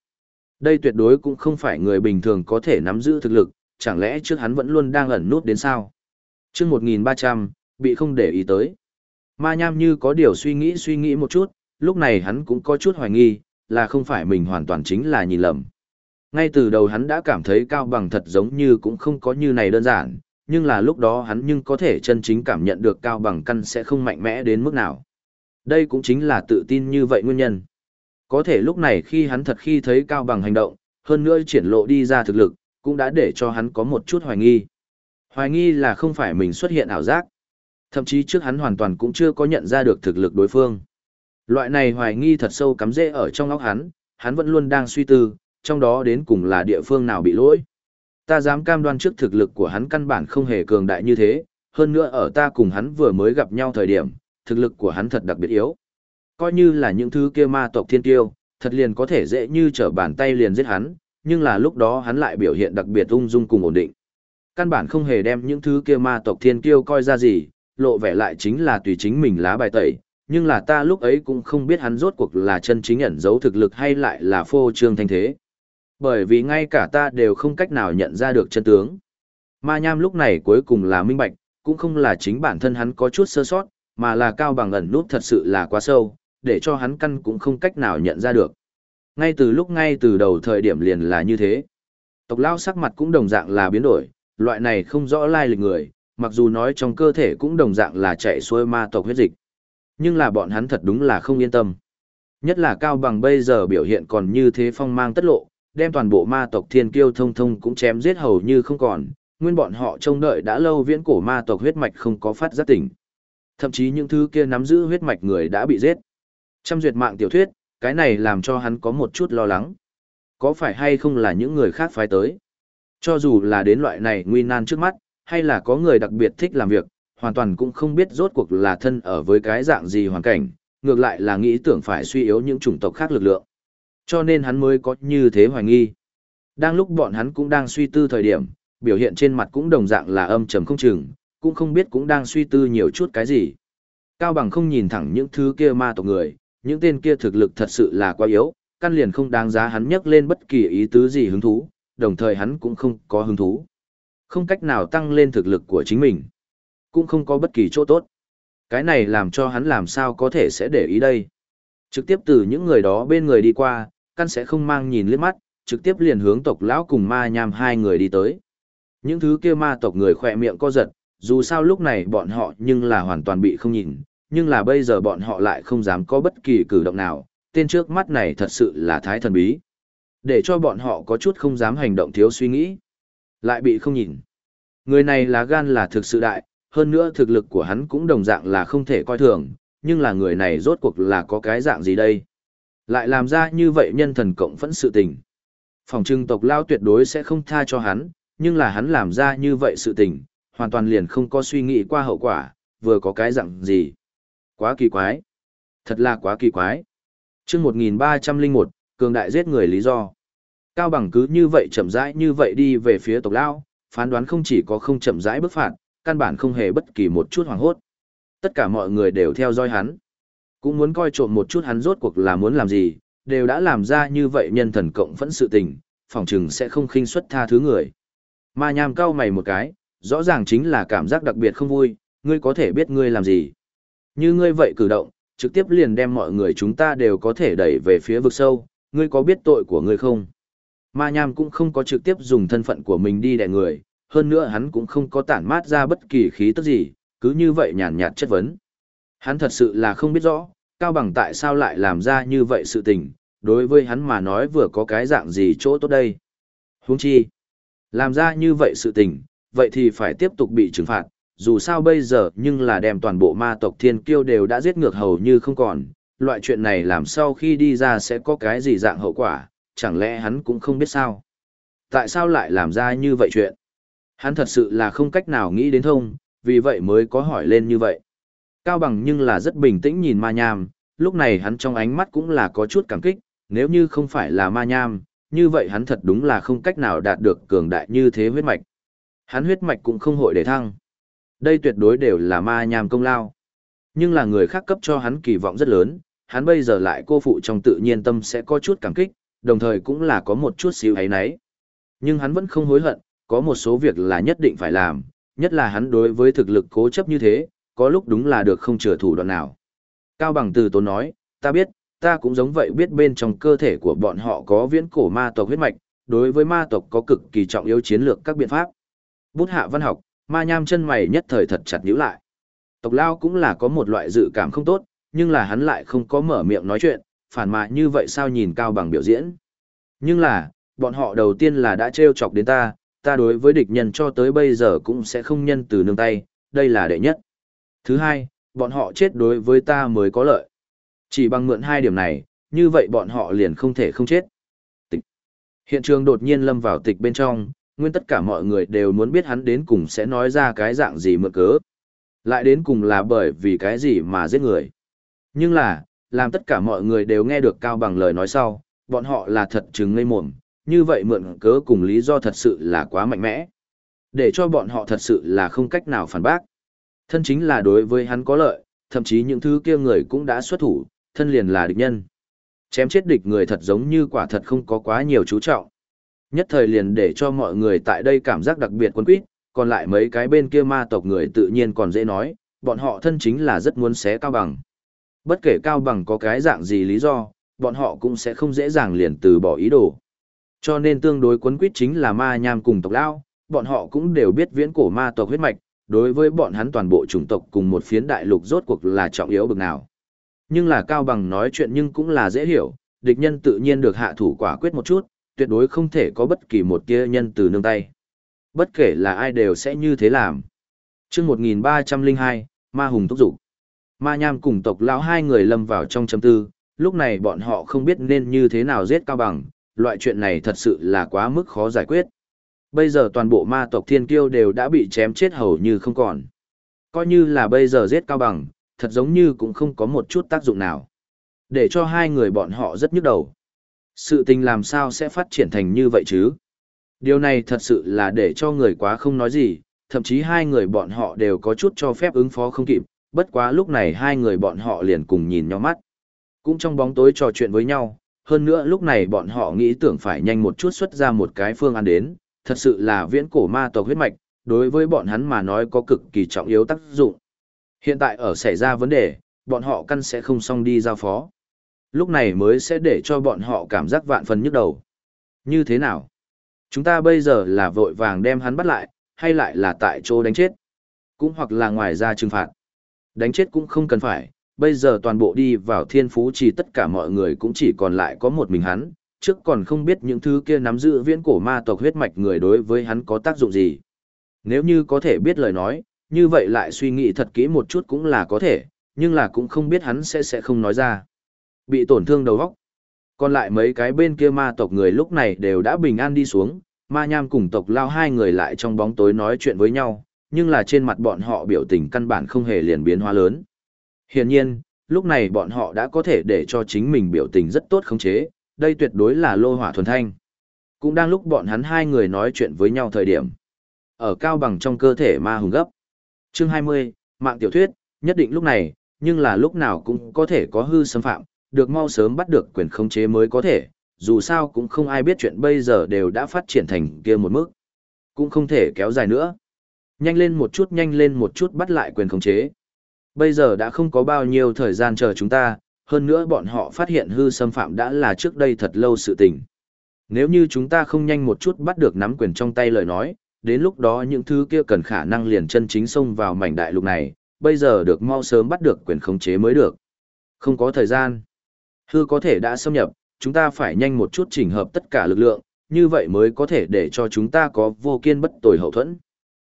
Đây tuyệt đối cũng không phải người bình thường có thể nắm giữ thực lực, chẳng lẽ trước hắn vẫn luôn đang ẩn nút đến sao? Trước 1300, bị không để ý tới. Ma Nham như có điều suy nghĩ suy nghĩ một chút, lúc này hắn cũng có chút hoài nghi, là không phải mình hoàn toàn chính là nhìn lầm. Ngay từ đầu hắn đã cảm thấy cao bằng thật giống như cũng không có như này đơn giản, nhưng là lúc đó hắn nhưng có thể chân chính cảm nhận được cao bằng căn sẽ không mạnh mẽ đến mức nào. Đây cũng chính là tự tin như vậy nguyên nhân. Có thể lúc này khi hắn thật khi thấy cao bằng hành động, hơn nữa triển lộ đi ra thực lực, cũng đã để cho hắn có một chút hoài nghi. Hoài nghi là không phải mình xuất hiện ảo giác. Thậm chí trước hắn hoàn toàn cũng chưa có nhận ra được thực lực đối phương. Loại này hoài nghi thật sâu cắm rễ ở trong óc hắn, hắn vẫn luôn đang suy tư, trong đó đến cùng là địa phương nào bị lỗi. Ta dám cam đoan trước thực lực của hắn căn bản không hề cường đại như thế, hơn nữa ở ta cùng hắn vừa mới gặp nhau thời điểm, thực lực của hắn thật đặc biệt yếu. Coi như là những thứ kia ma tộc thiên tiêu, thật liền có thể dễ như trở bàn tay liền giết hắn, nhưng là lúc đó hắn lại biểu hiện đặc biệt ung dung cùng ổn định. Căn bản không hề đem những thứ kia ma tộc thiên kiêu coi ra gì, lộ vẻ lại chính là tùy chính mình lá bài tẩy, nhưng là ta lúc ấy cũng không biết hắn rốt cuộc là chân chính ẩn giấu thực lực hay lại là phô trương thanh thế. Bởi vì ngay cả ta đều không cách nào nhận ra được chân tướng. Ma Nham lúc này cuối cùng là minh bạch, cũng không là chính bản thân hắn có chút sơ sót, mà là cao bằng ẩn nút thật sự là quá sâu, để cho hắn căn cũng không cách nào nhận ra được. Ngay từ lúc ngay từ đầu thời điểm liền là như thế. Tộc lao sắc mặt cũng đồng dạng là biến đổi, loại này không rõ lai lịch người, mặc dù nói trong cơ thể cũng đồng dạng là chạy xuôi ma tộc huyết dịch. Nhưng là bọn hắn thật đúng là không yên tâm. Nhất là Cao Bằng bây giờ biểu hiện còn như thế phong mang tất lộ, đem toàn bộ ma tộc thiên kiêu thông thông cũng chém giết hầu như không còn, nguyên bọn họ trông đợi đã lâu viễn cổ ma tộc huyết mạch không có phát giác tỉnh. Thậm chí những thứ kia nắm giữ huyết mạch người đã bị giết. Trăm duyệt mạng tiểu thuyết, cái này làm cho hắn có một chút lo lắng. Có phải hay không là những người khác phái tới? Cho dù là đến loại này nguy nan trước mắt, hay là có người đặc biệt thích làm việc, hoàn toàn cũng không biết rốt cuộc là thân ở với cái dạng gì hoàn cảnh, ngược lại là nghĩ tưởng phải suy yếu những chủng tộc khác lực lượng. Cho nên hắn mới có như thế hoài nghi. Đang lúc bọn hắn cũng đang suy tư thời điểm, biểu hiện trên mặt cũng đồng dạng là âm trầm không chừng, cũng không biết cũng đang suy tư nhiều chút cái gì. Cao bằng không nhìn thẳng những thứ kia ma tộc người, những tên kia thực lực thật sự là quá yếu, căn liền không đáng giá hắn nhắc lên bất kỳ ý tứ gì hứng thú, đồng thời hắn cũng không có hứng thú. Không cách nào tăng lên thực lực của chính mình, cũng không có bất kỳ chỗ tốt. Cái này làm cho hắn làm sao có thể sẽ để ý đây. Trực tiếp từ những người đó bên người đi qua, căn sẽ không mang nhìn liếc mắt, trực tiếp liền hướng tộc lão cùng ma nham hai người đi tới. Những thứ kia ma tộc người khỏe miệng co giật, dù sao lúc này bọn họ nhưng là hoàn toàn bị không nhìn, nhưng là bây giờ bọn họ lại không dám có bất kỳ cử động nào, tên trước mắt này thật sự là thái thần bí. Để cho bọn họ có chút không dám hành động thiếu suy nghĩ. Lại bị không nhìn. Người này là gan là thực sự đại, hơn nữa thực lực của hắn cũng đồng dạng là không thể coi thường, nhưng là người này rốt cuộc là có cái dạng gì đây? Lại làm ra như vậy nhân thần cộng phẫn sự tình. Phòng trưng tộc lao tuyệt đối sẽ không tha cho hắn, nhưng là hắn làm ra như vậy sự tình, hoàn toàn liền không có suy nghĩ qua hậu quả, vừa có cái dạng gì. Quá kỳ quái. Thật là quá kỳ quái. chương 1301, cường đại giết người lý do. Cao bằng cứ như vậy chậm rãi như vậy đi về phía tộc lao, phán đoán không chỉ có không chậm rãi bức phạt, căn bản không hề bất kỳ một chút hoảng hốt. Tất cả mọi người đều theo dõi hắn. Cũng muốn coi trộm một chút hắn rốt cuộc là muốn làm gì, đều đã làm ra như vậy nhân thần cộng phẫn sự tình, phòng chừng sẽ không khinh suất tha thứ người. Ma nham cao mày một cái, rõ ràng chính là cảm giác đặc biệt không vui, ngươi có thể biết ngươi làm gì. Như ngươi vậy cử động, trực tiếp liền đem mọi người chúng ta đều có thể đẩy về phía vực sâu, ngươi có biết tội của ngươi không? Ma nham cũng không có trực tiếp dùng thân phận của mình đi đè người, hơn nữa hắn cũng không có tản mát ra bất kỳ khí tức gì, cứ như vậy nhàn nhạt chất vấn. Hắn thật sự là không biết rõ, Cao Bằng tại sao lại làm ra như vậy sự tình, đối với hắn mà nói vừa có cái dạng gì chỗ tốt đây. Huống chi, làm ra như vậy sự tình, vậy thì phải tiếp tục bị trừng phạt, dù sao bây giờ nhưng là đem toàn bộ ma tộc thiên kiêu đều đã giết ngược hầu như không còn, loại chuyện này làm sau khi đi ra sẽ có cái gì dạng hậu quả, chẳng lẽ hắn cũng không biết sao. Tại sao lại làm ra như vậy chuyện? Hắn thật sự là không cách nào nghĩ đến thông, vì vậy mới có hỏi lên như vậy. Cao bằng nhưng là rất bình tĩnh nhìn ma nham, lúc này hắn trong ánh mắt cũng là có chút cảm kích, nếu như không phải là ma nham, như vậy hắn thật đúng là không cách nào đạt được cường đại như thế huyết mạch. Hắn huyết mạch cũng không hội để thăng. Đây tuyệt đối đều là ma nham công lao. Nhưng là người khác cấp cho hắn kỳ vọng rất lớn, hắn bây giờ lại cô phụ trong tự nhiên tâm sẽ có chút cảm kích, đồng thời cũng là có một chút xíu ấy nấy. Nhưng hắn vẫn không hối hận, có một số việc là nhất định phải làm, nhất là hắn đối với thực lực cố chấp như thế, có lúc đúng là được không chừa thủ đoạn nào. Cao bằng từ tốn nói, ta biết, ta cũng giống vậy biết bên trong cơ thể của bọn họ có viễn cổ ma tộc huyết mạch, đối với ma tộc có cực kỳ trọng yếu chiến lược các biện pháp. Bút hạ văn học, ma nham chân mày nhất thời thật chặt nhíu lại. Tộc lao cũng là có một loại dự cảm không tốt, nhưng là hắn lại không có mở miệng nói chuyện, phản mà như vậy sao nhìn cao bằng biểu diễn. Nhưng là, bọn họ đầu tiên là đã treo chọc đến ta, ta đối với địch nhân cho tới bây giờ cũng sẽ không nhân từ nương tay, đây là đệ nhất. Thứ hai, bọn họ chết đối với ta mới có lợi. Chỉ bằng mượn hai điểm này, như vậy bọn họ liền không thể không chết. Tịch. Hiện trường đột nhiên lâm vào tịch bên trong, nguyên tất cả mọi người đều muốn biết hắn đến cùng sẽ nói ra cái dạng gì mượn cớ. Lại đến cùng là bởi vì cái gì mà giết người. Nhưng là, làm tất cả mọi người đều nghe được cao bằng lời nói sau, bọn họ là thật chứng ngây mồm, như vậy mượn cớ cùng lý do thật sự là quá mạnh mẽ. Để cho bọn họ thật sự là không cách nào phản bác. Thân chính là đối với hắn có lợi, thậm chí những thứ kia người cũng đã xuất thủ, thân liền là địch nhân. Chém chết địch người thật giống như quả thật không có quá nhiều chú trọng. Nhất thời liền để cho mọi người tại đây cảm giác đặc biệt quân quýt, còn lại mấy cái bên kia ma tộc người tự nhiên còn dễ nói, bọn họ thân chính là rất muốn xé cao bằng. Bất kể cao bằng có cái dạng gì lý do, bọn họ cũng sẽ không dễ dàng liền từ bỏ ý đồ. Cho nên tương đối quấn quýt chính là ma nham cùng tộc lao, bọn họ cũng đều biết viễn cổ ma tộc huyết mạch, đối với bọn hắn toàn bộ chủng tộc cùng một phiến đại lục rốt cuộc là trọng yếu bực nào. Nhưng là Cao Bằng nói chuyện nhưng cũng là dễ hiểu, địch nhân tự nhiên được hạ thủ quả quyết một chút, tuyệt đối không thể có bất kỳ một kia nhân từ nương tay. Bất kể là ai đều sẽ như thế làm. chương 1302, Ma Hùng thúc dục Ma Nham cùng tộc lão hai người lâm vào trong chấm tư, lúc này bọn họ không biết nên như thế nào giết Cao Bằng, loại chuyện này thật sự là quá mức khó giải quyết. Bây giờ toàn bộ ma tộc thiên kiêu đều đã bị chém chết hầu như không còn. Coi như là bây giờ giết Cao Bằng, thật giống như cũng không có một chút tác dụng nào. Để cho hai người bọn họ rất nhức đầu. Sự tình làm sao sẽ phát triển thành như vậy chứ? Điều này thật sự là để cho người quá không nói gì, thậm chí hai người bọn họ đều có chút cho phép ứng phó không kịp, bất quá lúc này hai người bọn họ liền cùng nhìn nhau mắt. Cũng trong bóng tối trò chuyện với nhau, hơn nữa lúc này bọn họ nghĩ tưởng phải nhanh một chút xuất ra một cái phương án đến, thật sự là viễn cổ ma tộc huyết mạch, đối với bọn hắn mà nói có cực kỳ trọng yếu tác dụng. Hiện tại ở xảy ra vấn đề, bọn họ căn sẽ không xong đi giao phó. Lúc này mới sẽ để cho bọn họ cảm giác vạn phần nhức đầu. Như thế nào? Chúng ta bây giờ là vội vàng đem hắn bắt lại, hay lại là tại chỗ đánh chết? Cũng hoặc là ngoài ra trừng phạt. Đánh chết cũng không cần phải, bây giờ toàn bộ đi vào thiên phú chỉ tất cả mọi người cũng chỉ còn lại có một mình hắn, trước còn không biết những thứ kia nắm giữ viễn cổ ma tộc huyết mạch người đối với hắn có tác dụng gì. Nếu như có thể biết lời nói, như vậy lại suy nghĩ thật kỹ một chút cũng là có thể, nhưng là cũng không biết hắn sẽ sẽ không nói ra. Bị tổn thương đầu óc. Còn lại mấy cái bên kia ma tộc người lúc này đều đã bình an đi xuống, ma nham cùng tộc lao hai người lại trong bóng tối nói chuyện với nhau, nhưng là trên mặt bọn họ biểu tình căn bản không hề liền biến hóa lớn. Hiển nhiên, lúc này bọn họ đã có thể để cho chính mình biểu tình rất tốt khống chế, đây tuyệt đối là lô hỏa thuần thanh. Cũng đang lúc bọn hắn hai người nói chuyện với nhau thời điểm. Ở cao bằng trong cơ thể ma hùng gấp. Chương 20, mạng tiểu thuyết, nhất định lúc này, nhưng là lúc nào cũng có thể có hư xâm phạm, được mau sớm bắt được quyền khống chế mới có thể, dù sao cũng không ai biết chuyện bây giờ đều đã phát triển thành kia một mức. Cũng không thể kéo dài nữa. Nhanh lên một chút nhanh lên một chút bắt lại quyền khống chế. Bây giờ đã không có bao nhiêu thời gian chờ chúng ta, hơn nữa bọn họ phát hiện hư xâm phạm đã là trước đây thật lâu sự tình. Nếu như chúng ta không nhanh một chút bắt được nắm quyền trong tay lời nói, đến lúc đó những thứ kia cần khả năng liền chân chính xông vào mảnh đại lục này, bây giờ được mau sớm bắt được quyền khống chế mới được. Không có thời gian. Hư có thể đã xâm nhập, chúng ta phải nhanh một chút chỉnh hợp tất cả lực lượng, như vậy mới có thể để cho chúng ta có vô kiên bất tồi hậu thuẫn.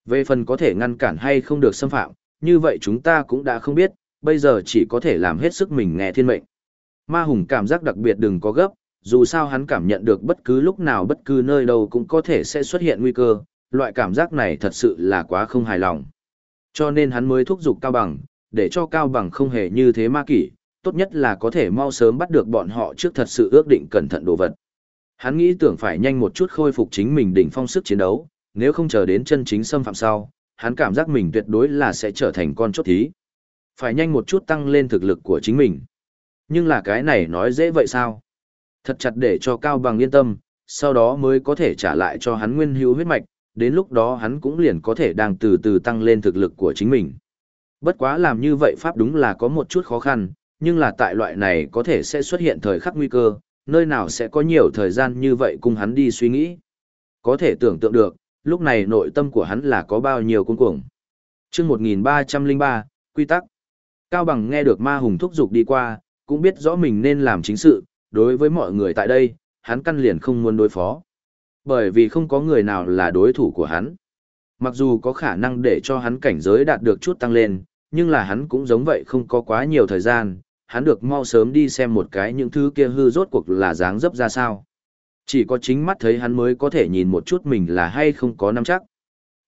Về phần có thể ngăn cản hay không được xâm phạm, như vậy chúng ta cũng đã không biết, bây giờ chỉ có thể làm hết sức mình nghe thiên mệnh. Ma Hùng cảm giác đặc biệt đừng có gấp, dù sao hắn cảm nhận được bất cứ lúc nào bất cứ nơi đâu cũng có thể sẽ xuất hiện nguy cơ, loại cảm giác này thật sự là quá không hài lòng. Cho nên hắn mới thúc giục Cao Bằng, để cho Cao Bằng không hề như thế ma kỷ, tốt nhất là có thể mau sớm bắt được bọn họ trước thật sự ước định cẩn thận đồ vật. Hắn nghĩ tưởng phải nhanh một chút khôi phục chính mình đỉnh phong sức chiến đấu, nếu không chờ đến chân chính xâm phạm sau, hắn cảm giác mình tuyệt đối là sẽ trở thành con chốt thí. Phải nhanh một chút tăng lên thực lực của chính mình. Nhưng là cái này nói dễ vậy sao? Thật chặt để cho Cao Bằng yên tâm, sau đó mới có thể trả lại cho hắn nguyên hữu huyết mạch, đến lúc đó hắn cũng liền có thể đang từ từ tăng lên thực lực của chính mình. Bất quá làm như vậy Pháp đúng là có một chút khó khăn, nhưng là tại loại này có thể sẽ xuất hiện thời khắc nguy cơ, nơi nào sẽ có nhiều thời gian như vậy cùng hắn đi suy nghĩ. Có thể tưởng tượng được, lúc này nội tâm của hắn là có bao nhiêu cuồng cuồng. Chương 1303, quy tắc. Cao Bằng nghe được Ma Hùng thúc giục đi qua, cũng biết rõ mình nên làm chính sự, đối với mọi người tại đây, hắn căn liền không muốn đối phó. Bởi vì không có người nào là đối thủ của hắn. Mặc dù có khả năng để cho hắn cảnh giới đạt được chút tăng lên, nhưng là hắn cũng giống vậy không có quá nhiều thời gian, hắn được mau sớm đi xem một cái những thứ kia hư rốt cuộc là dáng dấp ra sao. Chỉ có chính mắt thấy hắn mới có thể nhìn một chút mình là hay không có nắm chắc.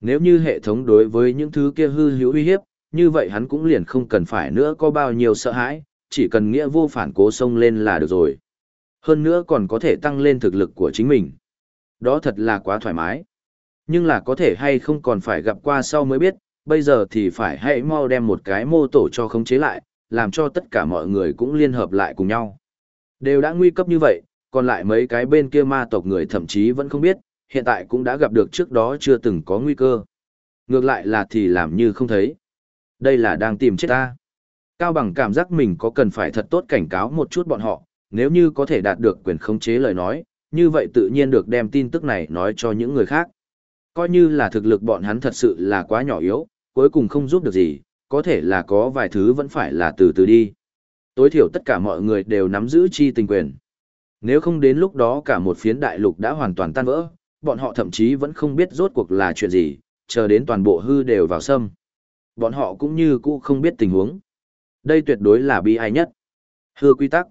Nếu như hệ thống đối với những thứ kia hư hữu uy hiếp, như vậy hắn cũng liền không cần phải nữa có bao nhiêu sợ hãi, chỉ cần nghĩa vô phản cố xông lên là được rồi. Hơn nữa còn có thể tăng lên thực lực của chính mình. Đó thật là quá thoải mái. Nhưng là có thể hay không còn phải gặp qua sau mới biết, bây giờ thì phải hãy mau đem một cái mô tổ cho khống chế lại, làm cho tất cả mọi người cũng liên hợp lại cùng nhau. Đều đã nguy cấp như vậy, còn lại mấy cái bên kia ma tộc người thậm chí vẫn không biết, hiện tại cũng đã gặp được trước đó chưa từng có nguy cơ. Ngược lại là thì làm như không thấy. Đây là đang tìm chết ta. Cao bằng cảm giác mình có cần phải thật tốt cảnh cáo một chút bọn họ, nếu như có thể đạt được quyền khống chế lời nói, như vậy tự nhiên được đem tin tức này nói cho những người khác. Coi như là thực lực bọn hắn thật sự là quá nhỏ yếu, cuối cùng không giúp được gì, có thể là có vài thứ vẫn phải là từ từ đi. Tối thiểu tất cả mọi người đều nắm giữ chi tình quyền. Nếu không đến lúc đó cả một phiến đại lục đã hoàn toàn tan vỡ, bọn họ thậm chí vẫn không biết rốt cuộc là chuyện gì, chờ đến toàn bộ hư đều vào sâm. Bọn họ cũng như cũ không biết tình huống. Đây tuyệt đối là bi ai nhất. Hư quy tắc.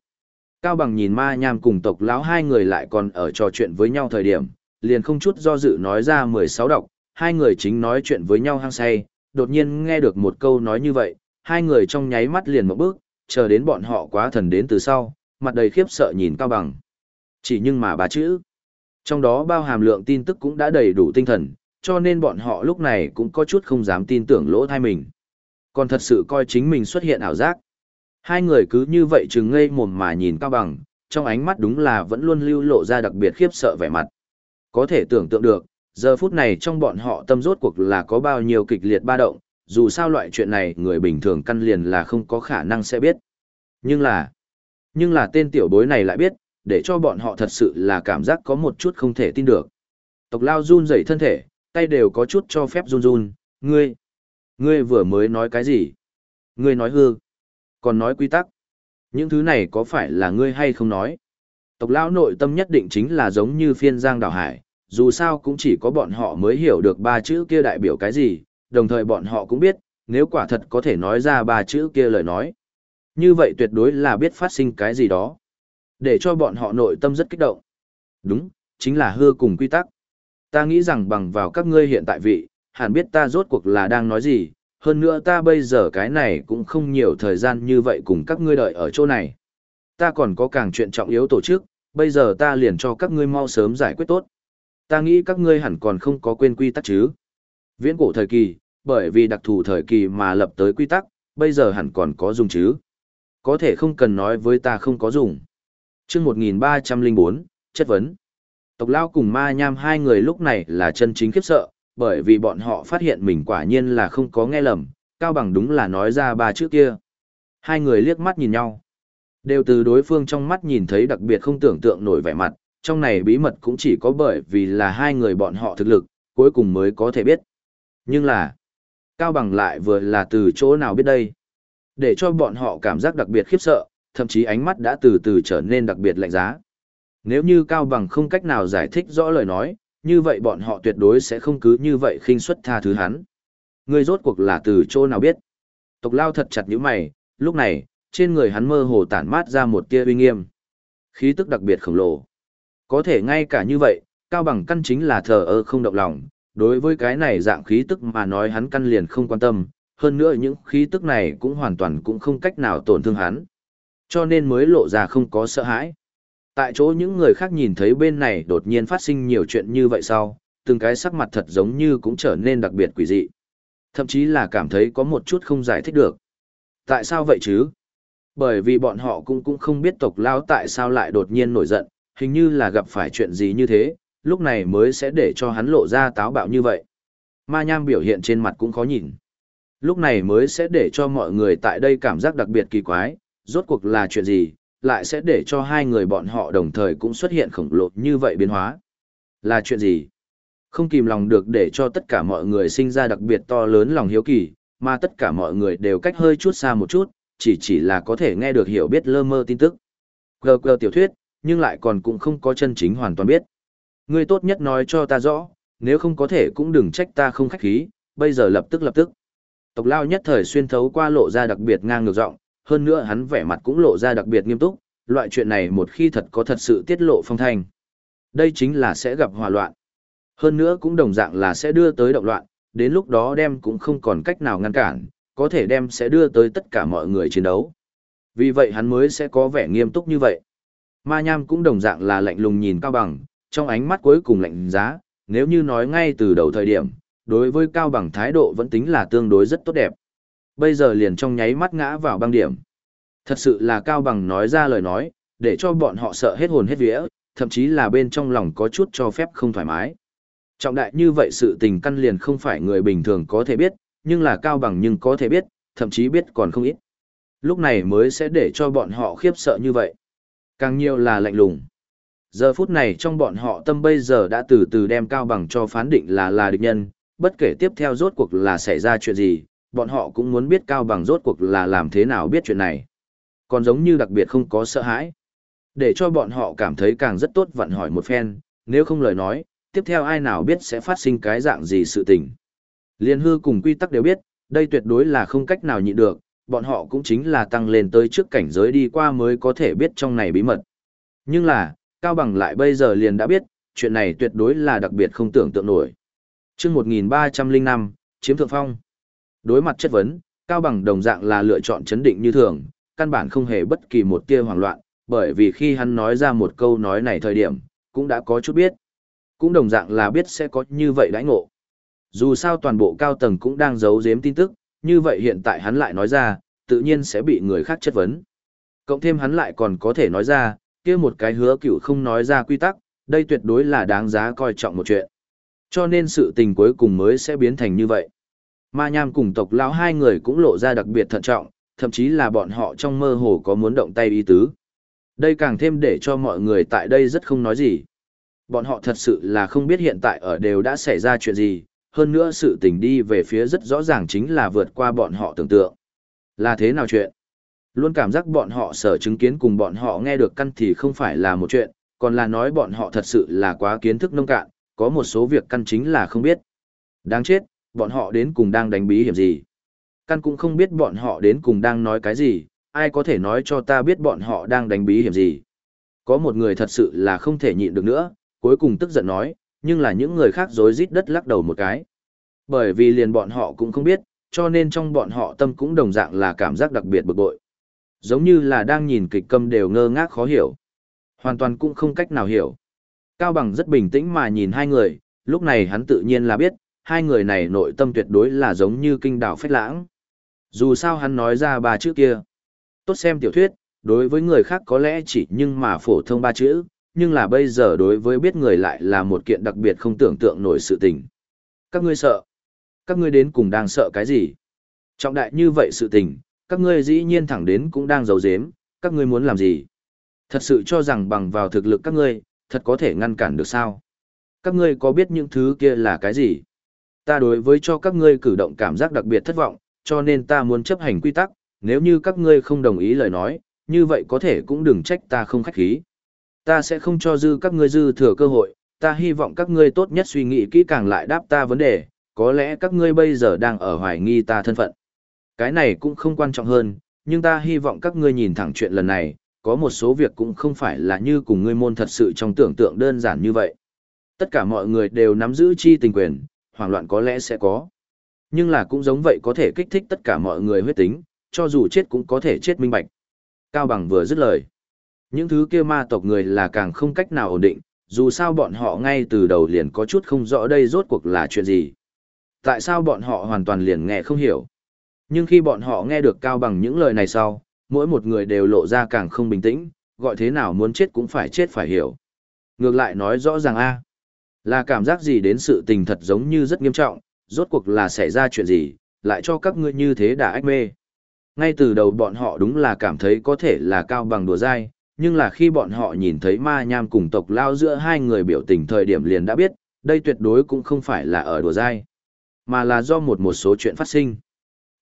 Cao bằng nhìn ma nham cùng tộc lão hai người lại còn ở trò chuyện với nhau thời điểm, liền không chút do dự nói ra 16 độc, hai người chính nói chuyện với nhau hăng say, đột nhiên nghe được một câu nói như vậy, hai người trong nháy mắt liền một bước, chờ đến bọn họ quá thần đến từ sau, mặt đầy khiếp sợ nhìn Cao Bằng. Chỉ nhưng mà bà chữ. Trong đó bao hàm lượng tin tức cũng đã đầy đủ tinh thần, cho nên bọn họ lúc này cũng có chút không dám tin tưởng lỗ thai mình. Còn thật sự coi chính mình xuất hiện ảo giác. Hai người cứ như vậy chừng ngây mồm mà nhìn Cao Bằng, trong ánh mắt đúng là vẫn luôn lưu lộ ra đặc biệt khiếp sợ vẻ mặt. Có thể tưởng tượng được, giờ phút này trong bọn họ tâm rốt cuộc là có bao nhiêu kịch liệt ba động, dù sao loại chuyện này người bình thường căn liền là không có khả năng sẽ biết. Nhưng là, nhưng là tên tiểu bối này lại biết, để cho bọn họ thật sự là cảm giác có một chút không thể tin được. Tộc lao run rẩy thân thể, tay đều có chút cho phép run run, ngươi, ngươi vừa mới nói cái gì? Ngươi nói hư, còn nói quy tắc. Những thứ này có phải là ngươi hay không nói? Tộc lão nội tâm nhất định chính là giống như phiên giang đảo hải, dù sao cũng chỉ có bọn họ mới hiểu được ba chữ kia đại biểu cái gì, đồng thời bọn họ cũng biết, nếu quả thật có thể nói ra ba chữ kia lời nói. Như vậy tuyệt đối là biết phát sinh cái gì đó. Để cho bọn họ nội tâm rất kích động. Đúng, chính là hư cùng quy tắc. Ta nghĩ rằng bằng vào các ngươi hiện tại vị, hẳn biết ta rốt cuộc là đang nói gì, hơn nữa ta bây giờ cái này cũng không nhiều thời gian như vậy cùng các ngươi đợi ở chỗ này. Ta còn có càng chuyện trọng yếu tổ chức, bây giờ ta liền cho các ngươi mau sớm giải quyết tốt. Ta nghĩ các ngươi hẳn còn không có quên quy tắc chứ. Viễn cổ thời kỳ, bởi vì đặc thù thời kỳ mà lập tới quy tắc, bây giờ hẳn còn có dùng chứ. Có thể không cần nói với ta không có dùng. chương 1304, chất vấn. Tộc Lao cùng ma nham hai người lúc này là chân chính khiếp sợ, bởi vì bọn họ phát hiện mình quả nhiên là không có nghe lầm, Cao Bằng đúng là nói ra ba chữ kia. Hai người liếc mắt nhìn nhau. Đều từ đối phương trong mắt nhìn thấy đặc biệt không tưởng tượng nổi vẻ mặt, trong này bí mật cũng chỉ có bởi vì là hai người bọn họ thực lực, cuối cùng mới có thể biết. Nhưng là, Cao Bằng lại vừa là từ chỗ nào biết đây? Để cho bọn họ cảm giác đặc biệt khiếp sợ, thậm chí ánh mắt đã từ từ trở nên đặc biệt lạnh giá. Nếu như Cao Bằng không cách nào giải thích rõ lời nói, như vậy bọn họ tuyệt đối sẽ không cứ như vậy khinh suất tha thứ hắn. Người rốt cuộc là từ chỗ nào biết? Tộc lao thật chặt nhíu mày, lúc này, trên người hắn mơ hồ tản mát ra một tia uy nghiêm. khí tức đặc biệt khổng lồ. Có thể ngay cả như vậy, Cao Bằng căn chính là thờ ơ không động lòng, đối với cái này dạng khí tức mà nói hắn căn liền không quan tâm, hơn nữa những khí tức này cũng hoàn toàn cũng không cách nào tổn thương hắn. Cho nên mới lộ ra không có sợ hãi. Tại chỗ những người khác nhìn thấy bên này đột nhiên phát sinh nhiều chuyện như vậy sau, từng cái sắc mặt thật giống như cũng trở nên đặc biệt quỷ dị. Thậm chí là cảm thấy có một chút không giải thích được. Tại sao vậy chứ? Bởi vì bọn họ cũng cũng không biết tộc lao tại sao lại đột nhiên nổi giận, hình như là gặp phải chuyện gì như thế, lúc này mới sẽ để cho hắn lộ ra táo bạo như vậy. Ma nham biểu hiện trên mặt cũng khó nhìn. Lúc này mới sẽ để cho mọi người tại đây cảm giác đặc biệt kỳ quái, rốt cuộc là chuyện gì, lại sẽ để cho hai người bọn họ đồng thời cũng xuất hiện khổng lồ như vậy biến hóa. Là chuyện gì? Không kìm lòng được để cho tất cả mọi người sinh ra đặc biệt to lớn lòng hiếu kỳ, mà tất cả mọi người đều cách hơi chút xa một chút, chỉ chỉ là có thể nghe được hiểu biết lơ mơ tin tức. Gờ gờ tiểu thuyết, nhưng lại còn cũng không có chân chính hoàn toàn biết. Ngươi tốt nhất nói cho ta rõ, nếu không có thể cũng đừng trách ta không khách khí, bây giờ lập tức lập tức. Tộc lao nhất thời xuyên thấu qua lộ ra đặc biệt ngang ngược giọng, hơn nữa hắn vẻ mặt cũng lộ ra đặc biệt nghiêm túc, loại chuyện này một khi thật có thật sự tiết lộ phong thanh. Đây chính là sẽ gặp hòa loạn. Hơn nữa cũng đồng dạng là sẽ đưa tới động loạn, đến lúc đó đem cũng không còn cách nào ngăn cản, có thể đem sẽ đưa tới tất cả mọi người chiến đấu. Vì vậy hắn mới sẽ có vẻ nghiêm túc như vậy. Ma Nham cũng đồng dạng là lạnh lùng nhìn Cao Bằng, trong ánh mắt cuối cùng lạnh giá, nếu như nói ngay từ đầu thời điểm, đối với Cao Bằng thái độ vẫn tính là tương đối rất tốt đẹp. Bây giờ liền trong nháy mắt ngã vào băng điểm. Thật sự là Cao Bằng nói ra lời nói, để cho bọn họ sợ hết hồn hết vía, thậm chí là bên trong lòng có chút cho phép không thoải mái. Trọng đại như vậy sự tình căn liền không phải người bình thường có thể biết, nhưng là Cao Bằng nhưng có thể biết, thậm chí biết còn không ít. Lúc này mới sẽ để cho bọn họ khiếp sợ như vậy. Càng nhiều là lạnh lùng. Giờ phút này trong bọn họ tâm bây giờ đã từ từ đem Cao Bằng cho phán định là là địch nhân, bất kể tiếp theo rốt cuộc là xảy ra chuyện gì, bọn họ cũng muốn biết Cao Bằng rốt cuộc là làm thế nào biết chuyện này. Còn giống như đặc biệt không có sợ hãi. Để cho bọn họ cảm thấy càng rất tốt vặn hỏi một phen, nếu không lời nói, tiếp theo ai nào biết sẽ phát sinh cái dạng gì sự tình. Liên hư cùng quy tắc đều biết, đây tuyệt đối là không cách nào nhịn được, bọn họ cũng chính là tăng lên tới trước cảnh giới đi qua mới có thể biết trong này bí mật. Nhưng là, Cao Bằng lại bây giờ liền đã biết, chuyện này tuyệt đối là đặc biệt không tưởng tượng nổi. Trước 1305, chiếm thượng phong. Đối mặt chất vấn, Cao Bằng đồng dạng là lựa chọn chấn định như thường, căn bản không hề bất kỳ một tia hoảng loạn, bởi vì khi hắn nói ra một câu nói này thời điểm, cũng đã có chút biết. Cũng đồng dạng là biết sẽ có như vậy đãi ngộ. Dù sao toàn bộ cao tầng cũng đang giấu giếm tin tức, như vậy hiện tại hắn lại nói ra, tự nhiên sẽ bị người khác chất vấn. Cộng thêm hắn lại còn có thể nói ra, kia một cái hứa cựu không nói ra quy tắc, đây tuyệt đối là đáng giá coi trọng một chuyện. Cho nên sự tình cuối cùng mới sẽ biến thành như vậy. Ma Nham cùng tộc lão hai người cũng lộ ra đặc biệt thận trọng, thậm chí là bọn họ trong mơ hồ có muốn động tay ý tứ. Đây càng thêm để cho mọi người tại đây rất không nói gì. Bọn họ thật sự là không biết hiện tại ở đều đã xảy ra chuyện gì, hơn nữa sự tình đi về phía rất rõ ràng chính là vượt qua bọn họ tưởng tượng. Là thế nào chuyện? Luôn cảm giác bọn họ sở chứng kiến cùng bọn họ nghe được căn thì không phải là một chuyện, còn là nói bọn họ thật sự là quá kiến thức nông cạn, có một số việc căn chính là không biết. Đáng chết, bọn họ đến cùng đang đánh bí hiểm gì? Căn cũng không biết bọn họ đến cùng đang nói cái gì, ai có thể nói cho ta biết bọn họ đang đánh bí hiểm gì? Có một người thật sự là không thể nhịn được nữa, cuối cùng tức giận nói, nhưng là những người khác rối rít đất lắc đầu một cái. Bởi vì liền bọn họ cũng không biết, cho nên trong bọn họ tâm cũng đồng dạng là cảm giác đặc biệt bực bội. Giống như là đang nhìn kịch câm đều ngơ ngác khó hiểu. Hoàn toàn cũng không cách nào hiểu. Cao Bằng rất bình tĩnh mà nhìn hai người, lúc này hắn tự nhiên là biết, hai người này nội tâm tuyệt đối là giống như kinh đảo phách lãng. Dù sao hắn nói ra ba chữ kia. Tốt xem tiểu thuyết, đối với người khác có lẽ chỉ nhưng mà phổ thông ba chữ, nhưng là bây giờ đối với biết người lại là một kiện đặc biệt không tưởng tượng nổi sự tình. Các ngươi sợ. Các ngươi đến cùng đang sợ cái gì? Trọng đại như vậy sự tình, các ngươi dĩ nhiên thẳng đến cũng đang giấu giếm, các ngươi muốn làm gì? Thật sự cho rằng bằng vào thực lực các ngươi, thật có thể ngăn cản được sao? Các ngươi có biết những thứ kia là cái gì? Ta đối với cho các ngươi cử động cảm giác đặc biệt thất vọng, cho nên ta muốn chấp hành quy tắc, nếu như các ngươi không đồng ý lời nói, như vậy có thể cũng đừng trách ta không khách khí. Ta sẽ không cho dư các ngươi dư thừa cơ hội, ta hy vọng các ngươi tốt nhất suy nghĩ kỹ càng lại đáp ta vấn đề, có lẽ các ngươi bây giờ đang ở hoài nghi ta thân phận. Cái này cũng không quan trọng hơn, nhưng ta hy vọng các ngươi nhìn thẳng chuyện lần này, có một số việc cũng không phải là như cùng ngươi môn thật sự trong tưởng tượng đơn giản như vậy. Tất cả mọi người đều nắm giữ chi tình quyền, hoảng loạn có lẽ sẽ có. Nhưng là cũng giống vậy có thể kích thích tất cả mọi người huyết tính, cho dù chết cũng có thể chết minh bạch. Cao Bằng vừa dứt lời. Những thứ kia ma tộc người là càng không cách nào ổn định, dù sao bọn họ ngay từ đầu liền có chút không rõ đây rốt cuộc là chuyện gì. Tại sao bọn họ hoàn toàn liền nghe không hiểu. Nhưng khi bọn họ nghe được Cao Bằng những lời này sau, mỗi một người đều lộ ra càng không bình tĩnh, gọi thế nào muốn chết cũng phải chết phải hiểu. Ngược lại nói rõ ràng a là cảm giác gì đến sự tình thật giống như rất nghiêm trọng, rốt cuộc là xảy ra chuyện gì, lại cho các ngươi như thế đã ách mê. Ngay từ đầu bọn họ đúng là cảm thấy có thể là cao bằng đùa dai, nhưng là khi bọn họ nhìn thấy ma nham cùng tộc lao giữa hai người biểu tình thời điểm liền đã biết, đây tuyệt đối cũng không phải là ở đùa dai, mà là do một một số chuyện phát sinh.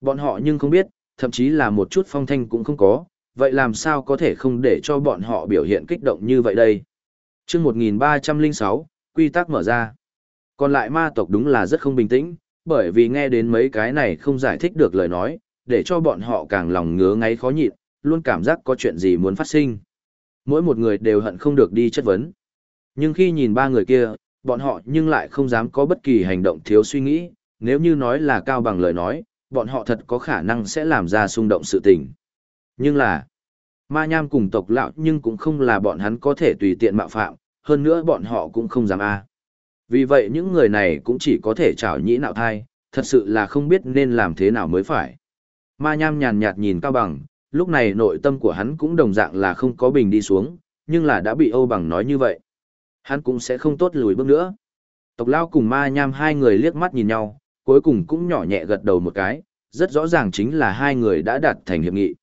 Bọn họ nhưng không biết, thậm chí là một chút phong thanh cũng không có, vậy làm sao có thể không để cho bọn họ biểu hiện kích động như vậy đây? Trước 1306, quy tắc mở ra. Còn lại ma tộc đúng là rất không bình tĩnh, bởi vì nghe đến mấy cái này không giải thích được lời nói, để cho bọn họ càng lòng ngứa ngáy khó nhịn, luôn cảm giác có chuyện gì muốn phát sinh. Mỗi một người đều hận không được đi chất vấn. Nhưng khi nhìn ba người kia, bọn họ nhưng lại không dám có bất kỳ hành động thiếu suy nghĩ, nếu như nói là cao bằng lời nói, bọn họ thật có khả năng sẽ làm ra xung động sự tình. Nhưng là, ma nham cùng tộc lão nhưng cũng không là bọn hắn có thể tùy tiện mạo phạm, hơn nữa bọn họ cũng không dám a. Vì vậy những người này cũng chỉ có thể trảo nhĩ nạo thai, thật sự là không biết nên làm thế nào mới phải. Ma nham nhàn nhạt nhìn Cao Bằng, lúc này nội tâm của hắn cũng đồng dạng là không có bình đi xuống, nhưng là đã bị Âu Bằng nói như vậy. Hắn cũng sẽ không tốt lùi bước nữa. Tộc Lao cùng Ma nham hai người liếc mắt nhìn nhau, cuối cùng cũng nhỏ nhẹ gật đầu một cái, rất rõ ràng chính là hai người đã đạt thành hiệp nghị.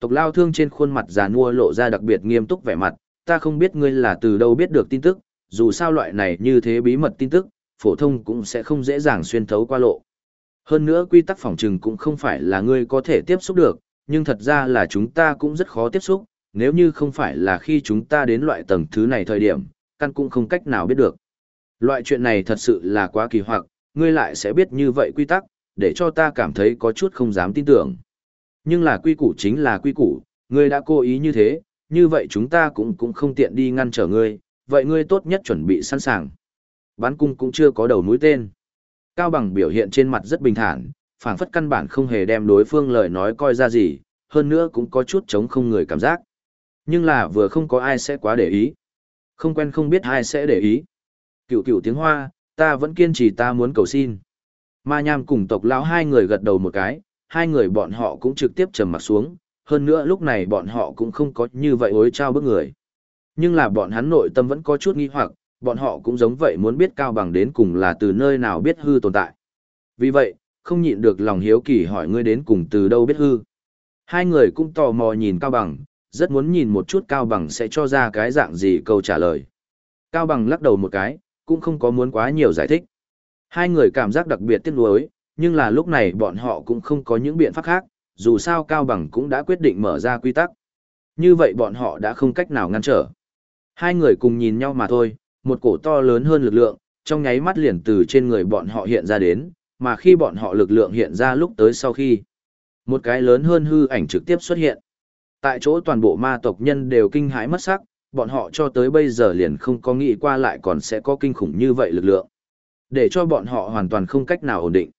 Tộc Lao thương trên khuôn mặt già nua lộ ra đặc biệt nghiêm túc vẻ mặt, ta không biết ngươi là từ đâu biết được tin tức, dù sao loại này như thế bí mật tin tức, phổ thông cũng sẽ không dễ dàng xuyên thấu qua lộ. Hơn nữa quy tắc phòng trừng cũng không phải là ngươi có thể tiếp xúc được, nhưng thật ra là chúng ta cũng rất khó tiếp xúc, nếu như không phải là khi chúng ta đến loại tầng thứ này thời điểm, căn cũng không cách nào biết được. Loại chuyện này thật sự là quá kỳ hoặc, ngươi lại sẽ biết như vậy quy tắc, để cho ta cảm thấy có chút không dám tin tưởng. Nhưng là quy củ chính là quy củ, ngươi đã cố ý như thế, như vậy chúng ta cũng cũng không tiện đi ngăn trở ngươi, vậy ngươi tốt nhất chuẩn bị sẵn sàng. Bán cung cũng chưa có đầu mũi tên. Cao Bằng biểu hiện trên mặt rất bình thản, phảng phất căn bản không hề đem đối phương lời nói coi ra gì, hơn nữa cũng có chút chống không người cảm giác. Nhưng là vừa không có ai sẽ quá để ý. Không quen không biết ai sẽ để ý. Cựu cựu tiếng hoa, ta vẫn kiên trì ta muốn cầu xin. Ma Nham cùng tộc lão hai người gật đầu một cái, hai người bọn họ cũng trực tiếp trầm mặt xuống, hơn nữa lúc này bọn họ cũng không có như vậy ối trao bước người. Nhưng là bọn hắn nội tâm vẫn có chút nghi hoặc, bọn họ cũng giống vậy muốn biết Cao Bằng đến cùng là từ nơi nào biết hư tồn tại. Vì vậy, không nhịn được lòng hiếu kỳ hỏi ngươi đến cùng từ đâu biết hư. Hai người cũng tò mò nhìn Cao Bằng, rất muốn nhìn một chút Cao Bằng sẽ cho ra cái dạng gì câu trả lời. Cao Bằng lắc đầu một cái, cũng không có muốn quá nhiều giải thích. Hai người cảm giác đặc biệt tiếc nuối, nhưng là lúc này bọn họ cũng không có những biện pháp khác, dù sao Cao Bằng cũng đã quyết định mở ra quy tắc. Như vậy bọn họ đã không cách nào ngăn trở. Hai người cùng nhìn nhau mà thôi, một cổ to lớn hơn lực lượng, trong nháy mắt liền từ trên người bọn họ hiện ra đến, mà khi bọn họ lực lượng hiện ra lúc tới sau khi, một cái lớn hơn hư ảnh trực tiếp xuất hiện. Tại chỗ toàn bộ ma tộc nhân đều kinh hãi mất sắc, bọn họ cho tới bây giờ liền không có nghĩ qua lại còn sẽ có kinh khủng như vậy lực lượng. Để cho bọn họ hoàn toàn không cách nào ổn định.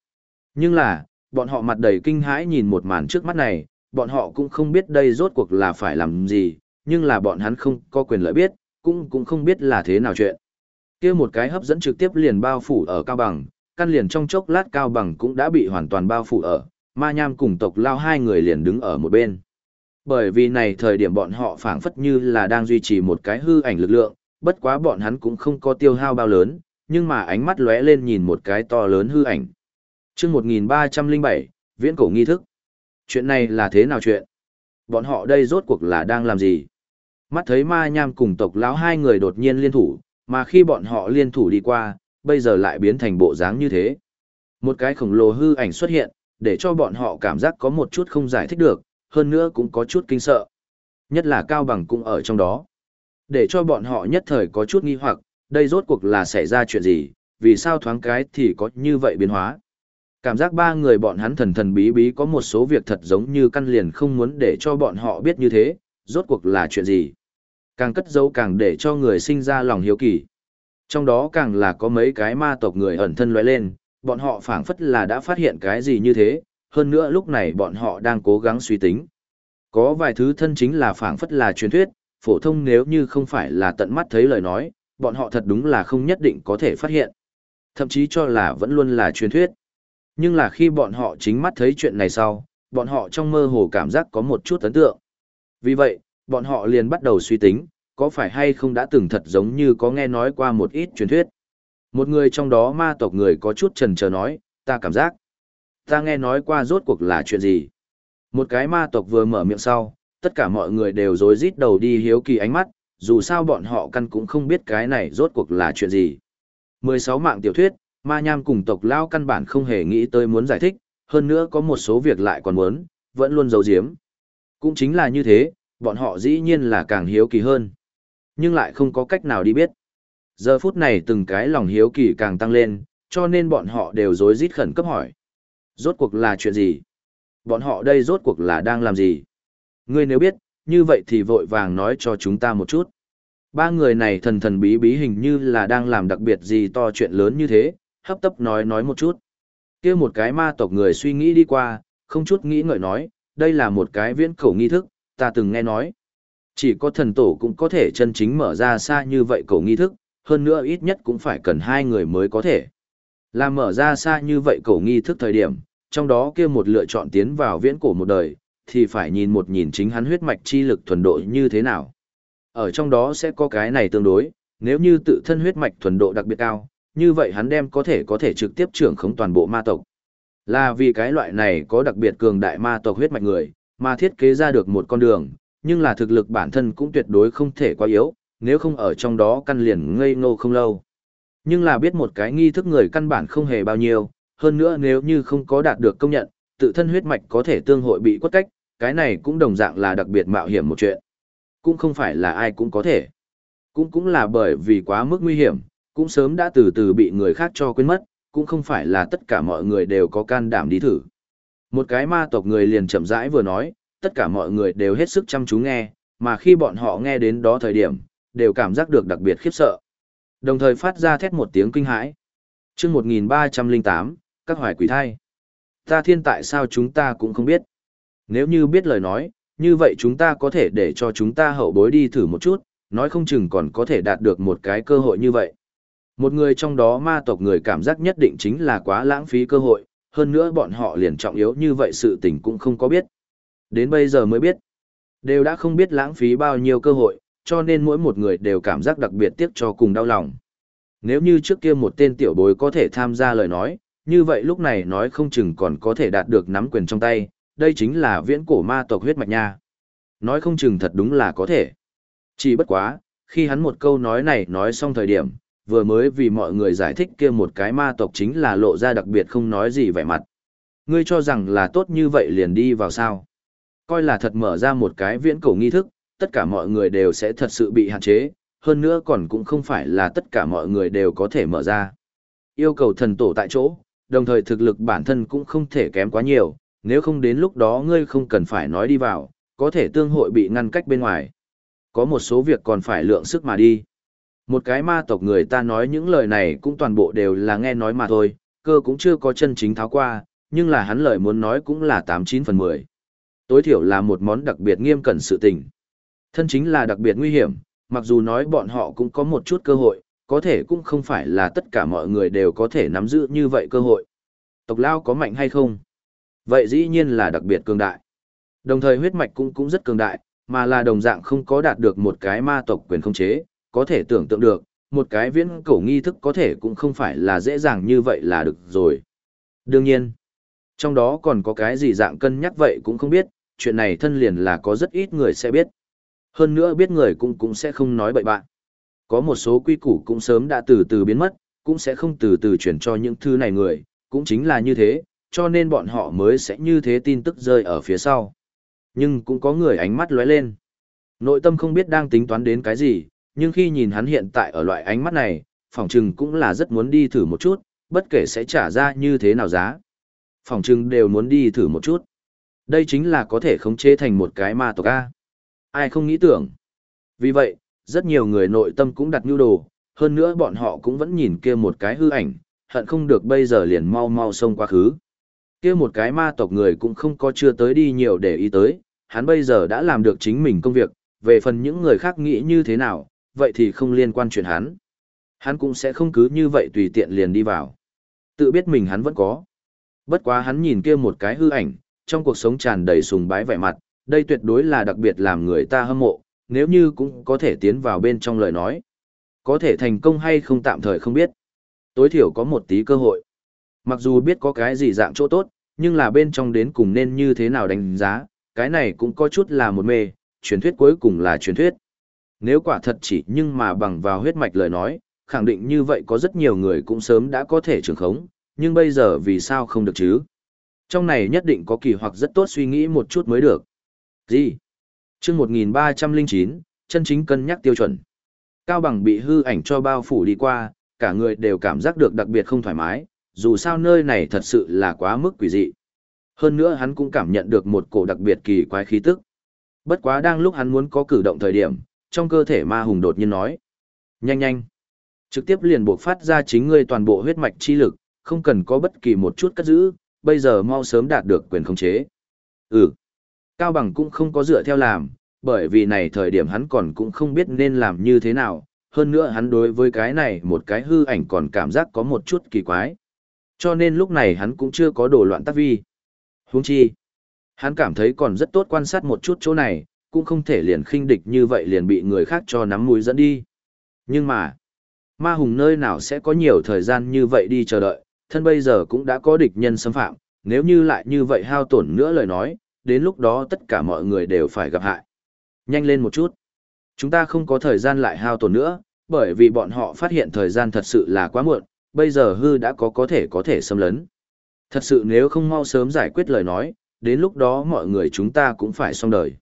Nhưng là, bọn họ mặt đầy kinh hãi nhìn một màn trước mắt này, bọn họ cũng không biết đây rốt cuộc là phải làm gì, nhưng là bọn hắn không có quyền lợi biết, cũng cũng không biết là thế nào chuyện. kia một cái hấp dẫn trực tiếp liền bao phủ ở Cao Bằng, căn liền trong chốc lát Cao Bằng cũng đã bị hoàn toàn bao phủ ở, ma nham cùng tộc lao hai người liền đứng ở một bên. Bởi vì này thời điểm bọn họ phảng phất như là đang duy trì một cái hư ảnh lực lượng, bất quá bọn hắn cũng không có tiêu hao bao lớn, nhưng mà ánh mắt lóe lên nhìn một cái to lớn hư ảnh chương 1307, viễn cổ nghi thức. Chuyện này là thế nào chuyện? Bọn họ đây rốt cuộc là đang làm gì? Mắt thấy ma nham cùng tộc lão hai người đột nhiên liên thủ, mà khi bọn họ liên thủ đi qua, bây giờ lại biến thành bộ dáng như thế. Một cái khổng lồ hư ảnh xuất hiện, để cho bọn họ cảm giác có một chút không giải thích được, hơn nữa cũng có chút kinh sợ. Nhất là Cao Bằng cũng ở trong đó. Để cho bọn họ nhất thời có chút nghi hoặc, đây rốt cuộc là xảy ra chuyện gì, vì sao thoáng cái thì có như vậy biến hóa. Cảm giác ba người bọn hắn thần thần bí bí có một số việc thật giống như căn liền không muốn để cho bọn họ biết như thế, rốt cuộc là chuyện gì? Càng cất giấu càng để cho người sinh ra lòng hiếu kỳ. Trong đó càng là có mấy cái ma tộc người ẩn thân lóe lên, bọn họ phảng phất là đã phát hiện cái gì như thế, hơn nữa lúc này bọn họ đang cố gắng suy tính. Có vài thứ thân chính là phảng phất là truyền thuyết, phổ thông nếu như không phải là tận mắt thấy lời nói, bọn họ thật đúng là không nhất định có thể phát hiện. Thậm chí cho là vẫn luôn là truyền thuyết. Nhưng là khi bọn họ chính mắt thấy chuyện này sau, bọn họ trong mơ hồ cảm giác có một chút ấn tượng. Vì vậy, bọn họ liền bắt đầu suy tính, có phải hay không đã từng thật giống như có nghe nói qua một ít truyền thuyết. Một người trong đó ma tộc người có chút trần chờ nói, ta cảm giác. Ta nghe nói qua rốt cuộc là chuyện gì. Một cái ma tộc vừa mở miệng sau, tất cả mọi người đều rối rít đầu đi hiếu kỳ ánh mắt, dù sao bọn họ căn cũng không biết cái này rốt cuộc là chuyện gì. 16 mạng tiểu thuyết, ma nham cùng tộc lao căn bản không hề nghĩ tới muốn giải thích, hơn nữa có một số việc lại còn muốn, vẫn luôn giấu giếm. Cũng chính là như thế, bọn họ dĩ nhiên là càng hiếu kỳ hơn. Nhưng lại không có cách nào đi biết. Giờ phút này từng cái lòng hiếu kỳ càng tăng lên, cho nên bọn họ đều rối rít khẩn cấp hỏi. Rốt cuộc là chuyện gì? Bọn họ đây rốt cuộc là đang làm gì? Ngươi nếu biết, như vậy thì vội vàng nói cho chúng ta một chút. Ba người này thần thần bí bí hình như là đang làm đặc biệt gì to chuyện lớn như thế, hấp tấp nói nói một chút. kia một cái ma tộc người suy nghĩ đi qua, không chút nghĩ ngợi nói, đây là một cái viễn cổ nghi thức, ta từng nghe nói. Chỉ có thần tổ cũng có thể chân chính mở ra xa như vậy cổ nghi thức, hơn nữa ít nhất cũng phải cần hai người mới có thể. Là mở ra xa như vậy cổ nghi thức thời điểm, trong đó kia một lựa chọn tiến vào viễn cổ một đời, thì phải nhìn một nhìn chính hắn huyết mạch chi lực thuần độ như thế nào. Ở trong đó sẽ có cái này tương đối, nếu như tự thân huyết mạch thuần độ đặc biệt cao, như vậy hắn đem có thể có thể trực tiếp trưởng khống toàn bộ ma tộc. Là vì cái loại này có đặc biệt cường đại ma tộc huyết mạch người, mà thiết kế ra được một con đường, nhưng là thực lực bản thân cũng tuyệt đối không thể quá yếu, nếu không ở trong đó căn liền ngây ngô không lâu. Nhưng là biết một cái nghi thức người căn bản không hề bao nhiêu, hơn nữa nếu như không có đạt được công nhận, tự thân huyết mạch có thể tương hội bị quất cách, cái này cũng đồng dạng là đặc biệt mạo hiểm một chuyện. Cũng không phải là ai cũng có thể. Cũng cũng là bởi vì quá mức nguy hiểm, cũng sớm đã từ từ bị người khác cho quên mất, cũng không phải là tất cả mọi người đều có can đảm đi thử. Một cái ma tộc người liền chậm rãi vừa nói, tất cả mọi người đều hết sức chăm chú nghe, mà khi bọn họ nghe đến đó thời điểm, đều cảm giác được đặc biệt khiếp sợ. Đồng thời phát ra thét một tiếng kinh hãi. chương 1308, các hoài quỷ thai. Ta thiên tại sao chúng ta cũng không biết. Nếu như biết lời nói, như vậy chúng ta có thể để cho chúng ta hậu bối đi thử một chút, nói không chừng còn có thể đạt được một cái cơ hội như vậy. Một người trong đó ma tộc người cảm giác nhất định chính là quá lãng phí cơ hội, hơn nữa bọn họ liền trọng yếu như vậy sự tình cũng không có biết. Đến bây giờ mới biết, đều đã không biết lãng phí bao nhiêu cơ hội, cho nên mỗi một người đều cảm giác đặc biệt tiếc cho cùng đau lòng. Nếu như trước kia một tên tiểu bối có thể tham gia lời nói, như vậy lúc này nói không chừng còn có thể đạt được nắm quyền trong tay, đây chính là viễn cổ ma tộc huyết mạch nha. Nói không chừng thật đúng là có thể. Chỉ bất quá, khi hắn một câu nói này nói xong thời điểm, vừa mới vì mọi người giải thích kia một cái ma tộc chính là lộ ra đặc biệt không nói gì vẻ mặt. Ngươi cho rằng là tốt như vậy liền đi vào sao. Coi là thật mở ra một cái viễn cổ nghi thức, tất cả mọi người đều sẽ thật sự bị hạn chế, hơn nữa còn cũng không phải là tất cả mọi người đều có thể mở ra. Yêu cầu thần tổ tại chỗ, đồng thời thực lực bản thân cũng không thể kém quá nhiều, nếu không đến lúc đó ngươi không cần phải nói đi vào, có thể tương hội bị ngăn cách bên ngoài. Có một số việc còn phải lượng sức mà đi. Một cái ma tộc người ta nói những lời này cũng toàn bộ đều là nghe nói mà thôi, cơ cũng chưa có chân chính tháo qua, nhưng là hắn lời muốn nói cũng là 89 phần 10. Tối thiểu là một món đặc biệt nghiêm cẩn sự tình. Thân chính là đặc biệt nguy hiểm, mặc dù nói bọn họ cũng có một chút cơ hội, có thể cũng không phải là tất cả mọi người đều có thể nắm giữ như vậy cơ hội. Tộc Lao có mạnh hay không? Vậy dĩ nhiên là đặc biệt cường đại. Đồng thời huyết mạch cũng cũng rất cường đại, mà là đồng dạng không có đạt được một cái ma tộc quyền không chế, có thể tưởng tượng được, một cái viễn cổ nghi thức có thể cũng không phải là dễ dàng như vậy là được rồi. Đương nhiên, trong đó còn có cái gì dạng cân nhắc vậy cũng không biết, chuyện này thân liền là có rất ít người sẽ biết. Hơn nữa biết người cũng cũng sẽ không nói bậy bạn. Có một số quy củ cũng sớm đã từ từ biến mất, cũng sẽ không từ từ chuyển cho những thứ này người, cũng chính là như thế, cho nên bọn họ mới sẽ như thế tin tức rơi ở phía sau. Nhưng cũng có người ánh mắt lóe lên. Nội tâm không biết đang tính toán đến cái gì, nhưng khi nhìn hắn hiện tại ở loại ánh mắt này, phòng trừng cũng là rất muốn đi thử một chút, bất kể sẽ trả ra như thế nào giá. Phòng trừng đều muốn đi thử một chút. Đây chính là có thể khống chế thành một cái ma tộc A. Ai không nghĩ tưởng. Vì vậy, rất nhiều người nội tâm cũng đặt nhu đồ, hơn nữa bọn họ cũng vẫn nhìn kia một cái hư ảnh, hận không được bây giờ liền mau mau xông quá khứ. Kia một cái ma tộc người cũng không có chưa tới đi nhiều để ý tới, hắn bây giờ đã làm được chính mình công việc, về phần những người khác nghĩ như thế nào, vậy thì không liên quan chuyện hắn. Hắn cũng sẽ không cứ như vậy tùy tiện liền đi vào. Tự biết mình hắn vẫn có. Bất quá hắn nhìn kia một cái hư ảnh, trong cuộc sống tràn đầy sùng bái vẻ mặt, đây tuyệt đối là đặc biệt làm người ta hâm mộ, nếu như cũng có thể tiến vào bên trong lời nói. Có thể thành công hay không tạm thời không biết. Tối thiểu có một tí cơ hội. Mặc dù biết có cái gì dạng chỗ tốt, nhưng là bên trong đến cùng nên như thế nào đánh giá, cái này cũng có chút là một mê, truyền thuyết cuối cùng là truyền thuyết. Nếu quả thật chỉ nhưng mà bằng vào huyết mạch lời nói, khẳng định như vậy có rất nhiều người cũng sớm đã có thể trường khống, nhưng bây giờ vì sao không được chứ? Trong này nhất định có kỳ hoặc rất tốt suy nghĩ một chút mới được. Gì? chương 1309, chân chính cân nhắc tiêu chuẩn. Cao bằng bị hư ảnh cho bao phủ đi qua, cả người đều cảm giác được đặc biệt không thoải mái, dù sao nơi này thật sự là quá mức quỷ dị. Hơn nữa hắn cũng cảm nhận được một cổ đặc biệt kỳ quái khí tức. Bất quá đang lúc hắn muốn có cử động thời điểm, trong cơ thể ma hùng đột nhiên nói. Nhanh nhanh. Trực tiếp liền buộc phát ra chính ngươi toàn bộ huyết mạch chi lực, không cần có bất kỳ một chút cất giữ, bây giờ mau sớm đạt được quyền khống chế. Ừ. Cao Bằng cũng không có dựa theo làm, bởi vì này thời điểm hắn còn cũng không biết nên làm như thế nào, hơn nữa hắn đối với cái này một cái hư ảnh còn cảm giác có một chút kỳ quái. Cho nên lúc này hắn cũng chưa có đổ loạn tác vi. Huống chi, hắn cảm thấy còn rất tốt quan sát một chút chỗ này, cũng không thể liền khinh địch như vậy liền bị người khác cho nắm mũi dẫn đi. Nhưng mà, ma hùng nơi nào sẽ có nhiều thời gian như vậy đi chờ đợi, thân bây giờ cũng đã có địch nhân xâm phạm, nếu như lại như vậy hao tổn nữa lời nói, đến lúc đó tất cả mọi người đều phải gặp hại. Nhanh lên một chút. Chúng ta không có thời gian lại hao tổn nữa, bởi vì bọn họ phát hiện thời gian thật sự là quá muộn, bây giờ hư đã có có thể có thể xâm lấn. Thật sự nếu không mau sớm giải quyết lời nói, đến lúc đó mọi người chúng ta cũng phải xong đời.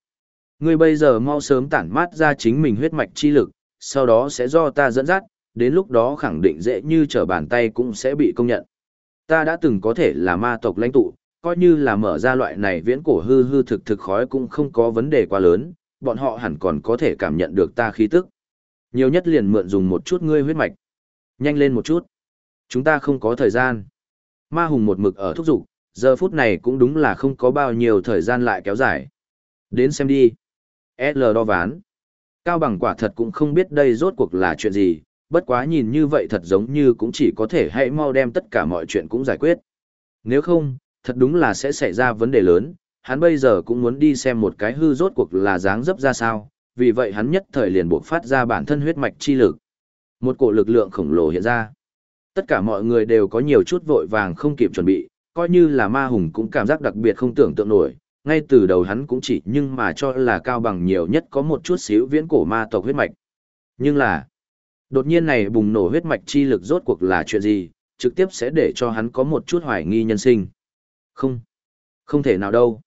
Ngươi bây giờ mau sớm tản mát ra chính mình huyết mạch chi lực, sau đó sẽ do ta dẫn dắt, đến lúc đó khẳng định dễ như trở bàn tay cũng sẽ bị công nhận. Ta đã từng có thể là ma tộc lãnh tụ, coi như là mở ra loại này viễn cổ hư hư thực thực khói cũng không có vấn đề quá lớn, bọn họ hẳn còn có thể cảm nhận được ta khí tức. Nhiều nhất liền mượn dùng một chút ngươi huyết mạch. Nhanh lên một chút. Chúng ta không có thời gian. Ma hùng một mực ở thúc dục, giờ phút này cũng đúng là không có bao nhiêu thời gian lại kéo dài. Đến xem đi. L đo ván. Cao bằng quả thật cũng không biết đây rốt cuộc là chuyện gì, bất quá nhìn như vậy thật giống như cũng chỉ có thể hãy mau đem tất cả mọi chuyện cũng giải quyết. Nếu không, thật đúng là sẽ xảy ra vấn đề lớn, hắn bây giờ cũng muốn đi xem một cái hư rốt cuộc là dáng dấp ra sao, vì vậy hắn nhất thời liền buộc phát ra bản thân huyết mạch chi lực. Một cổ lực lượng khổng lồ hiện ra. Tất cả mọi người đều có nhiều chút vội vàng không kịp chuẩn bị, coi như là ma hùng cũng cảm giác đặc biệt không tưởng tượng nổi, ngay từ đầu hắn cũng chỉ nhưng mà cho là cao bằng nhiều nhất có một chút xíu viễn cổ ma tộc huyết mạch. Nhưng là, đột nhiên này bùng nổ huyết mạch chi lực rốt cuộc là chuyện gì, trực tiếp sẽ để cho hắn có một chút hoài nghi nhân sinh. Không, không thể nào đâu.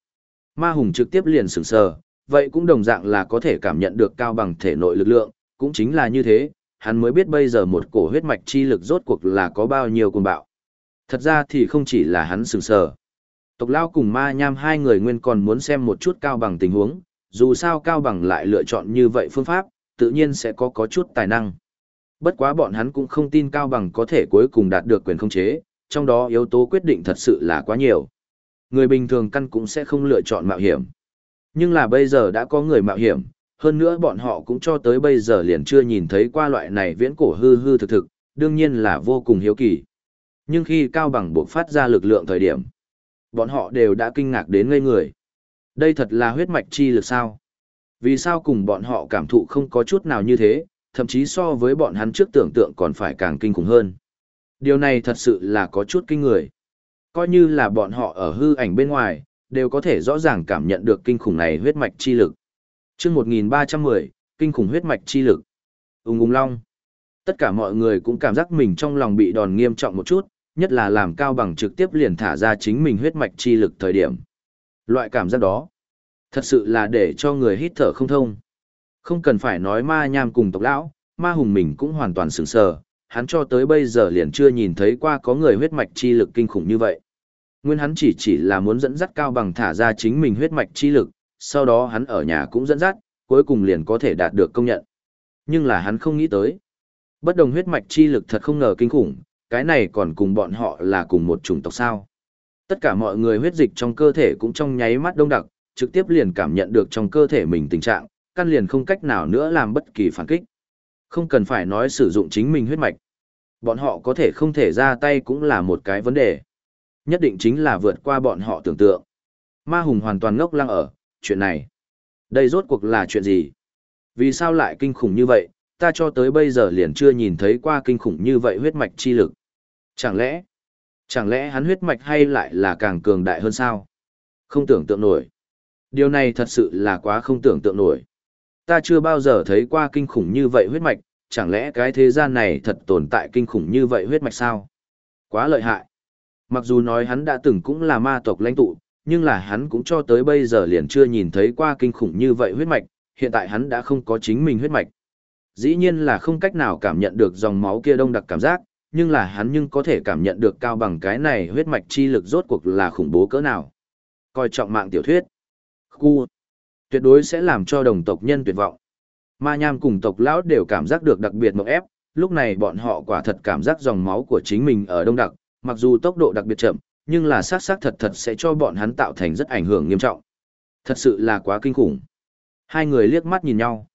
Ma hùng trực tiếp liền sửng sờ, vậy cũng đồng dạng là có thể cảm nhận được cao bằng thể nội lực lượng, cũng chính là như thế, hắn mới biết bây giờ một cổ huyết mạch chi lực rốt cuộc là có bao nhiêu cuồng bạo. Thật ra thì không chỉ là hắn sửng sờ. Tộc Lao cùng ma nham hai người nguyên còn muốn xem một chút cao bằng tình huống, dù sao cao bằng lại lựa chọn như vậy phương pháp, tự nhiên sẽ có có chút tài năng. Bất quá bọn hắn cũng không tin cao bằng có thể cuối cùng đạt được quyền không chế, trong đó yếu tố quyết định thật sự là quá nhiều. Người bình thường căn cũng sẽ không lựa chọn mạo hiểm. Nhưng là bây giờ đã có người mạo hiểm, hơn nữa bọn họ cũng cho tới bây giờ liền chưa nhìn thấy qua loại này viễn cổ hư hư thực thực, đương nhiên là vô cùng hiếu kỳ. Nhưng khi Cao Bằng buộc phát ra lực lượng thời điểm, bọn họ đều đã kinh ngạc đến ngây người. Đây thật là huyết mạch chi lực sao? Vì sao cùng bọn họ cảm thụ không có chút nào như thế, thậm chí so với bọn hắn trước tưởng tượng còn phải càng kinh khủng hơn. Điều này thật sự là có chút kinh người. Coi như là bọn họ ở hư ảnh bên ngoài, đều có thể rõ ràng cảm nhận được kinh khủng này huyết mạch chi lực. chương 1310, kinh khủng huyết mạch chi lực. Úng ung long. Tất cả mọi người cũng cảm giác mình trong lòng bị đòn nghiêm trọng một chút, nhất là làm cao bằng trực tiếp liền thả ra chính mình huyết mạch chi lực thời điểm. Loại cảm giác đó, thật sự là để cho người hít thở không thông. Không cần phải nói ma nham cùng tộc lão, ma hùng mình cũng hoàn toàn sửng sờ, hắn cho tới bây giờ liền chưa nhìn thấy qua có người huyết mạch chi lực kinh khủng như vậy. Nguyên hắn chỉ chỉ là muốn dẫn dắt cao bằng thả ra chính mình huyết mạch chi lực, sau đó hắn ở nhà cũng dẫn dắt, cuối cùng liền có thể đạt được công nhận. Nhưng là hắn không nghĩ tới. Bất đồng huyết mạch chi lực thật không ngờ kinh khủng, cái này còn cùng bọn họ là cùng một chủng tộc sao. Tất cả mọi người huyết dịch trong cơ thể cũng trong nháy mắt đông đặc, trực tiếp liền cảm nhận được trong cơ thể mình tình trạng, căn liền không cách nào nữa làm bất kỳ phản kích. Không cần phải nói sử dụng chính mình huyết mạch. Bọn họ có thể không thể ra tay cũng là một cái vấn đề. Nhất định chính là vượt qua bọn họ tưởng tượng. Ma Hùng hoàn toàn ngốc lăng ở, chuyện này. Đây rốt cuộc là chuyện gì? Vì sao lại kinh khủng như vậy, ta cho tới bây giờ liền chưa nhìn thấy qua kinh khủng như vậy huyết mạch chi lực. Chẳng lẽ, chẳng lẽ hắn huyết mạch hay lại là càng cường đại hơn sao? Không tưởng tượng nổi. Điều này thật sự là quá không tưởng tượng nổi. Ta chưa bao giờ thấy qua kinh khủng như vậy huyết mạch, chẳng lẽ cái thế gian này thật tồn tại kinh khủng như vậy huyết mạch sao? Quá lợi hại. Mặc dù nói hắn đã từng cũng là ma tộc lãnh tụ, nhưng là hắn cũng cho tới bây giờ liền chưa nhìn thấy qua kinh khủng như vậy huyết mạch, hiện tại hắn đã không có chính mình huyết mạch. Dĩ nhiên là không cách nào cảm nhận được dòng máu kia đông đặc cảm giác, nhưng là hắn nhưng có thể cảm nhận được cao bằng cái này huyết mạch chi lực rốt cuộc là khủng bố cỡ nào. Coi trọng mạng tiểu thuyết. Khu. Tuyệt đối sẽ làm cho đồng tộc nhân tuyệt vọng. Ma nham cùng tộc lão đều cảm giác được đặc biệt mộng ép, lúc này bọn họ quả thật cảm giác dòng máu của chính mình ở đông đặc, mặc dù tốc độ đặc biệt chậm, nhưng là sát sát thật thật sẽ cho bọn hắn tạo thành rất ảnh hưởng nghiêm trọng. Thật sự là quá kinh khủng. Hai người liếc mắt nhìn nhau.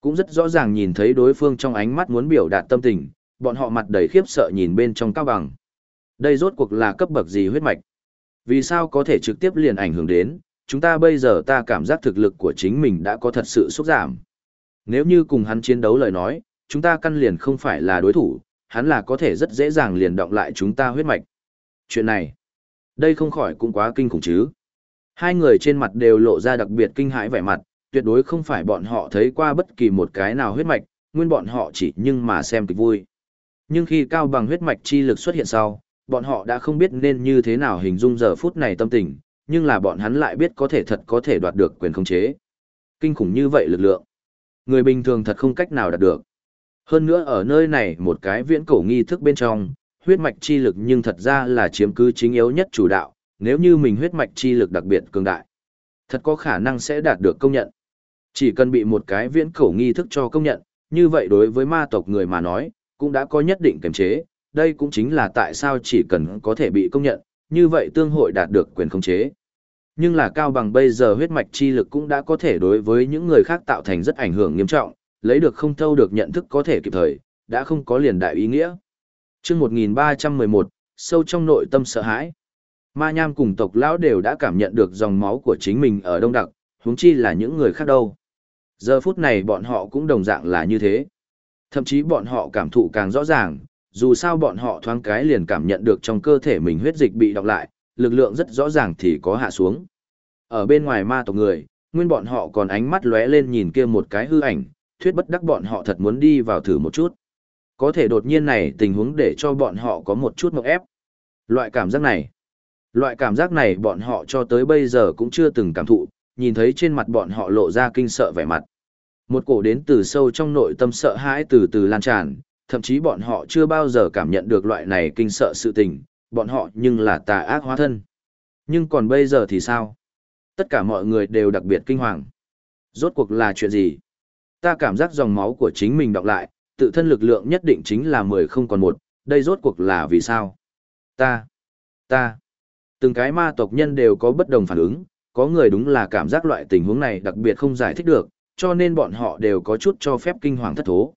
Cũng rất rõ ràng nhìn thấy đối phương trong ánh mắt muốn biểu đạt tâm tình, bọn họ mặt đầy khiếp sợ nhìn bên trong cao bằng. Đây rốt cuộc là cấp bậc gì huyết mạch? Vì sao có thể trực tiếp liền ảnh hưởng đến, chúng ta bây giờ ta cảm giác thực lực của chính mình đã có thật sự xúc giảm. Nếu như cùng hắn chiến đấu lời nói, chúng ta căn liền không phải là đối thủ, hắn là có thể rất dễ dàng liền động lại chúng ta huyết mạch. Chuyện này, đây không khỏi cũng quá kinh khủng chứ. Hai người trên mặt đều lộ ra đặc biệt kinh hãi vẻ mặt, tuyệt đối không phải bọn họ thấy qua bất kỳ một cái nào huyết mạch, nguyên bọn họ chỉ nhưng mà xem kịch vui. Nhưng khi cao bằng huyết mạch chi lực xuất hiện sau, bọn họ đã không biết nên như thế nào hình dung giờ phút này tâm tình, nhưng là bọn hắn lại biết có thể thật có thể đoạt được quyền khống chế. Kinh khủng như vậy lực lượng. Người bình thường thật không cách nào đạt được. Hơn nữa ở nơi này một cái viễn cổ nghi thức bên trong, huyết mạch chi lực nhưng thật ra là chiếm cứ chính yếu nhất chủ đạo, nếu như mình huyết mạch chi lực đặc biệt cường đại, thật có khả năng sẽ đạt được công nhận. Chỉ cần bị một cái viễn cổ nghi thức cho công nhận, như vậy đối với ma tộc người mà nói, cũng đã có nhất định kiềm chế, đây cũng chính là tại sao chỉ cần có thể bị công nhận, như vậy tương hội đạt được quyền khống chế. Nhưng là cao bằng bây giờ huyết mạch chi lực cũng đã có thể đối với những người khác tạo thành rất ảnh hưởng nghiêm trọng, lấy được không thâu được nhận thức có thể kịp thời, đã không có liền đại ý nghĩa. Trước 1311, sâu trong nội tâm sợ hãi. Ma Nham cùng tộc lão đều đã cảm nhận được dòng máu của chính mình ở đông đặc, huống chi là những người khác đâu. Giờ phút này bọn họ cũng đồng dạng là như thế. Thậm chí bọn họ cảm thụ càng rõ ràng, dù sao bọn họ thoáng cái liền cảm nhận được trong cơ thể mình huyết dịch bị đọc lại, lực lượng rất rõ ràng thì có hạ xuống. Ở bên ngoài ma tộc người, nguyên bọn họ còn ánh mắt lóe lên nhìn kia một cái hư ảnh, thuyết bất đắc bọn họ thật muốn đi vào thử một chút. Có thể đột nhiên này tình huống để cho bọn họ có một chút mộng ép. Loại cảm giác này, loại cảm giác này bọn họ cho tới bây giờ cũng chưa từng cảm thụ, nhìn thấy trên mặt bọn họ lộ ra kinh sợ vẻ mặt. Một cổ đến từ sâu trong nội tâm sợ hãi từ từ lan tràn, thậm chí bọn họ chưa bao giờ cảm nhận được loại này kinh sợ sự tình, bọn họ nhưng là tà ác hóa thân. Nhưng còn bây giờ thì sao? Tất cả mọi người đều đặc biệt kinh hoàng. Rốt cuộc là chuyện gì? Ta cảm giác dòng máu của chính mình đọc lại, tự thân lực lượng nhất định chính là mười không còn một, đây rốt cuộc là vì sao? Ta, ta, từng cái ma tộc nhân đều có bất đồng phản ứng, có người đúng là cảm giác loại tình huống này đặc biệt không giải thích được, cho nên bọn họ đều có chút cho phép kinh hoàng thất thố.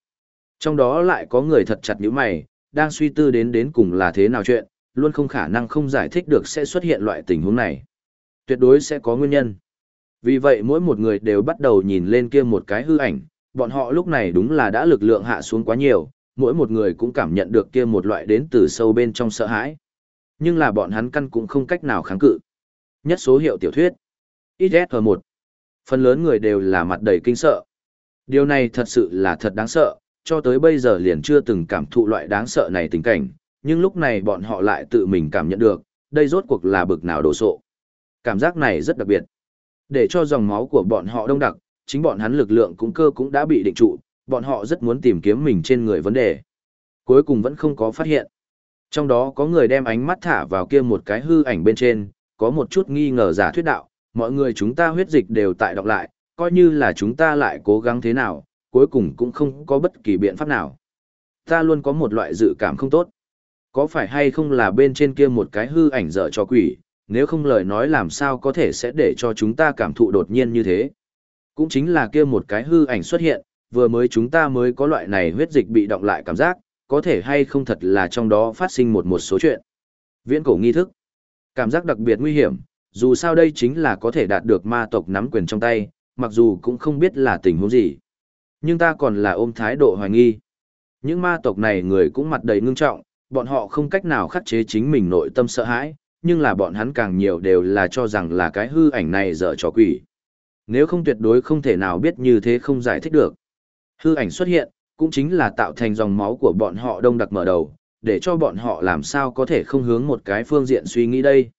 Trong đó lại có người thật chặt nhíu mày, đang suy tư đến đến cùng là thế nào chuyện, luôn không khả năng không giải thích được sẽ xuất hiện loại tình huống này. Tuyệt đối sẽ có nguyên nhân. Vì vậy mỗi một người đều bắt đầu nhìn lên kia một cái hư ảnh, bọn họ lúc này đúng là đã lực lượng hạ xuống quá nhiều, mỗi một người cũng cảm nhận được kia một loại đến từ sâu bên trong sợ hãi. Nhưng là bọn hắn căn cũng không cách nào kháng cự. Nhất số hiệu tiểu thuyết. XSH1. Phần lớn người đều là mặt đầy kinh sợ. Điều này thật sự là thật đáng sợ, cho tới bây giờ liền chưa từng cảm thụ loại đáng sợ này tình cảnh, nhưng lúc này bọn họ lại tự mình cảm nhận được, đây rốt cuộc là bực nào đồ sộ. Cảm giác này rất đặc biệt. Để cho dòng máu của bọn họ đông đặc, chính bọn hắn lực lượng cũng cơ cũng đã bị định trụ, bọn họ rất muốn tìm kiếm mình trên người vấn đề. Cuối cùng vẫn không có phát hiện. Trong đó có người đem ánh mắt thả vào kia một cái hư ảnh bên trên, có một chút nghi ngờ giả thuyết đạo, mọi người chúng ta huyết dịch đều tại đọc lại, coi như là chúng ta lại cố gắng thế nào, cuối cùng cũng không có bất kỳ biện pháp nào. Ta luôn có một loại dự cảm không tốt. Có phải hay không là bên trên kia một cái hư ảnh dở cho quỷ, nếu không lời nói làm sao có thể sẽ để cho chúng ta cảm thụ đột nhiên như thế. Cũng chính là kia một cái hư ảnh xuất hiện, vừa mới chúng ta mới có loại này huyết dịch bị động lại cảm giác, có thể hay không thật là trong đó phát sinh một một số chuyện. Viễn cổ nghi thức. Cảm giác đặc biệt nguy hiểm, dù sao đây chính là có thể đạt được ma tộc nắm quyền trong tay, mặc dù cũng không biết là tình huống gì. Nhưng ta còn là ôm thái độ hoài nghi. Những ma tộc này người cũng mặt đầy ngưng trọng, bọn họ không cách nào khắc chế chính mình nội tâm sợ hãi, nhưng là bọn hắn càng nhiều đều là cho rằng là cái hư ảnh này dở trò quỷ. Nếu không tuyệt đối không thể nào biết như thế không giải thích được. Hư ảnh xuất hiện, cũng chính là tạo thành dòng máu của bọn họ đông đặc mở đầu, để cho bọn họ làm sao có thể không hướng một cái phương diện suy nghĩ đây.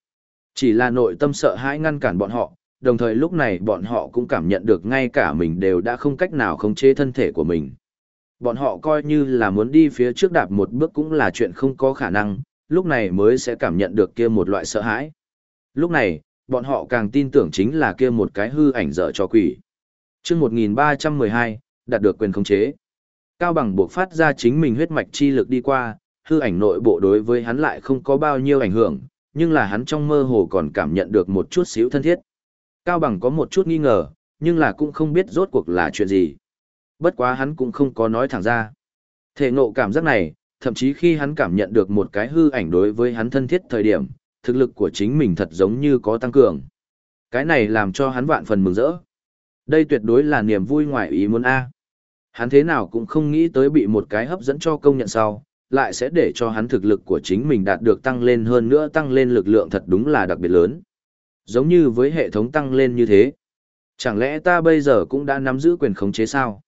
Chỉ là nội tâm sợ hãi ngăn cản bọn họ, đồng thời lúc này bọn họ cũng cảm nhận được ngay cả mình đều đã không cách nào khống chế thân thể của mình. Bọn họ coi như là muốn đi phía trước đạp một bước cũng là chuyện không có khả năng, lúc này mới sẽ cảm nhận được kia một loại sợ hãi. Lúc này, bọn họ càng tin tưởng chính là kia một cái hư ảnh dở cho quỷ. chương 1312, đạt được quyền khống chế. Cao bằng buộc phát ra chính mình huyết mạch chi lực đi qua, hư ảnh nội bộ đối với hắn lại không có bao nhiêu ảnh hưởng, nhưng là hắn trong mơ hồ còn cảm nhận được một chút xíu thân thiết. Cao bằng có một chút nghi ngờ, nhưng là cũng không biết rốt cuộc là chuyện gì. Bất quá hắn cũng không có nói thẳng ra. Thể ngộ cảm giác này, thậm chí khi hắn cảm nhận được một cái hư ảnh đối với hắn thân thiết thời điểm, thực lực của chính mình thật giống như có tăng cường. Cái này làm cho hắn vạn phần mừng rỡ. Đây tuyệt đối là niềm vui ngoài ý muốn A. Hắn thế nào cũng không nghĩ tới bị một cái hấp dẫn cho công nhận sau, lại sẽ để cho hắn thực lực của chính mình đạt được tăng lên hơn nữa tăng lên lực lượng thật đúng là đặc biệt lớn. Giống như với hệ thống tăng lên như thế. Chẳng lẽ ta bây giờ cũng đã nắm giữ quyền khống chế sao?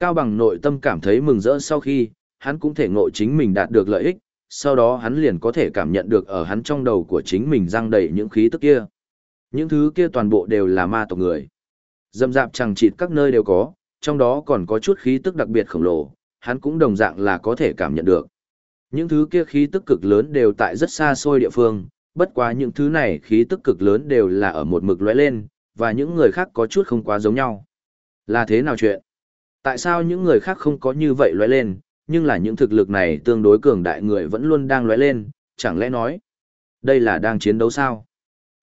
Cao bằng nội tâm cảm thấy mừng rỡ sau khi, hắn cũng thể ngộ chính mình đạt được lợi ích, sau đó hắn liền có thể cảm nhận được ở hắn trong đầu của chính mình răng đầy những khí tức kia. Những thứ kia toàn bộ đều là ma tộc người. Dâm dạp chẳng chịt các nơi đều có, trong đó còn có chút khí tức đặc biệt khổng lồ, hắn cũng đồng dạng là có thể cảm nhận được. Những thứ kia khí tức cực lớn đều tại rất xa xôi địa phương, bất quá những thứ này khí tức cực lớn đều là ở một mực lóe lên, và những người khác có chút không quá giống nhau. Là thế nào chuyện? Tại sao những người khác không có như vậy lóe lên, nhưng là những thực lực này tương đối cường đại người vẫn luôn đang lóe lên, chẳng lẽ nói, đây là đang chiến đấu sao?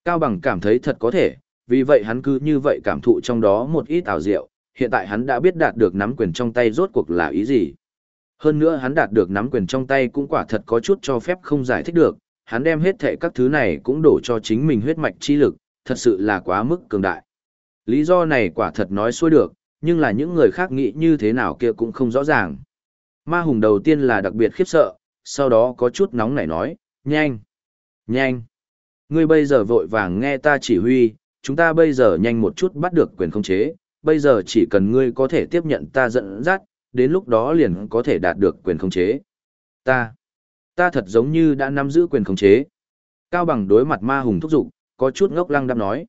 Cao Bằng cảm thấy thật có thể, vì vậy hắn cứ như vậy cảm thụ trong đó một ít ảo diệu, hiện tại hắn đã biết đạt được nắm quyền trong tay rốt cuộc là ý gì. Hơn nữa hắn đạt được nắm quyền trong tay cũng quả thật có chút cho phép không giải thích được, hắn đem hết thệ các thứ này cũng đổ cho chính mình huyết mạch chi lực, thật sự là quá mức cường đại. Lý do này quả thật nói xuôi được, nhưng là những người khác nghĩ như thế nào kia cũng không rõ ràng. Ma hùng đầu tiên là đặc biệt khiếp sợ, sau đó có chút nóng nảy nói, nhanh, nhanh. Ngươi bây giờ vội vàng nghe ta chỉ huy, chúng ta bây giờ nhanh một chút bắt được quyền khống chế, bây giờ chỉ cần ngươi có thể tiếp nhận ta dẫn dắt, đến lúc đó liền có thể đạt được quyền khống chế. Ta, ta thật giống như đã nắm giữ quyền khống chế. Cao bằng đối mặt ma hùng thúc giục, có chút ngốc lăng đáp nói.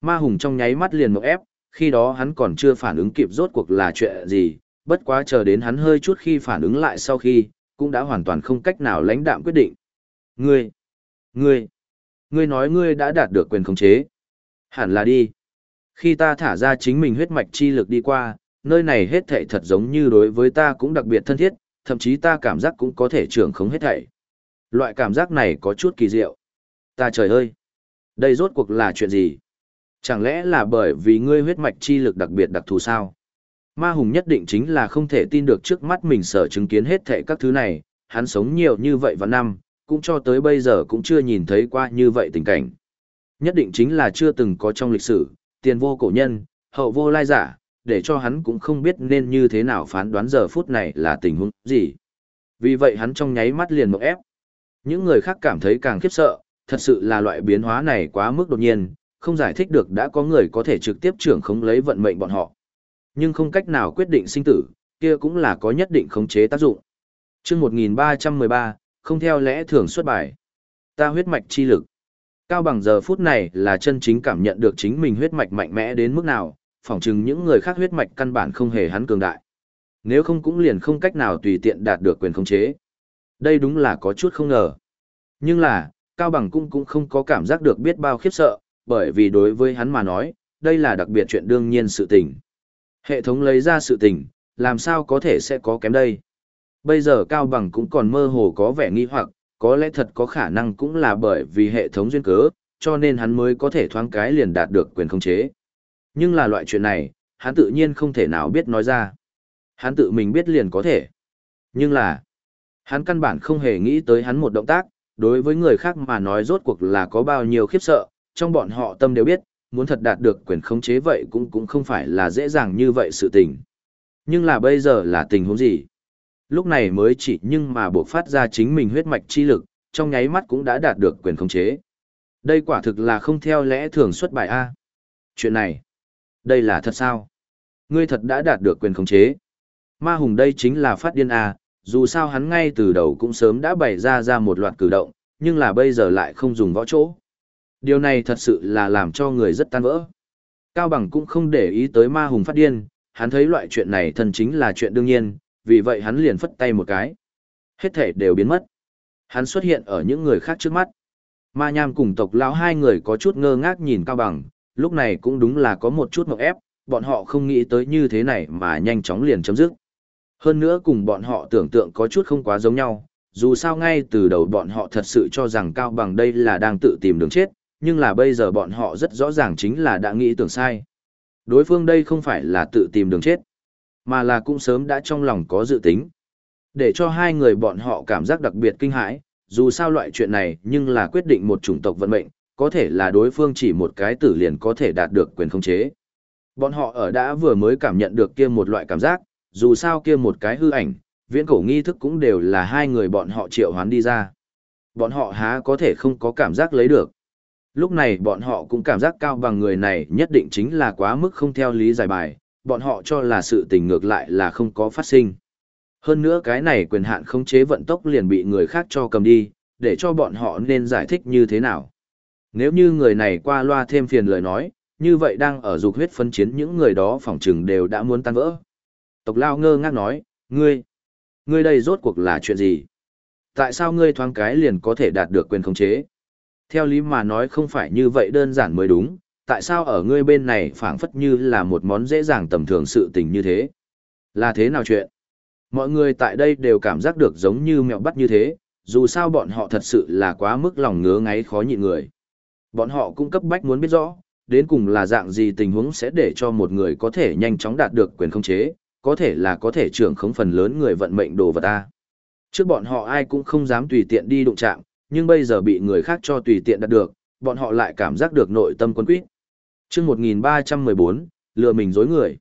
Ma hùng trong nháy mắt liền một ép, khi đó hắn còn chưa phản ứng kịp rốt cuộc là chuyện gì, bất quá chờ đến hắn hơi chút khi phản ứng lại sau khi, cũng đã hoàn toàn không cách nào lãnh đạm quyết định. Ngươi, ngươi, ngươi nói ngươi đã đạt được quyền khống chế. Hẳn là đi. Khi ta thả ra chính mình huyết mạch chi lực đi qua, nơi này hết thảy thật giống như đối với ta cũng đặc biệt thân thiết, thậm chí ta cảm giác cũng có thể trưởng không hết thảy. Loại cảm giác này có chút kỳ diệu. Ta trời ơi! Đây rốt cuộc là chuyện gì? Chẳng lẽ là bởi vì ngươi huyết mạch chi lực đặc biệt đặc thù sao? Ma Hùng nhất định chính là không thể tin được trước mắt mình sở chứng kiến hết thảy các thứ này, hắn sống nhiều như vậy và năm, cũng cho tới bây giờ cũng chưa nhìn thấy qua như vậy tình cảnh. Nhất định chính là chưa từng có trong lịch sử, tiền vô cổ nhân, hậu vô lai giả, để cho hắn cũng không biết nên như thế nào phán đoán giờ phút này là tình huống gì. Vì vậy hắn trong nháy mắt liền một ép. Những người khác cảm thấy càng khiếp sợ, thật sự là loại biến hóa này quá mức đột nhiên, không giải thích được đã có người có thể trực tiếp trưởng khống lấy vận mệnh bọn họ. Nhưng không cách nào quyết định sinh tử, kia cũng là có nhất định khống chế tác dụng. Chương 1313, không theo lẽ thường xuất bài. Ta huyết mạch chi lực. Cao bằng giờ phút này là chân chính cảm nhận được chính mình huyết mạch mạnh mẽ đến mức nào, phỏng chừng những người khác huyết mạch căn bản không hề hắn cường đại. Nếu không cũng liền không cách nào tùy tiện đạt được quyền khống chế. Đây đúng là có chút không ngờ. Nhưng là, Cao Bằng cũng cũng không có cảm giác được biết bao khiếp sợ, bởi vì đối với hắn mà nói, đây là đặc biệt chuyện đương nhiên sự tình. Hệ thống lấy ra sự tình, làm sao có thể sẽ có kém đây. Bây giờ Cao Bằng cũng còn mơ hồ có vẻ nghi hoặc, có lẽ thật có khả năng cũng là bởi vì hệ thống duyên cớ, cho nên hắn mới có thể thoáng cái liền đạt được quyền khống chế. Nhưng là loại chuyện này, hắn tự nhiên không thể nào biết nói ra. Hắn tự mình biết liền có thể. Nhưng là, hắn căn bản không hề nghĩ tới hắn một động tác, đối với người khác mà nói rốt cuộc là có bao nhiêu khiếp sợ, trong bọn họ tâm đều biết, muốn thật đạt được quyền khống chế vậy cũng cũng không phải là dễ dàng như vậy sự tình. Nhưng là bây giờ là tình huống gì? Lúc này mới chỉ nhưng mà buộc phát ra chính mình huyết mạch chi lực, trong nháy mắt cũng đã đạt được quyền khống chế. Đây quả thực là không theo lẽ thường xuất bài A. Chuyện này, đây là thật sao? Ngươi thật đã đạt được quyền khống chế. Ma Hùng đây chính là phát điên à? dù sao hắn ngay từ đầu cũng sớm đã bày ra ra một loạt cử động, nhưng là bây giờ lại không dùng võ chỗ. Điều này thật sự là làm cho người rất tan vỡ. Cao Bằng cũng không để ý tới Ma Hùng phát điên, hắn thấy loại chuyện này thần chính là chuyện đương nhiên, vì vậy hắn liền phất tay một cái. Hết thể đều biến mất. Hắn xuất hiện ở những người khác trước mắt. Ma Nham cùng tộc lão hai người có chút ngơ ngác nhìn Cao Bằng, lúc này cũng đúng là có một chút mộng ép, bọn họ không nghĩ tới như thế này mà nhanh chóng liền chấm dứt. Hơn nữa cùng bọn họ tưởng tượng có chút không quá giống nhau, dù sao ngay từ đầu bọn họ thật sự cho rằng Cao Bằng đây là đang tự tìm đường chết, nhưng là bây giờ bọn họ rất rõ ràng chính là đã nghĩ tưởng sai. Đối phương đây không phải là tự tìm đường chết, mà là cũng sớm đã trong lòng có dự tính. Để cho hai người bọn họ cảm giác đặc biệt kinh hãi, dù sao loại chuyện này nhưng là quyết định một chủng tộc vận mệnh, có thể là đối phương chỉ một cái tử liền có thể đạt được quyền khống chế. Bọn họ ở đã vừa mới cảm nhận được kia một loại cảm giác, dù sao kia một cái hư ảnh, viễn cổ nghi thức cũng đều là hai người bọn họ triệu hoán đi ra. Bọn họ há có thể không có cảm giác lấy được. Lúc này bọn họ cũng cảm giác cao bằng người này nhất định chính là quá mức không theo lý giải bài, bọn họ cho là sự tình ngược lại là không có phát sinh. Hơn nữa cái này quyền hạn khống chế vận tốc liền bị người khác cho cầm đi, để cho bọn họ nên giải thích như thế nào. Nếu như người này qua loa thêm phiền lời nói, như vậy đang ở dục huyết phân chiến những người đó phỏng chừng đều đã muốn tan vỡ. Tộc Lao ngơ ngác nói, ngươi, ngươi đây rốt cuộc là chuyện gì? Tại sao ngươi thoáng cái liền có thể đạt được quyền khống chế? Theo lý mà nói không phải như vậy đơn giản mới đúng, tại sao ở ngươi bên này phảng phất như là một món dễ dàng tầm thường sự tình như thế? Là thế nào chuyện? Mọi người tại đây đều cảm giác được giống như mẹo bắt như thế, dù sao bọn họ thật sự là quá mức lòng ngứa ngáy khó nhịn người. Bọn họ cũng cấp bách muốn biết rõ, đến cùng là dạng gì tình huống sẽ để cho một người có thể nhanh chóng đạt được quyền khống chế, có thể là có thể trưởng khống phần lớn người vận mệnh đồ vật ta. Trước bọn họ ai cũng không dám tùy tiện đi đụng chạm, nhưng bây giờ bị người khác cho tùy tiện đạt được, bọn họ lại cảm giác được nội tâm quân quyết. chương 1314, lừa mình dối người.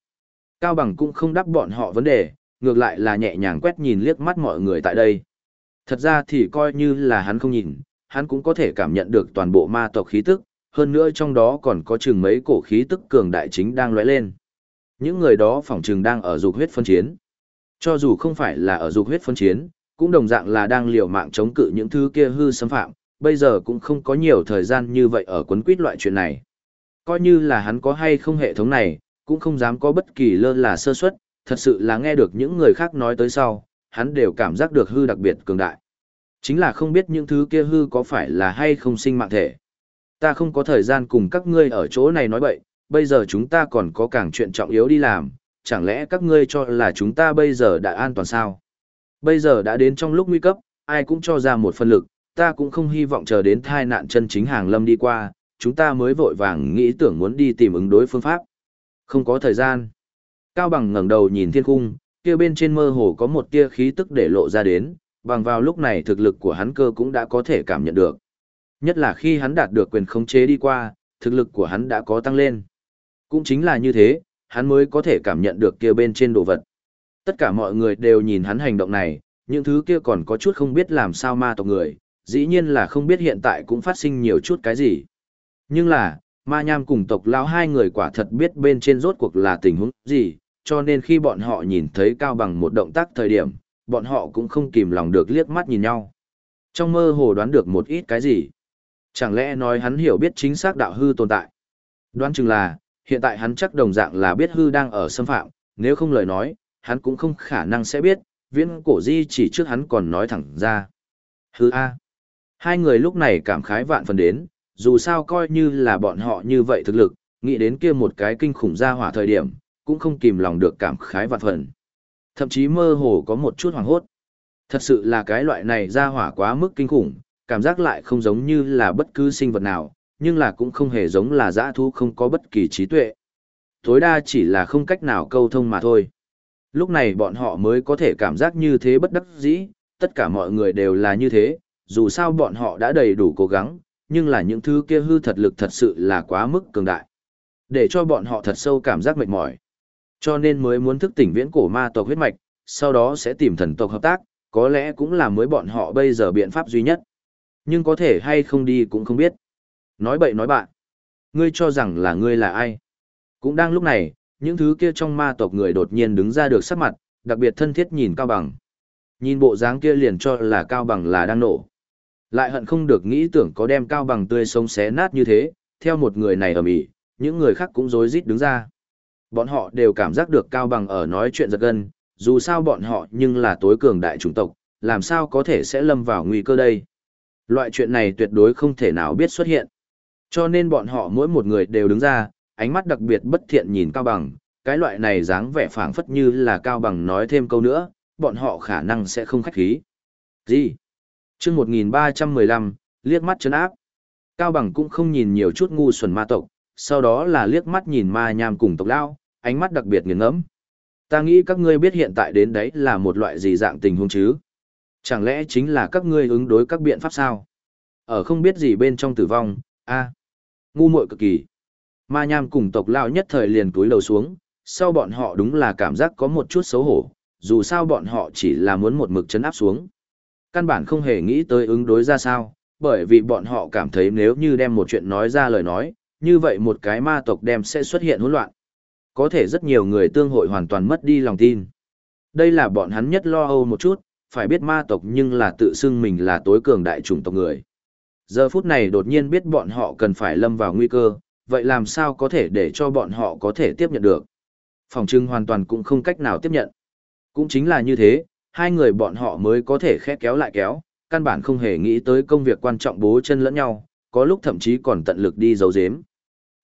Cao Bằng cũng không đáp bọn họ vấn đề, ngược lại là nhẹ nhàng quét nhìn liếc mắt mọi người tại đây. Thật ra thì coi như là hắn không nhìn, hắn cũng có thể cảm nhận được toàn bộ ma tộc khí tức, hơn nữa trong đó còn có chừng mấy cổ khí tức cường đại chính đang lóe lên. Những người đó phỏng chừng đang ở dục huyết phân chiến. Cho dù không phải là ở dục huyết phân chiến, cũng đồng dạng là đang liều mạng chống cự những thứ kia hư xâm phạm, bây giờ cũng không có nhiều thời gian như vậy ở quấn quýt loại chuyện này. Coi như là hắn có hay không hệ thống này, cũng không dám có bất kỳ lơ là sơ suất, thật sự là nghe được những người khác nói tới sau, hắn đều cảm giác được hư đặc biệt cường đại. Chính là không biết những thứ kia hư có phải là hay không sinh mạng thể. Ta không có thời gian cùng các ngươi ở chỗ này nói bậy, bây giờ chúng ta còn có càng chuyện trọng yếu đi làm, chẳng lẽ các ngươi cho là chúng ta bây giờ đã an toàn sao? Bây giờ đã đến trong lúc nguy cấp, ai cũng cho ra một phần lực, ta cũng không hy vọng chờ đến thai nạn chân chính hàng lâm đi qua, chúng ta mới vội vàng nghĩ tưởng muốn đi tìm ứng đối phương pháp. Không có thời gian. Cao bằng ngẩng đầu nhìn thiên cung, kia bên trên mơ hồ có một tia khí tức để lộ ra đến, bằng vào lúc này thực lực của hắn cơ cũng đã có thể cảm nhận được. Nhất là khi hắn đạt được quyền khống chế đi qua, thực lực của hắn đã có tăng lên. Cũng chính là như thế, hắn mới có thể cảm nhận được kia bên trên đồ vật. Tất cả mọi người đều nhìn hắn hành động này, những thứ kia còn có chút không biết làm sao ma tộc người, dĩ nhiên là không biết hiện tại cũng phát sinh nhiều chút cái gì. Nhưng là, ma nham cùng tộc lão hai người quả thật biết bên trên rốt cuộc là tình huống gì, cho nên khi bọn họ nhìn thấy cao bằng một động tác thời điểm, bọn họ cũng không kìm lòng được liếc mắt nhìn nhau. Trong mơ hồ đoán được một ít cái gì. Chẳng lẽ nói hắn hiểu biết chính xác đạo hư tồn tại. Đoán chừng là, hiện tại hắn chắc đồng dạng là biết hư đang ở xâm phạm, nếu không lời nói, hắn cũng không khả năng sẽ biết, viễn cổ di chỉ trước hắn còn nói thẳng ra. Hư A. Hai người lúc này cảm khái vạn phần đến, dù sao coi như là bọn họ như vậy thực lực, Nghĩ đến kia một cái kinh khủng ra hỏa thời điểm, cũng không kìm lòng được cảm khái vạn phần. Thậm chí mơ hồ có một chút hoàng hốt. Thật sự là cái loại này ra hỏa quá mức kinh khủng, cảm giác lại không giống như là bất cứ sinh vật nào, nhưng là cũng không hề giống là dã thú không có bất kỳ trí tuệ. Tối đa chỉ là không cách nào câu thông mà thôi. Lúc này bọn họ mới có thể cảm giác như thế bất đắc dĩ, tất cả mọi người đều là như thế, dù sao bọn họ đã đầy đủ cố gắng, nhưng là những thứ kia hư thật lực thật sự là quá mức cường đại. Để cho bọn họ thật sâu cảm giác mệt mỏi. Cho nên mới muốn thức tỉnh viễn cổ ma tộc huyết mạch, sau đó sẽ tìm thần tộc hợp tác, có lẽ cũng là mới bọn họ bây giờ biện pháp duy nhất. Nhưng có thể hay không đi cũng không biết. Nói bậy nói bạn. Ngươi cho rằng là ngươi là ai? Cũng đang lúc này, những thứ kia trong ma tộc người đột nhiên đứng ra được sắc mặt, đặc biệt thân thiết nhìn Cao Bằng. Nhìn bộ dáng kia liền cho là Cao Bằng là đang nổ. Lại hận không được nghĩ tưởng có đem Cao Bằng tươi sống xé nát như thế, theo một người này ở Mỹ, những người khác cũng rối rít đứng ra. Bọn họ đều cảm giác được Cao Bằng ở nói chuyện giật gân, dù sao bọn họ nhưng là tối cường đại chủng tộc, làm sao có thể sẽ lâm vào nguy cơ đây. Loại chuyện này tuyệt đối không thể nào biết xuất hiện. Cho nên bọn họ mỗi một người đều đứng ra, ánh mắt đặc biệt bất thiện nhìn Cao Bằng, cái loại này dáng vẻ phảng phất như là Cao Bằng nói thêm câu nữa, bọn họ khả năng sẽ không khách khí. Gì? chương 1315, liếc mắt chấn áp. Cao Bằng cũng không nhìn nhiều chút ngu xuẩn ma tộc, sau đó là liếc mắt nhìn ma nham cùng tộc lao, ánh mắt đặc biệt nghiền ngẫm. Ta nghĩ các ngươi biết hiện tại đến đấy là một loại gì dạng tình huống chứ? Chẳng lẽ chính là các ngươi ứng đối các biện pháp sao? Ở không biết gì bên trong tử vong, a ngu muội cực kỳ. Ma nham cùng tộc lao nhất thời liền túi đầu xuống, sau bọn họ đúng là cảm giác có một chút xấu hổ, dù sao bọn họ chỉ là muốn một mực chấn áp xuống. Căn bản không hề nghĩ tới ứng đối ra sao, bởi vì bọn họ cảm thấy nếu như đem một chuyện nói ra lời nói, như vậy một cái ma tộc đem sẽ xuất hiện hỗn loạn. Có thể rất nhiều người tương hội hoàn toàn mất đi lòng tin. Đây là bọn hắn nhất lo âu một chút, phải biết ma tộc nhưng là tự xưng mình là tối cường đại chủng tộc người. Giờ phút này đột nhiên biết bọn họ cần phải lâm vào nguy cơ, vậy làm sao có thể để cho bọn họ có thể tiếp nhận được? Phòng trưng hoàn toàn cũng không cách nào tiếp nhận. Cũng chính là như thế, hai người bọn họ mới có thể khẽ kéo lại kéo, căn bản không hề nghĩ tới công việc quan trọng bố chân lẫn nhau, có lúc thậm chí còn tận lực đi giấu giếm.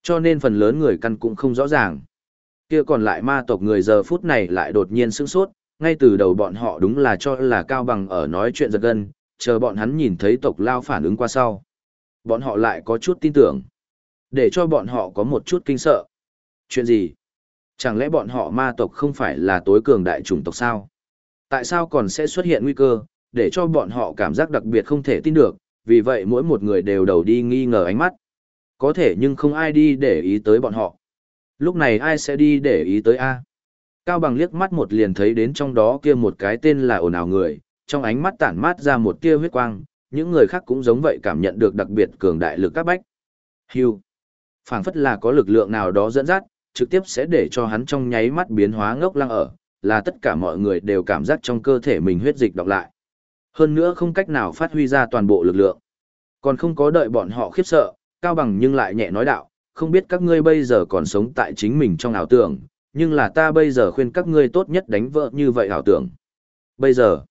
Cho nên phần lớn người căn cũng không rõ ràng. Kia còn lại ma tộc người giờ phút này lại đột nhiên sững sốt, ngay từ đầu bọn họ đúng là cho là cao bằng ở nói chuyện giật gân, chờ bọn hắn nhìn thấy tộc lao phản ứng qua sau. Bọn họ lại có chút tin tưởng. Để cho bọn họ có một chút kinh sợ. Chuyện gì? Chẳng lẽ bọn họ ma tộc không phải là tối cường đại chủng tộc sao? Tại sao còn sẽ xuất hiện nguy cơ, để cho bọn họ cảm giác đặc biệt không thể tin được, vì vậy mỗi một người đều đầu đi nghi ngờ ánh mắt. Có thể nhưng không ai đi để ý tới bọn họ. Lúc này ai sẽ đi để ý tới A? Cao bằng liếc mắt một liền thấy đến trong đó kia một cái tên là ồn ào người, trong ánh mắt tản mát ra một tia huyết quang, những người khác cũng giống vậy cảm nhận được đặc biệt cường đại lực các bách. Hưu. phảng phất là có lực lượng nào đó dẫn dắt, trực tiếp sẽ để cho hắn trong nháy mắt biến hóa ngốc lăng ở, là tất cả mọi người đều cảm giác trong cơ thể mình huyết dịch đọc lại. Hơn nữa không cách nào phát huy ra toàn bộ lực lượng. Còn không có đợi bọn họ khiếp sợ, Cao Bằng nhưng lại nhẹ nói đạo, không biết các ngươi bây giờ còn sống tại chính mình trong ảo tưởng, nhưng là ta bây giờ khuyên các ngươi tốt nhất đánh vợ như vậy ảo tưởng. Bây giờ,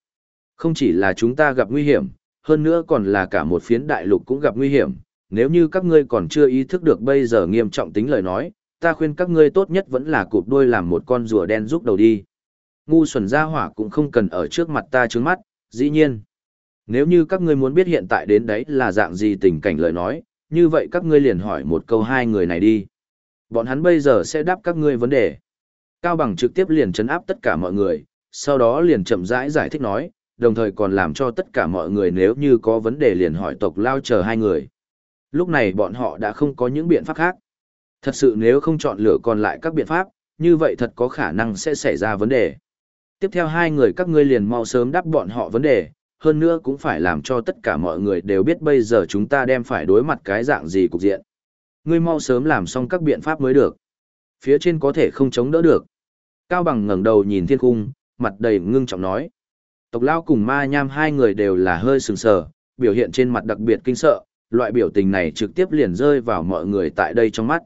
không chỉ là chúng ta gặp nguy hiểm, hơn nữa còn là cả một phiến đại lục cũng gặp nguy hiểm, nếu như các ngươi còn chưa ý thức được bây giờ nghiêm trọng tính lời nói, ta khuyên các ngươi tốt nhất vẫn là cụp đuôi làm một con rùa đen rút đầu đi. Ngu xuẩn gia hỏa cũng không cần ở trước mặt ta trướng mắt, dĩ nhiên. Nếu như các ngươi muốn biết hiện tại đến đấy là dạng gì tình cảnh lời nói, như vậy các ngươi liền hỏi một câu hai người này đi. Bọn hắn bây giờ sẽ đáp các ngươi vấn đề. Cao Bằng trực tiếp liền chấn áp tất cả mọi người, sau đó liền chậm rãi giải, giải thích nói, đồng thời còn làm cho tất cả mọi người nếu như có vấn đề liền hỏi tộc lao chờ hai người. Lúc này bọn họ đã không có những biện pháp khác. Thật sự nếu không chọn lựa còn lại các biện pháp, như vậy thật có khả năng sẽ xảy ra vấn đề. Tiếp theo hai người các ngươi liền mau sớm đáp bọn họ vấn đề, hơn nữa cũng phải làm cho tất cả mọi người đều biết bây giờ chúng ta đem phải đối mặt cái dạng gì cục diện. Ngươi mau sớm làm xong các biện pháp mới được. Phía trên có thể không chống đỡ được. Cao bằng ngẩng đầu nhìn thiên cung, mặt đầy ngưng trọng nói. Tộc lao cùng ma nham hai người đều là hơi sừng sờ, biểu hiện trên mặt đặc biệt kinh sợ, loại biểu tình này trực tiếp liền rơi vào mọi người tại đây trong mắt.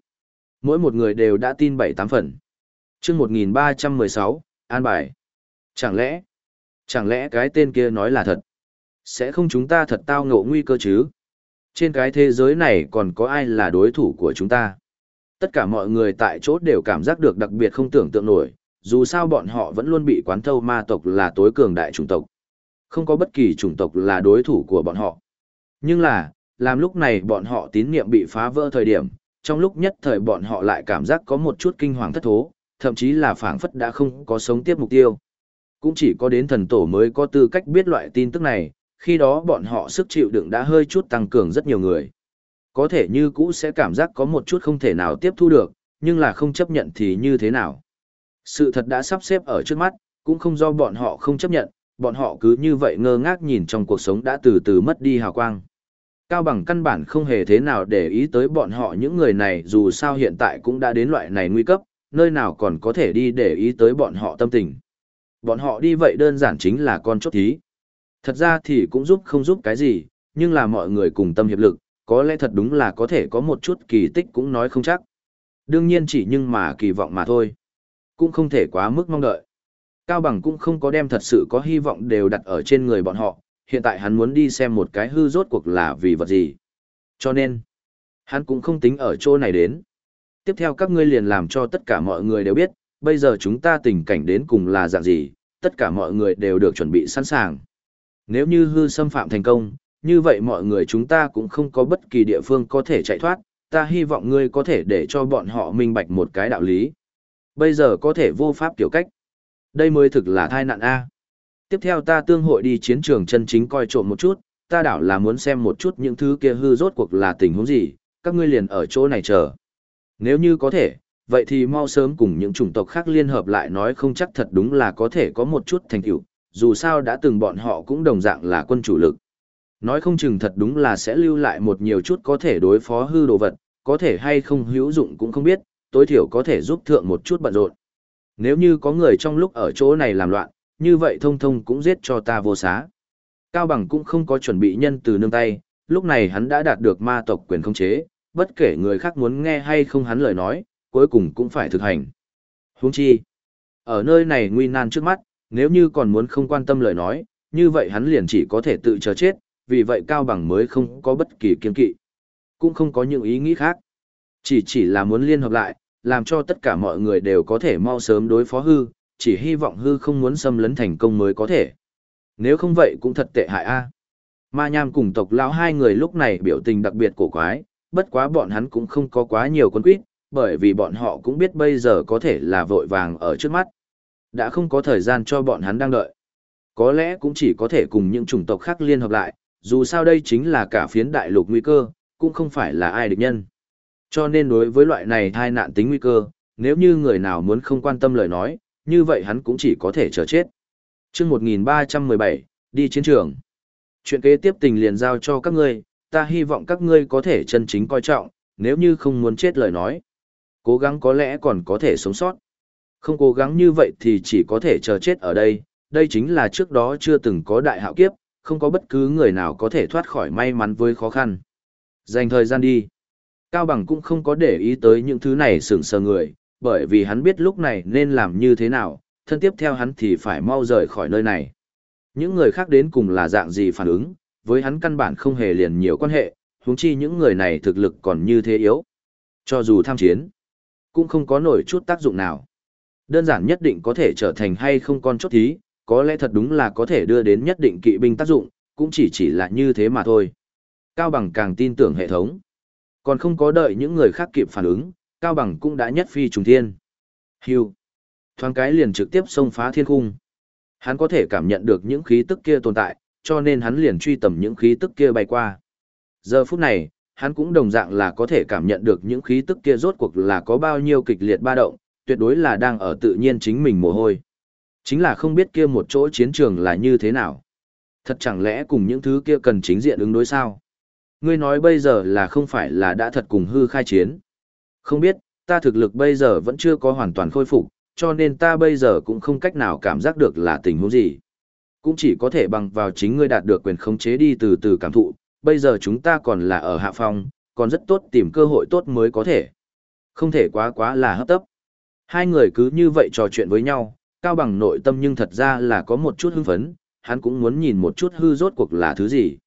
Mỗi một người đều đã tin bảy tám phần. chương 1316, An Bài. Chẳng lẽ, chẳng lẽ cái tên kia nói là thật? Sẽ không chúng ta thật tao ngộ nguy cơ chứ? Trên cái thế giới này còn có ai là đối thủ của chúng ta? Tất cả mọi người tại chỗ đều cảm giác được đặc biệt không tưởng tượng nổi, dù sao bọn họ vẫn luôn bị quán thâu ma tộc là tối cường đại chủng tộc. Không có bất kỳ chủng tộc là đối thủ của bọn họ. Nhưng là, làm lúc này bọn họ tín niệm bị phá vỡ thời điểm, trong lúc nhất thời bọn họ lại cảm giác có một chút kinh hoàng thất thố, thậm chí là phảng phất đã không có sống tiếp mục tiêu. Cũng chỉ có đến thần tổ mới có tư cách biết loại tin tức này, khi đó bọn họ sức chịu đựng đã hơi chút tăng cường rất nhiều người. Có thể như cũ sẽ cảm giác có một chút không thể nào tiếp thu được, nhưng là không chấp nhận thì như thế nào. Sự thật đã sắp xếp ở trước mắt, cũng không do bọn họ không chấp nhận, bọn họ cứ như vậy ngơ ngác nhìn trong cuộc sống đã từ từ mất đi hào quang. Cao bằng căn bản không hề thế nào để ý tới bọn họ những người này dù sao hiện tại cũng đã đến loại này nguy cấp, nơi nào còn có thể đi để ý tới bọn họ tâm tình. Bọn họ đi vậy đơn giản chính là con chốt thí. Thật ra thì cũng giúp không giúp cái gì, nhưng là mọi người cùng tâm hiệp lực, có lẽ thật đúng là có thể có một chút kỳ tích cũng nói không chắc. Đương nhiên chỉ nhưng mà kỳ vọng mà thôi. Cũng không thể quá mức mong đợi. Cao Bằng cũng không có đem thật sự có hy vọng đều đặt ở trên người bọn họ, hiện tại hắn muốn đi xem một cái hư rốt cuộc là vì vật gì. Cho nên, hắn cũng không tính ở chỗ này đến. Tiếp theo các ngươi liền làm cho tất cả mọi người đều biết, bây giờ chúng ta tình cảnh đến cùng là dạng gì, tất cả mọi người đều được chuẩn bị sẵn sàng. Nếu như hư xâm phạm thành công, như vậy mọi người chúng ta cũng không có bất kỳ địa phương có thể chạy thoát, ta hy vọng ngươi có thể để cho bọn họ minh bạch một cái đạo lý. Bây giờ có thể vô pháp tiểu cách. Đây mới thực là thai nạn A. Tiếp theo ta tương hội đi chiến trường chân chính coi trộm một chút, ta đảo là muốn xem một chút những thứ kia hư rốt cuộc là tình huống gì, các ngươi liền ở chỗ này chờ. Nếu như có thể, vậy thì mau sớm cùng những chủng tộc khác liên hợp lại nói không chắc thật đúng là có thể có một chút thành tựu, dù sao đã từng bọn họ cũng đồng dạng là quân chủ lực. Nói không chừng thật đúng là sẽ lưu lại một nhiều chút có thể đối phó hư đồ vật, có thể hay không hữu dụng cũng không biết, tối thiểu có thể giúp thượng một chút bận rộn. Nếu như có người trong lúc ở chỗ này làm loạn, như vậy thông thông cũng giết cho ta vô xá. Cao Bằng cũng không có chuẩn bị nhân từ nương tay, lúc này hắn đã đạt được ma tộc quyền khống chế, bất kể người khác muốn nghe hay không hắn lời nói, cuối cùng cũng phải thực hành. Huống chi, ở nơi này nguy nan trước mắt, nếu như còn muốn không quan tâm lời nói, như vậy hắn liền chỉ có thể tự chờ chết, vì vậy Cao Bằng mới không có bất kỳ kiên kỵ. Cũng không có những ý nghĩ khác. Chỉ chỉ là muốn liên hợp lại, làm cho tất cả mọi người đều có thể mau sớm đối phó hư, chỉ hy vọng hư không muốn xâm lấn thành công mới có thể. Nếu không vậy cũng thật tệ hại a. Ma Nham cùng tộc lão hai người lúc này biểu tình đặc biệt cổ quái, bất quá bọn hắn cũng không có quá nhiều quân quyết, bởi vì bọn họ cũng biết bây giờ có thể là vội vàng ở trước mắt. Đã không có thời gian cho bọn hắn đang đợi. Có lẽ cũng chỉ có thể cùng những chủng tộc khác liên hợp lại, dù sao đây chính là cả phiến đại lục nguy cơ, cũng không phải là ai địch nhân. Cho nên đối với loại này thai nạn tính nguy cơ, nếu như người nào muốn không quan tâm lời nói, như vậy hắn cũng chỉ có thể chờ chết. Trước 1317, đi chiến trường. Chuyện kế tiếp tình liền giao cho các ngươi, ta hy vọng các ngươi có thể chân chính coi trọng, nếu như không muốn chết lời nói. Cố gắng có lẽ còn có thể sống sót. Không cố gắng như vậy thì chỉ có thể chờ chết ở đây, đây chính là trước đó chưa từng có đại hạo kiếp, không có bất cứ người nào có thể thoát khỏi may mắn với khó khăn. Dành thời gian đi. Cao Bằng cũng không có để ý tới những thứ này sửng sờ người, bởi vì hắn biết lúc này nên làm như thế nào, thân tiếp theo hắn thì phải mau rời khỏi nơi này. Những người khác đến cùng là dạng gì phản ứng, với hắn căn bản không hề liền nhiều quan hệ, huống chi những người này thực lực còn như thế yếu. Cho dù tham chiến, cũng không có nổi chút tác dụng nào. Đơn giản nhất định có thể trở thành hay không con chốt thí, có lẽ thật đúng là có thể đưa đến nhất định kỵ binh tác dụng, cũng chỉ chỉ là như thế mà thôi. Cao Bằng càng tin tưởng hệ thống. Còn không có đợi những người khác kịp phản ứng, Cao Bằng cũng đã nhất phi trùng thiên. Hưu. Thoáng cái liền trực tiếp xông phá thiên khung. Hắn có thể cảm nhận được những khí tức kia tồn tại, cho nên hắn liền truy tầm những khí tức kia bay qua. Giờ phút này, hắn cũng đồng dạng là có thể cảm nhận được những khí tức kia rốt cuộc là có bao nhiêu kịch liệt ba động, tuyệt đối là đang ở tự nhiên chính mình mồ hôi. Chính là không biết kia một chỗ chiến trường là như thế nào. Thật chẳng lẽ cùng những thứ kia cần chính diện ứng đối sao? Ngươi nói bây giờ là không phải là đã thật cùng hư khai chiến. Không biết, ta thực lực bây giờ vẫn chưa có hoàn toàn khôi phục, cho nên ta bây giờ cũng không cách nào cảm giác được là tình huống gì. Cũng chỉ có thể bằng vào chính ngươi đạt được quyền khống chế đi từ từ cảm thụ, bây giờ chúng ta còn là ở hạ phong, còn rất tốt tìm cơ hội tốt mới có thể. Không thể quá quá là hấp tấp. Hai người cứ như vậy trò chuyện với nhau, Cao Bằng nội tâm nhưng thật ra là có một chút hưng phấn, hắn cũng muốn nhìn một chút hư rốt cuộc là thứ gì.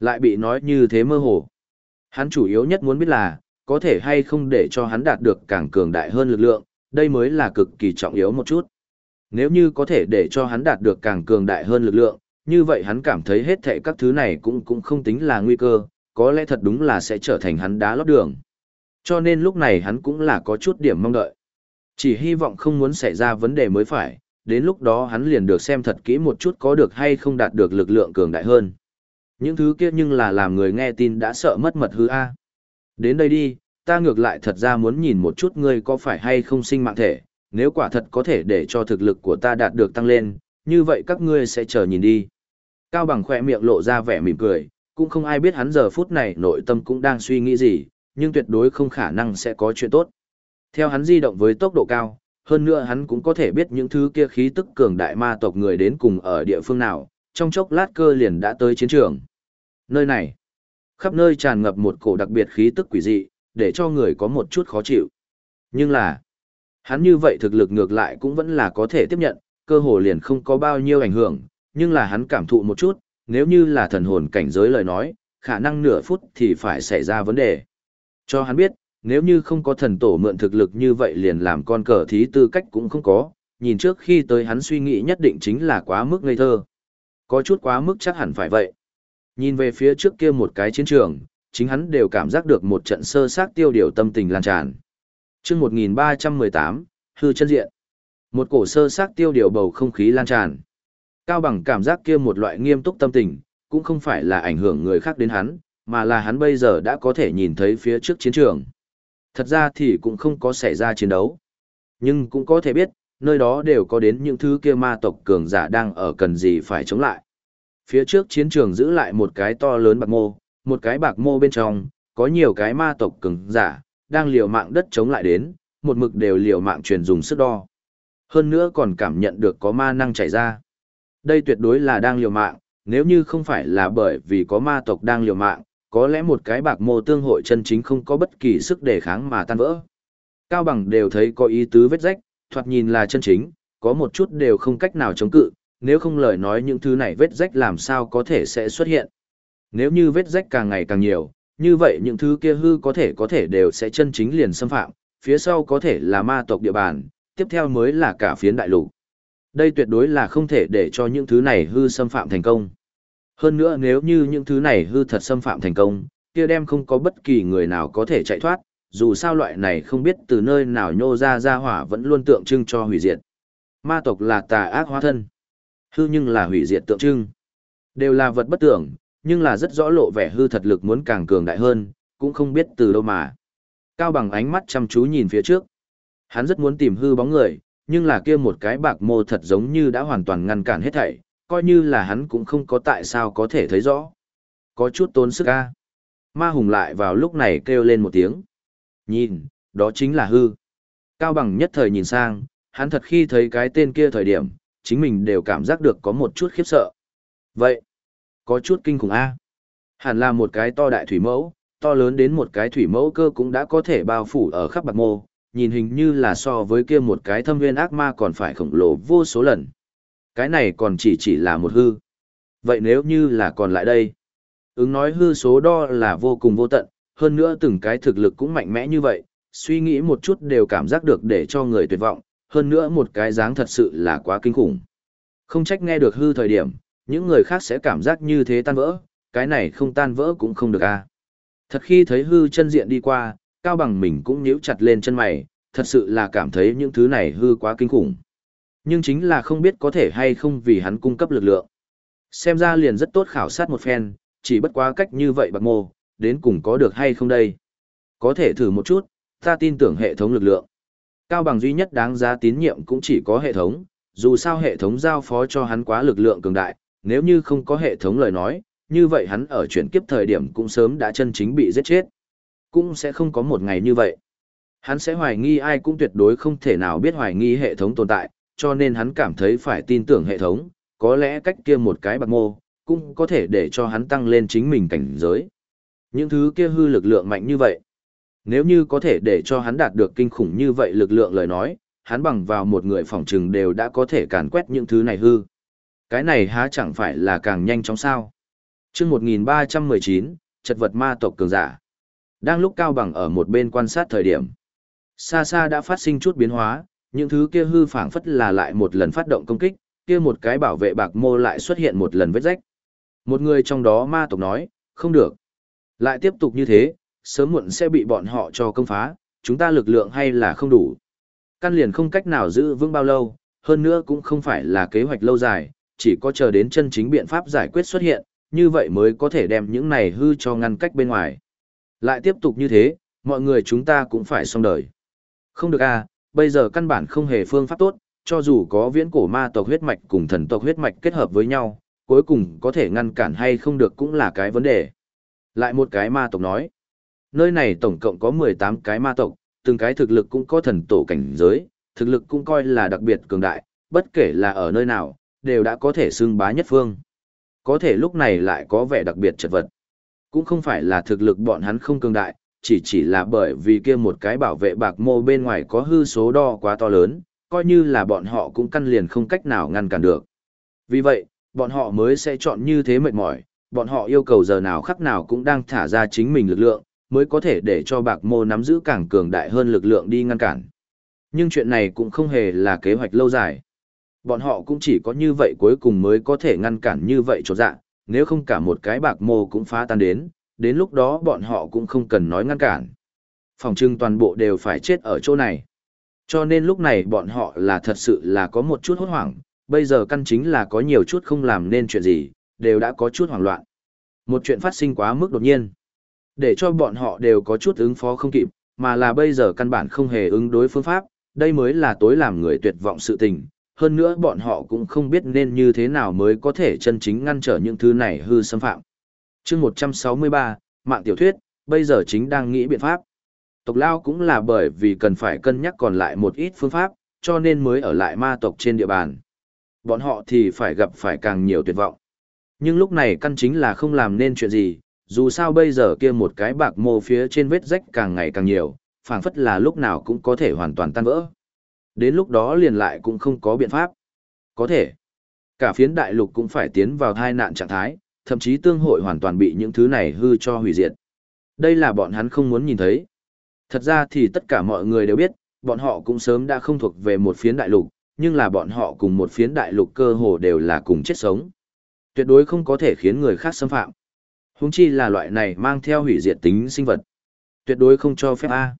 Lại bị nói như thế mơ hồ. Hắn chủ yếu nhất muốn biết là, có thể hay không để cho hắn đạt được càng cường đại hơn lực lượng, đây mới là cực kỳ trọng yếu một chút. Nếu như có thể để cho hắn đạt được càng cường đại hơn lực lượng, như vậy hắn cảm thấy hết thệ các thứ này cũng cũng không tính là nguy cơ, có lẽ thật đúng là sẽ trở thành hắn đá lót đường. Cho nên lúc này hắn cũng là có chút điểm mong đợi. Chỉ hy vọng không muốn xảy ra vấn đề mới phải, đến lúc đó hắn liền được xem thật kỹ một chút có được hay không đạt được lực lượng cường đại hơn. Những thứ kia nhưng là làm người nghe tin đã sợ mất mật hư a. Đến đây đi, ta ngược lại thật ra muốn nhìn một chút ngươi có phải hay không sinh mạng thể, nếu quả thật có thể để cho thực lực của ta đạt được tăng lên, như vậy các ngươi sẽ chờ nhìn đi. Cao bằng khỏe miệng lộ ra vẻ mỉm cười, cũng không ai biết hắn giờ phút này nội tâm cũng đang suy nghĩ gì, nhưng tuyệt đối không khả năng sẽ có chuyện tốt. Theo hắn di động với tốc độ cao, hơn nữa hắn cũng có thể biết những thứ kia khí tức cường đại ma tộc người đến cùng ở địa phương nào, trong chốc lát cơ liền đã tới chiến trường. Nơi này, khắp nơi tràn ngập một cổ đặc biệt khí tức quỷ dị, để cho người có một chút khó chịu. Nhưng là, hắn như vậy thực lực ngược lại cũng vẫn là có thể tiếp nhận, cơ hồ liền không có bao nhiêu ảnh hưởng, nhưng là hắn cảm thụ một chút, nếu như là thần hồn cảnh giới lời nói, khả năng nửa phút thì phải xảy ra vấn đề. Cho hắn biết, nếu như không có thần tổ mượn thực lực như vậy liền làm con cờ thí tư cách cũng không có, nhìn trước khi tới hắn suy nghĩ nhất định chính là quá mức ngây thơ. Có chút quá mức chắc hẳn phải vậy. Nhìn về phía trước kia một cái chiến trường, chính hắn đều cảm giác được một trận sơ sát tiêu điều tâm tình lan tràn. chương 1318, hư chân diện. Một cổ sơ sát tiêu điều bầu không khí lan tràn. Cao bằng cảm giác kia một loại nghiêm túc tâm tình, cũng không phải là ảnh hưởng người khác đến hắn, mà là hắn bây giờ đã có thể nhìn thấy phía trước chiến trường. Thật ra thì cũng không có xảy ra chiến đấu. Nhưng cũng có thể biết, nơi đó đều có đến những thứ kia ma tộc cường giả đang ở cần gì phải chống lại. Phía trước chiến trường giữ lại một cái to lớn bạc mô, một cái bạc mô bên trong, có nhiều cái ma tộc cường giả, đang liều mạng đất chống lại đến, một mực đều liều mạng truyền dùng sức đo. Hơn nữa còn cảm nhận được có ma năng chảy ra. Đây tuyệt đối là đang liều mạng, nếu như không phải là bởi vì có ma tộc đang liều mạng, có lẽ một cái bạc mô tương hội chân chính không có bất kỳ sức đề kháng mà tan vỡ. Cao bằng đều thấy có ý tứ vết rách, thoạt nhìn là chân chính, có một chút đều không cách nào chống cự, nếu không lời nói những thứ này vết rách làm sao có thể sẽ xuất hiện. Nếu như vết rách càng ngày càng nhiều, như vậy những thứ kia hư có thể có thể đều sẽ chân chính liền xâm phạm, phía sau có thể là ma tộc địa bàn, tiếp theo mới là cả phiến đại lục. Đây tuyệt đối là không thể để cho những thứ này hư xâm phạm thành công. Hơn nữa nếu như những thứ này hư thật xâm phạm thành công, kia đem không có bất kỳ người nào có thể chạy thoát, dù sao loại này không biết từ nơi nào nhô ra ra hỏa vẫn luôn tượng trưng cho hủy diệt. Ma tộc là tà ác hóa thân, hư nhưng là hủy diệt tượng trưng. Đều là vật bất tưởng, nhưng là rất rõ lộ vẻ hư thật lực muốn càng cường đại hơn, cũng không biết từ đâu mà. Cao bằng ánh mắt chăm chú nhìn phía trước. Hắn rất muốn tìm hư bóng người, nhưng là kia một cái bạc mô thật giống như đã hoàn toàn ngăn cản hết thảy, coi như là hắn cũng không có tại sao có thể thấy rõ. Có chút tốn sức a. Ma hùng lại vào lúc này kêu lên một tiếng. Nhìn, đó chính là hư. Cao bằng nhất thời nhìn sang, hắn thật khi thấy cái tên kia thời điểm, chính mình đều cảm giác được có một chút khiếp sợ. Vậy, có chút kinh khủng A. Hẳn là một cái to đại thủy mẫu, to lớn đến một cái thủy mẫu cơ cũng đã có thể bao phủ ở khắp bạc mô, nhìn hình như là so với kia một cái thâm nguyên ác ma còn phải khổng lồ vô số lần. Cái này còn chỉ chỉ là một hư. Vậy nếu như là còn lại đây? Ứng nói hư số đo là vô cùng vô tận, hơn nữa từng cái thực lực cũng mạnh mẽ như vậy, suy nghĩ một chút đều cảm giác được để cho người tuyệt vọng, hơn nữa một cái dáng thật sự là quá kinh khủng. Không trách nghe được hư thời điểm, những người khác sẽ cảm giác như thế tan vỡ, cái này không tan vỡ cũng không được a. À. Thật khi thấy hư chân diện đi qua, cao bằng mình cũng nhíu chặt lên chân mày, thật sự là cảm thấy những thứ này hư quá kinh khủng. Nhưng chính là không biết có thể hay không vì hắn cung cấp lực lượng. Xem ra liền rất tốt khảo sát một phen, chỉ bất quá cách như vậy bạc mô, đến cùng có được hay không đây. Có thể thử một chút, ta tin tưởng hệ thống lực lượng. Cao bằng duy nhất đáng giá tín nhiệm cũng chỉ có hệ thống, dù sao hệ thống giao phó cho hắn quá lực lượng cường đại, nếu như không có hệ thống lời nói, như vậy hắn ở chuyển kiếp thời điểm cũng sớm đã chân chính bị giết chết. Cũng sẽ không có một ngày như vậy. Hắn sẽ hoài nghi ai cũng tuyệt đối không thể nào biết hoài nghi hệ thống tồn tại, cho nên hắn cảm thấy phải tin tưởng hệ thống, có lẽ cách kia một cái bạc mô, cũng có thể để cho hắn tăng lên chính mình cảnh giới. Những thứ kia hư lực lượng mạnh như vậy. Nếu như có thể để cho hắn đạt được kinh khủng như vậy lực lượng lời nói, hắn bằng vào một người phòng trừng đều đã có thể càn quét những thứ này hư. Cái này há chẳng phải là càng nhanh chóng sao. chương 1319, chật vật ma tộc cường giả. Đang lúc Cao Bằng ở một bên quan sát thời điểm, xa xa đã phát sinh chút biến hóa, những thứ kia hư phảng phất là lại một lần phát động công kích, kia một cái bảo vệ bạc mô lại xuất hiện một lần vết rách. Một người trong đó ma tộc nói, không được. Lại tiếp tục như thế, sớm muộn sẽ bị bọn họ cho công phá, chúng ta lực lượng hay là không đủ. Căn liền không cách nào giữ vững bao lâu, hơn nữa cũng không phải là kế hoạch lâu dài, chỉ có chờ đến chân chính biện pháp giải quyết xuất hiện, như vậy mới có thể đem những này hư cho ngăn cách bên ngoài. Lại tiếp tục như thế, mọi người chúng ta cũng phải xong đời. Không được à, bây giờ căn bản không hề phương pháp tốt, cho dù có viễn cổ ma tộc huyết mạch cùng thần tộc huyết mạch kết hợp với nhau, cuối cùng có thể ngăn cản hay không được cũng là cái vấn đề. Lại một cái ma tộc nói, nơi này tổng cộng có 18 cái ma tộc, từng cái thực lực cũng có thần tổ cảnh giới, thực lực cũng coi là đặc biệt cường đại, bất kể là ở nơi nào, đều đã có thể xưng bá nhất phương. Có thể lúc này lại có vẻ đặc biệt chật vật. Cũng không phải là thực lực bọn hắn không cường đại, chỉ chỉ là bởi vì kia một cái bảo vệ bạc mô bên ngoài có hư số đo quá to lớn, coi như là bọn họ cũng căn liền không cách nào ngăn cản được. Vì vậy, bọn họ mới sẽ chọn như thế mệt mỏi, bọn họ yêu cầu giờ nào khắc nào cũng đang thả ra chính mình lực lượng, mới có thể để cho bạc mô nắm giữ càng cường đại hơn lực lượng đi ngăn cản. Nhưng chuyện này cũng không hề là kế hoạch lâu dài. Bọn họ cũng chỉ có như vậy cuối cùng mới có thể ngăn cản như vậy chỗ dạng, nếu không cả một cái bạc mô cũng phá tan đến, đến lúc đó bọn họ cũng không cần nói ngăn cản. Phòng trưng toàn bộ đều phải chết ở chỗ này. Cho nên lúc này bọn họ là thật sự là có một chút hốt hoảng, bây giờ căn chính là có nhiều chút không làm nên chuyện gì, đều đã có chút hoảng loạn. Một chuyện phát sinh quá mức đột nhiên, để cho bọn họ đều có chút ứng phó không kịp, mà là bây giờ căn bản không hề ứng đối phương pháp, đây mới là tối làm người tuyệt vọng sự tình. Hơn nữa bọn họ cũng không biết nên như thế nào mới có thể chân chính ngăn trở những thứ này hư xâm phạm. chương 163, mạng tiểu thuyết, bây giờ chính đang nghĩ biện pháp. Tộc Lao cũng là bởi vì cần phải cân nhắc còn lại một ít phương pháp, cho nên mới ở lại ma tộc trên địa bàn. Bọn họ thì phải gặp phải càng nhiều tuyệt vọng. Nhưng lúc này căn chính là không làm nên chuyện gì, dù sao bây giờ kia một cái bạc mô phía trên vết rách càng ngày càng nhiều, phảng phất là lúc nào cũng có thể hoàn toàn tan vỡ. Đến lúc đó liền lại cũng không có biện pháp. Có thể, cả phiến đại lục cũng phải tiến vào thai nạn trạng thái, thậm chí tương hội hoàn toàn bị những thứ này hư cho hủy diệt. Đây là bọn hắn không muốn nhìn thấy. Thật ra thì tất cả mọi người đều biết, bọn họ cũng sớm đã không thuộc về một phiến đại lục, nhưng là bọn họ cùng một phiến đại lục cơ hồ đều là cùng chết sống. Tuyệt đối không có thể khiến người khác xâm phạm. Húng chi là loại này mang theo hủy diệt tính sinh vật. Tuyệt đối không cho phép A.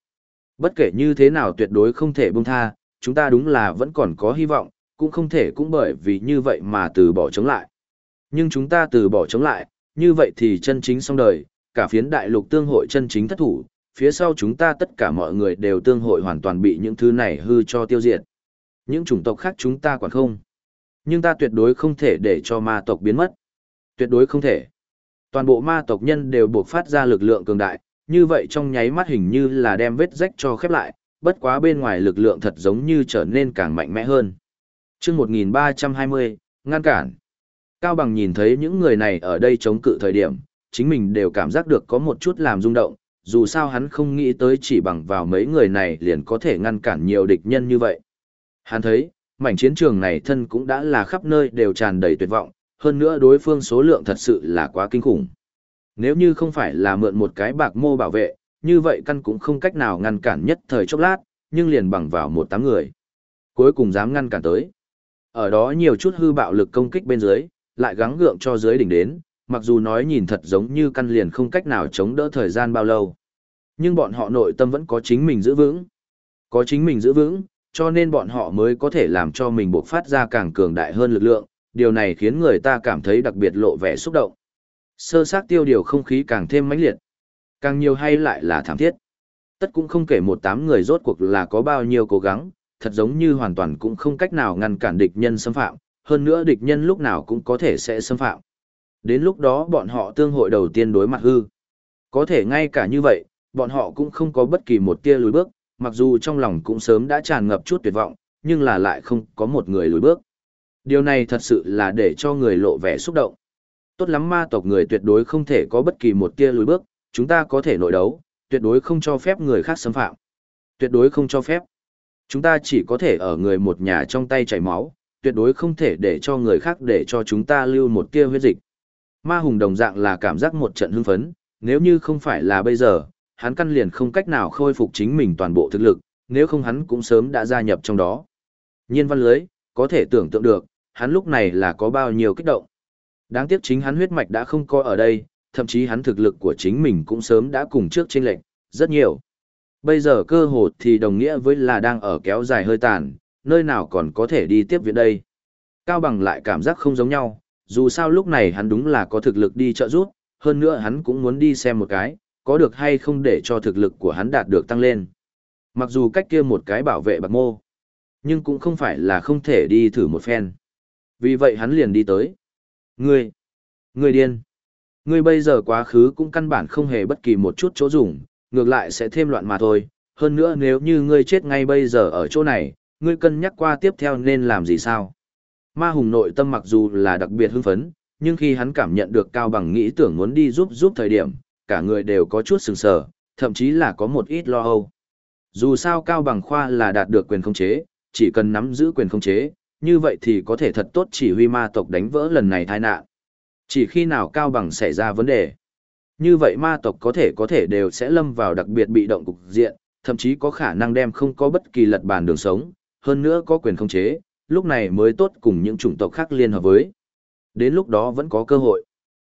Bất kể như thế nào tuyệt đối không thể buông tha, chúng ta đúng là vẫn còn có hy vọng, cũng không thể cũng bởi vì như vậy mà từ bỏ chống lại. Nhưng chúng ta từ bỏ chống lại, như vậy thì chân chính xong đời, cả phiến đại lục tương hội chân chính thất thủ, phía sau chúng ta tất cả mọi người đều tương hội hoàn toàn bị những thứ này hư cho tiêu diệt. Những chủng tộc khác chúng ta quản không. Nhưng ta tuyệt đối không thể để cho ma tộc biến mất. Tuyệt đối không thể. Toàn bộ ma tộc nhân đều buộc phát ra lực lượng cường đại, như vậy trong nháy mắt hình như là đem vết rách cho khép lại, bất quá bên ngoài lực lượng thật giống như trở nên càng mạnh mẽ hơn. chương 1320, ngăn cản. Cao Bằng nhìn thấy những người này ở đây chống cự thời điểm, chính mình đều cảm giác được có một chút làm rung động, dù sao hắn không nghĩ tới chỉ bằng vào mấy người này liền có thể ngăn cản nhiều địch nhân như vậy. Hắn thấy, mảnh chiến trường này thân cũng đã là khắp nơi đều tràn đầy tuyệt vọng, hơn nữa đối phương số lượng thật sự là quá kinh khủng. Nếu như không phải là mượn một cái bạc mô bảo vệ, như vậy căn cũng không cách nào ngăn cản nhất thời chốc lát, nhưng liền bằng vào một tám người. Cuối cùng dám ngăn cản tới. Ở đó nhiều chút hư bạo lực công kích bên dưới, lại gắng gượng cho dưới đỉnh đến, mặc dù nói nhìn thật giống như căn liền không cách nào chống đỡ thời gian bao lâu. Nhưng bọn họ nội tâm vẫn có chính mình giữ vững. Có chính mình giữ vững, cho nên bọn họ mới có thể làm cho mình buộc phát ra càng cường đại hơn lực lượng, điều này khiến người ta cảm thấy đặc biệt lộ vẻ xúc động. Sơ sát tiêu điều không khí càng thêm mãnh liệt. Càng nhiều hay lại là thảm thiết. Tất cũng không kể một tám người rốt cuộc là có bao nhiêu cố gắng, thật giống như hoàn toàn cũng không cách nào ngăn cản địch nhân xâm phạm, hơn nữa địch nhân lúc nào cũng có thể sẽ xâm phạm. Đến lúc đó bọn họ tương hội đầu tiên đối mặt hư. Có thể ngay cả như vậy, bọn họ cũng không có bất kỳ một tia lùi bước, mặc dù trong lòng cũng sớm đã tràn ngập chút tuyệt vọng, nhưng là lại không có một người lùi bước. Điều này thật sự là để cho người lộ vẻ xúc động. Tốt lắm ma tộc người tuyệt đối không thể có bất kỳ một tia lùi bước, chúng ta có thể nội đấu, tuyệt đối không cho phép người khác xâm phạm. Tuyệt đối không cho phép. Chúng ta chỉ có thể ở người một nhà trong tay chảy máu, tuyệt đối không thể để cho người khác để cho chúng ta lưu một tia huyết dịch. Ma hùng đồng dạng là cảm giác một trận hưng phấn, nếu như không phải là bây giờ, hắn căn liền không cách nào khôi phục chính mình toàn bộ thực lực, nếu không hắn cũng sớm đã gia nhập trong đó. Nhiên văn lưới, có thể tưởng tượng được, hắn lúc này là có bao nhiêu kích động. Đáng tiếc chính hắn huyết mạch đã không có ở đây, thậm chí hắn thực lực của chính mình cũng sớm đã cùng trước trên lệnh, rất nhiều. Bây giờ cơ hồ thì đồng nghĩa với là đang ở kéo dài hơi tàn, nơi nào còn có thể đi tiếp viện đây. Cao bằng lại cảm giác không giống nhau, dù sao lúc này hắn đúng là có thực lực đi trợ giúp, hơn nữa hắn cũng muốn đi xem một cái, có được hay không để cho thực lực của hắn đạt được tăng lên. Mặc dù cách kia một cái bảo vệ bạc mô, nhưng cũng không phải là không thể đi thử một phen. Vì vậy hắn liền đi tới. Ngươi, ngươi điên. Ngươi bây giờ quá khứ cũng căn bản không hề bất kỳ một chút chỗ dùng, ngược lại sẽ thêm loạn mà thôi. Hơn nữa nếu như ngươi chết ngay bây giờ ở chỗ này, ngươi cân nhắc qua tiếp theo nên làm gì sao? Ma hùng nội tâm mặc dù là đặc biệt hưng phấn, nhưng khi hắn cảm nhận được Cao Bằng nghĩ tưởng muốn đi giúp giúp thời điểm, cả người đều có chút sừng sờ, thậm chí là có một ít lo âu. Dù sao Cao Bằng khoa là đạt được quyền khống chế, chỉ cần nắm giữ quyền khống chế, như vậy thì có thể thật tốt chỉ huy ma tộc đánh vỡ lần này tai nạn. Chỉ khi nào Cao Bằng xảy ra vấn đề, như vậy ma tộc có thể có thể đều sẽ lâm vào đặc biệt bị động cục diện, thậm chí có khả năng đem không có bất kỳ lật bàn đường sống, hơn nữa có quyền khống chế, lúc này mới tốt cùng những chủng tộc khác liên hợp với. Đến lúc đó vẫn có cơ hội.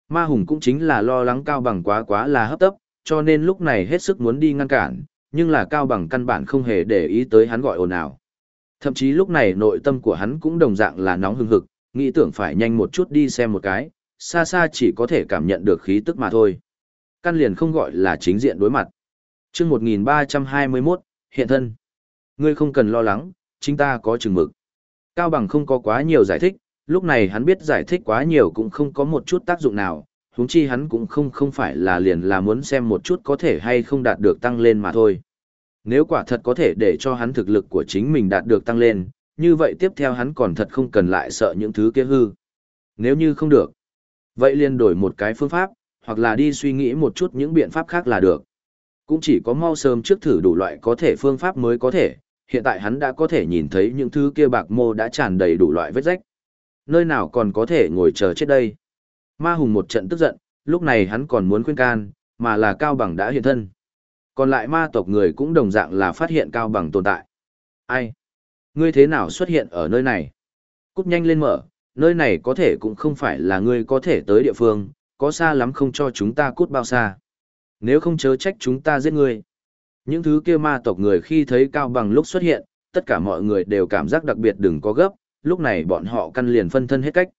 Ma Hùng cũng chính là lo lắng Cao Bằng quá quá là hấp tấp, cho nên lúc này hết sức muốn đi ngăn cản, nhưng là Cao Bằng căn bản không hề để ý tới hắn gọi ồn ào. Thậm chí lúc này nội tâm của hắn cũng đồng dạng là nóng hừng hực, nghĩ tưởng phải nhanh một chút đi xem một cái, xa xa chỉ có thể cảm nhận được khí tức mà thôi. Căn liền không gọi là chính diện đối mặt. chương 1321, hiện thân. Ngươi không cần lo lắng, chính ta có chừng mực. Cao Bằng không có quá nhiều giải thích, lúc này hắn biết giải thích quá nhiều cũng không có một chút tác dụng nào, huống chi hắn cũng không không phải là liền là muốn xem một chút có thể hay không đạt được tăng lên mà thôi. Nếu quả thật có thể để cho hắn thực lực của chính mình đạt được tăng lên, như vậy tiếp theo hắn còn thật không cần lại sợ những thứ kia hư. Nếu như không được, vậy liền đổi một cái phương pháp, hoặc là đi suy nghĩ một chút những biện pháp khác là được. Cũng chỉ có mau sớm trước thử đủ loại có thể phương pháp mới có thể, hiện tại hắn đã có thể nhìn thấy những thứ kia bạc mô đã tràn đầy đủ loại vết rách. Nơi nào còn có thể ngồi chờ chết đây. Ma Hùng một trận tức giận, lúc này hắn còn muốn khuyên can, mà là Cao Bằng đã hiện thân. Còn lại ma tộc người cũng đồng dạng là phát hiện Cao Bằng tồn tại. Ai? Ngươi thế nào xuất hiện ở nơi này? Cút nhanh lên mở, nơi này có thể cũng không phải là ngươi có thể tới địa phương, có xa lắm không cho chúng ta cút bao xa. Nếu không chớ trách chúng ta giết ngươi. Những thứ kia ma tộc người khi thấy Cao Bằng lúc xuất hiện, tất cả mọi người đều cảm giác đặc biệt đừng có gấp, lúc này bọn họ căn liền phân thân hết cách.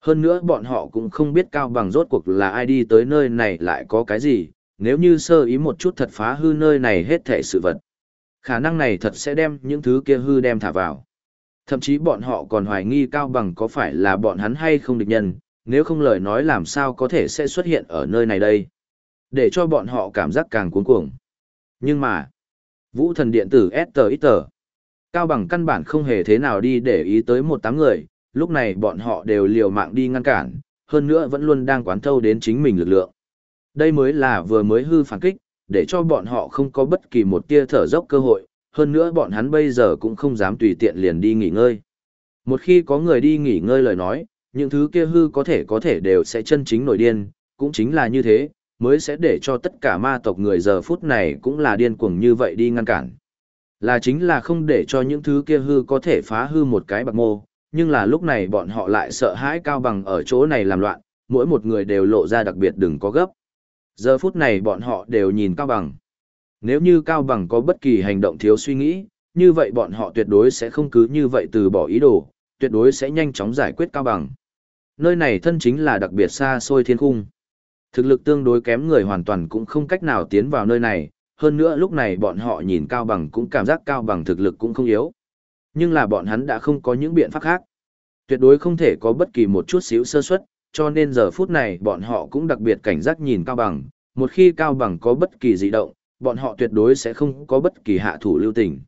Hơn nữa bọn họ cũng không biết Cao Bằng rốt cuộc là ai đi tới nơi này lại có cái gì, nếu như sơ ý một chút thật phá hư nơi này hết thể sự vật. Khả năng này thật sẽ đem những thứ kia hư đem thả vào. Thậm chí bọn họ còn hoài nghi Cao Bằng có phải là bọn hắn hay không địch nhân, nếu không lời nói làm sao có thể sẽ xuất hiện ở nơi này đây. Để cho bọn họ cảm giác càng cuốn cuồng. Nhưng mà, vũ thần điện tử STXT, Cao Bằng căn bản không hề thế nào đi để ý tới một tám người, lúc này bọn họ đều liều mạng đi ngăn cản, hơn nữa vẫn luôn đang quán thâu đến chính mình lực lượng. Đây mới là vừa mới hư phản kích, để cho bọn họ không có bất kỳ một tia thở dốc cơ hội, hơn nữa bọn hắn bây giờ cũng không dám tùy tiện liền đi nghỉ ngơi. Một khi có người đi nghỉ ngơi lời nói, những thứ kia hư có thể có thể đều sẽ chân chính nổi điên, cũng chính là như thế, mới sẽ để cho tất cả ma tộc người giờ phút này cũng là điên cuồng như vậy đi ngăn cản. Là chính là không để cho những thứ kia hư có thể phá hư một cái bạc mô, nhưng là lúc này bọn họ lại sợ hãi cao bằng ở chỗ này làm loạn, mỗi một người đều lộ ra đặc biệt đừng có gấp. Giờ phút này bọn họ đều nhìn cao bằng. Nếu như cao bằng có bất kỳ hành động thiếu suy nghĩ, như vậy bọn họ tuyệt đối sẽ không cứ như vậy từ bỏ ý đồ, tuyệt đối sẽ nhanh chóng giải quyết cao bằng. Nơi này thân chính là đặc biệt xa xôi thiên cung, Thực lực tương đối kém người hoàn toàn cũng không cách nào tiến vào nơi này, hơn nữa lúc này bọn họ nhìn Cao Bằng cũng cảm giác Cao Bằng thực lực cũng không yếu. Nhưng là bọn hắn đã không có những biện pháp khác. Tuyệt đối không thể có bất kỳ một chút xíu sơ suất, cho nên giờ phút này bọn họ cũng đặc biệt cảnh giác nhìn Cao Bằng, một khi Cao Bằng có bất kỳ dị động, bọn họ tuyệt đối sẽ không có bất kỳ hạ thủ lưu tình.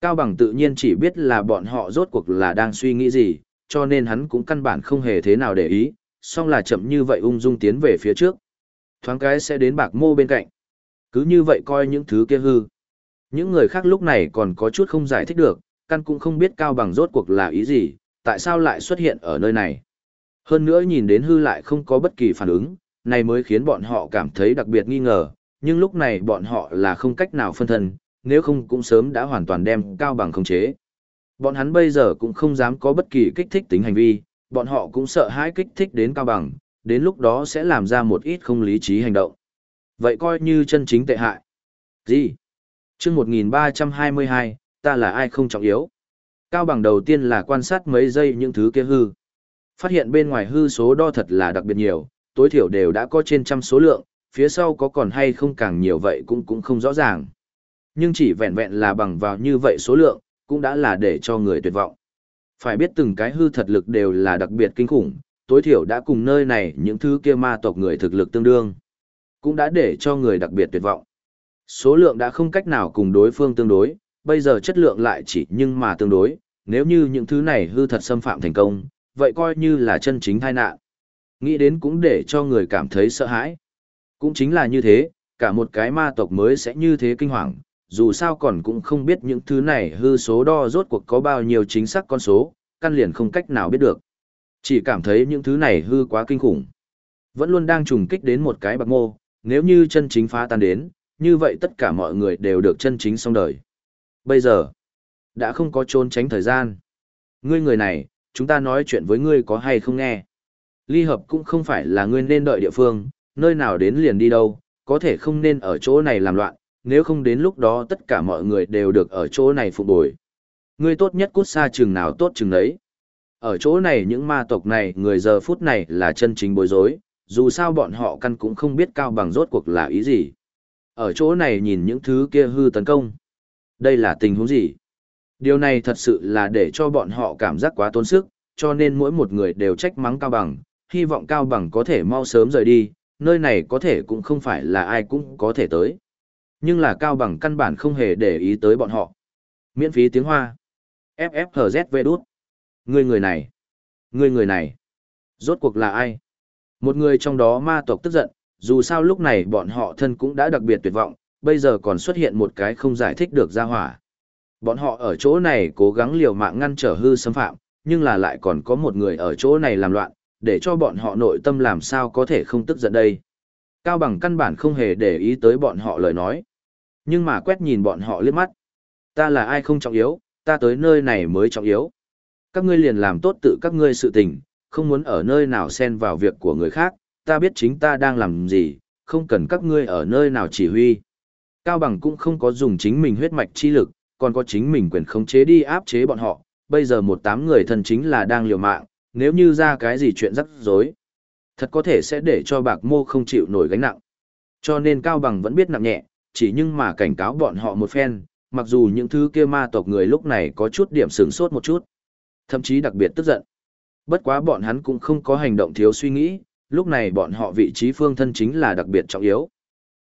Cao Bằng tự nhiên chỉ biết là bọn họ rốt cuộc là đang suy nghĩ gì, cho nên hắn cũng căn bản không hề thế nào để ý, song là chậm như vậy ung dung tiến về phía trước. Thoáng cái sẽ đến bạc mô bên cạnh. Cứ như vậy coi những thứ kia hư. Những người khác lúc này còn có chút không giải thích được, căn cũng không biết cao bằng rốt cuộc là ý gì, tại sao lại xuất hiện ở nơi này. Hơn nữa nhìn đến hư lại không có bất kỳ phản ứng, này mới khiến bọn họ cảm thấy đặc biệt nghi ngờ, nhưng lúc này bọn họ là không cách nào phân thân, nếu không cũng sớm đã hoàn toàn đem cao bằng khống chế. Bọn hắn bây giờ cũng không dám có bất kỳ kích thích tính hành vi, bọn họ cũng sợ hãi kích thích đến cao bằng, đến lúc đó sẽ làm ra một ít không lý trí hành động. Vậy coi như chân chính tệ hại. Gì? chương 1322, ta là ai không trọng yếu. Cao bằng đầu tiên là quan sát mấy giây những thứ kia hư. Phát hiện bên ngoài hư số đo thật là đặc biệt nhiều, tối thiểu đều đã có trên trăm số lượng, phía sau có còn hay không càng nhiều vậy cũng cũng không rõ ràng. Nhưng chỉ vẹn vẹn là bằng vào như vậy số lượng, cũng đã là để cho người tuyệt vọng. Phải biết từng cái hư thật lực đều là đặc biệt kinh khủng, tối thiểu đã cùng nơi này những thứ kia ma tộc người thực lực tương đương. Cũng đã để cho người đặc biệt tuyệt vọng. Số lượng đã không cách nào cùng đối phương tương đối, bây giờ chất lượng lại chỉ nhưng mà tương đối, nếu như những thứ này hư thật xâm phạm thành công, vậy coi như là chân chính tai nạn. Nghĩ đến cũng để cho người cảm thấy sợ hãi. Cũng chính là như thế, cả một cái ma tộc mới sẽ như thế kinh hoàng, dù sao còn cũng không biết những thứ này hư số đo rốt cuộc có bao nhiêu chính xác con số, căn liền không cách nào biết được. Chỉ cảm thấy những thứ này hư quá kinh khủng. Vẫn luôn đang trùng kích đến một cái bạc mô, nếu như chân chính phá tan đến, như vậy tất cả mọi người đều được chân chính xong đời. Bây giờ, đã không có trốn tránh thời gian. Ngươi người này, chúng ta nói chuyện với ngươi có hay không nghe. Ly hợp cũng không phải là ngươi nên đợi địa phương, nơi nào đến liền đi đâu, có thể không nên ở chỗ này làm loạn, nếu không đến lúc đó tất cả mọi người đều được ở chỗ này phục bồi. Ngươi tốt nhất cút xa chừng nào tốt chừng đấy. Ở chỗ này những ma tộc này người giờ phút này là chân chính bối rối, dù sao bọn họ căn cũng không biết cao bằng rốt cuộc là ý gì. Ở chỗ này nhìn những thứ kia hư tấn công. Đây là tình huống gì? Điều này thật sự là để cho bọn họ cảm giác quá tốn sức, cho nên mỗi một người đều trách mắng cao bằng, hy vọng cao bằng có thể mau sớm rời đi, nơi này có thể cũng không phải là ai cũng có thể tới. Nhưng là cao bằng căn bản không hề để ý tới bọn họ. Miễn phí tiếng Hoa. FFHZV đút. Người người này. Người người này. Rốt cuộc là ai? Một người trong đó ma tộc tức giận, dù sao lúc này bọn họ thân cũng đã đặc biệt tuyệt vọng, bây giờ còn xuất hiện một cái không giải thích được ra hỏa. Bọn họ ở chỗ này cố gắng liều mạng ngăn trở hư xâm phạm, nhưng là lại còn có một người ở chỗ này làm loạn, để cho bọn họ nội tâm làm sao có thể không tức giận đây. Cao bằng căn bản không hề để ý tới bọn họ lời nói. Nhưng mà quét nhìn bọn họ liếc mắt. Ta là ai không trọng yếu, ta tới nơi này mới trọng yếu. Các ngươi liền làm tốt tự các ngươi sự tình, không muốn ở nơi nào xen vào việc của người khác, ta biết chính ta đang làm gì, không cần các ngươi ở nơi nào chỉ huy. Cao Bằng cũng không có dùng chính mình huyết mạch chi lực, còn có chính mình quyền khống chế đi áp chế bọn họ, bây giờ một tám người thân chính là đang liều mạng, nếu như ra cái gì chuyện rắc rối, thật có thể sẽ để cho bạc mô không chịu nổi gánh nặng. Cho nên Cao Bằng vẫn biết nặng nhẹ, chỉ nhưng mà cảnh cáo bọn họ một phen, mặc dù những thứ kia ma tộc người lúc này có chút điểm sướng sốt một chút, thậm chí đặc biệt tức giận. Bất quá bọn hắn cũng không có hành động thiếu suy nghĩ, lúc này bọn họ vị trí phương thân chính là đặc biệt trọng yếu.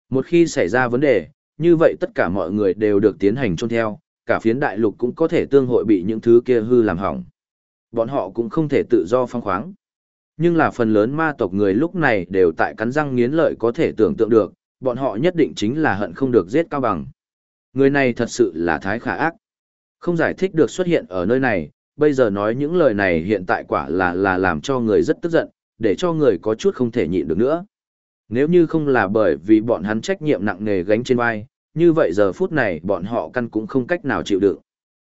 Một khi xảy ra vấn đề, như vậy tất cả mọi người đều được tiến hành chôn theo, cả phiến đại lục cũng có thể tương hội bị những thứ kia hư làm hỏng. Bọn họ cũng không thể tự do phong khoáng. Nhưng là phần lớn ma tộc người lúc này đều tại cắn răng nghiến lợi có thể tưởng tượng được, bọn họ nhất định chính là hận không được giết cao bằng. Người này thật sự là thái khả ác. Không giải thích được xuất hiện ở nơi này, bây giờ nói những lời này hiện tại quả là là làm cho người rất tức giận, để cho người có chút không thể nhịn được nữa. Nếu như không là bởi vì bọn hắn trách nhiệm nặng nề gánh trên vai, như vậy giờ phút này bọn họ căn cũng không cách nào chịu đựng.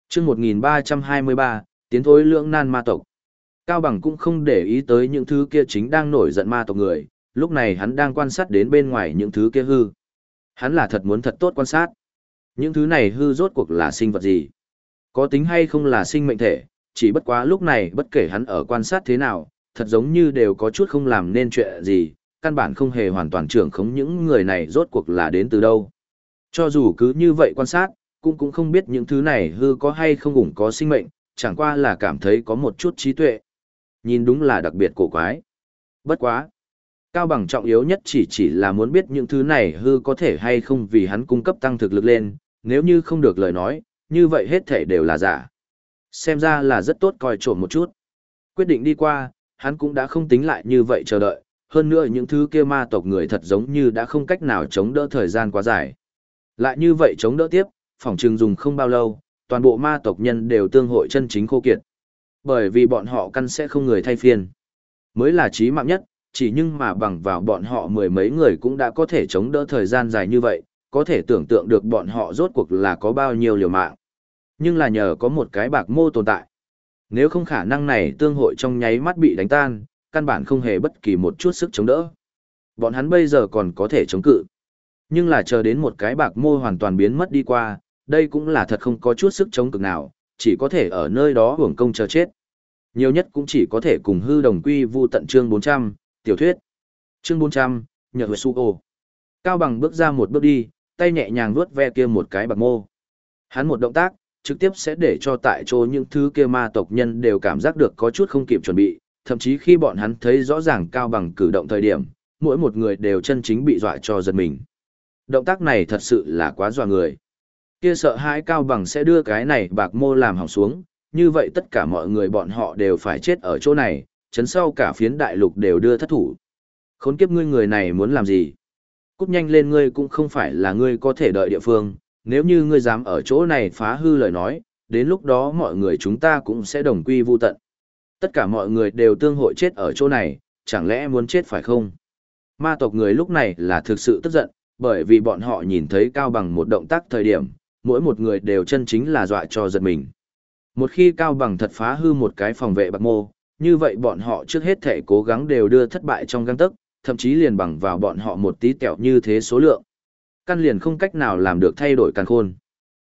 chương 1323, tiến thối lưỡng nan ma tộc. Cao Bằng cũng không để ý tới những thứ kia chính đang nổi giận ma tộc người, lúc này hắn đang quan sát đến bên ngoài những thứ kia hư. Hắn là thật muốn thật tốt quan sát. Những thứ này hư rốt cuộc là sinh vật gì? Có tính hay không là sinh mệnh thể, chỉ bất quá lúc này bất kể hắn ở quan sát thế nào, thật giống như đều có chút không làm nên chuyện gì, căn bản không hề hoàn toàn trưởng khống những người này rốt cuộc là đến từ đâu. Cho dù cứ như vậy quan sát, cũng cũng không biết những thứ này hư có hay không ủng có sinh mệnh, chẳng qua là cảm thấy có một chút trí tuệ. Nhìn đúng là đặc biệt cổ quái. Bất quá. Cao bằng trọng yếu nhất chỉ chỉ là muốn biết những thứ này hư có thể hay không vì hắn cung cấp tăng thực lực lên, nếu như không được lời nói, như vậy hết thể đều là giả. Xem ra là rất tốt coi trộm một chút. Quyết định đi qua, hắn cũng đã không tính lại như vậy chờ đợi, hơn nữa những thứ kia ma tộc người thật giống như đã không cách nào chống đỡ thời gian quá dài. Lại như vậy chống đỡ tiếp, phòng trừng dùng không bao lâu, toàn bộ ma tộc nhân đều tương hội chân chính khô kiệt. Bởi vì bọn họ căn sẽ không người thay phiên. Mới là trí mạng nhất, chỉ nhưng mà bằng vào bọn họ mười mấy người cũng đã có thể chống đỡ thời gian dài như vậy, có thể tưởng tượng được bọn họ rốt cuộc là có bao nhiêu liều mạng. Nhưng là nhờ có một cái bạc mô tồn tại. Nếu không khả năng này tương hội trong nháy mắt bị đánh tan, căn bản không hề bất kỳ một chút sức chống đỡ. Bọn hắn bây giờ còn có thể chống cự. Nhưng là chờ đến một cái bạc mô hoàn toàn biến mất đi qua, đây cũng là thật không có chút sức chống cực nào, chỉ có thể ở nơi đó hưởng công chờ chết. Nhiều nhất cũng chỉ có thể cùng hư đồng quy vu tận chương 400, tiểu thuyết. Chương 400, nhờ hồi su ô. Cao bằng bước ra một bước đi, tay nhẹ nhàng vuốt ve kia một cái bạc mô. Hắn một động tác, trực tiếp sẽ để cho tại chỗ những thứ kia ma tộc nhân đều cảm giác được có chút không kịp chuẩn bị, thậm chí khi bọn hắn thấy rõ ràng cao bằng cử động thời điểm, mỗi một người đều chân chính bị dọa cho giật mình. Động tác này thật sự là quá dọa người. Kia sợ hãi cao bằng sẽ đưa cái này bạc mô làm hỏng xuống, như vậy tất cả mọi người bọn họ đều phải chết ở chỗ này, chấn sau cả phiến đại lục đều đưa thất thủ. Khốn kiếp ngươi người này muốn làm gì? Cút nhanh lên ngươi cũng không phải là ngươi có thể đợi địa phương, nếu như ngươi dám ở chỗ này phá hư lời nói, đến lúc đó mọi người chúng ta cũng sẽ đồng quy vu tận. Tất cả mọi người đều tương hội chết ở chỗ này, chẳng lẽ muốn chết phải không? Ma tộc người lúc này là thực sự tức giận, bởi vì bọn họ nhìn thấy Cao Bằng một động tác thời điểm, mỗi một người đều chân chính là dọa cho giật mình. Một khi Cao Bằng thật phá hư một cái phòng vệ bạc mô, như vậy bọn họ trước hết thể cố gắng đều đưa thất bại trong găng tức, thậm chí liền bằng vào bọn họ một tí kẹo như thế số lượng. Căn liền không cách nào làm được thay đổi căn khôn.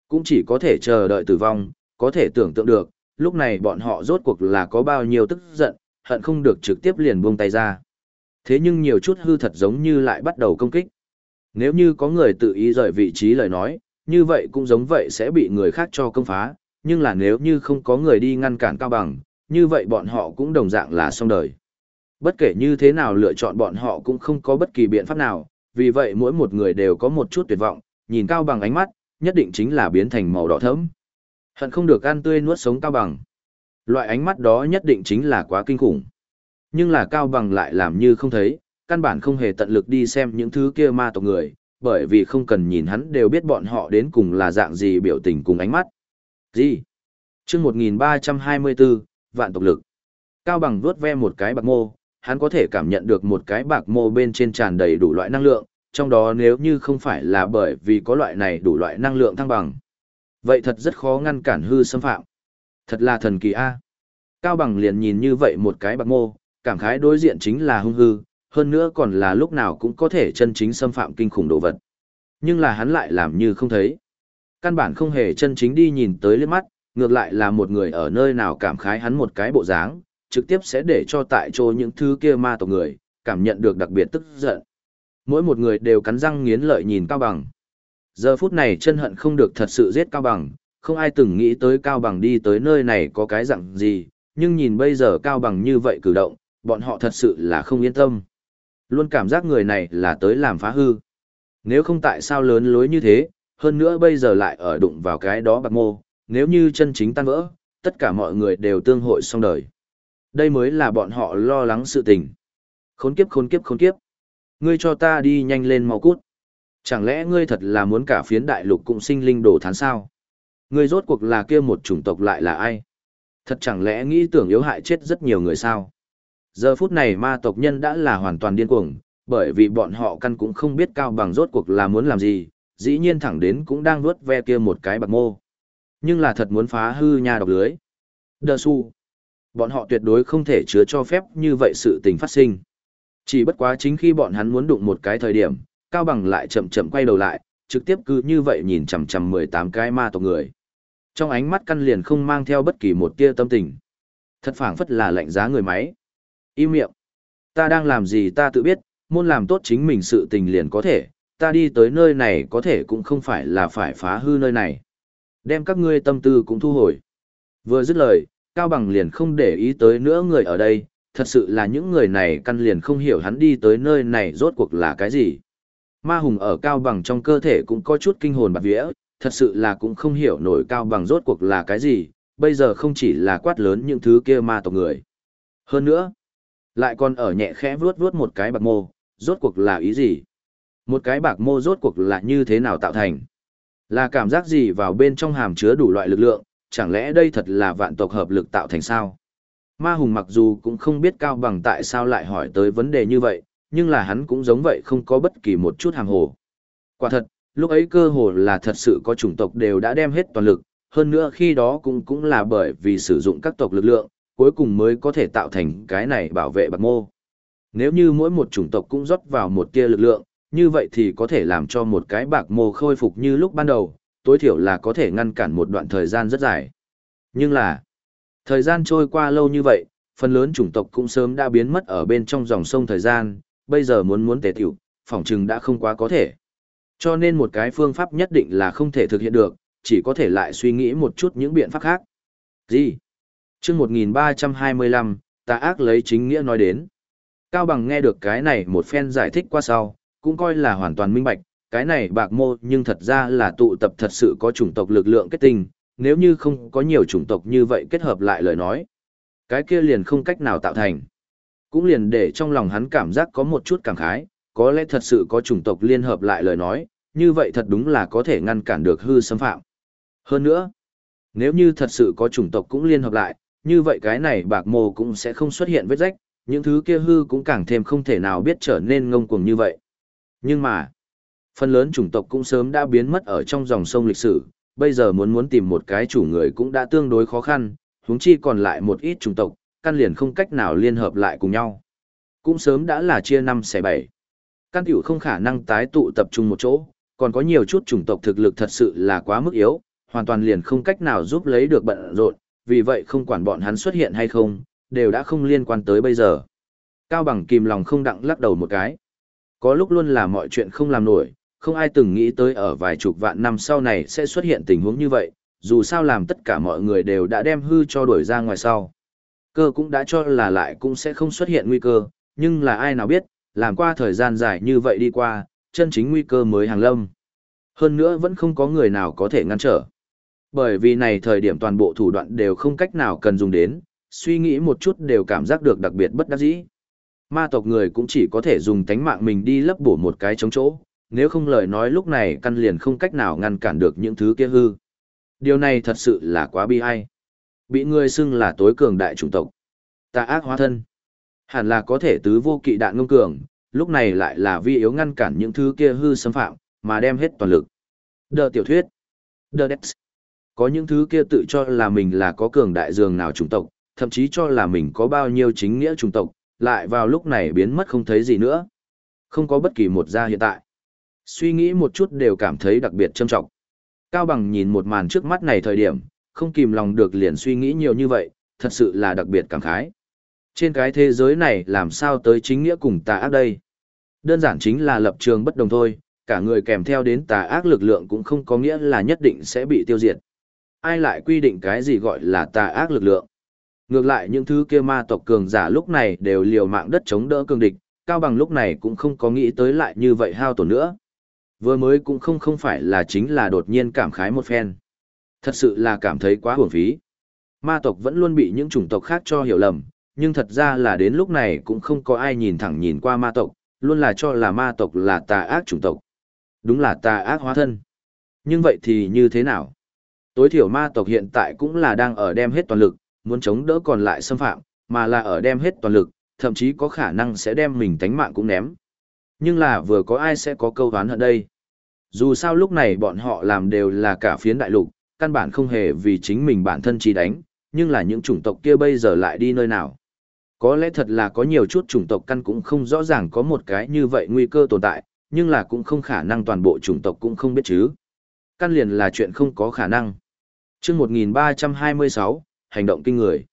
Cũng chỉ có thể chờ đợi tử vong, có thể tưởng tượng được, lúc này bọn họ rốt cuộc là có bao nhiêu tức giận, hận không được trực tiếp liền buông tay ra. Thế nhưng nhiều chút hư thật giống như lại bắt đầu công kích. Nếu như có người tự ý rời vị trí lời nói, như vậy cũng giống vậy sẽ bị người khác cho công phá, nhưng là nếu như không có người đi ngăn cản cao bằng, như vậy bọn họ cũng đồng dạng là xong đời. Bất kể như thế nào lựa chọn bọn họ cũng không có bất kỳ biện pháp nào, vì vậy mỗi một người đều có một chút tuyệt vọng, nhìn cao bằng ánh mắt, nhất định chính là biến thành màu đỏ thẫm. Hận không được ăn tươi nuốt sống cao bằng. Loại ánh mắt đó nhất định chính là quá kinh khủng. Nhưng là cao bằng lại làm như không thấy, căn bản không hề tận lực đi xem những thứ kia ma tộc người, bởi vì không cần nhìn hắn đều biết bọn họ đến cùng là dạng gì biểu tình cùng ánh mắt. Gì? chương 1324, vạn tộc lực. Cao bằng vuốt ve một cái bạc mô, hắn có thể cảm nhận được một cái bạc mô bên trên tràn đầy đủ loại năng lượng, trong đó nếu như không phải là bởi vì có loại này đủ loại năng lượng thăng bằng. Vậy thật rất khó ngăn cản hư xâm phạm. Thật là thần kỳ a. Cao bằng liền nhìn như vậy một cái bạc mô, cảm khái đối diện chính là hung hư, hơn nữa còn là lúc nào cũng có thể chân chính xâm phạm kinh khủng đồ vật. Nhưng là hắn lại làm như không thấy. Căn bản không hề chân chính đi nhìn tới liếc mắt, ngược lại là một người ở nơi nào cảm khái hắn một cái bộ dáng, trực tiếp sẽ để cho tại chỗ những thứ kia ma tộc người, cảm nhận được đặc biệt tức giận. Mỗi một người đều cắn răng nghiến lợi nhìn Cao Bằng. Giờ phút này chân hận không được thật sự giết Cao Bằng, không ai từng nghĩ tới Cao Bằng đi tới nơi này có cái dạng gì, nhưng nhìn bây giờ Cao Bằng như vậy cử động, bọn họ thật sự là không yên tâm. Luôn cảm giác người này là tới làm phá hư. Nếu không tại sao lớn lối như thế, hơn nữa bây giờ lại ở đụng vào cái đó bạc mô, nếu như chân chính tan vỡ, tất cả mọi người đều tương hội xong đời. Đây mới là bọn họ lo lắng sự tình. Khốn kiếp khốn kiếp khốn kiếp. Ngươi cho ta đi nhanh lên mau cút. Chẳng lẽ ngươi thật là muốn cả phiến đại lục cũng sinh linh đổ thán sao? Ngươi rốt cuộc là kia một chủng tộc lại là ai? Thật chẳng lẽ nghĩ tưởng yếu hại chết rất nhiều người sao? Giờ phút này ma tộc nhân đã là hoàn toàn điên cuồng, bởi vì bọn họ căn cũng không biết cao bằng rốt cuộc là muốn làm gì, dĩ nhiên thẳng đến cũng đang nuốt ve kia một cái bạc mô. Nhưng là thật muốn phá hư nhà độc lưới. Đờ su. Bọn họ tuyệt đối không thể chứa cho phép như vậy sự tình phát sinh. Chỉ bất quá chính khi bọn hắn muốn đụng một cái thời điểm, Cao Bằng lại chậm chậm quay đầu lại, trực tiếp cứ như vậy nhìn chằm chằm 18 cái ma tộc người. Trong ánh mắt căn liền không mang theo bất kỳ một tia tâm tình. Thật phảng phất là lạnh giá người máy. Im miệng. Ta đang làm gì ta tự biết, môn làm tốt chính mình sự tình liền có thể, ta đi tới nơi này có thể cũng không phải là phải phá hư nơi này. Đem các ngươi tâm tư cũng thu hồi. Vừa dứt lời, Cao Bằng liền không để ý tới nữa người ở đây, thật sự là những người này căn liền không hiểu hắn đi tới nơi này rốt cuộc là cái gì. Ma hùng ở Cao Bằng trong cơ thể cũng có chút kinh hồn bạc vía, thật sự là cũng không hiểu nổi Cao Bằng rốt cuộc là cái gì, bây giờ không chỉ là quát lớn những thứ kia ma tộc người. Hơn nữa, lại còn ở nhẹ khẽ vuốt vuốt một cái bạc mô, rốt cuộc là ý gì? Một cái bạc mô rốt cuộc là như thế nào tạo thành? Là cảm giác gì vào bên trong hàm chứa đủ loại lực lượng, chẳng lẽ đây thật là vạn tộc hợp lực tạo thành sao? Ma Hùng mặc dù cũng không biết Cao Bằng tại sao lại hỏi tới vấn đề như vậy, nhưng là hắn cũng giống vậy không có bất kỳ một chút hàng hồ. Quả thật, lúc ấy cơ hồ là thật sự có chủng tộc đều đã đem hết toàn lực, hơn nữa khi đó cũng cũng là bởi vì sử dụng các tộc lực lượng, cuối cùng mới có thể tạo thành cái này bảo vệ bạc mô. Nếu như mỗi một chủng tộc cũng rót vào một tia lực lượng, như vậy thì có thể làm cho một cái bạc mô khôi phục như lúc ban đầu, tối thiểu là có thể ngăn cản một đoạn thời gian rất dài. Nhưng là, thời gian trôi qua lâu như vậy, phần lớn chủng tộc cũng sớm đã biến mất ở bên trong dòng sông thời gian, bây giờ muốn muốn tề tiểu, phỏng chừng đã không quá có thể. Cho nên một cái phương pháp nhất định là không thể thực hiện được, chỉ có thể lại suy nghĩ một chút những biện pháp khác. Gì? Chương 1325, ta ác lấy chính nghĩa nói đến. Cao Bằng nghe được cái này một phen giải thích qua sau, cũng coi là hoàn toàn minh bạch, cái này bạc mô nhưng thật ra là tụ tập thật sự có chủng tộc lực lượng kết tinh, nếu như không có nhiều chủng tộc như vậy kết hợp lại lời nói. Cái kia liền không cách nào tạo thành. Cũng liền để trong lòng hắn cảm giác có một chút cảm khái, có lẽ thật sự có chủng tộc liên hợp lại lời nói, như vậy thật đúng là có thể ngăn cản được hư xâm phạm. Hơn nữa, nếu như thật sự có chủng tộc cũng liên hợp lại, như vậy cái này bạc mồ cũng sẽ không xuất hiện vết rách, những thứ kia hư cũng càng thêm không thể nào biết trở nên ngông cuồng như vậy. Nhưng mà, phần lớn chủng tộc cũng sớm đã biến mất ở trong dòng sông lịch sử, bây giờ muốn muốn tìm một cái chủ người cũng đã tương đối khó khăn, huống chi còn lại một ít chủng tộc, căn liền không cách nào liên hợp lại cùng nhau. Cũng sớm đã là chia năm xẻ bảy. Căn tiểu không khả năng tái tụ tập trung một chỗ, còn có nhiều chút chủng tộc thực lực thật sự là quá mức yếu, hoàn toàn liền không cách nào giúp lấy được bận rộn, vì vậy không quản bọn hắn xuất hiện hay không, đều đã không liên quan tới bây giờ. Cao bằng kìm lòng không đặng lắc đầu một cái. Có lúc luôn là mọi chuyện không làm nổi, không ai từng nghĩ tới ở vài chục vạn năm sau này sẽ xuất hiện tình huống như vậy, dù sao làm tất cả mọi người đều đã đem hư cho đuổi ra ngoài sau. Cơ cũng đã cho là lại cũng sẽ không xuất hiện nguy cơ, nhưng là ai nào biết, làm qua thời gian dài như vậy đi qua, chân chính nguy cơ mới hàng lâm. Hơn nữa vẫn không có người nào có thể ngăn trở. Bởi vì này thời điểm toàn bộ thủ đoạn đều không cách nào cần dùng đến, suy nghĩ một chút đều cảm giác được đặc biệt bất đắc dĩ. Ma tộc người cũng chỉ có thể dùng tánh mạng mình đi lấp bổ một cái chống chỗ, nếu không lời nói lúc này căn liền không cách nào ngăn cản được những thứ kia hư. Điều này thật sự là quá bi ai. Bị người xưng là tối cường đại chủng tộc. ta ác hóa thân. Hẳn là có thể tứ vô kỵ đạn ngông cường, lúc này lại là vi yếu ngăn cản những thứ kia hư xâm phạm, mà đem hết toàn lực. Đờ tiểu thuyết. Đờ Dex. Có những thứ kia tự cho là mình là có cường đại dường nào chủng tộc, thậm chí cho là mình có bao nhiêu chính nghĩa chủng tộc, lại vào lúc này biến mất không thấy gì nữa. Không có bất kỳ một gia hiện tại. Suy nghĩ một chút đều cảm thấy đặc biệt trâm trọng. Cao Bằng nhìn một màn trước mắt này thời điểm, không kìm lòng được liền suy nghĩ nhiều như vậy, thật sự là đặc biệt cảm khái. Trên cái thế giới này làm sao tới chính nghĩa cùng tà ác đây? Đơn giản chính là lập trường bất đồng thôi, cả người kèm theo đến tà ác lực lượng cũng không có nghĩa là nhất định sẽ bị tiêu diệt. Ai lại quy định cái gì gọi là tà ác lực lượng? Ngược lại những thứ kia ma tộc cường giả lúc này đều liều mạng đất chống đỡ cường địch, Cao Bằng lúc này cũng không có nghĩ tới lại như vậy hao tổn nữa. Vừa mới cũng không không phải là chính là đột nhiên cảm khái một phen. Thật sự là cảm thấy quá hưởng phí. Ma tộc vẫn luôn bị những chủng tộc khác cho hiểu lầm, nhưng thật ra là đến lúc này cũng không có ai nhìn thẳng nhìn qua ma tộc, luôn là cho là ma tộc là tà ác chủng tộc. Đúng là tà ác hóa thân. Nhưng vậy thì như thế nào? Tối thiểu ma tộc hiện tại cũng là đang ở đem hết toàn lực, muốn chống đỡ còn lại xâm phạm, mà là ở đem hết toàn lực, thậm chí có khả năng sẽ đem mình tánh mạng cũng ném. Nhưng là vừa có ai sẽ có câu đoán ở đây? Dù sao lúc này bọn họ làm đều là cả phiến đại lục, căn bản không hề vì chính mình bản thân chỉ đánh, nhưng là những chủng tộc kia bây giờ lại đi nơi nào. Có lẽ thật là có nhiều chút chủng tộc căn cũng không rõ ràng có một cái như vậy nguy cơ tồn tại, nhưng là cũng không khả năng toàn bộ chủng tộc cũng không biết chứ. Căn liền là chuyện không có khả năng chương 1326, hành động kinh người.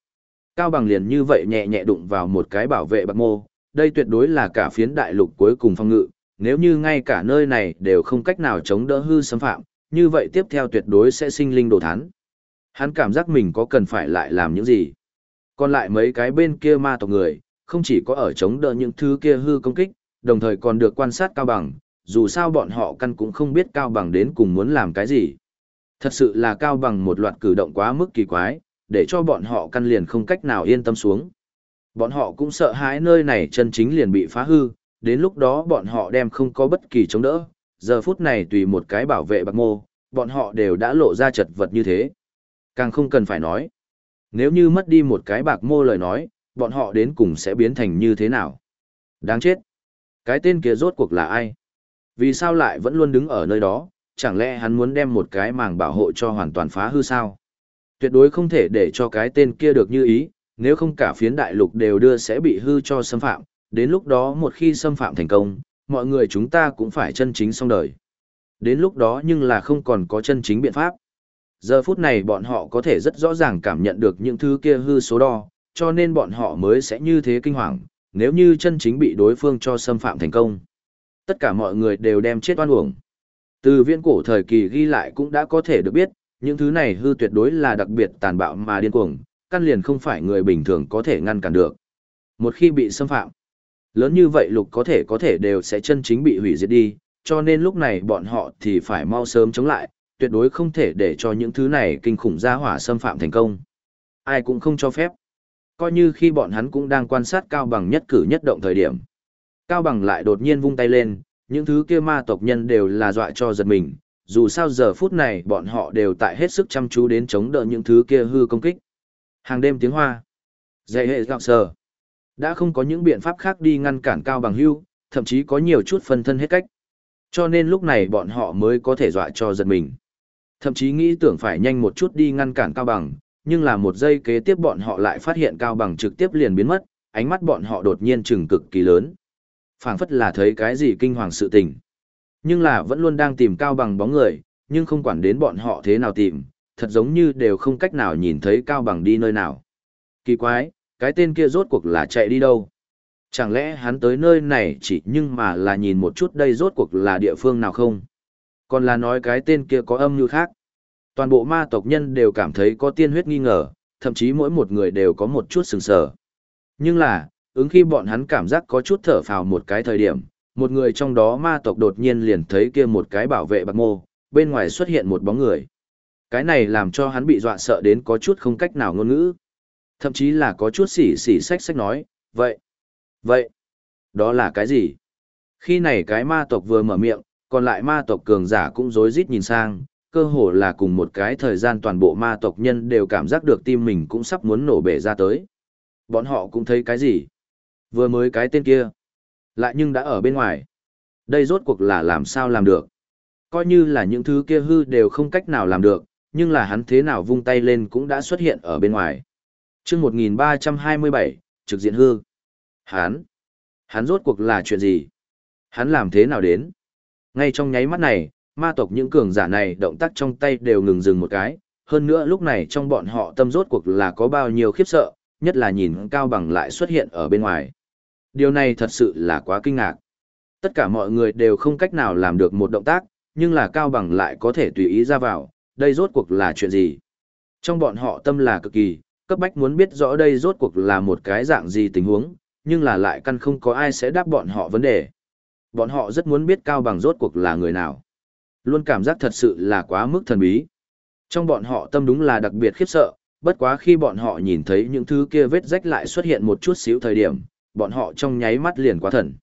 Cao bằng liền như vậy nhẹ nhẹ đụng vào một cái bảo vệ bạc mô, đây tuyệt đối là cả phiến đại lục cuối cùng phong ngự, nếu như ngay cả nơi này đều không cách nào chống đỡ hư xâm phạm, như vậy tiếp theo tuyệt đối sẽ sinh linh đồ thán. Hắn cảm giác mình có cần phải lại làm những gì. Còn lại mấy cái bên kia ma tộc người, không chỉ có ở chống đỡ những thứ kia hư công kích, đồng thời còn được quan sát cao bằng, dù sao bọn họ căn cũng không biết cao bằng đến cùng muốn làm cái gì. Thật sự là cao bằng một loạt cử động quá mức kỳ quái, để cho bọn họ căn liền không cách nào yên tâm xuống. Bọn họ cũng sợ hãi nơi này chân chính liền bị phá hư, đến lúc đó bọn họ đem không có bất kỳ chống đỡ, giờ phút này tùy một cái bảo vệ bạc mô, bọn họ đều đã lộ ra chật vật như thế. Càng không cần phải nói. Nếu như mất đi một cái bạc mô lời nói, bọn họ đến cùng sẽ biến thành như thế nào? Đáng chết! Cái tên kia rốt cuộc là ai? Vì sao lại vẫn luôn đứng ở nơi đó, chẳng lẽ hắn muốn đem một cái màng bảo hộ cho hoàn toàn phá hư sao? Tuyệt đối không thể để cho cái tên kia được như ý, nếu không cả phiến đại lục đều đưa sẽ bị hư cho xâm phạm, đến lúc đó một khi xâm phạm thành công, mọi người chúng ta cũng phải chân chính xong đời. Đến lúc đó nhưng là không còn có chân chính biện pháp. Giờ phút này bọn họ có thể rất rõ ràng cảm nhận được những thứ kia hư số đo, cho nên bọn họ mới sẽ như thế kinh hoàng, nếu như chân chính bị đối phương cho xâm phạm thành công. Tất cả mọi người đều đem chết oan uổng. Từ viễn cổ thời kỳ ghi lại cũng đã có thể được biết, những thứ này hư tuyệt đối là đặc biệt tàn bạo mà điên cuồng, căn liền không phải người bình thường có thể ngăn cản được. Một khi bị xâm phạm, lớn như vậy lục có thể có thể đều sẽ chân chính bị hủy diệt đi, cho nên lúc này bọn họ thì phải mau sớm chống lại, tuyệt đối không thể để cho những thứ này kinh khủng gia hỏa xâm phạm thành công. Ai cũng không cho phép. Coi như khi bọn hắn cũng đang quan sát Cao Bằng nhất cử nhất động thời điểm. Cao Bằng lại đột nhiên vung tay lên, những thứ kia ma tộc nhân đều là dọa cho giật mình, dù sao giờ phút này bọn họ đều tại hết sức chăm chú đến chống đỡ những thứ kia hư công kích. Hàng đêm tiếng hoa. Dạy hệ gạo sờ. Đã không có những biện pháp khác đi ngăn cản Cao Bằng hưu, thậm chí có nhiều chút phân thân hết cách. Cho nên lúc này bọn họ mới có thể dọa cho giật mình. Thậm chí nghĩ tưởng phải nhanh một chút đi ngăn cản Cao Bằng, nhưng là một giây kế tiếp bọn họ lại phát hiện Cao Bằng trực tiếp liền biến mất, ánh mắt bọn họ đột nhiên chừng cực kỳ lớn phảng phất là thấy cái gì kinh hoàng sự tình. Nhưng là vẫn luôn đang tìm Cao Bằng bóng người, nhưng không quản đến bọn họ thế nào tìm, thật giống như đều không cách nào nhìn thấy Cao Bằng đi nơi nào. Kỳ quái, cái tên kia rốt cuộc là chạy đi đâu? Chẳng lẽ hắn tới nơi này chỉ nhưng mà là nhìn một chút đây rốt cuộc là địa phương nào không? Còn là nói cái tên kia có âm như khác. Toàn bộ ma tộc nhân đều cảm thấy có tiên huyết nghi ngờ, thậm chí mỗi một người đều có một chút sừng sờ. Nhưng là, ứng khi bọn hắn cảm giác có chút thở phào một cái thời điểm, một người trong đó ma tộc đột nhiên liền thấy kia một cái bảo vệ bạc mô, bên ngoài xuất hiện một bóng người. Cái này làm cho hắn bị dọa sợ đến có chút không cách nào ngôn ngữ. Thậm chí là có chút xỉ xỉ sách sách nói, vậy, vậy, đó là cái gì? Khi này cái ma tộc vừa mở miệng, còn lại ma tộc cường giả cũng rối rít nhìn sang, cơ hồ là cùng một cái thời gian toàn bộ ma tộc nhân đều cảm giác được tim mình cũng sắp muốn nổ bể ra tới. Bọn họ cũng thấy cái gì? Vừa mới cái tên kia, lại nhưng đã ở bên ngoài. Đây rốt cuộc là làm sao làm được? Coi như là những thứ kia hư đều không cách nào làm được, nhưng là hắn thế nào vung tay lên cũng đã xuất hiện ở bên ngoài. chương 1327, trực diện hư. Hắn, hắn rốt cuộc là chuyện gì? Hắn làm thế nào đến? Ngay trong nháy mắt này, ma tộc những cường giả này động tác trong tay đều ngừng dừng một cái, hơn nữa lúc này trong bọn họ tâm rốt cuộc là có bao nhiêu khiếp sợ, nhất là nhìn Cao Bằng lại xuất hiện ở bên ngoài. Điều này thật sự là quá kinh ngạc. Tất cả mọi người đều không cách nào làm được một động tác, nhưng là Cao Bằng lại có thể tùy ý ra vào, đây rốt cuộc là chuyện gì? Trong bọn họ tâm là cực kỳ, cấp bách muốn biết rõ đây rốt cuộc là một cái dạng gì tình huống, nhưng là lại căn không có ai sẽ đáp bọn họ vấn đề. Bọn họ rất muốn biết Cao Bằng rốt cuộc là người nào. Luôn cảm giác thật sự là quá mức thần bí. Trong bọn họ tâm đúng là đặc biệt khiếp sợ, bất quá khi bọn họ nhìn thấy những thứ kia vết rách lại xuất hiện một chút xíu thời điểm, bọn họ trong nháy mắt liền quá thần.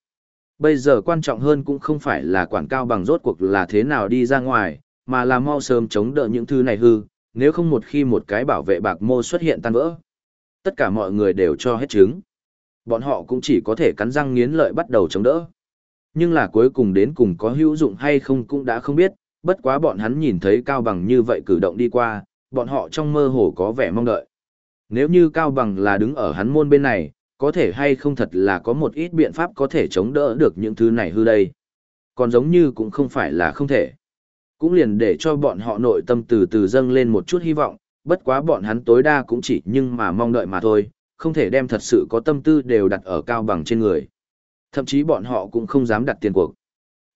Bây giờ quan trọng hơn cũng không phải là quản cao bằng rốt cuộc là thế nào đi ra ngoài, mà là mau sớm chống đỡ những thứ này hư, nếu không một khi một cái bảo vệ bạc mô xuất hiện tan vỡ. Tất cả mọi người đều cho hết trứng. Bọn họ cũng chỉ có thể cắn răng nghiến lợi bắt đầu chống đỡ nhưng là cuối cùng đến cùng có hữu dụng hay không cũng đã không biết, bất quá bọn hắn nhìn thấy Cao Bằng như vậy cử động đi qua, bọn họ trong mơ hồ có vẻ mong đợi. Nếu như Cao Bằng là đứng ở hắn môn bên này, có thể hay không thật là có một ít biện pháp có thể chống đỡ được những thứ này hư đây. Còn giống như cũng không phải là không thể. Cũng liền để cho bọn họ nội tâm từ từ dâng lên một chút hy vọng, bất quá bọn hắn tối đa cũng chỉ nhưng mà mong đợi mà thôi, không thể đem thật sự có tâm tư đều đặt ở Cao Bằng trên người. Thậm chí bọn họ cũng không dám đặt tiền cuộc.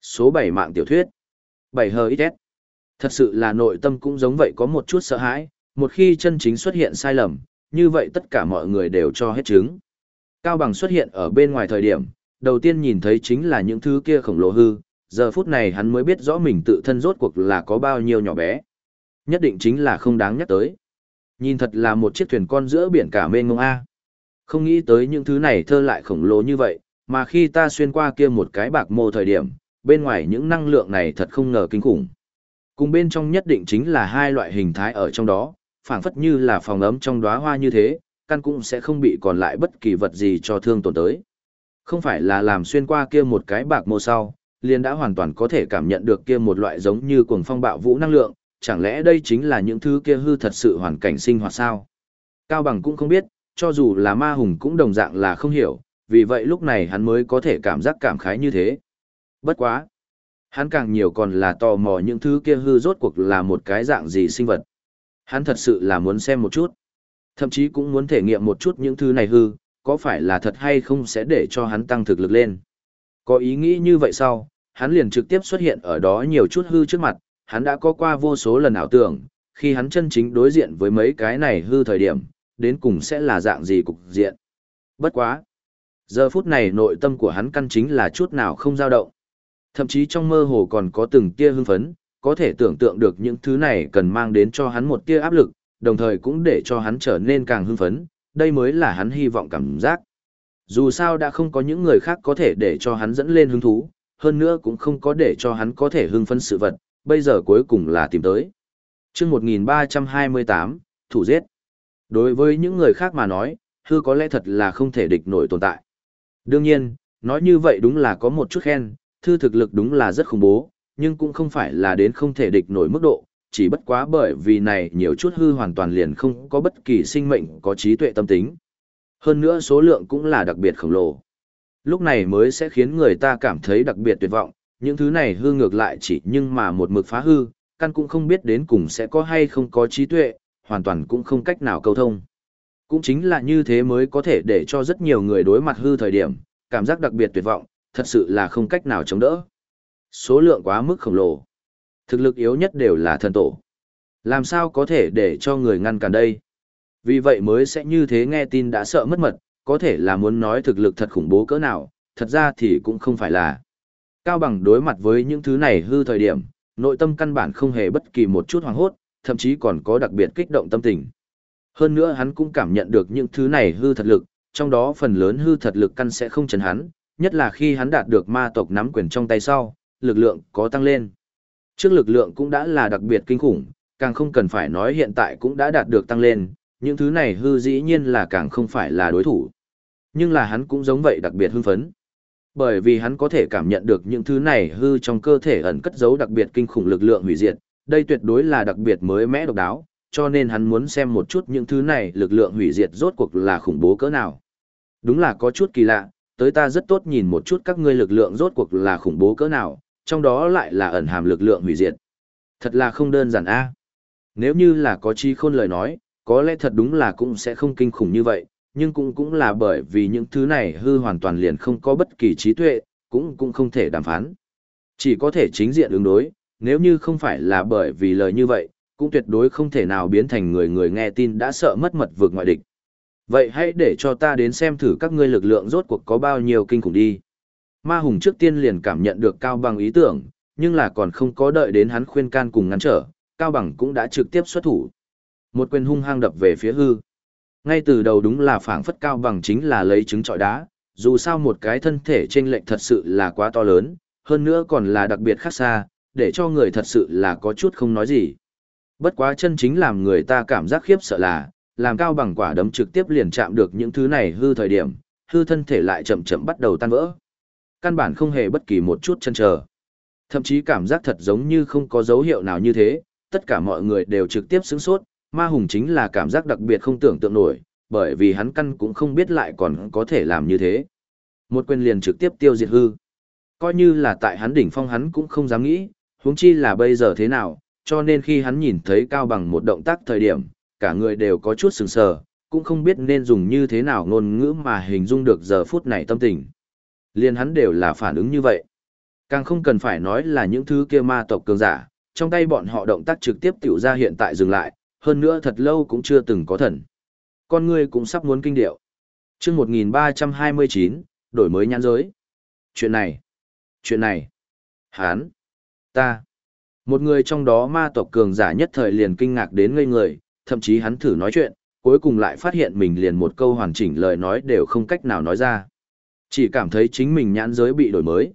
Số 7 mạng tiểu thuyết. 7 hờ ít Thật sự là nội tâm cũng giống vậy có một chút sợ hãi, một khi chân chính xuất hiện sai lầm, như vậy tất cả mọi người đều cho hết chứng. Cao Bằng xuất hiện ở bên ngoài thời điểm, đầu tiên nhìn thấy chính là những thứ kia khổng lồ hư, giờ phút này hắn mới biết rõ mình tự thân rốt cuộc là có bao nhiêu nhỏ bé. Nhất định chính là không đáng nhắc tới. Nhìn thật là một chiếc thuyền con giữa biển cả mênh mông A. Không nghĩ tới những thứ này thơ lại khổng lồ như vậy, mà khi ta xuyên qua kia một cái bạc mô thời điểm, bên ngoài những năng lượng này thật không ngờ kinh khủng. Cùng bên trong nhất định chính là hai loại hình thái ở trong đó, phảng phất như là phòng ấm trong đóa hoa như thế, căn cũng sẽ không bị còn lại bất kỳ vật gì cho thương tổn tới. Không phải là làm xuyên qua kia một cái bạc mô sau, liền đã hoàn toàn có thể cảm nhận được kia một loại giống như cuồng phong bạo vũ năng lượng, chẳng lẽ đây chính là những thứ kia hư thật sự hoàn cảnh sinh hoạt sao? Cao Bằng cũng không biết, cho dù là ma hùng cũng đồng dạng là không hiểu, vì vậy lúc này hắn mới có thể cảm giác cảm khái như thế. Bất quá. Hắn càng nhiều còn là tò mò những thứ kia hư rốt cuộc là một cái dạng gì sinh vật. Hắn thật sự là muốn xem một chút. Thậm chí cũng muốn thể nghiệm một chút những thứ này hư, có phải là thật hay không sẽ để cho hắn tăng thực lực lên. Có ý nghĩ như vậy sau, hắn liền trực tiếp xuất hiện ở đó nhiều chút hư trước mặt, hắn đã có qua vô số lần ảo tưởng, khi hắn chân chính đối diện với mấy cái này hư thời điểm, đến cùng sẽ là dạng gì cục diện. Bất quá. Giờ phút này nội tâm của hắn căn chính là chút nào không dao động. Thậm chí trong mơ hồ còn có từng tia hưng phấn, có thể tưởng tượng được những thứ này cần mang đến cho hắn một tia áp lực, đồng thời cũng để cho hắn trở nên càng hưng phấn, đây mới là hắn hy vọng cảm giác. Dù sao đã không có những người khác có thể để cho hắn dẫn lên hứng thú, hơn nữa cũng không có để cho hắn có thể hưng phấn sự vật, bây giờ cuối cùng là tìm tới. chương 1328, thủ giết. Đối với những người khác mà nói, hư có lẽ thật là không thể địch nổi tồn tại. Đương nhiên, nói như vậy đúng là có một chút khen, thư thực lực đúng là rất khủng bố, nhưng cũng không phải là đến không thể địch nổi mức độ, chỉ bất quá bởi vì này nhiều chút hư hoàn toàn liền không có bất kỳ sinh mệnh có trí tuệ tâm tính. Hơn nữa số lượng cũng là đặc biệt khổng lồ. Lúc này mới sẽ khiến người ta cảm thấy đặc biệt tuyệt vọng, những thứ này hư ngược lại chỉ nhưng mà một mực phá hư, căn cũng không biết đến cùng sẽ có hay không có trí tuệ, hoàn toàn cũng không cách nào câu thông. Cũng chính là như thế mới có thể để cho rất nhiều người đối mặt hư thời điểm, cảm giác đặc biệt tuyệt vọng, thật sự là không cách nào chống đỡ. Số lượng quá mức khổng lồ. Thực lực yếu nhất đều là thần tổ. Làm sao có thể để cho người ngăn cản đây? Vì vậy mới sẽ như thế nghe tin đã sợ mất mật, có thể là muốn nói thực lực thật khủng bố cỡ nào, thật ra thì cũng không phải là. Cao bằng đối mặt với những thứ này hư thời điểm, nội tâm căn bản không hề bất kỳ một chút hoảng hốt, thậm chí còn có đặc biệt kích động tâm tình. Hơn nữa hắn cũng cảm nhận được những thứ này hư thật lực, trong đó phần lớn hư thật lực căn sẽ không chấn hắn, nhất là khi hắn đạt được ma tộc nắm quyền trong tay sau, lực lượng có tăng lên. Trước lực lượng cũng đã là đặc biệt kinh khủng, càng không cần phải nói hiện tại cũng đã đạt được tăng lên, những thứ này hư dĩ nhiên là càng không phải là đối thủ. Nhưng là hắn cũng giống vậy đặc biệt hưng phấn. Bởi vì hắn có thể cảm nhận được những thứ này hư trong cơ thể ẩn cất giấu đặc biệt kinh khủng lực lượng hủy diệt, đây tuyệt đối là đặc biệt mới mẽ độc đáo, cho nên hắn muốn xem một chút những thứ này lực lượng hủy diệt rốt cuộc là khủng bố cỡ nào. Đúng là có chút kỳ lạ, tới ta rất tốt nhìn một chút các ngươi lực lượng rốt cuộc là khủng bố cỡ nào, trong đó lại là ẩn hàm lực lượng hủy diệt. Thật là không đơn giản a. Nếu như là có chi khôn lời nói, có lẽ thật đúng là cũng sẽ không kinh khủng như vậy, nhưng cũng cũng là bởi vì những thứ này hư hoàn toàn liền không có bất kỳ trí tuệ, cũng cũng không thể đàm phán. Chỉ có thể chính diện ứng đối, nếu như không phải là bởi vì lời như vậy, cũng tuyệt đối không thể nào biến thành người người nghe tin đã sợ mất mật vượt ngoại địch. Vậy hãy để cho ta đến xem thử các ngươi lực lượng rốt cuộc có bao nhiêu kinh khủng đi. Ma Hùng trước tiên liền cảm nhận được Cao Bằng ý tưởng, nhưng là còn không có đợi đến hắn khuyên can cùng ngăn trở, Cao Bằng cũng đã trực tiếp xuất thủ. Một quyền hung hăng đập về phía hư. Ngay từ đầu đúng là phảng phất Cao Bằng chính là lấy trứng trọi đá, dù sao một cái thân thể trên lệnh thật sự là quá to lớn, hơn nữa còn là đặc biệt khác xa, để cho người thật sự là có chút không nói gì. Bất quá chân chính làm người ta cảm giác khiếp sợ là, làm cao bằng quả đấm trực tiếp liền chạm được những thứ này hư thời điểm, hư thân thể lại chậm chậm bắt đầu tan vỡ. Căn bản không hề bất kỳ một chút chân chờ. Thậm chí cảm giác thật giống như không có dấu hiệu nào như thế, tất cả mọi người đều trực tiếp sướng sốt, ma hùng chính là cảm giác đặc biệt không tưởng tượng nổi, bởi vì hắn căn cũng không biết lại còn có thể làm như thế. Một quyền liền trực tiếp tiêu diệt hư. Coi như là tại hắn đỉnh phong hắn cũng không dám nghĩ, huống chi là bây giờ thế nào, cho nên khi hắn nhìn thấy cao bằng một động tác thời điểm, cả người đều có chút sừng sờ, cũng không biết nên dùng như thế nào ngôn ngữ mà hình dung được giờ phút này tâm tình. Liên hắn đều là phản ứng như vậy. Càng không cần phải nói là những thứ kia ma tộc cường giả, trong tay bọn họ động tác trực tiếp tiểu ra hiện tại dừng lại, hơn nữa thật lâu cũng chưa từng có thần. Con người cũng sắp muốn kinh điệu. chương 1329, đổi mới nhãn giới. Chuyện này, chuyện này, hán, ta. Một người trong đó ma tộc cường giả nhất thời liền kinh ngạc đến ngây người, thậm chí hắn thử nói chuyện, cuối cùng lại phát hiện mình liền một câu hoàn chỉnh lời nói đều không cách nào nói ra. Chỉ cảm thấy chính mình nhãn giới bị đổi mới.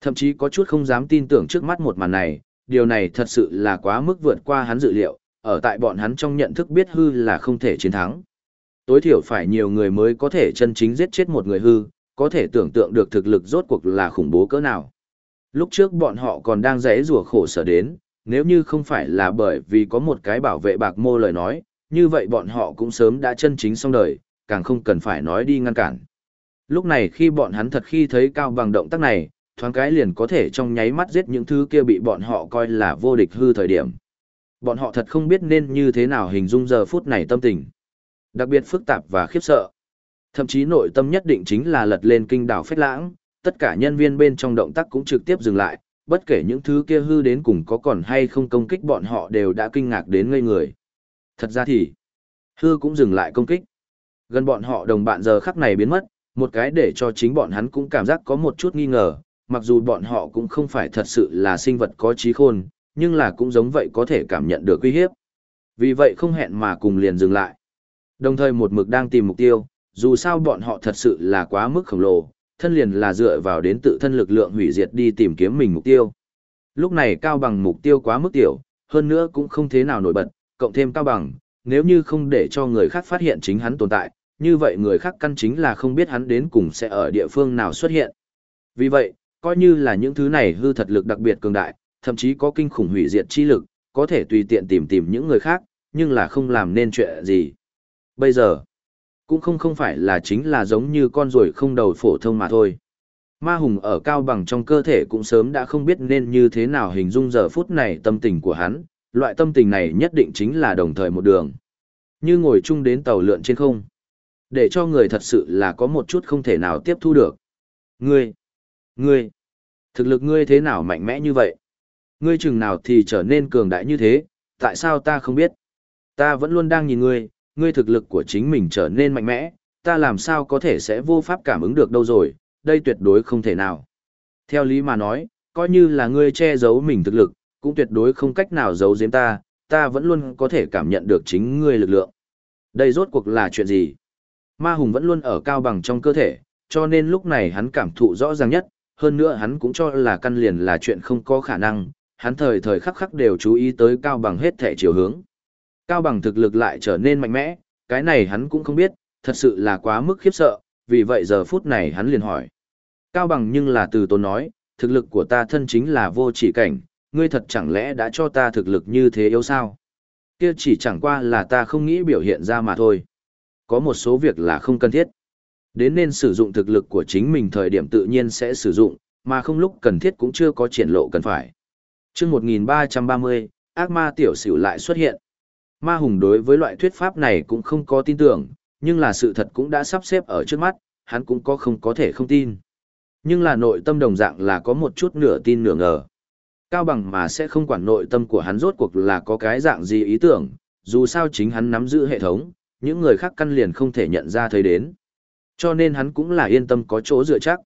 Thậm chí có chút không dám tin tưởng trước mắt một màn này, điều này thật sự là quá mức vượt qua hắn dự liệu, ở tại bọn hắn trong nhận thức biết hư là không thể chiến thắng. Tối thiểu phải nhiều người mới có thể chân chính giết chết một người hư, có thể tưởng tượng được thực lực rốt cuộc là khủng bố cỡ nào. Lúc trước bọn họ còn đang rẽ rùa khổ sở đến, nếu như không phải là bởi vì có một cái bảo vệ bạc mô lời nói, như vậy bọn họ cũng sớm đã chân chính xong đời, càng không cần phải nói đi ngăn cản. Lúc này khi bọn hắn thật khi thấy cao bằng động tác này, thoáng cái liền có thể trong nháy mắt giết những thứ kia bị bọn họ coi là vô địch hư thời điểm. Bọn họ thật không biết nên như thế nào hình dung giờ phút này tâm tình. Đặc biệt phức tạp và khiếp sợ. Thậm chí nội tâm nhất định chính là lật lên kinh đảo phách lãng, tất cả nhân viên bên trong động tác cũng trực tiếp dừng lại, bất kể những thứ kia hư đến cùng có còn hay không công kích bọn họ đều đã kinh ngạc đến ngây người. Thật ra thì, hư cũng dừng lại công kích. Gần bọn họ đồng bạn giờ khắc này biến mất, một cái để cho chính bọn hắn cũng cảm giác có một chút nghi ngờ, mặc dù bọn họ cũng không phải thật sự là sinh vật có trí khôn, nhưng là cũng giống vậy có thể cảm nhận được uy hiếp. Vì vậy không hẹn mà cùng liền dừng lại. Đồng thời một mực đang tìm mục tiêu, dù sao bọn họ thật sự là quá mức khổng lồ, thân liền là dựa vào đến tự thân lực lượng hủy diệt đi tìm kiếm mình mục tiêu. Lúc này cao bằng mục tiêu quá mức tiểu, hơn nữa cũng không thế nào nổi bật, cộng thêm cao bằng, nếu như không để cho người khác phát hiện chính hắn tồn tại, như vậy người khác căn chính là không biết hắn đến cùng sẽ ở địa phương nào xuất hiện. Vì vậy, coi như là những thứ này hư thật lực đặc biệt cường đại, thậm chí có kinh khủng hủy diệt chi lực, có thể tùy tiện tìm tìm những người khác, nhưng là không làm nên chuyện gì. Bây giờ, cũng không không phải là chính là giống như con ruồi không đầu phổ thông mà thôi. Ma hùng ở cao bằng trong cơ thể cũng sớm đã không biết nên như thế nào hình dung giờ phút này tâm tình của hắn, loại tâm tình này nhất định chính là đồng thời một đường. Như ngồi chung đến tàu lượn trên không. Để cho người thật sự là có một chút không thể nào tiếp thu được. Ngươi, ngươi, thực lực ngươi thế nào mạnh mẽ như vậy? Ngươi chừng nào thì trở nên cường đại như thế, tại sao ta không biết? Ta vẫn luôn đang nhìn ngươi, ngươi thực lực của chính mình trở nên mạnh mẽ, ta làm sao có thể sẽ vô pháp cảm ứng được đâu rồi, đây tuyệt đối không thể nào. Theo lý mà nói, coi như là ngươi che giấu mình thực lực, cũng tuyệt đối không cách nào giấu giếm ta, ta vẫn luôn có thể cảm nhận được chính ngươi lực lượng. Đây rốt cuộc là chuyện gì? Ma hùng vẫn luôn ở cao bằng trong cơ thể, cho nên lúc này hắn cảm thụ rõ ràng nhất, hơn nữa hắn cũng cho là căn liền là chuyện không có khả năng, hắn thời thời khắc khắc đều chú ý tới cao bằng hết thể chiều hướng. Cao bằng thực lực lại trở nên mạnh mẽ, cái này hắn cũng không biết, thật sự là quá mức khiếp sợ, vì vậy giờ phút này hắn liền hỏi. Cao bằng nhưng là từ tốn nói, thực lực của ta thân chính là vô chỉ cảnh, ngươi thật chẳng lẽ đã cho ta thực lực như thế yếu sao? Kia chỉ chẳng qua là ta không nghĩ biểu hiện ra mà thôi. Có một số việc là không cần thiết. Đến nên sử dụng thực lực của chính mình thời điểm tự nhiên sẽ sử dụng, mà không lúc cần thiết cũng chưa có triển lộ cần phải. Trước 1330, ác ma tiểu xỉu lại xuất hiện. Ma Hùng đối với loại thuyết pháp này cũng không có tin tưởng, nhưng là sự thật cũng đã sắp xếp ở trước mắt, hắn cũng có không có thể không tin. Nhưng là nội tâm đồng dạng là có một chút nửa tin nửa ngờ. Cao bằng mà sẽ không quản nội tâm của hắn rốt cuộc là có cái dạng gì ý tưởng, dù sao chính hắn nắm giữ hệ thống, những người khác căn liền không thể nhận ra thấy đến. Cho nên hắn cũng là yên tâm có chỗ dựa chắc.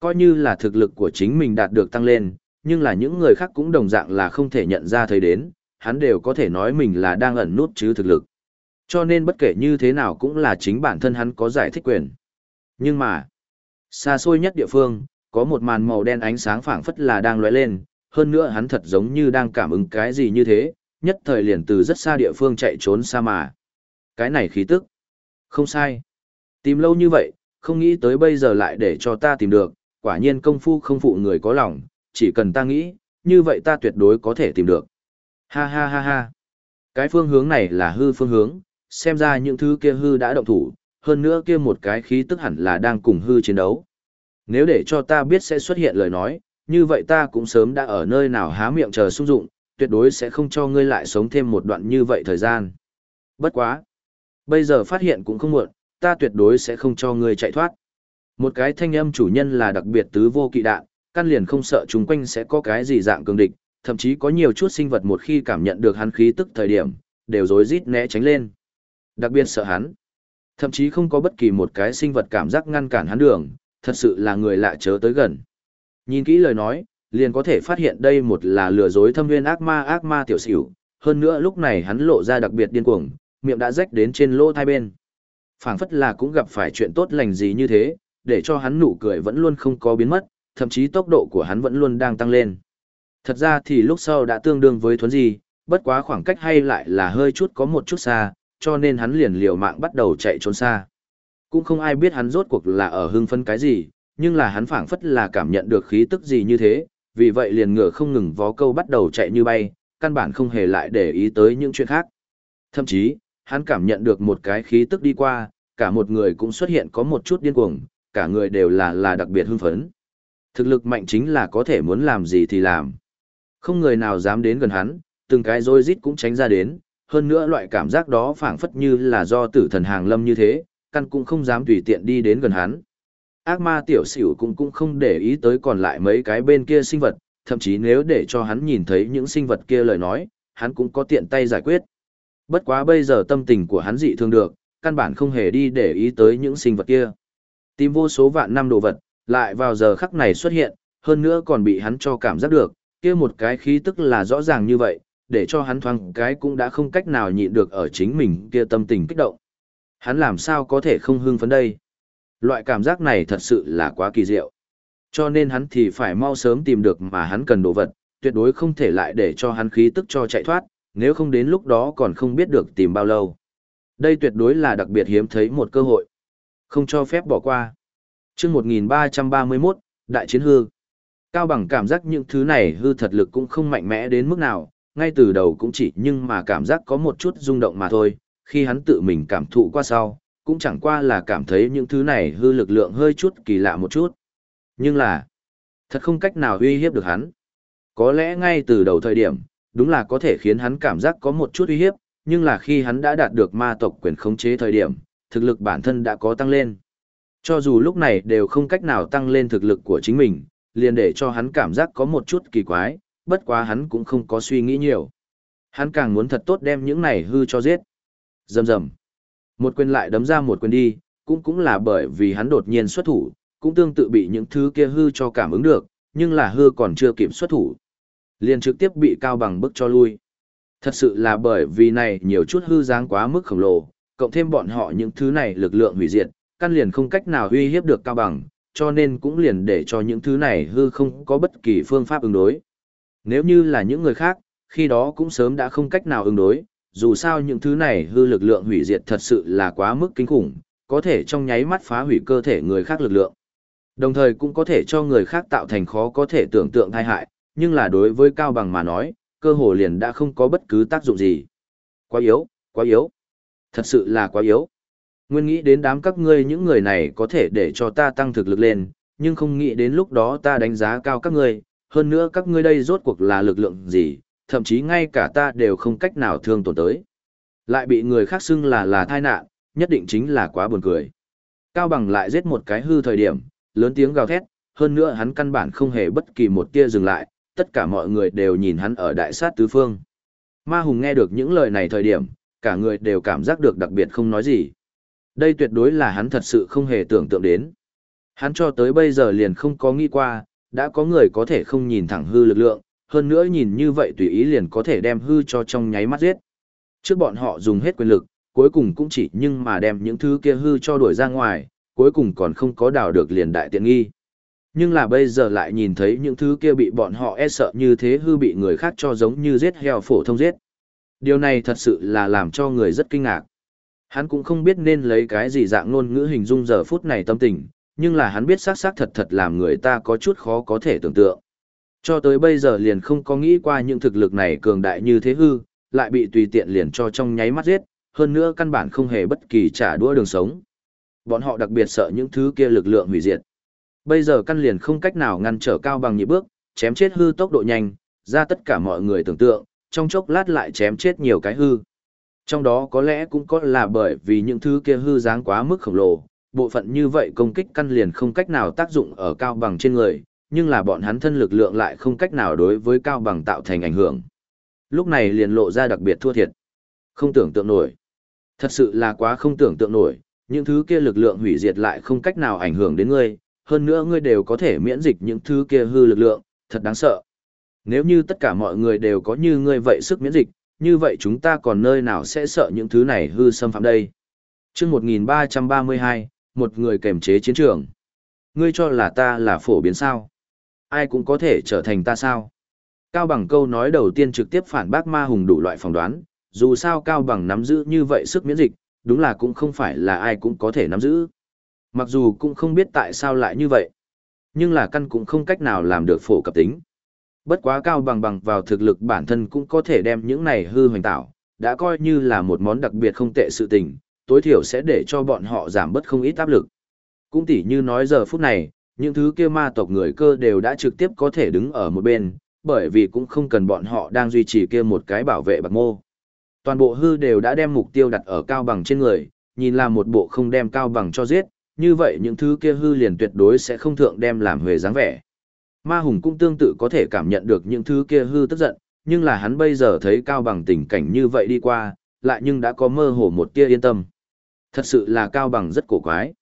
Coi như là thực lực của chính mình đạt được tăng lên, nhưng là những người khác cũng đồng dạng là không thể nhận ra thấy đến, hắn đều có thể nói mình là đang ẩn nút chứ thực lực. Cho nên bất kể như thế nào cũng là chính bản thân hắn có giải thích quyền. Nhưng mà, xa xôi nhất địa phương, có một màn màu đen ánh sáng phảng phất là đang lóe lên, hơn nữa hắn thật giống như đang cảm ứng cái gì như thế, nhất thời liền từ rất xa địa phương chạy trốn xa mà. Cái này khí tức. Không sai. Tìm lâu như vậy, không nghĩ tới bây giờ lại để cho ta tìm được, quả nhiên công phu không phụ người có lòng, chỉ cần ta nghĩ, như vậy ta tuyệt đối có thể tìm được. Ha ha ha ha. Cái phương hướng này là hư phương hướng, xem ra những thứ kia hư đã động thủ, hơn nữa kia một cái khí tức hẳn là đang cùng hư chiến đấu. Nếu để cho ta biết sẽ xuất hiện lời nói, như vậy ta cũng sớm đã ở nơi nào há miệng chờ sung dụng, tuyệt đối sẽ không cho ngươi lại sống thêm một đoạn như vậy thời gian. Bất quá. Bây giờ phát hiện cũng không muộn, ta tuyệt đối sẽ không cho ngươi chạy thoát. Một cái thanh âm chủ nhân là đặc biệt tứ vô kỵ đạn, căn liền không sợ chúng quanh sẽ có cái gì dạng cường địch, thậm chí có nhiều chút sinh vật một khi cảm nhận được hắn khí tức thời điểm, đều rối rít né tránh lên. Đặc biệt sợ hắn. Thậm chí không có bất kỳ một cái sinh vật cảm giác ngăn cản hắn đường, thật sự là người lạ chớ tới gần. Nhìn kỹ lời nói, liền có thể phát hiện đây một là lừa dối thâm nguyên ác ma ác ma tiểu xỉu, hơn nữa lúc này hắn lộ ra đặc biệt điên cuồng, miệng đã rách đến trên lỗ hai bên. phảng phất là cũng gặp phải chuyện tốt lành gì như thế, để cho hắn nụ cười vẫn luôn không có biến mất, thậm chí tốc độ của hắn vẫn luôn đang tăng lên. Thật ra thì lúc sau đã tương đương với thuấn gì, bất quá khoảng cách hay lại là hơi chút có một chút xa, cho nên hắn liền liều mạng bắt đầu chạy trốn xa. Cũng không ai biết hắn rốt cuộc là ở hưng phân cái gì, nhưng là hắn phảng phất là cảm nhận được khí tức gì như thế, vì vậy liền ngựa không ngừng vó câu bắt đầu chạy như bay, căn bản không hề lại để ý tới những chuyện khác. Thậm chí, hắn cảm nhận được một cái khí tức đi qua, cả một người cũng xuất hiện có một chút điên cuồng, cả người đều là là đặc biệt hưng phấn. Thực lực mạnh chính là có thể muốn làm gì thì làm. Không người nào dám đến gần hắn, từng cái rôi rít cũng tránh ra đến, hơn nữa loại cảm giác đó phảng phất như là do tử thần hàng lâm như thế, căn cũng không dám tùy tiện đi đến gần hắn. Ác ma tiểu xỉu cũng cũng không để ý tới còn lại mấy cái bên kia sinh vật, thậm chí nếu để cho hắn nhìn thấy những sinh vật kia lời nói, hắn cũng có tiện tay giải quyết. Bất quá bây giờ tâm tình của hắn dị thường được, căn bản không hề đi để ý tới những sinh vật kia. Tìm vô số vạn năm đồ vật, lại vào giờ khắc này xuất hiện, hơn nữa còn bị hắn cho cảm giác được, kia một cái khí tức là rõ ràng như vậy, để cho hắn thoáng cái cũng đã không cách nào nhịn được ở chính mình kia tâm tình kích động. Hắn làm sao có thể không hưng phấn đây? Loại cảm giác này thật sự là quá kỳ diệu. Cho nên hắn thì phải mau sớm tìm được mà hắn cần đồ vật, tuyệt đối không thể lại để cho hắn khí tức cho chạy thoát, nếu không đến lúc đó còn không biết được tìm bao lâu. Đây tuyệt đối là đặc biệt hiếm thấy một cơ hội. Không cho phép bỏ qua. chương 1331, Đại Chiến Hư. Cao bằng cảm giác những thứ này hư thật lực cũng không mạnh mẽ đến mức nào, ngay từ đầu cũng chỉ nhưng mà cảm giác có một chút rung động mà thôi, khi hắn tự mình cảm thụ qua sau, cũng chẳng qua là cảm thấy những thứ này hư lực lượng hơi chút kỳ lạ một chút. Nhưng là, thật không cách nào uy hiếp được hắn. Có lẽ ngay từ đầu thời điểm, đúng là có thể khiến hắn cảm giác có một chút uy hiếp, nhưng là khi hắn đã đạt được ma tộc quyền khống chế thời điểm, thực lực bản thân đã có tăng lên. Cho dù lúc này đều không cách nào tăng lên thực lực của chính mình, liền để cho hắn cảm giác có một chút kỳ quái, bất quá hắn cũng không có suy nghĩ nhiều. Hắn càng muốn thật tốt đem những này hư cho giết. Dầm dầm. Một quyền lại đấm ra một quyền đi, cũng cũng là bởi vì hắn đột nhiên xuất thủ, cũng tương tự bị những thứ kia hư cho cảm ứng được, nhưng là hư còn chưa kịp xuất thủ. Liền trực tiếp bị cao bằng bức cho lui. Thật sự là bởi vì này nhiều chút hư dáng quá mức khổng lồ, cộng thêm bọn họ những thứ này lực lượng hủy diệt, căn liền không cách nào uy hiếp được cao bằng, cho nên cũng liền để cho những thứ này hư không có bất kỳ phương pháp ứng đối. Nếu như là những người khác, khi đó cũng sớm đã không cách nào ứng đối, dù sao những thứ này hư lực lượng hủy diệt thật sự là quá mức kinh khủng, có thể trong nháy mắt phá hủy cơ thể người khác lực lượng. Đồng thời cũng có thể cho người khác tạo thành khó có thể tưởng tượng tai hại, nhưng là đối với Cao Bằng mà nói, cơ hồ liền đã không có bất cứ tác dụng gì. Quá yếu, quá yếu. Thật sự là quá yếu. Nguyên nghĩ đến đám các ngươi những người này có thể để cho ta tăng thực lực lên, nhưng không nghĩ đến lúc đó ta đánh giá cao các ngươi, hơn nữa các ngươi đây rốt cuộc là lực lượng gì, thậm chí ngay cả ta đều không cách nào thương tổn tới. Lại bị người khác xưng là là tai nạn, nhất định chính là quá buồn cười. Cao bằng lại giết một cái hư thời điểm, lớn tiếng gào thét, hơn nữa hắn căn bản không hề bất kỳ một tia dừng lại, tất cả mọi người đều nhìn hắn ở đại sát tứ phương. Ma Hùng nghe được những lời này thời điểm, cả người đều cảm giác được đặc biệt không nói gì. Đây tuyệt đối là hắn thật sự không hề tưởng tượng đến. Hắn cho tới bây giờ liền không có nghĩ qua, đã có người có thể không nhìn thẳng hư lực lượng, hơn nữa nhìn như vậy tùy ý liền có thể đem hư cho trong nháy mắt giết. Trước bọn họ dùng hết quyền lực, cuối cùng cũng chỉ nhưng mà đem những thứ kia hư cho đuổi ra ngoài, cuối cùng còn không có đào được liền đại tiện nghi. Nhưng là bây giờ lại nhìn thấy những thứ kia bị bọn họ e sợ như thế hư bị người khác cho giống như giết heo phổ thông giết. Điều này thật sự là làm cho người rất kinh ngạc. Hắn cũng không biết nên lấy cái gì dạng ngôn ngữ hình dung giờ phút này tâm tình, nhưng là hắn biết xác xác thật thật làm người ta có chút khó có thể tưởng tượng. Cho tới bây giờ liền không có nghĩ qua những thực lực này cường đại như thế hư, lại bị tùy tiện liền cho trong nháy mắt giết, hơn nữa căn bản không hề bất kỳ trả đũa đường sống. Bọn họ đặc biệt sợ những thứ kia lực lượng hủy diệt. Bây giờ căn liền không cách nào ngăn trở cao bằng nhị bước, chém chết hư tốc độ nhanh, ra tất cả mọi người tưởng tượng, trong chốc lát lại chém chết nhiều cái hư. Trong đó có lẽ cũng có là bởi vì những thứ kia hư dáng quá mức khổng lồ, bộ phận như vậy công kích căn liền không cách nào tác dụng ở cao bằng trên người, nhưng là bọn hắn thân lực lượng lại không cách nào đối với cao bằng tạo thành ảnh hưởng. Lúc này liền lộ ra đặc biệt thua thiệt. Không tưởng tượng nổi. Thật sự là quá không tưởng tượng nổi, những thứ kia lực lượng hủy diệt lại không cách nào ảnh hưởng đến ngươi, hơn nữa ngươi đều có thể miễn dịch những thứ kia hư lực lượng, thật đáng sợ. Nếu như tất cả mọi người đều có như ngươi vậy sức miễn dịch, như vậy chúng ta còn nơi nào sẽ sợ những thứ này hư xâm phạm đây. chương 1332, một người kềm chế chiến trường. Ngươi cho là ta là phổ biến sao? Ai cũng có thể trở thành ta sao? Cao Bằng câu nói đầu tiên trực tiếp phản bác ma hùng đủ loại phỏng đoán, dù sao Cao Bằng nắm giữ như vậy sức miễn dịch, đúng là cũng không phải là ai cũng có thể nắm giữ. Mặc dù cũng không biết tại sao lại như vậy, nhưng là căn cũng không cách nào làm được phổ cập tính. Bất quá Cao Bằng bằng vào thực lực bản thân cũng có thể đem những này hư hoành tạo, đã coi như là một món đặc biệt không tệ sự tình, tối thiểu sẽ để cho bọn họ giảm bớt không ít áp lực. Cũng tỉ như nói giờ phút này, những thứ kia ma tộc người cơ đều đã trực tiếp có thể đứng ở một bên, bởi vì cũng không cần bọn họ đang duy trì kia một cái bảo vệ bạc mô. Toàn bộ hư đều đã đem mục tiêu đặt ở cao bằng trên người, nhìn là một bộ không đem cao bằng cho giết, như vậy những thứ kia hư liền tuyệt đối sẽ không thượng đem làm huề dáng vẻ. Ma hùng cũng tương tự có thể cảm nhận được những thứ kia hư tức giận, nhưng là hắn bây giờ thấy cao bằng tình cảnh như vậy đi qua, lại nhưng đã có mơ hồ một tia yên tâm. Thật sự là cao bằng rất cổ quái.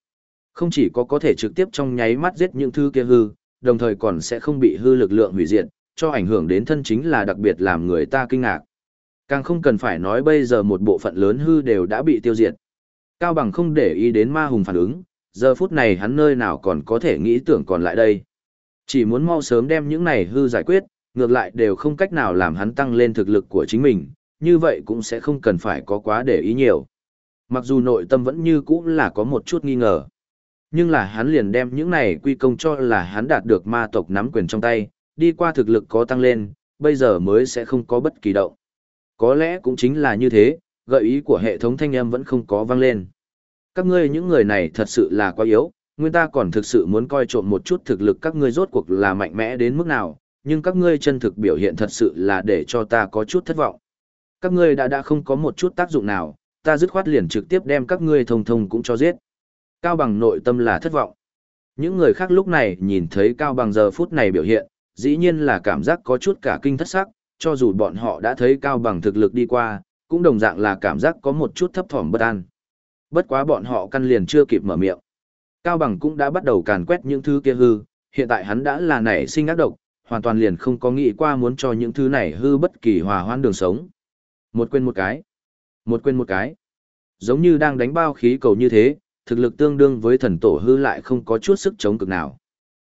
Không chỉ có có thể trực tiếp trong nháy mắt giết những thứ kia hư, đồng thời còn sẽ không bị hư lực lượng hủy diệt, cho ảnh hưởng đến thân chính là đặc biệt làm người ta kinh ngạc. Càng không cần phải nói bây giờ một bộ phận lớn hư đều đã bị tiêu diệt. Cao bằng không để ý đến ma hùng phản ứng, giờ phút này hắn nơi nào còn có thể nghĩ tưởng còn lại đây. Chỉ muốn mau sớm đem những này hư giải quyết, ngược lại đều không cách nào làm hắn tăng lên thực lực của chính mình, như vậy cũng sẽ không cần phải có quá để ý nhiều. Mặc dù nội tâm vẫn như cũ là có một chút nghi ngờ. Nhưng là hắn liền đem những này quy công cho là hắn đạt được ma tộc nắm quyền trong tay, đi qua thực lực có tăng lên, bây giờ mới sẽ không có bất kỳ động. Có lẽ cũng chính là như thế, gợi ý của hệ thống thanh âm vẫn không có vang lên. Các ngươi những người này thật sự là quá yếu, nguyên ta còn thực sự muốn coi trộm một chút thực lực các ngươi rốt cuộc là mạnh mẽ đến mức nào, nhưng các ngươi chân thực biểu hiện thật sự là để cho ta có chút thất vọng. Các ngươi đã đã không có một chút tác dụng nào, ta dứt khoát liền trực tiếp đem các ngươi thông thông cũng cho giết. Cao bằng nội tâm là thất vọng. Những người khác lúc này nhìn thấy Cao bằng giờ phút này biểu hiện, dĩ nhiên là cảm giác có chút cả kinh thất sắc, cho dù bọn họ đã thấy Cao bằng thực lực đi qua, cũng đồng dạng là cảm giác có một chút thấp thỏm bất an. Bất quá bọn họ căn liền chưa kịp mở miệng. Cao bằng cũng đã bắt đầu càn quét những thứ kia hư, hiện tại hắn đã là nảy sinh ác độc, hoàn toàn liền không có nghĩ qua muốn cho những thứ này hư bất kỳ hòa hoãn đường sống. Một quên một cái. Một quên một cái. Giống như đang đánh bao khí cầu như thế, thực lực tương đương với thần tổ hư lại không có chút sức chống cực nào.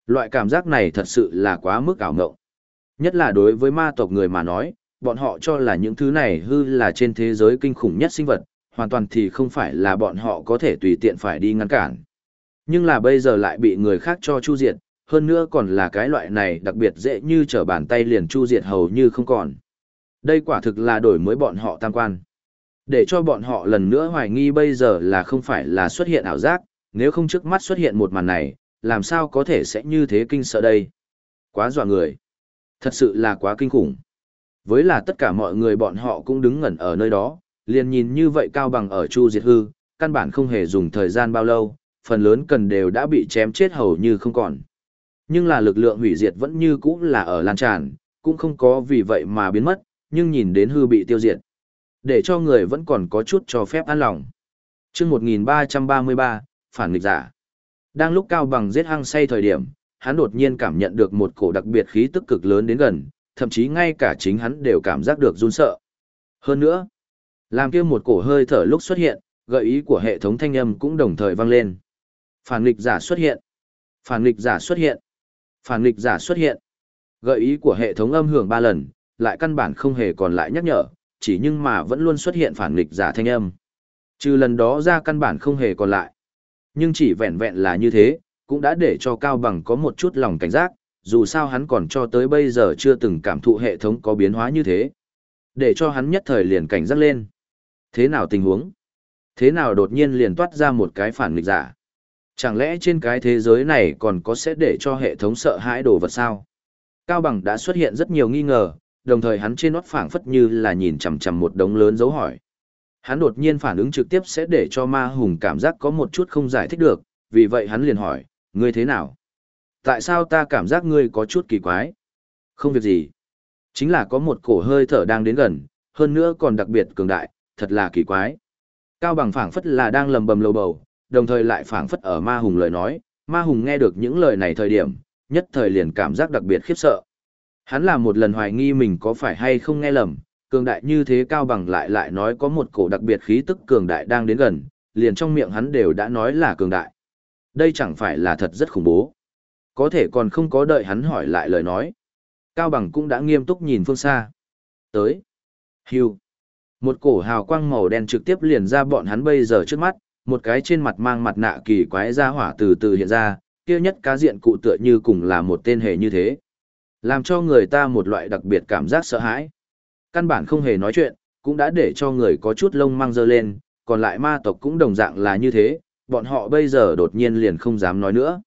Loại cảm giác này thật sự là quá mức ảo ngộng. Nhất là đối với ma tộc người mà nói, bọn họ cho là những thứ này hư là trên thế giới kinh khủng nhất sinh vật, hoàn toàn thì không phải là bọn họ có thể tùy tiện phải đi ngăn cản. Nhưng là bây giờ lại bị người khác cho chu diệt, hơn nữa còn là cái loại này đặc biệt dễ như trở bàn tay liền chu diệt hầu như không còn. Đây quả thực là đổi mới bọn họ tam quan. Để cho bọn họ lần nữa hoài nghi bây giờ là không phải là xuất hiện ảo giác, nếu không trước mắt xuất hiện một màn này, làm sao có thể sẽ như thế kinh sợ đây. Quá dọa người. Thật sự là quá kinh khủng. Với là tất cả mọi người bọn họ cũng đứng ngẩn ở nơi đó, liền nhìn như vậy cao bằng ở Chu Diệt Hư, căn bản không hề dùng thời gian bao lâu, phần lớn cần đều đã bị chém chết hầu như không còn. Nhưng là lực lượng hủy diệt vẫn như cũ là ở lan tràn, cũng không có vì vậy mà biến mất, nhưng nhìn đến hư bị tiêu diệt. Để cho người vẫn còn có chút cho phép an lòng. Trước 1333, phản nghịch giả. Đang lúc Cao Bằng giết hăng say thời điểm, hắn đột nhiên cảm nhận được một cổ đặc biệt khí tức cực lớn đến gần, thậm chí ngay cả chính hắn đều cảm giác được run sợ. Hơn nữa, làm kia một cổ hơi thở lúc xuất hiện, gợi ý của hệ thống thanh âm cũng đồng thời vang lên. Phản nghịch giả xuất hiện. Phản nghịch giả xuất hiện. Phản nghịch giả xuất hiện. Gợi ý của hệ thống âm hưởng ba lần, lại căn bản không hề còn lại nhắc nhở, chỉ nhưng mà vẫn luôn xuất hiện phản nghịch giả thanh âm. Trừ lần đó ra căn bản không hề còn lại. Nhưng chỉ vẹn vẹn là như thế, cũng đã để cho Cao Bằng có một chút lòng cảnh giác, dù sao hắn còn cho tới bây giờ chưa từng cảm thụ hệ thống có biến hóa như thế. Để cho hắn nhất thời liền cảnh giác lên. Thế nào tình huống? Thế nào đột nhiên liền toát ra một cái phản nghịch giả? Chẳng lẽ trên cái thế giới này còn có sẽ để cho hệ thống sợ hãi đồ vật sao? Cao Bằng đã xuất hiện rất nhiều nghi ngờ, đồng thời hắn trên nót phảng phất như là nhìn chằm chằm một đống lớn dấu hỏi. Hắn đột nhiên phản ứng trực tiếp sẽ để cho ma hùng cảm giác có một chút không giải thích được, vì vậy hắn liền hỏi, ngươi thế nào? Tại sao ta cảm giác ngươi có chút kỳ quái? Không việc gì. Chính là có một cổ hơi thở đang đến gần, hơn nữa còn đặc biệt cường đại, thật là kỳ quái. Cao bằng phảng phất là đang lầm bầm lầu bầu, đồng thời lại phảng phất ở ma hùng lời nói, ma hùng nghe được những lời này thời điểm, nhất thời liền cảm giác đặc biệt khiếp sợ. Hắn là một lần hoài nghi mình có phải hay không nghe lầm, cường đại như thế cao bằng lại lại nói có một cổ đặc biệt khí tức cường đại đang đến gần, liền trong miệng hắn đều đã nói là cường đại. Đây chẳng phải là thật rất khủng bố. Có thể còn không có đợi hắn hỏi lại lời nói. Cao Bằng cũng đã nghiêm túc nhìn phương xa. Tới. Hưu. Một cổ hào quang màu đen trực tiếp liền ra bọn hắn bây giờ trước mắt, một cái trên mặt mang mặt nạ kỳ quái ra hỏa từ từ hiện ra, kia nhất cá diện cụ tựa như cùng là một tên hề như thế. Làm cho người ta một loại đặc biệt cảm giác sợ hãi. Căn bản không hề nói chuyện, cũng đã để cho người có chút lông mang dơ lên, còn lại ma tộc cũng đồng dạng là như thế, bọn họ bây giờ đột nhiên liền không dám nói nữa.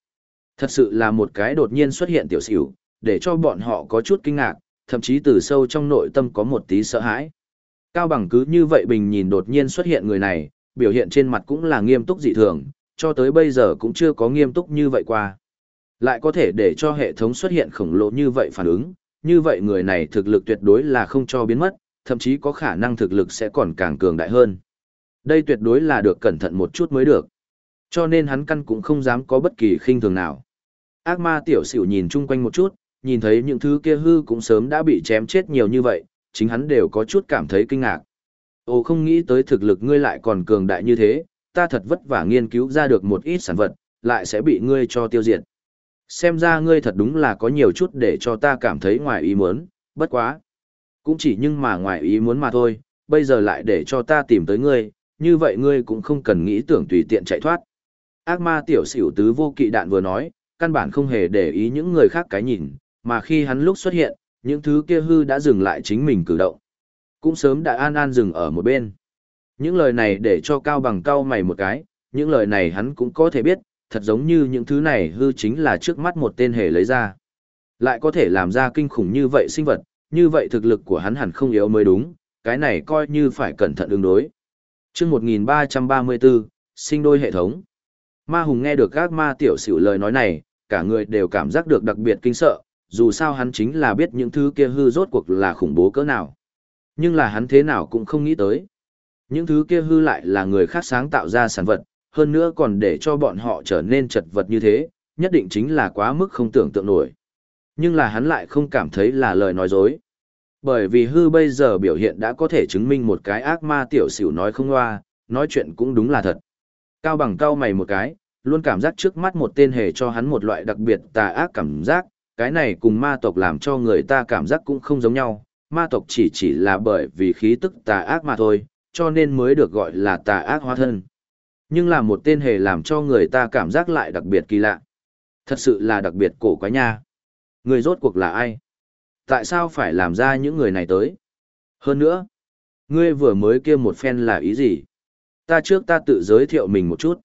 Thật sự là một cái đột nhiên xuất hiện tiểu xỉu, để cho bọn họ có chút kinh ngạc, thậm chí từ sâu trong nội tâm có một tí sợ hãi. Cao bằng cứ như vậy bình nhìn đột nhiên xuất hiện người này, biểu hiện trên mặt cũng là nghiêm túc dị thường, cho tới bây giờ cũng chưa có nghiêm túc như vậy qua. Lại có thể để cho hệ thống xuất hiện khổng lồ như vậy phản ứng, như vậy người này thực lực tuyệt đối là không cho biến mất, thậm chí có khả năng thực lực sẽ còn càng cường đại hơn. Đây tuyệt đối là được cẩn thận một chút mới được. Cho nên hắn căn cũng không dám có bất kỳ khinh thường nào. Ác ma tiểu xỉu nhìn chung quanh một chút, nhìn thấy những thứ kia hư cũng sớm đã bị chém chết nhiều như vậy, chính hắn đều có chút cảm thấy kinh ngạc. Ồ không nghĩ tới thực lực ngươi lại còn cường đại như thế, ta thật vất vả nghiên cứu ra được một ít sản vật, lại sẽ bị ngươi cho tiêu diệt. Xem ra ngươi thật đúng là có nhiều chút để cho ta cảm thấy ngoài ý muốn, bất quá. Cũng chỉ nhưng mà ngoài ý muốn mà thôi, bây giờ lại để cho ta tìm tới ngươi, như vậy ngươi cũng không cần nghĩ tưởng tùy tiện chạy thoát. Ác ma tiểu xỉu tứ vô kỵ đạn vừa nói, căn bản không hề để ý những người khác cái nhìn, mà khi hắn lúc xuất hiện, những thứ kia hư đã dừng lại chính mình cử động. Cũng sớm đã an an dừng ở một bên. Những lời này để cho cao bằng cao mày một cái, những lời này hắn cũng có thể biết, thật giống như những thứ này hư chính là trước mắt một tên hề lấy ra. Lại có thể làm ra kinh khủng như vậy sinh vật, như vậy thực lực của hắn hẳn không yếu mới đúng, cái này coi như phải cẩn thận ứng đối. Trước 1334, sinh đôi hệ thống. Ma Hùng nghe được các ma tiểu xỉu lời nói này, cả người đều cảm giác được đặc biệt kinh sợ, dù sao hắn chính là biết những thứ kia hư rốt cuộc là khủng bố cỡ nào. Nhưng là hắn thế nào cũng không nghĩ tới. Những thứ kia hư lại là người khác sáng tạo ra sản vật, hơn nữa còn để cho bọn họ trở nên chật vật như thế, nhất định chính là quá mức không tưởng tượng nổi. Nhưng là hắn lại không cảm thấy là lời nói dối. Bởi vì hư bây giờ biểu hiện đã có thể chứng minh một cái ác ma tiểu xỉu nói không loa, nói chuyện cũng đúng là thật. Cao bằng cao mày một cái, luôn cảm giác trước mắt một tên hề cho hắn một loại đặc biệt tà ác cảm giác, cái này cùng ma tộc làm cho người ta cảm giác cũng không giống nhau, ma tộc chỉ chỉ là bởi vì khí tức tà ác mà thôi, cho nên mới được gọi là tà ác hóa thân. Nhưng là một tên hề làm cho người ta cảm giác lại đặc biệt kỳ lạ. Thật sự là đặc biệt cổ quái nha. Người rốt cuộc là ai? Tại sao phải làm ra những người này tới? Hơn nữa, ngươi vừa mới kia một phen là ý gì? Ta trước ta tự giới thiệu mình một chút.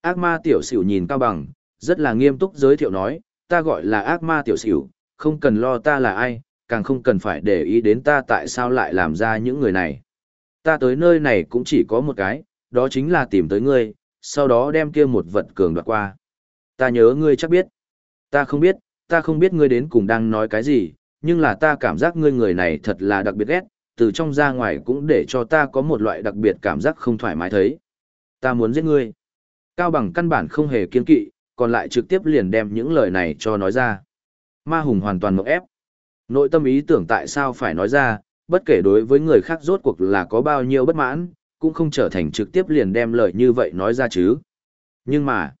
Ác ma tiểu xỉu nhìn cao bằng, rất là nghiêm túc giới thiệu nói, ta gọi là ác ma tiểu xỉu, không cần lo ta là ai, càng không cần phải để ý đến ta tại sao lại làm ra những người này. Ta tới nơi này cũng chỉ có một cái, đó chính là tìm tới ngươi, sau đó đem kia một vật cường đoạt qua. Ta nhớ ngươi chắc biết. Ta không biết, ta không biết ngươi đến cùng đang nói cái gì, nhưng là ta cảm giác ngươi người này thật là đặc biệt ghét, từ trong ra ngoài cũng để cho ta có một loại đặc biệt cảm giác không thoải mái thấy. Ta muốn giết ngươi. Cao bằng căn bản không hề kiên kỵ, còn lại trực tiếp liền đem những lời này cho nói ra. Ma hùng hoàn toàn mộng ép. Nội tâm ý tưởng tại sao phải nói ra, bất kể đối với người khác rốt cuộc là có bao nhiêu bất mãn, cũng không trở thành trực tiếp liền đem lời như vậy nói ra chứ. Nhưng mà,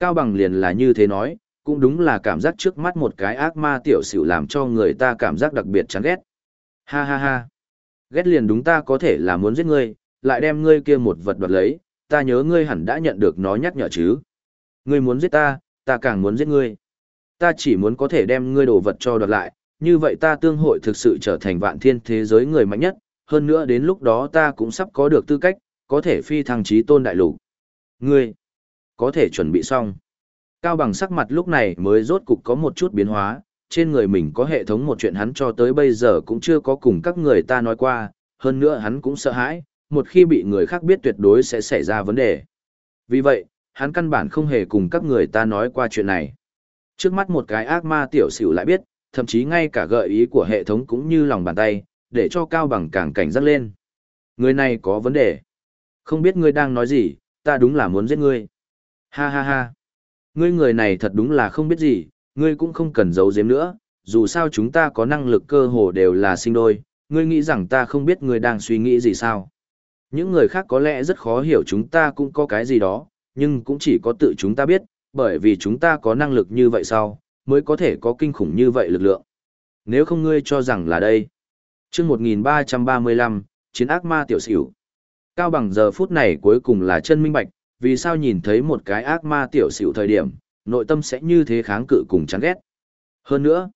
Cao Bằng liền là như thế nói, cũng đúng là cảm giác trước mắt một cái ác ma tiểu xỉu làm cho người ta cảm giác đặc biệt chán ghét. Ha ha ha. Ghét liền đúng ta có thể là muốn giết ngươi, lại đem ngươi kia một vật đoạt lấy, ta nhớ ngươi hẳn đã nhận được nó nhắc nhở chứ. Ngươi muốn giết ta, ta càng muốn giết ngươi. Ta chỉ muốn có thể đem ngươi đồ vật cho đoạt lại, như vậy ta tương hội thực sự trở thành vạn thiên thế giới người mạnh nhất, hơn nữa đến lúc đó ta cũng sắp có được tư cách, có thể phi thăng trí tôn đại lục. Ngươi, có thể chuẩn bị xong. Cao bằng sắc mặt lúc này mới rốt cục có một chút biến hóa, trên người mình có hệ thống một chuyện hắn cho tới bây giờ cũng chưa có cùng các người ta nói qua, hơn nữa hắn cũng sợ hãi, một khi bị người khác biết tuyệt đối sẽ xảy ra vấn đề. Vì vậy, hắn căn bản không hề cùng các người ta nói qua chuyện này. Trước mắt một cái ác ma tiểu xỉu lại biết, thậm chí ngay cả gợi ý của hệ thống cũng như lòng bàn tay, để cho Cao Bằng càng cảnh giác lên. Người này có vấn đề. Không biết ngươi đang nói gì, ta đúng là muốn giết ngươi. Ha ha ha. Ngươi người này thật đúng là không biết gì, ngươi cũng không cần giấu giếm nữa, dù sao chúng ta có năng lực cơ hồ đều là sinh đôi, ngươi nghĩ rằng ta không biết ngươi đang suy nghĩ gì sao. Những người khác có lẽ rất khó hiểu chúng ta cũng có cái gì đó, nhưng cũng chỉ có tự chúng ta biết, bởi vì chúng ta có năng lực như vậy sao, mới có thể có kinh khủng như vậy lực lượng. Nếu không ngươi cho rằng là đây. chương 1335, chiến ác ma tiểu xỉu. Cao bằng giờ phút này cuối cùng là chân minh bạch, vì sao nhìn thấy một cái ác ma tiểu xỉu thời điểm, nội tâm sẽ như thế kháng cự cùng chán ghét. Hơn nữa,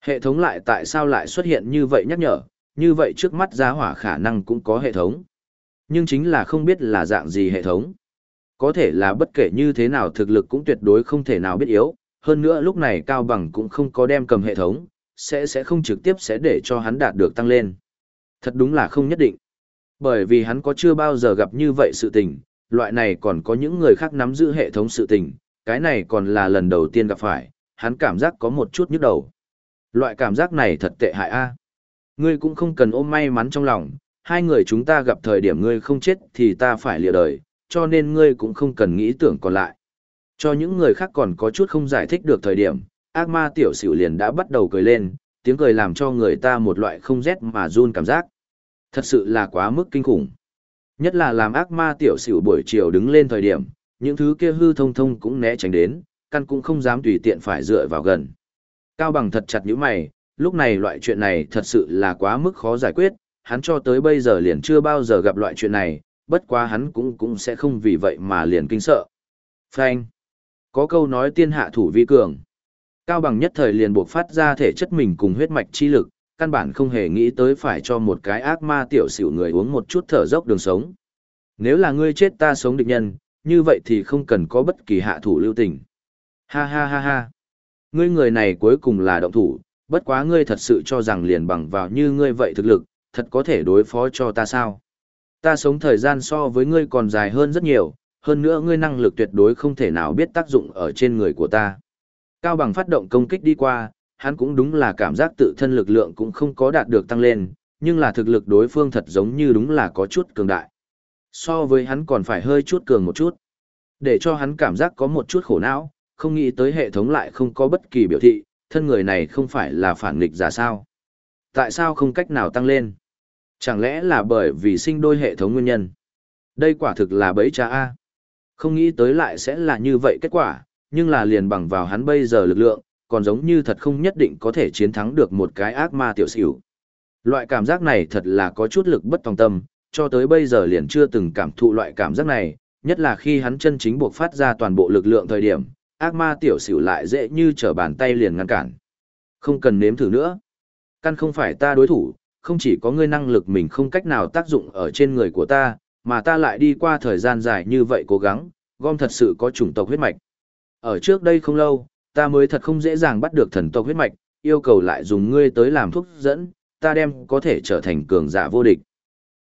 hệ thống lại tại sao lại xuất hiện như vậy nhắc nhở, như vậy trước mắt giá hỏa khả năng cũng có hệ thống. Nhưng chính là không biết là dạng gì hệ thống. Có thể là bất kể như thế nào thực lực cũng tuyệt đối không thể nào biết yếu, hơn nữa lúc này Cao Bằng cũng không có đem cầm hệ thống, sẽ sẽ không trực tiếp sẽ để cho hắn đạt được tăng lên. Thật đúng là không nhất định. Bởi vì hắn có chưa bao giờ gặp như vậy sự tình, loại này còn có những người khác nắm giữ hệ thống sự tình, cái này còn là lần đầu tiên gặp phải, hắn cảm giác có một chút nhức đầu. Loại cảm giác này thật tệ hại a. Ngươi cũng không cần ôm may mắn trong lòng, hai người chúng ta gặp thời điểm ngươi không chết thì ta phải lìa đời, cho nên ngươi cũng không cần nghĩ tưởng còn lại. Cho những người khác còn có chút không giải thích được thời điểm, ác ma tiểu xỉu liền đã bắt đầu cười lên, tiếng cười làm cho người ta một loại không rét mà run cảm giác. Thật sự là quá mức kinh khủng. Nhất là làm ác ma tiểu xỉu buổi chiều đứng lên thời điểm, những thứ kia hư thông thông cũng né tránh đến, căn cũng không dám tùy tiện phải dựa vào gần. Cao bằng thật chặt những mày, lúc này loại chuyện này thật sự là quá mức khó giải quyết, hắn cho tới bây giờ liền chưa bao giờ gặp loại chuyện này, bất quá hắn cũng cũng sẽ không vì vậy mà liền kinh sợ. Frank. Có câu nói tiên hạ thủ vi cường. Cao bằng nhất thời liền buộc phát ra thể chất mình cùng huyết mạch chi lực, căn bản không hề nghĩ tới phải cho một cái ác ma tiểu xỉu người uống một chút thở dốc đường sống. Nếu là ngươi chết ta sống địch nhân, như vậy thì không cần có bất kỳ hạ thủ lưu tình. Ha ha ha ha. Ngươi người này cuối cùng là động thủ, bất quá ngươi thật sự cho rằng liền bằng vào như ngươi vậy thực lực, thật có thể đối phó cho ta sao? Ta sống thời gian so với ngươi còn dài hơn rất nhiều, hơn nữa ngươi năng lực tuyệt đối không thể nào biết tác dụng ở trên người của ta. Cao bằng phát động công kích đi qua, hắn cũng đúng là cảm giác tự thân lực lượng cũng không có đạt được tăng lên, nhưng là thực lực đối phương thật giống như đúng là có chút cường đại. So với hắn còn phải hơi chút cường một chút. Để cho hắn cảm giác có một chút khổ não, không nghĩ tới hệ thống lại không có bất kỳ biểu thị, thân người này không phải là phản nghịch giả sao. Tại sao không cách nào tăng lên? Chẳng lẽ là bởi vì sinh đôi hệ thống nguyên nhân? Đây quả thực là bẫy cha A. Không nghĩ tới lại sẽ là như vậy kết quả, nhưng là liền bằng vào hắn bây giờ lực lượng, còn giống như thật không nhất định có thể chiến thắng được một cái ác ma tiểu xỉu. Loại cảm giác này thật là có chút lực bất tòng tâm, cho tới bây giờ liền chưa từng cảm thụ loại cảm giác này, nhất là khi hắn chân chính buộc phát ra toàn bộ lực lượng thời điểm, ác ma tiểu xỉu lại dễ như trở bàn tay liền ngăn cản. Không cần nếm thử nữa. Căn không phải ta đối thủ, không chỉ có ngươi năng lực mình không cách nào tác dụng ở trên người của ta, mà ta lại đi qua thời gian dài như vậy cố gắng, gom thật sự có chủng tộc huyết mạch. Ở trước đây không lâu, ta mới thật không dễ dàng bắt được thần tộc huyết mạch, yêu cầu lại dùng ngươi tới làm thuốc dẫn, ta đem có thể trở thành cường giả vô địch.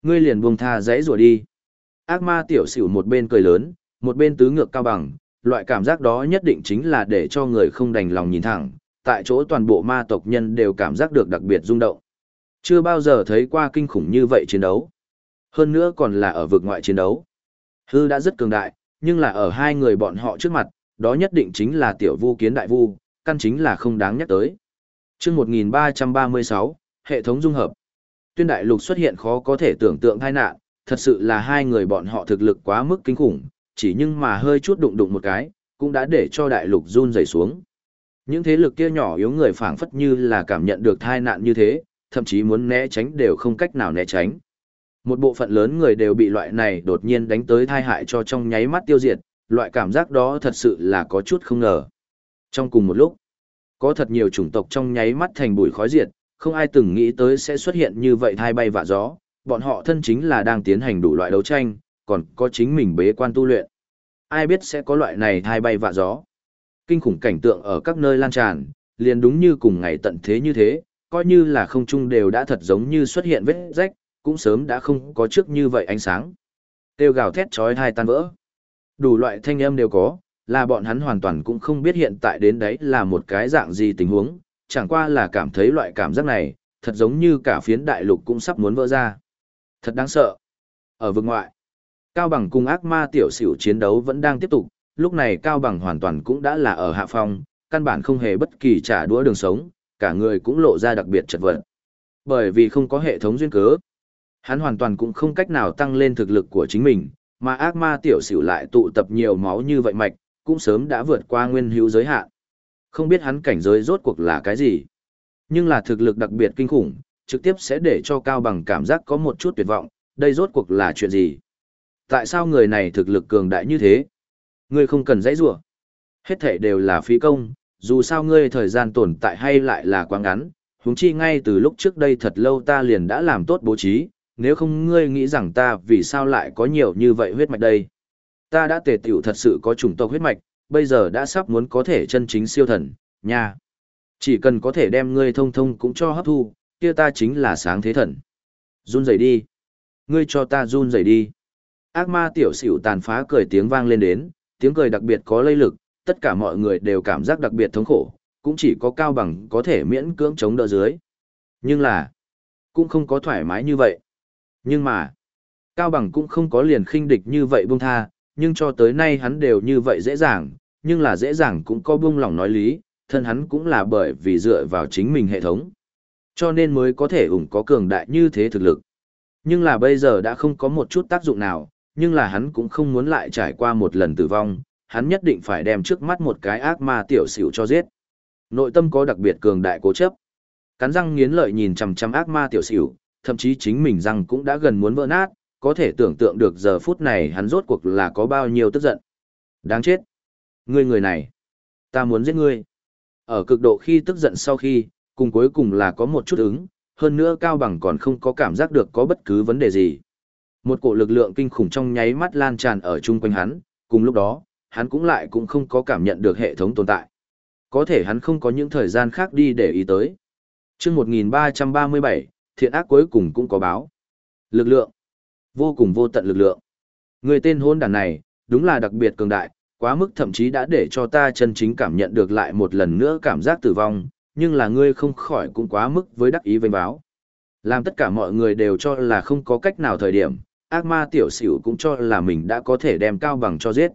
Ngươi liền buông tha dãy rùa đi. Ác ma tiểu xỉu một bên cười lớn, một bên tứ ngược cao bằng, loại cảm giác đó nhất định chính là để cho người không đành lòng nhìn thẳng, tại chỗ toàn bộ ma tộc nhân đều cảm giác được đặc biệt rung động. Chưa bao giờ thấy qua kinh khủng như vậy chiến đấu. Hơn nữa còn là ở vực ngoại chiến đấu. Hư đã rất cường đại, nhưng là ở hai người bọn họ trước mặt, đó nhất định chính là tiểu vu kiến đại vu, căn chính là không đáng nhắc tới. chương 1336, hệ thống dung hợp. Tuyên đại lục xuất hiện khó có thể tưởng tượng tai nạn, thật sự là hai người bọn họ thực lực quá mức kinh khủng, chỉ nhưng mà hơi chút đụng đụng một cái, cũng đã để cho đại lục run rẩy xuống. Những thế lực kia nhỏ yếu người phảng phất như là cảm nhận được tai nạn như thế, thậm chí muốn né tránh đều không cách nào né tránh. Một bộ phận lớn người đều bị loại này đột nhiên đánh tới thai hại cho trong nháy mắt tiêu diệt, loại cảm giác đó thật sự là có chút không ngờ. Trong cùng một lúc, có thật nhiều chủng tộc trong nháy mắt thành bụi khói diệt, không ai từng nghĩ tới sẽ xuất hiện như vậy thai bay vạ gió, bọn họ thân chính là đang tiến hành đủ loại đấu tranh, còn có chính mình bế quan tu luyện. Ai biết sẽ có loại này thai bay vạ gió. Kinh khủng cảnh tượng ở các nơi lan tràn, liền đúng như cùng ngày tận thế như thế, coi như là không trung đều đã thật giống như xuất hiện vết rách, cũng sớm đã không có trước như vậy ánh sáng. Tiêu gào thét chói tai tan vỡ. Đủ loại thanh âm đều có, là bọn hắn hoàn toàn cũng không biết hiện tại đến đấy là một cái dạng gì tình huống, chẳng qua là cảm thấy loại cảm giác này, thật giống như cả phiến đại lục cũng sắp muốn vỡ ra. Thật đáng sợ. Ở vực ngoại, Cao Bằng cùng ác ma tiểu xỉu chiến đấu vẫn đang tiếp tục, lúc này Cao Bằng hoàn toàn cũng đã là ở hạ phong, căn bản không hề bất kỳ trả đũa đường sống, cả người cũng lộ ra đặc biệt chật vật. Bởi vì không có hệ thống duyên cớ, hắn hoàn toàn cũng không cách nào tăng lên thực lực của chính mình, mà ác ma tiểu xỉu lại tụ tập nhiều máu như vậy mạch, cũng sớm đã vượt qua nguyên hữu giới hạn. Không biết hắn cảnh giới rốt cuộc là cái gì. Nhưng là thực lực đặc biệt kinh khủng, trực tiếp sẽ để cho Cao Bằng cảm giác có một chút tuyệt vọng, đây rốt cuộc là chuyện gì? Tại sao người này thực lực cường đại như thế? Ngươi không cần dãy rủa. Hết thể đều là phí công, dù sao ngươi thời gian tồn tại hay lại là quá ngắn, huống chi ngay từ lúc trước đây thật lâu ta liền đã làm tốt bố trí, nếu không ngươi nghĩ rằng ta vì sao lại có nhiều như vậy huyết mạch đây. Ta đã tề tiểu thật sự có chủng tộc huyết mạch, bây giờ đã sắp muốn có thể chân chính siêu thần, nha. Chỉ cần có thể đem ngươi thông thông cũng cho hấp thu, kia ta chính là sáng thế thần. Run rẩy đi. Ngươi cho ta run rẩy đi. Ác ma tiểu xỉu tàn phá cười tiếng vang lên đến, tiếng cười đặc biệt có lây lực, tất cả mọi người đều cảm giác đặc biệt thống khổ, cũng chỉ có cao bằng có thể miễn cưỡng chống đỡ dưới. Nhưng là, cũng không có thoải mái như vậy. Nhưng mà, cao bằng cũng không có liền khinh địch như vậy buông tha, nhưng cho tới nay hắn đều như vậy dễ dàng, nhưng là dễ dàng cũng có buông lòng nói lý, thân hắn cũng là bởi vì dựa vào chính mình hệ thống. Cho nên mới có thể ủng có cường đại như thế thực lực. Nhưng là bây giờ đã không có một chút tác dụng nào, nhưng là hắn cũng không muốn lại trải qua một lần tử vong, hắn nhất định phải đem trước mắt một cái ác ma tiểu xỉu cho giết. Nội tâm có đặc biệt cường đại cố chấp. Cắn răng nghiến lợi nhìn chằm chằm ác ma tiểu xỉu, thậm chí chính mình răng cũng đã gần muốn vỡ nát, có thể tưởng tượng được giờ phút này hắn rốt cuộc là có bao nhiêu tức giận. Đáng chết. Ngươi người này. Ta muốn giết ngươi. Ở cực độ khi tức giận sau khi, cùng cuối cùng là có một chút ứng, hơn nữa Cao Bằng còn không có cảm giác được có bất cứ vấn đề gì. Một cổ lực lượng kinh khủng trong nháy mắt lan tràn ở chung quanh hắn, cùng lúc đó, hắn cũng lại cũng không có cảm nhận được hệ thống tồn tại. Có thể hắn không có những thời gian khác đi để ý tới. chương 1337, thiện ác cuối cùng cũng có báo. Lực lượng. Vô cùng vô tận lực lượng. Người tên hôn đàn này, đúng là đặc biệt cường đại, quá mức thậm chí đã để cho ta chân chính cảm nhận được lại một lần nữa cảm giác tử vong, nhưng là ngươi không khỏi cũng quá mức với đắc ý vênh báo. Làm tất cả mọi người đều cho là không có cách nào thời điểm, ác ma tiểu xỉu cũng cho là mình đã có thể đem cao bằng cho giết.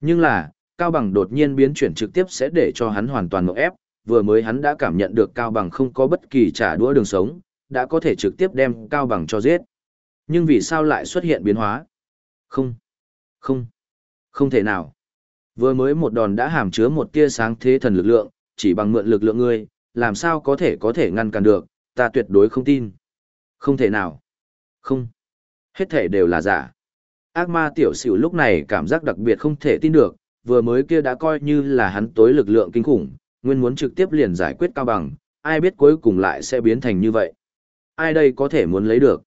Nhưng là, cao bằng đột nhiên biến chuyển trực tiếp sẽ để cho hắn hoàn toàn ngộp ép, vừa mới hắn đã cảm nhận được cao bằng không có bất kỳ trả đũa đường sống, đã có thể trực tiếp đem cao bằng cho giết. Nhưng vì sao lại xuất hiện biến hóa? Không, không, không thể nào. Vừa mới một đòn đã hàm chứa một tia sáng thế thần lực lượng, chỉ bằng mượn lực lượng ngươi, làm sao có thể có thể ngăn cản được, ta tuyệt đối không tin. Không thể nào. Không. Hết thể đều là giả. Ác ma tiểu xỉu lúc này cảm giác đặc biệt không thể tin được, vừa mới kia đã coi như là hắn tối lực lượng kinh khủng, nguyên muốn trực tiếp liền giải quyết cao bằng, ai biết cuối cùng lại sẽ biến thành như vậy. Ai đây có thể muốn lấy được?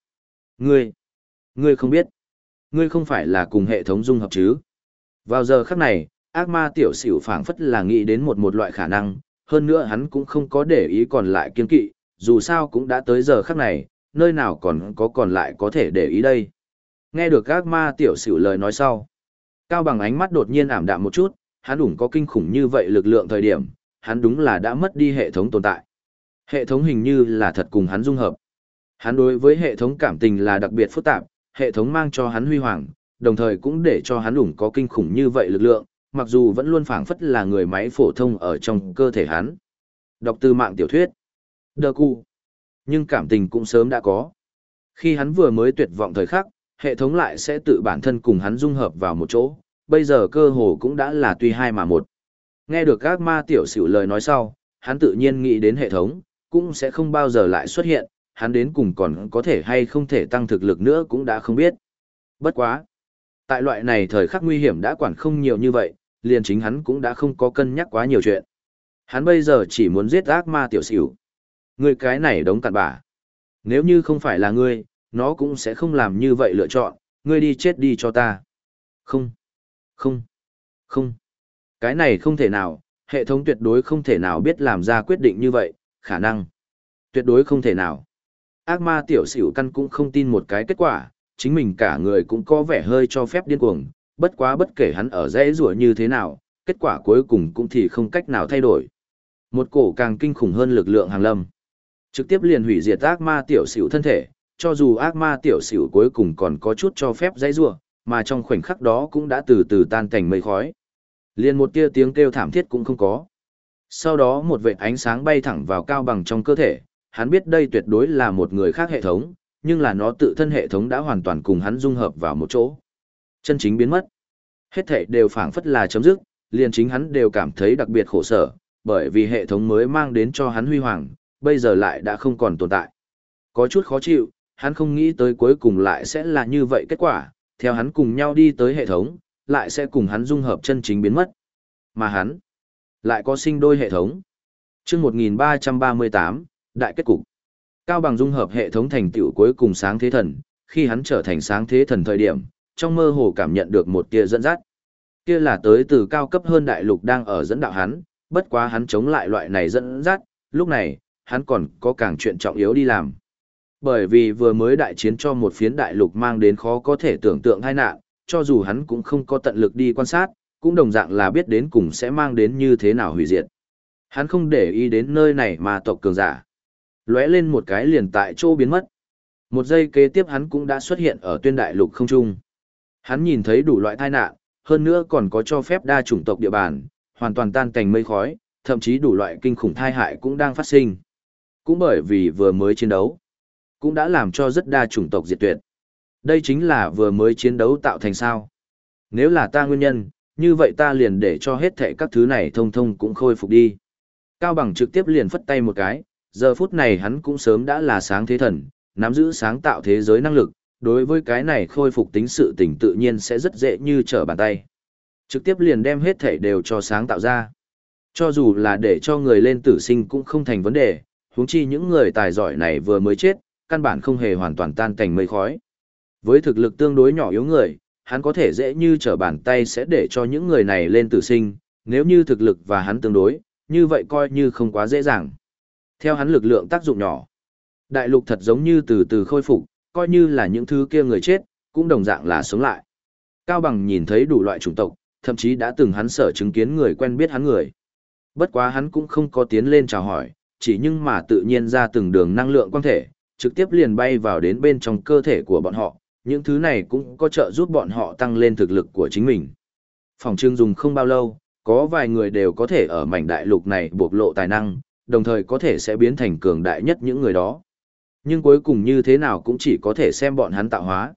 Ngươi. Ngươi không biết. Ngươi không phải là cùng hệ thống dung hợp chứ. Vào giờ khắc này, ác ma tiểu xỉu phảng phất là nghĩ đến một một loại khả năng, hơn nữa hắn cũng không có để ý còn lại kiên kỵ, dù sao cũng đã tới giờ khắc này, nơi nào còn có còn lại có thể để ý đây. Nghe được các ma tiểu sửu lời nói sau. Cao bằng ánh mắt đột nhiên ảm đạm một chút, hắn đủng có kinh khủng như vậy lực lượng thời điểm, hắn đúng là đã mất đi hệ thống tồn tại. Hệ thống hình như là thật cùng hắn dung hợp. Hắn đối với hệ thống cảm tình là đặc biệt phức tạp, hệ thống mang cho hắn huy hoàng, đồng thời cũng để cho hắn đủng có kinh khủng như vậy lực lượng, mặc dù vẫn luôn phảng phất là người máy phổ thông ở trong cơ thể hắn. Đọc từ mạng tiểu thuyết. Đờ cụ. Nhưng cảm tình cũng sớm đã có. Khi hắn vừa mới tuyệt vọng thời khắc, hệ thống lại sẽ tự bản thân cùng hắn dung hợp vào một chỗ, bây giờ cơ hồ cũng đã là tuy hai mà một. Nghe được các ma tiểu xỉu lời nói sau, hắn tự nhiên nghĩ đến hệ thống, cũng sẽ không bao giờ lại xuất hiện, hắn đến cùng còn có thể hay không thể tăng thực lực nữa cũng đã không biết. Bất quá. Tại loại này thời khắc nguy hiểm đã quản không nhiều như vậy, liền chính hắn cũng đã không có cân nhắc quá nhiều chuyện. Hắn bây giờ chỉ muốn giết ác ma tiểu xỉu. Người cái này đống cặn bả. Nếu như không phải là ngươi, nó cũng sẽ không làm như vậy lựa chọn, ngươi đi chết đi cho ta. Không, không, không. Cái này không thể nào, hệ thống tuyệt đối không thể nào biết làm ra quyết định như vậy, khả năng. Tuyệt đối không thể nào. Ác ma tiểu xỉu căn cũng không tin một cái kết quả, chính mình cả người cũng có vẻ hơi cho phép điên cuồng, bất quá bất kể hắn ở dãy rủa như thế nào, kết quả cuối cùng cũng thì không cách nào thay đổi. Một cổ càng kinh khủng hơn lực lượng hàng lâm. Trực tiếp liền hủy diệt ác ma tiểu xỉu thân thể, cho dù ác ma tiểu xỉu cuối cùng còn có chút cho phép dãy rua, mà trong khoảnh khắc đó cũng đã từ từ tan thành mây khói. Liền một tia tiếng kêu thảm thiết cũng không có. Sau đó một vệt ánh sáng bay thẳng vào cao bằng trong cơ thể, hắn biết đây tuyệt đối là một người khác hệ thống, nhưng là nó tự thân hệ thống đã hoàn toàn cùng hắn dung hợp vào một chỗ. Chân chính biến mất. Hết thể đều phảng phất là chấm dứt, liền chính hắn đều cảm thấy đặc biệt khổ sở, bởi vì hệ thống mới mang đến cho hắn huy hoàng, bây giờ lại đã không còn tồn tại. Có chút khó chịu, hắn không nghĩ tới cuối cùng lại sẽ là như vậy kết quả, theo hắn cùng nhau đi tới hệ thống, lại sẽ cùng hắn dung hợp chân chính biến mất. Mà hắn, lại có sinh đôi hệ thống. chương 1338, Đại kết cục. Cao bằng dung hợp hệ thống thành tựu cuối cùng sáng thế thần, khi hắn trở thành sáng thế thần thời điểm, trong mơ hồ cảm nhận được một tia dẫn dắt. Kia là tới từ cao cấp hơn đại lục đang ở dẫn đạo hắn, bất quá hắn chống lại loại này dẫn dắt, lúc này, hắn còn có càng chuyện trọng yếu đi làm. Bởi vì vừa mới đại chiến cho một phiến đại lục mang đến khó có thể tưởng tượng tai nạn, cho dù hắn cũng không có tận lực đi quan sát, cũng đồng dạng là biết đến cùng sẽ mang đến như thế nào hủy diệt. Hắn không để ý đến nơi này mà tộc cường giả. lóe lên một cái liền tại chỗ biến mất. Một giây kế tiếp hắn cũng đã xuất hiện ở tuyên đại lục không trung. Hắn nhìn thấy đủ loại tai nạn, hơn nữa còn có cho phép đa chủng tộc địa bàn, hoàn toàn tan cảnh mây khói, thậm chí đủ loại kinh khủng thai hại cũng đang phát sinh. Cũng bởi vì vừa mới chiến đấu, cũng đã làm cho rất đa chủng tộc diệt tuyệt. Đây chính là vừa mới chiến đấu tạo thành sao. Nếu là ta nguyên nhân, như vậy ta liền để cho hết thệ các thứ này thông thông cũng khôi phục đi. Cao bằng trực tiếp liền phất tay một cái, giờ phút này hắn cũng sớm đã là sáng thế thần, nắm giữ sáng tạo thế giới năng lực, đối với cái này khôi phục tính sự tỉnh tự nhiên sẽ rất dễ như trở bàn tay. Trực tiếp liền đem hết thể đều cho sáng tạo ra. Cho dù là để cho người lên tử sinh cũng không thành vấn đề, huống chi những người tài giỏi này vừa mới chết, căn bản không hề hoàn toàn tan thành mây khói. Với thực lực tương đối nhỏ yếu người, hắn có thể dễ như trở bàn tay sẽ để cho những người này lên tử sinh, nếu như thực lực và hắn tương đối, như vậy coi như không quá dễ dàng. Theo hắn lực lượng tác dụng nhỏ, đại lục thật giống như từ từ khôi phục, coi như là những thứ kia người chết, cũng đồng dạng là sống lại. Cao Bằng nhìn thấy đủ loại chủng tộc, thậm chí đã từng hắn sở chứng kiến người quen biết hắn người. Bất quá hắn cũng không có tiến lên chào hỏi, chỉ nhưng mà tự nhiên ra từng đường năng lượng quan thể, trực tiếp liền bay vào đến bên trong cơ thể của bọn họ, những thứ này cũng có trợ giúp bọn họ tăng lên thực lực của chính mình. Phòng trưng dùng không bao lâu, có vài người đều có thể ở mảnh đại lục này bộc lộ tài năng, đồng thời có thể sẽ biến thành cường đại nhất những người đó. Nhưng cuối cùng như thế nào cũng chỉ có thể xem bọn hắn tạo hóa.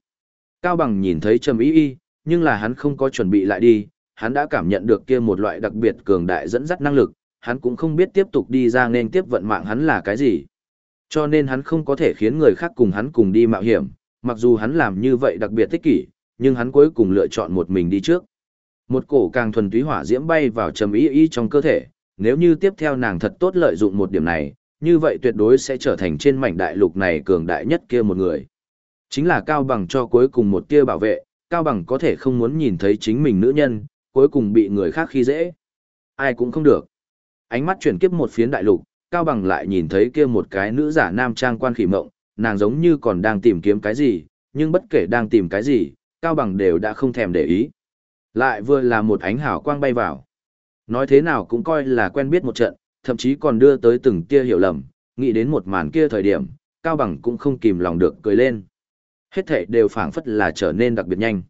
Cao Bằng nhìn thấy Trầm Y Y, nhưng là hắn không có chuẩn bị lại đi, hắn đã cảm nhận được kia một loại đặc biệt cường đại dẫn dắt năng lực, hắn cũng không biết tiếp tục đi ra nên tiếp vận mạng hắn là cái gì. Cho nên hắn không có thể khiến người khác cùng hắn cùng đi mạo hiểm, mặc dù hắn làm như vậy đặc biệt tích kỷ, nhưng hắn cuối cùng lựa chọn một mình đi trước. Một cổ càng thuần túy hỏa diễm bay vào trầm ý ý trong cơ thể, nếu như tiếp theo nàng thật tốt lợi dụng một điểm này, như vậy tuyệt đối sẽ trở thành trên mảnh đại lục này cường đại nhất kia một người. Chính là Cao Bằng cho cuối cùng một tia bảo vệ, Cao Bằng có thể không muốn nhìn thấy chính mình nữ nhân, cuối cùng bị người khác khi dễ. Ai cũng không được. Ánh mắt chuyển kiếp một phiến đại lục, Cao Bằng lại nhìn thấy kia một cái nữ giả nam trang quan khỉ mộng, nàng giống như còn đang tìm kiếm cái gì, nhưng bất kể đang tìm cái gì, Cao Bằng đều đã không thèm để ý. Lại vừa là một ánh hào quang bay vào. Nói thế nào cũng coi là quen biết một trận, thậm chí còn đưa tới từng tia hiểu lầm, nghĩ đến một màn kia thời điểm, Cao Bằng cũng không kìm lòng được cười lên. Hết thảy đều phảng phất là trở nên đặc biệt nhanh.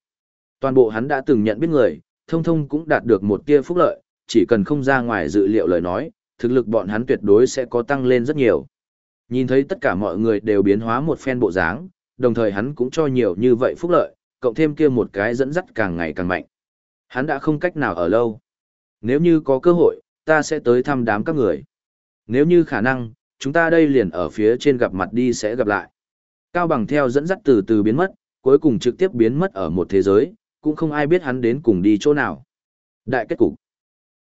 Toàn bộ hắn đã từng nhận biết người, thông thông cũng đạt được một tia phúc lợi, chỉ cần không ra ngoài dự liệu lời nói, thực lực bọn hắn tuyệt đối sẽ có tăng lên rất nhiều. Nhìn thấy tất cả mọi người đều biến hóa một phen bộ dáng, đồng thời hắn cũng cho nhiều như vậy phúc lợi, cộng thêm kia một cái dẫn dắt càng ngày càng mạnh. Hắn đã không cách nào ở lâu. Nếu như có cơ hội, ta sẽ tới thăm đám các người. Nếu như khả năng, chúng ta đây liền ở phía trên gặp mặt đi sẽ gặp lại. Cao bằng theo dẫn dắt từ từ biến mất, cuối cùng trực tiếp biến mất ở một thế giới, cũng không ai biết hắn đến cùng đi chỗ nào. Đại kết cục.